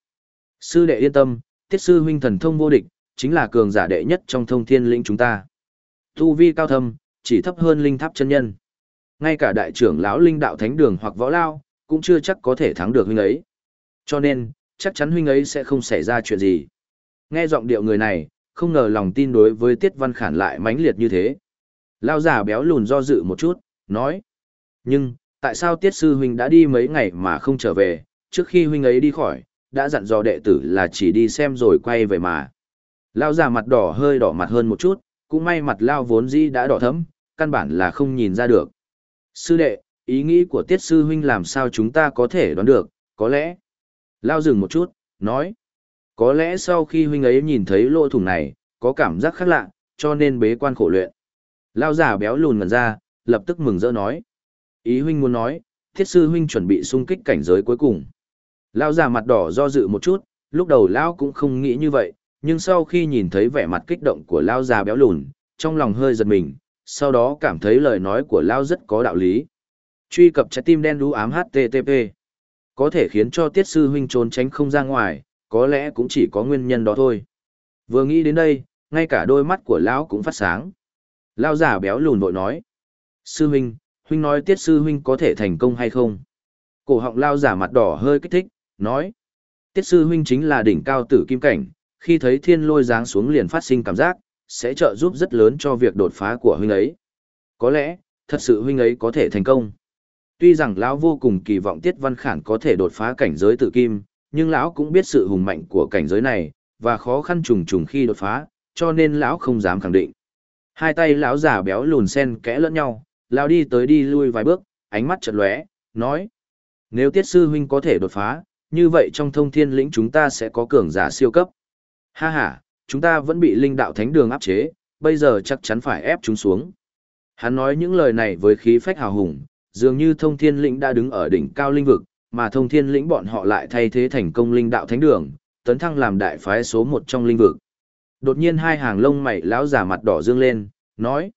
Sư đệ yên tâm, tiết sư huynh thần thông vô địch, chính là cường giả đệ nhất trong thông thiên lĩnh chúng ta. Tu vi cao thâm, chỉ thấp hơn linh tháp chân nhân. Ngay cả đại trưởng lão linh đạo thánh đường hoặc võ lao, cũng chưa chắc có thể thắng được huynh ấy. Cho nên, chắc chắn huynh ấy sẽ không xảy ra chuyện gì. Nghe giọng điệu người này, không ngờ lòng tin đối với Tiết Văn Khản lại mãnh liệt như thế. Lao giả béo lùn do dự một chút, nói. Nhưng, tại sao Tiết Sư Huynh đã đi mấy ngày mà không trở về, trước khi Huynh ấy đi khỏi, đã dặn dò đệ tử là chỉ đi xem rồi quay về mà. Lao giả mặt đỏ hơi đỏ mặt hơn một chút, cũng may mặt Lao vốn dĩ đã đỏ thấm, căn bản là không nhìn ra được. Sư đệ, ý nghĩ của Tiết Sư Huynh làm sao chúng ta có thể đoán được, có lẽ. Lao dừng một chút, nói. Có lẽ sau khi huynh ấy nhìn thấy lỗ thủng này, có cảm giác khác lạ, cho nên bế quan khổ luyện. Lao giả béo lùn ngần ra, lập tức mừng rỡ nói. Ý huynh muốn nói, thiết sư huynh chuẩn bị xung kích cảnh giới cuối cùng. Lao giả mặt đỏ do dự một chút, lúc đầu Lao cũng không nghĩ như vậy, nhưng sau khi nhìn thấy vẻ mặt kích động của Lao già béo lùn, trong lòng hơi giật mình, sau đó cảm thấy lời nói của Lao rất có đạo lý. Truy cập trái tim đen đú ám HTTP. Có thể khiến cho tiết sư huynh trốn tránh không ra ngoài, có lẽ cũng chỉ có nguyên nhân đó thôi. Vừa nghĩ đến đây, ngay cả đôi mắt của lão cũng phát sáng. Lão giả béo lùn vội nói. Sư huynh, huynh nói tiết sư huynh có thể thành công hay không? Cổ họng lao giả mặt đỏ hơi kích thích, nói. Tiết sư huynh chính là đỉnh cao tử kim cảnh, khi thấy thiên lôi giáng xuống liền phát sinh cảm giác, sẽ trợ giúp rất lớn cho việc đột phá của huynh ấy. Có lẽ, thật sự huynh ấy có thể thành công. Tuy rằng lão vô cùng kỳ vọng Tiết Văn Khản có thể đột phá cảnh giới tử kim, nhưng lão cũng biết sự hùng mạnh của cảnh giới này và khó khăn trùng trùng khi đột phá cho nên lão không dám khẳng định hai tay lão già béo lùn sen kẽ lẫn nhau lão đi tới đi lui vài bước ánh mắt chợt lóe nói nếu tiết sư huynh có thể đột phá như vậy trong thông thiên lĩnh chúng ta sẽ có cường giả siêu cấp ha ha chúng ta vẫn bị linh đạo thánh đường áp chế bây giờ chắc chắn phải ép chúng xuống hắn nói những lời này với khí phách hào hùng dường như thông thiên lĩnh đã đứng ở đỉnh cao linh vực mà thông thiên lĩnh bọn họ lại thay thế thành công linh đạo thánh đường, tấn thăng làm đại phái số một trong linh vực. Đột nhiên hai hàng lông mày lão giả mặt đỏ dương lên, nói.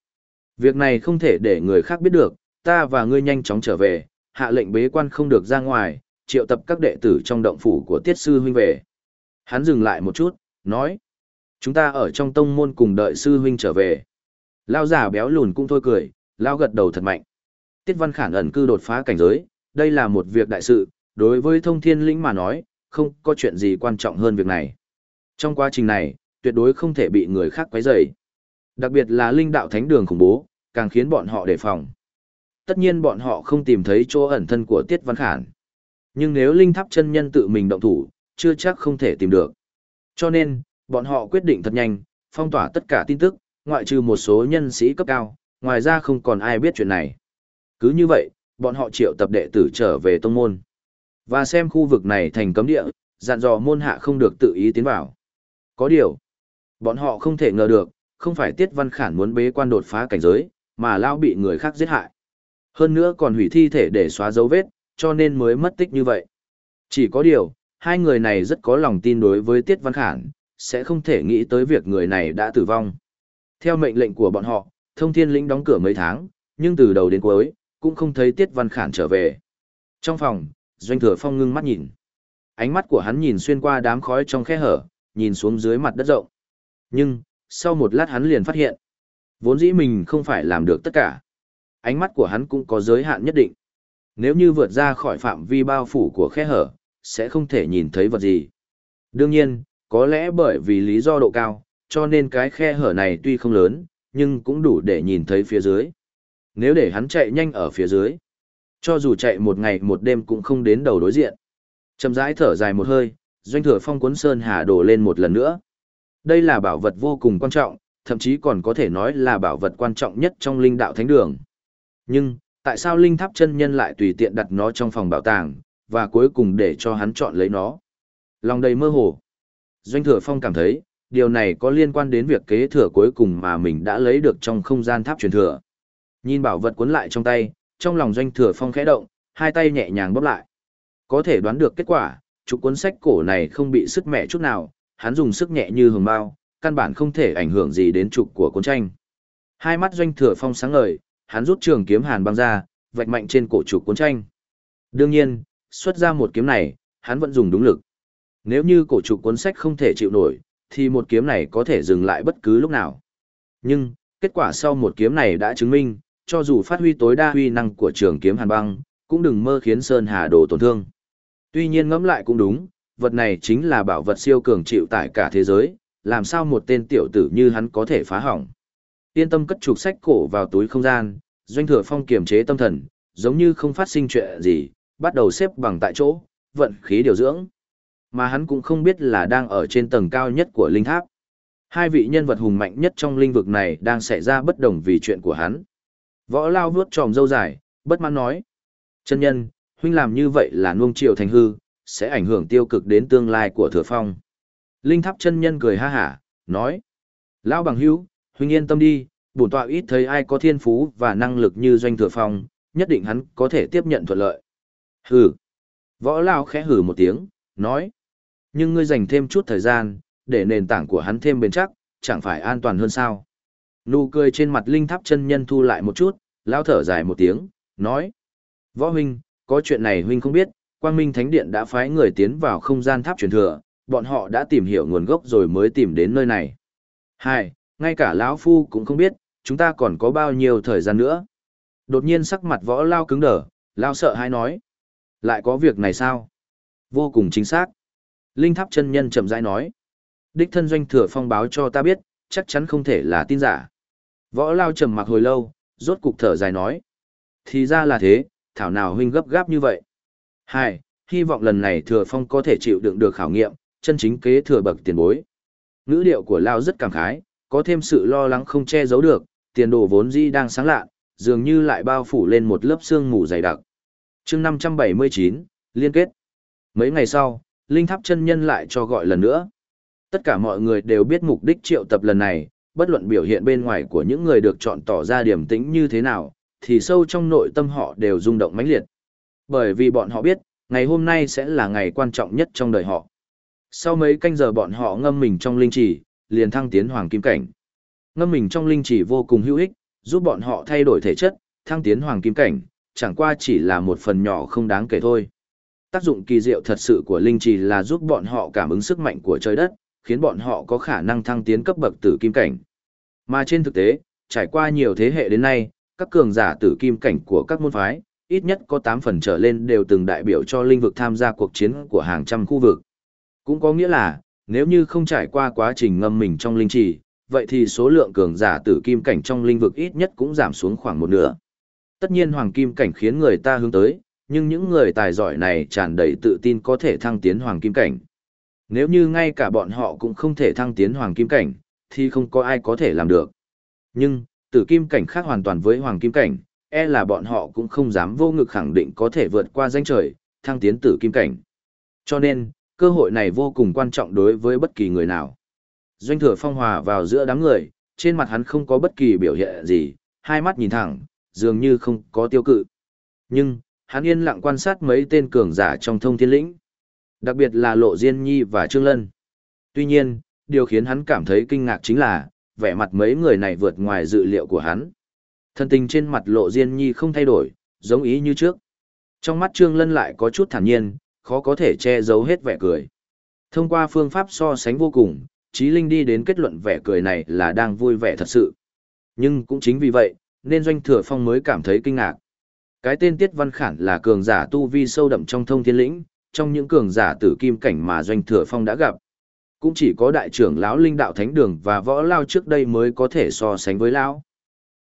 Việc này không thể để người khác biết được, ta và ngươi nhanh chóng trở về, hạ lệnh bế quan không được ra ngoài, triệu tập các đệ tử trong động phủ của tiết sư huynh về. Hắn dừng lại một chút, nói. Chúng ta ở trong tông môn cùng đợi sư huynh trở về. Lao giả béo lùn cũng thôi cười, lao gật đầu thật mạnh. Tiết văn khản ẩn cư đột phá cảnh giới, đây là một việc đại sự, đối với thông thiên lĩnh mà nói, không có chuyện gì quan trọng hơn việc này. Trong quá trình này, tuyệt đối không thể bị người khác quấy rầy. Đặc biệt là linh đạo thánh đường khủng bố, càng khiến bọn họ đề phòng. Tất nhiên bọn họ không tìm thấy chỗ ẩn thân của Tiết Văn Khản. Nhưng nếu linh tháp chân nhân tự mình động thủ, chưa chắc không thể tìm được. Cho nên, bọn họ quyết định thật nhanh, phong tỏa tất cả tin tức, ngoại trừ một số nhân sĩ cấp cao, ngoài ra không còn ai biết chuyện này. Cứ như vậy, bọn họ triệu tập đệ tử trở về tông môn. Và xem khu vực này thành cấm địa, dặn dò môn hạ không được tự ý tiến vào. Có điều, bọn họ không thể ngờ được, không phải Tiết Văn Khản muốn bế quan đột phá cảnh giới, mà lao bị người khác giết hại. Hơn nữa còn hủy thi thể để xóa dấu vết, cho nên mới mất tích như vậy. Chỉ có điều, hai người này rất có lòng tin đối với Tiết Văn Khản, sẽ không thể nghĩ tới việc người này đã tử vong. Theo mệnh lệnh của bọn họ, thông thiên lĩnh đóng cửa mấy tháng, nhưng từ đầu đến cuối, cũng không thấy Tiết Văn Khản trở về. Trong phòng, Doanh Thừa Phong ngưng mắt nhìn. Ánh mắt của hắn nhìn xuyên qua đám khói trong khe hở, nhìn xuống dưới mặt đất rộng. Nhưng, sau một lát hắn liền phát hiện, vốn dĩ mình không phải làm được tất cả. Ánh mắt của hắn cũng có giới hạn nhất định. Nếu như vượt ra khỏi phạm vi bao phủ của khe hở, sẽ không thể nhìn thấy vật gì. Đương nhiên, có lẽ bởi vì lý do độ cao, cho nên cái khe hở này tuy không lớn, nhưng cũng đủ để nhìn thấy phía dưới. Nếu để hắn chạy nhanh ở phía dưới, cho dù chạy một ngày một đêm cũng không đến đầu đối diện. Chầm rãi thở dài một hơi, doanh thừa phong cuốn sơn hà đổ lên một lần nữa. Đây là bảo vật vô cùng quan trọng, thậm chí còn có thể nói là bảo vật quan trọng nhất trong linh đạo thánh đường. Nhưng, tại sao linh tháp chân nhân lại tùy tiện đặt nó trong phòng bảo tàng, và cuối cùng để cho hắn chọn lấy nó? Lòng đầy mơ hồ. Doanh thừa phong cảm thấy, điều này có liên quan đến việc kế thừa cuối cùng mà mình đã lấy được trong không gian tháp truyền thừa. Nhìn bảo vật cuốn lại trong tay, trong lòng doanh thừa phong khẽ động, hai tay nhẹ nhàng bóp lại. Có thể đoán được kết quả, trục cuốn sách cổ này không bị sức mẹ chút nào, hắn dùng sức nhẹ như hường bao, căn bản không thể ảnh hưởng gì đến trục của cuốn tranh. Hai mắt doanh thừa phong sáng ngời, hắn rút trường kiếm hàn băng ra, vạch mạnh trên cổ trục cuốn tranh. Đương nhiên, xuất ra một kiếm này, hắn vẫn dùng đúng lực. Nếu như cổ trục cuốn sách không thể chịu nổi, thì một kiếm này có thể dừng lại bất cứ lúc nào. Nhưng, kết quả sau một kiếm này đã chứng minh, cho dù phát huy tối đa huy năng của trường kiếm hàn băng, cũng đừng mơ khiến Sơn Hà đổ tổn thương. Tuy nhiên ngẫm lại cũng đúng, vật này chính là bảo vật siêu cường chịu tại cả thế giới, làm sao một tên tiểu tử như hắn có thể phá hỏng. Yên tâm cất trục sách cổ vào túi không gian, doanh thừa phong kiềm chế tâm thần, giống như không phát sinh chuyện gì, bắt đầu xếp bằng tại chỗ, vận khí điều dưỡng. Mà hắn cũng không biết là đang ở trên tầng cao nhất của linh tháp. Hai vị nhân vật hùng mạnh nhất trong linh vực này đang xảy ra bất đồng vì chuyện của hắn. Võ lao vuốt tròm dâu dài, bất mãn nói. Chân nhân, huynh làm như vậy là nuông chiều thành hư, sẽ ảnh hưởng tiêu cực đến tương lai của thừa phong. Linh tháp chân nhân cười ha hả, nói. Lão bằng hữu, huynh yên tâm đi, bổn tọa ít thấy ai có thiên phú và năng lực như doanh thừa phong, nhất định hắn có thể tiếp nhận thuận lợi. Hừ. Võ lao khẽ hừ một tiếng, nói. Nhưng ngươi dành thêm chút thời gian, để nền tảng của hắn thêm bền chắc, chẳng phải an toàn hơn sao. Nụ cười trên mặt linh tháp chân nhân thu lại một chút, lao thở dài một tiếng, nói. Võ huynh, có chuyện này huynh không biết, Quang Minh Thánh Điện đã phái người tiến vào không gian tháp truyền thừa, bọn họ đã tìm hiểu nguồn gốc rồi mới tìm đến nơi này. Hai, ngay cả lão Phu cũng không biết, chúng ta còn có bao nhiêu thời gian nữa. Đột nhiên sắc mặt võ lao cứng đờ, lao sợ hay nói. Lại có việc này sao? Vô cùng chính xác. Linh tháp chân nhân chậm rãi nói. Đích thân doanh thừa phong báo cho ta biết, chắc chắn không thể là tin giả. Võ lao trầm mặc hồi lâu, rốt cục thở dài nói. Thì ra là thế, thảo nào huynh gấp gáp như vậy. Hai, hy vọng lần này thừa phong có thể chịu đựng được khảo nghiệm, chân chính kế thừa bậc tiền bối. Ngữ điệu của Lao rất cảm khái, có thêm sự lo lắng không che giấu được, tiền đồ vốn dĩ đang sáng lạ, dường như lại bao phủ lên một lớp sương mù dày đặc. chương 579, liên kết. Mấy ngày sau, Linh Tháp chân nhân lại cho gọi lần nữa. Tất cả mọi người đều biết mục đích triệu tập lần này, bất luận biểu hiện bên ngoài của những người được chọn tỏ ra điểm tĩnh như thế nào, thì sâu trong nội tâm họ đều rung động mãnh liệt. Bởi vì bọn họ biết, ngày hôm nay sẽ là ngày quan trọng nhất trong đời họ. Sau mấy canh giờ bọn họ ngâm mình trong linh trì, liền thăng tiến hoàng kim cảnh. Ngâm mình trong linh trì vô cùng hữu ích, giúp bọn họ thay đổi thể chất, thăng tiến hoàng kim cảnh, chẳng qua chỉ là một phần nhỏ không đáng kể thôi. Tác dụng kỳ diệu thật sự của linh trì là giúp bọn họ cảm ứng sức mạnh của trời đất, khiến bọn họ có khả năng thăng tiến cấp bậc tử kim cảnh. Mà trên thực tế, trải qua nhiều thế hệ đến nay, các cường giả tử kim cảnh của các môn phái, ít nhất có 8 phần trở lên đều từng đại biểu cho linh vực tham gia cuộc chiến của hàng trăm khu vực. Cũng có nghĩa là, nếu như không trải qua quá trình ngâm mình trong linh trì, vậy thì số lượng cường giả tử kim cảnh trong linh vực ít nhất cũng giảm xuống khoảng một nửa. Tất nhiên hoàng kim cảnh khiến người ta hướng tới, nhưng những người tài giỏi này tràn đầy tự tin có thể thăng tiến hoàng kim cảnh. Nếu như ngay cả bọn họ cũng không thể thăng tiến hoàng kim cảnh, thì không có ai có thể làm được. Nhưng, tử kim cảnh khác hoàn toàn với hoàng kim cảnh, e là bọn họ cũng không dám vô ngực khẳng định có thể vượt qua danh trời, thăng tiến tử kim cảnh. Cho nên, cơ hội này vô cùng quan trọng đối với bất kỳ người nào. Doanh thừa phong hòa vào giữa đám người, trên mặt hắn không có bất kỳ biểu hiện gì, hai mắt nhìn thẳng, dường như không có tiêu cự. Nhưng, hắn yên lặng quan sát mấy tên cường giả trong thông thiên lĩnh. Đặc biệt là Lộ Diên Nhi và Trương Lân. Tuy nhiên, điều khiến hắn cảm thấy kinh ngạc chính là, vẻ mặt mấy người này vượt ngoài dự liệu của hắn. Thân tình trên mặt Lộ Diên Nhi không thay đổi, giống ý như trước. Trong mắt Trương Lân lại có chút thản nhiên, khó có thể che giấu hết vẻ cười. Thông qua phương pháp so sánh vô cùng, Chí Linh đi đến kết luận vẻ cười này là đang vui vẻ thật sự. Nhưng cũng chính vì vậy, nên Doanh Thừa Phong mới cảm thấy kinh ngạc. Cái tên Tiết Văn Khản là cường giả tu vi sâu đậm trong thông thiên lĩnh, trong những cường giả tử kim cảnh mà Doanh Thừa Phong đã gặp. Cũng chỉ có đại trưởng lão linh đạo thánh đường và võ lao trước đây mới có thể so sánh với lão.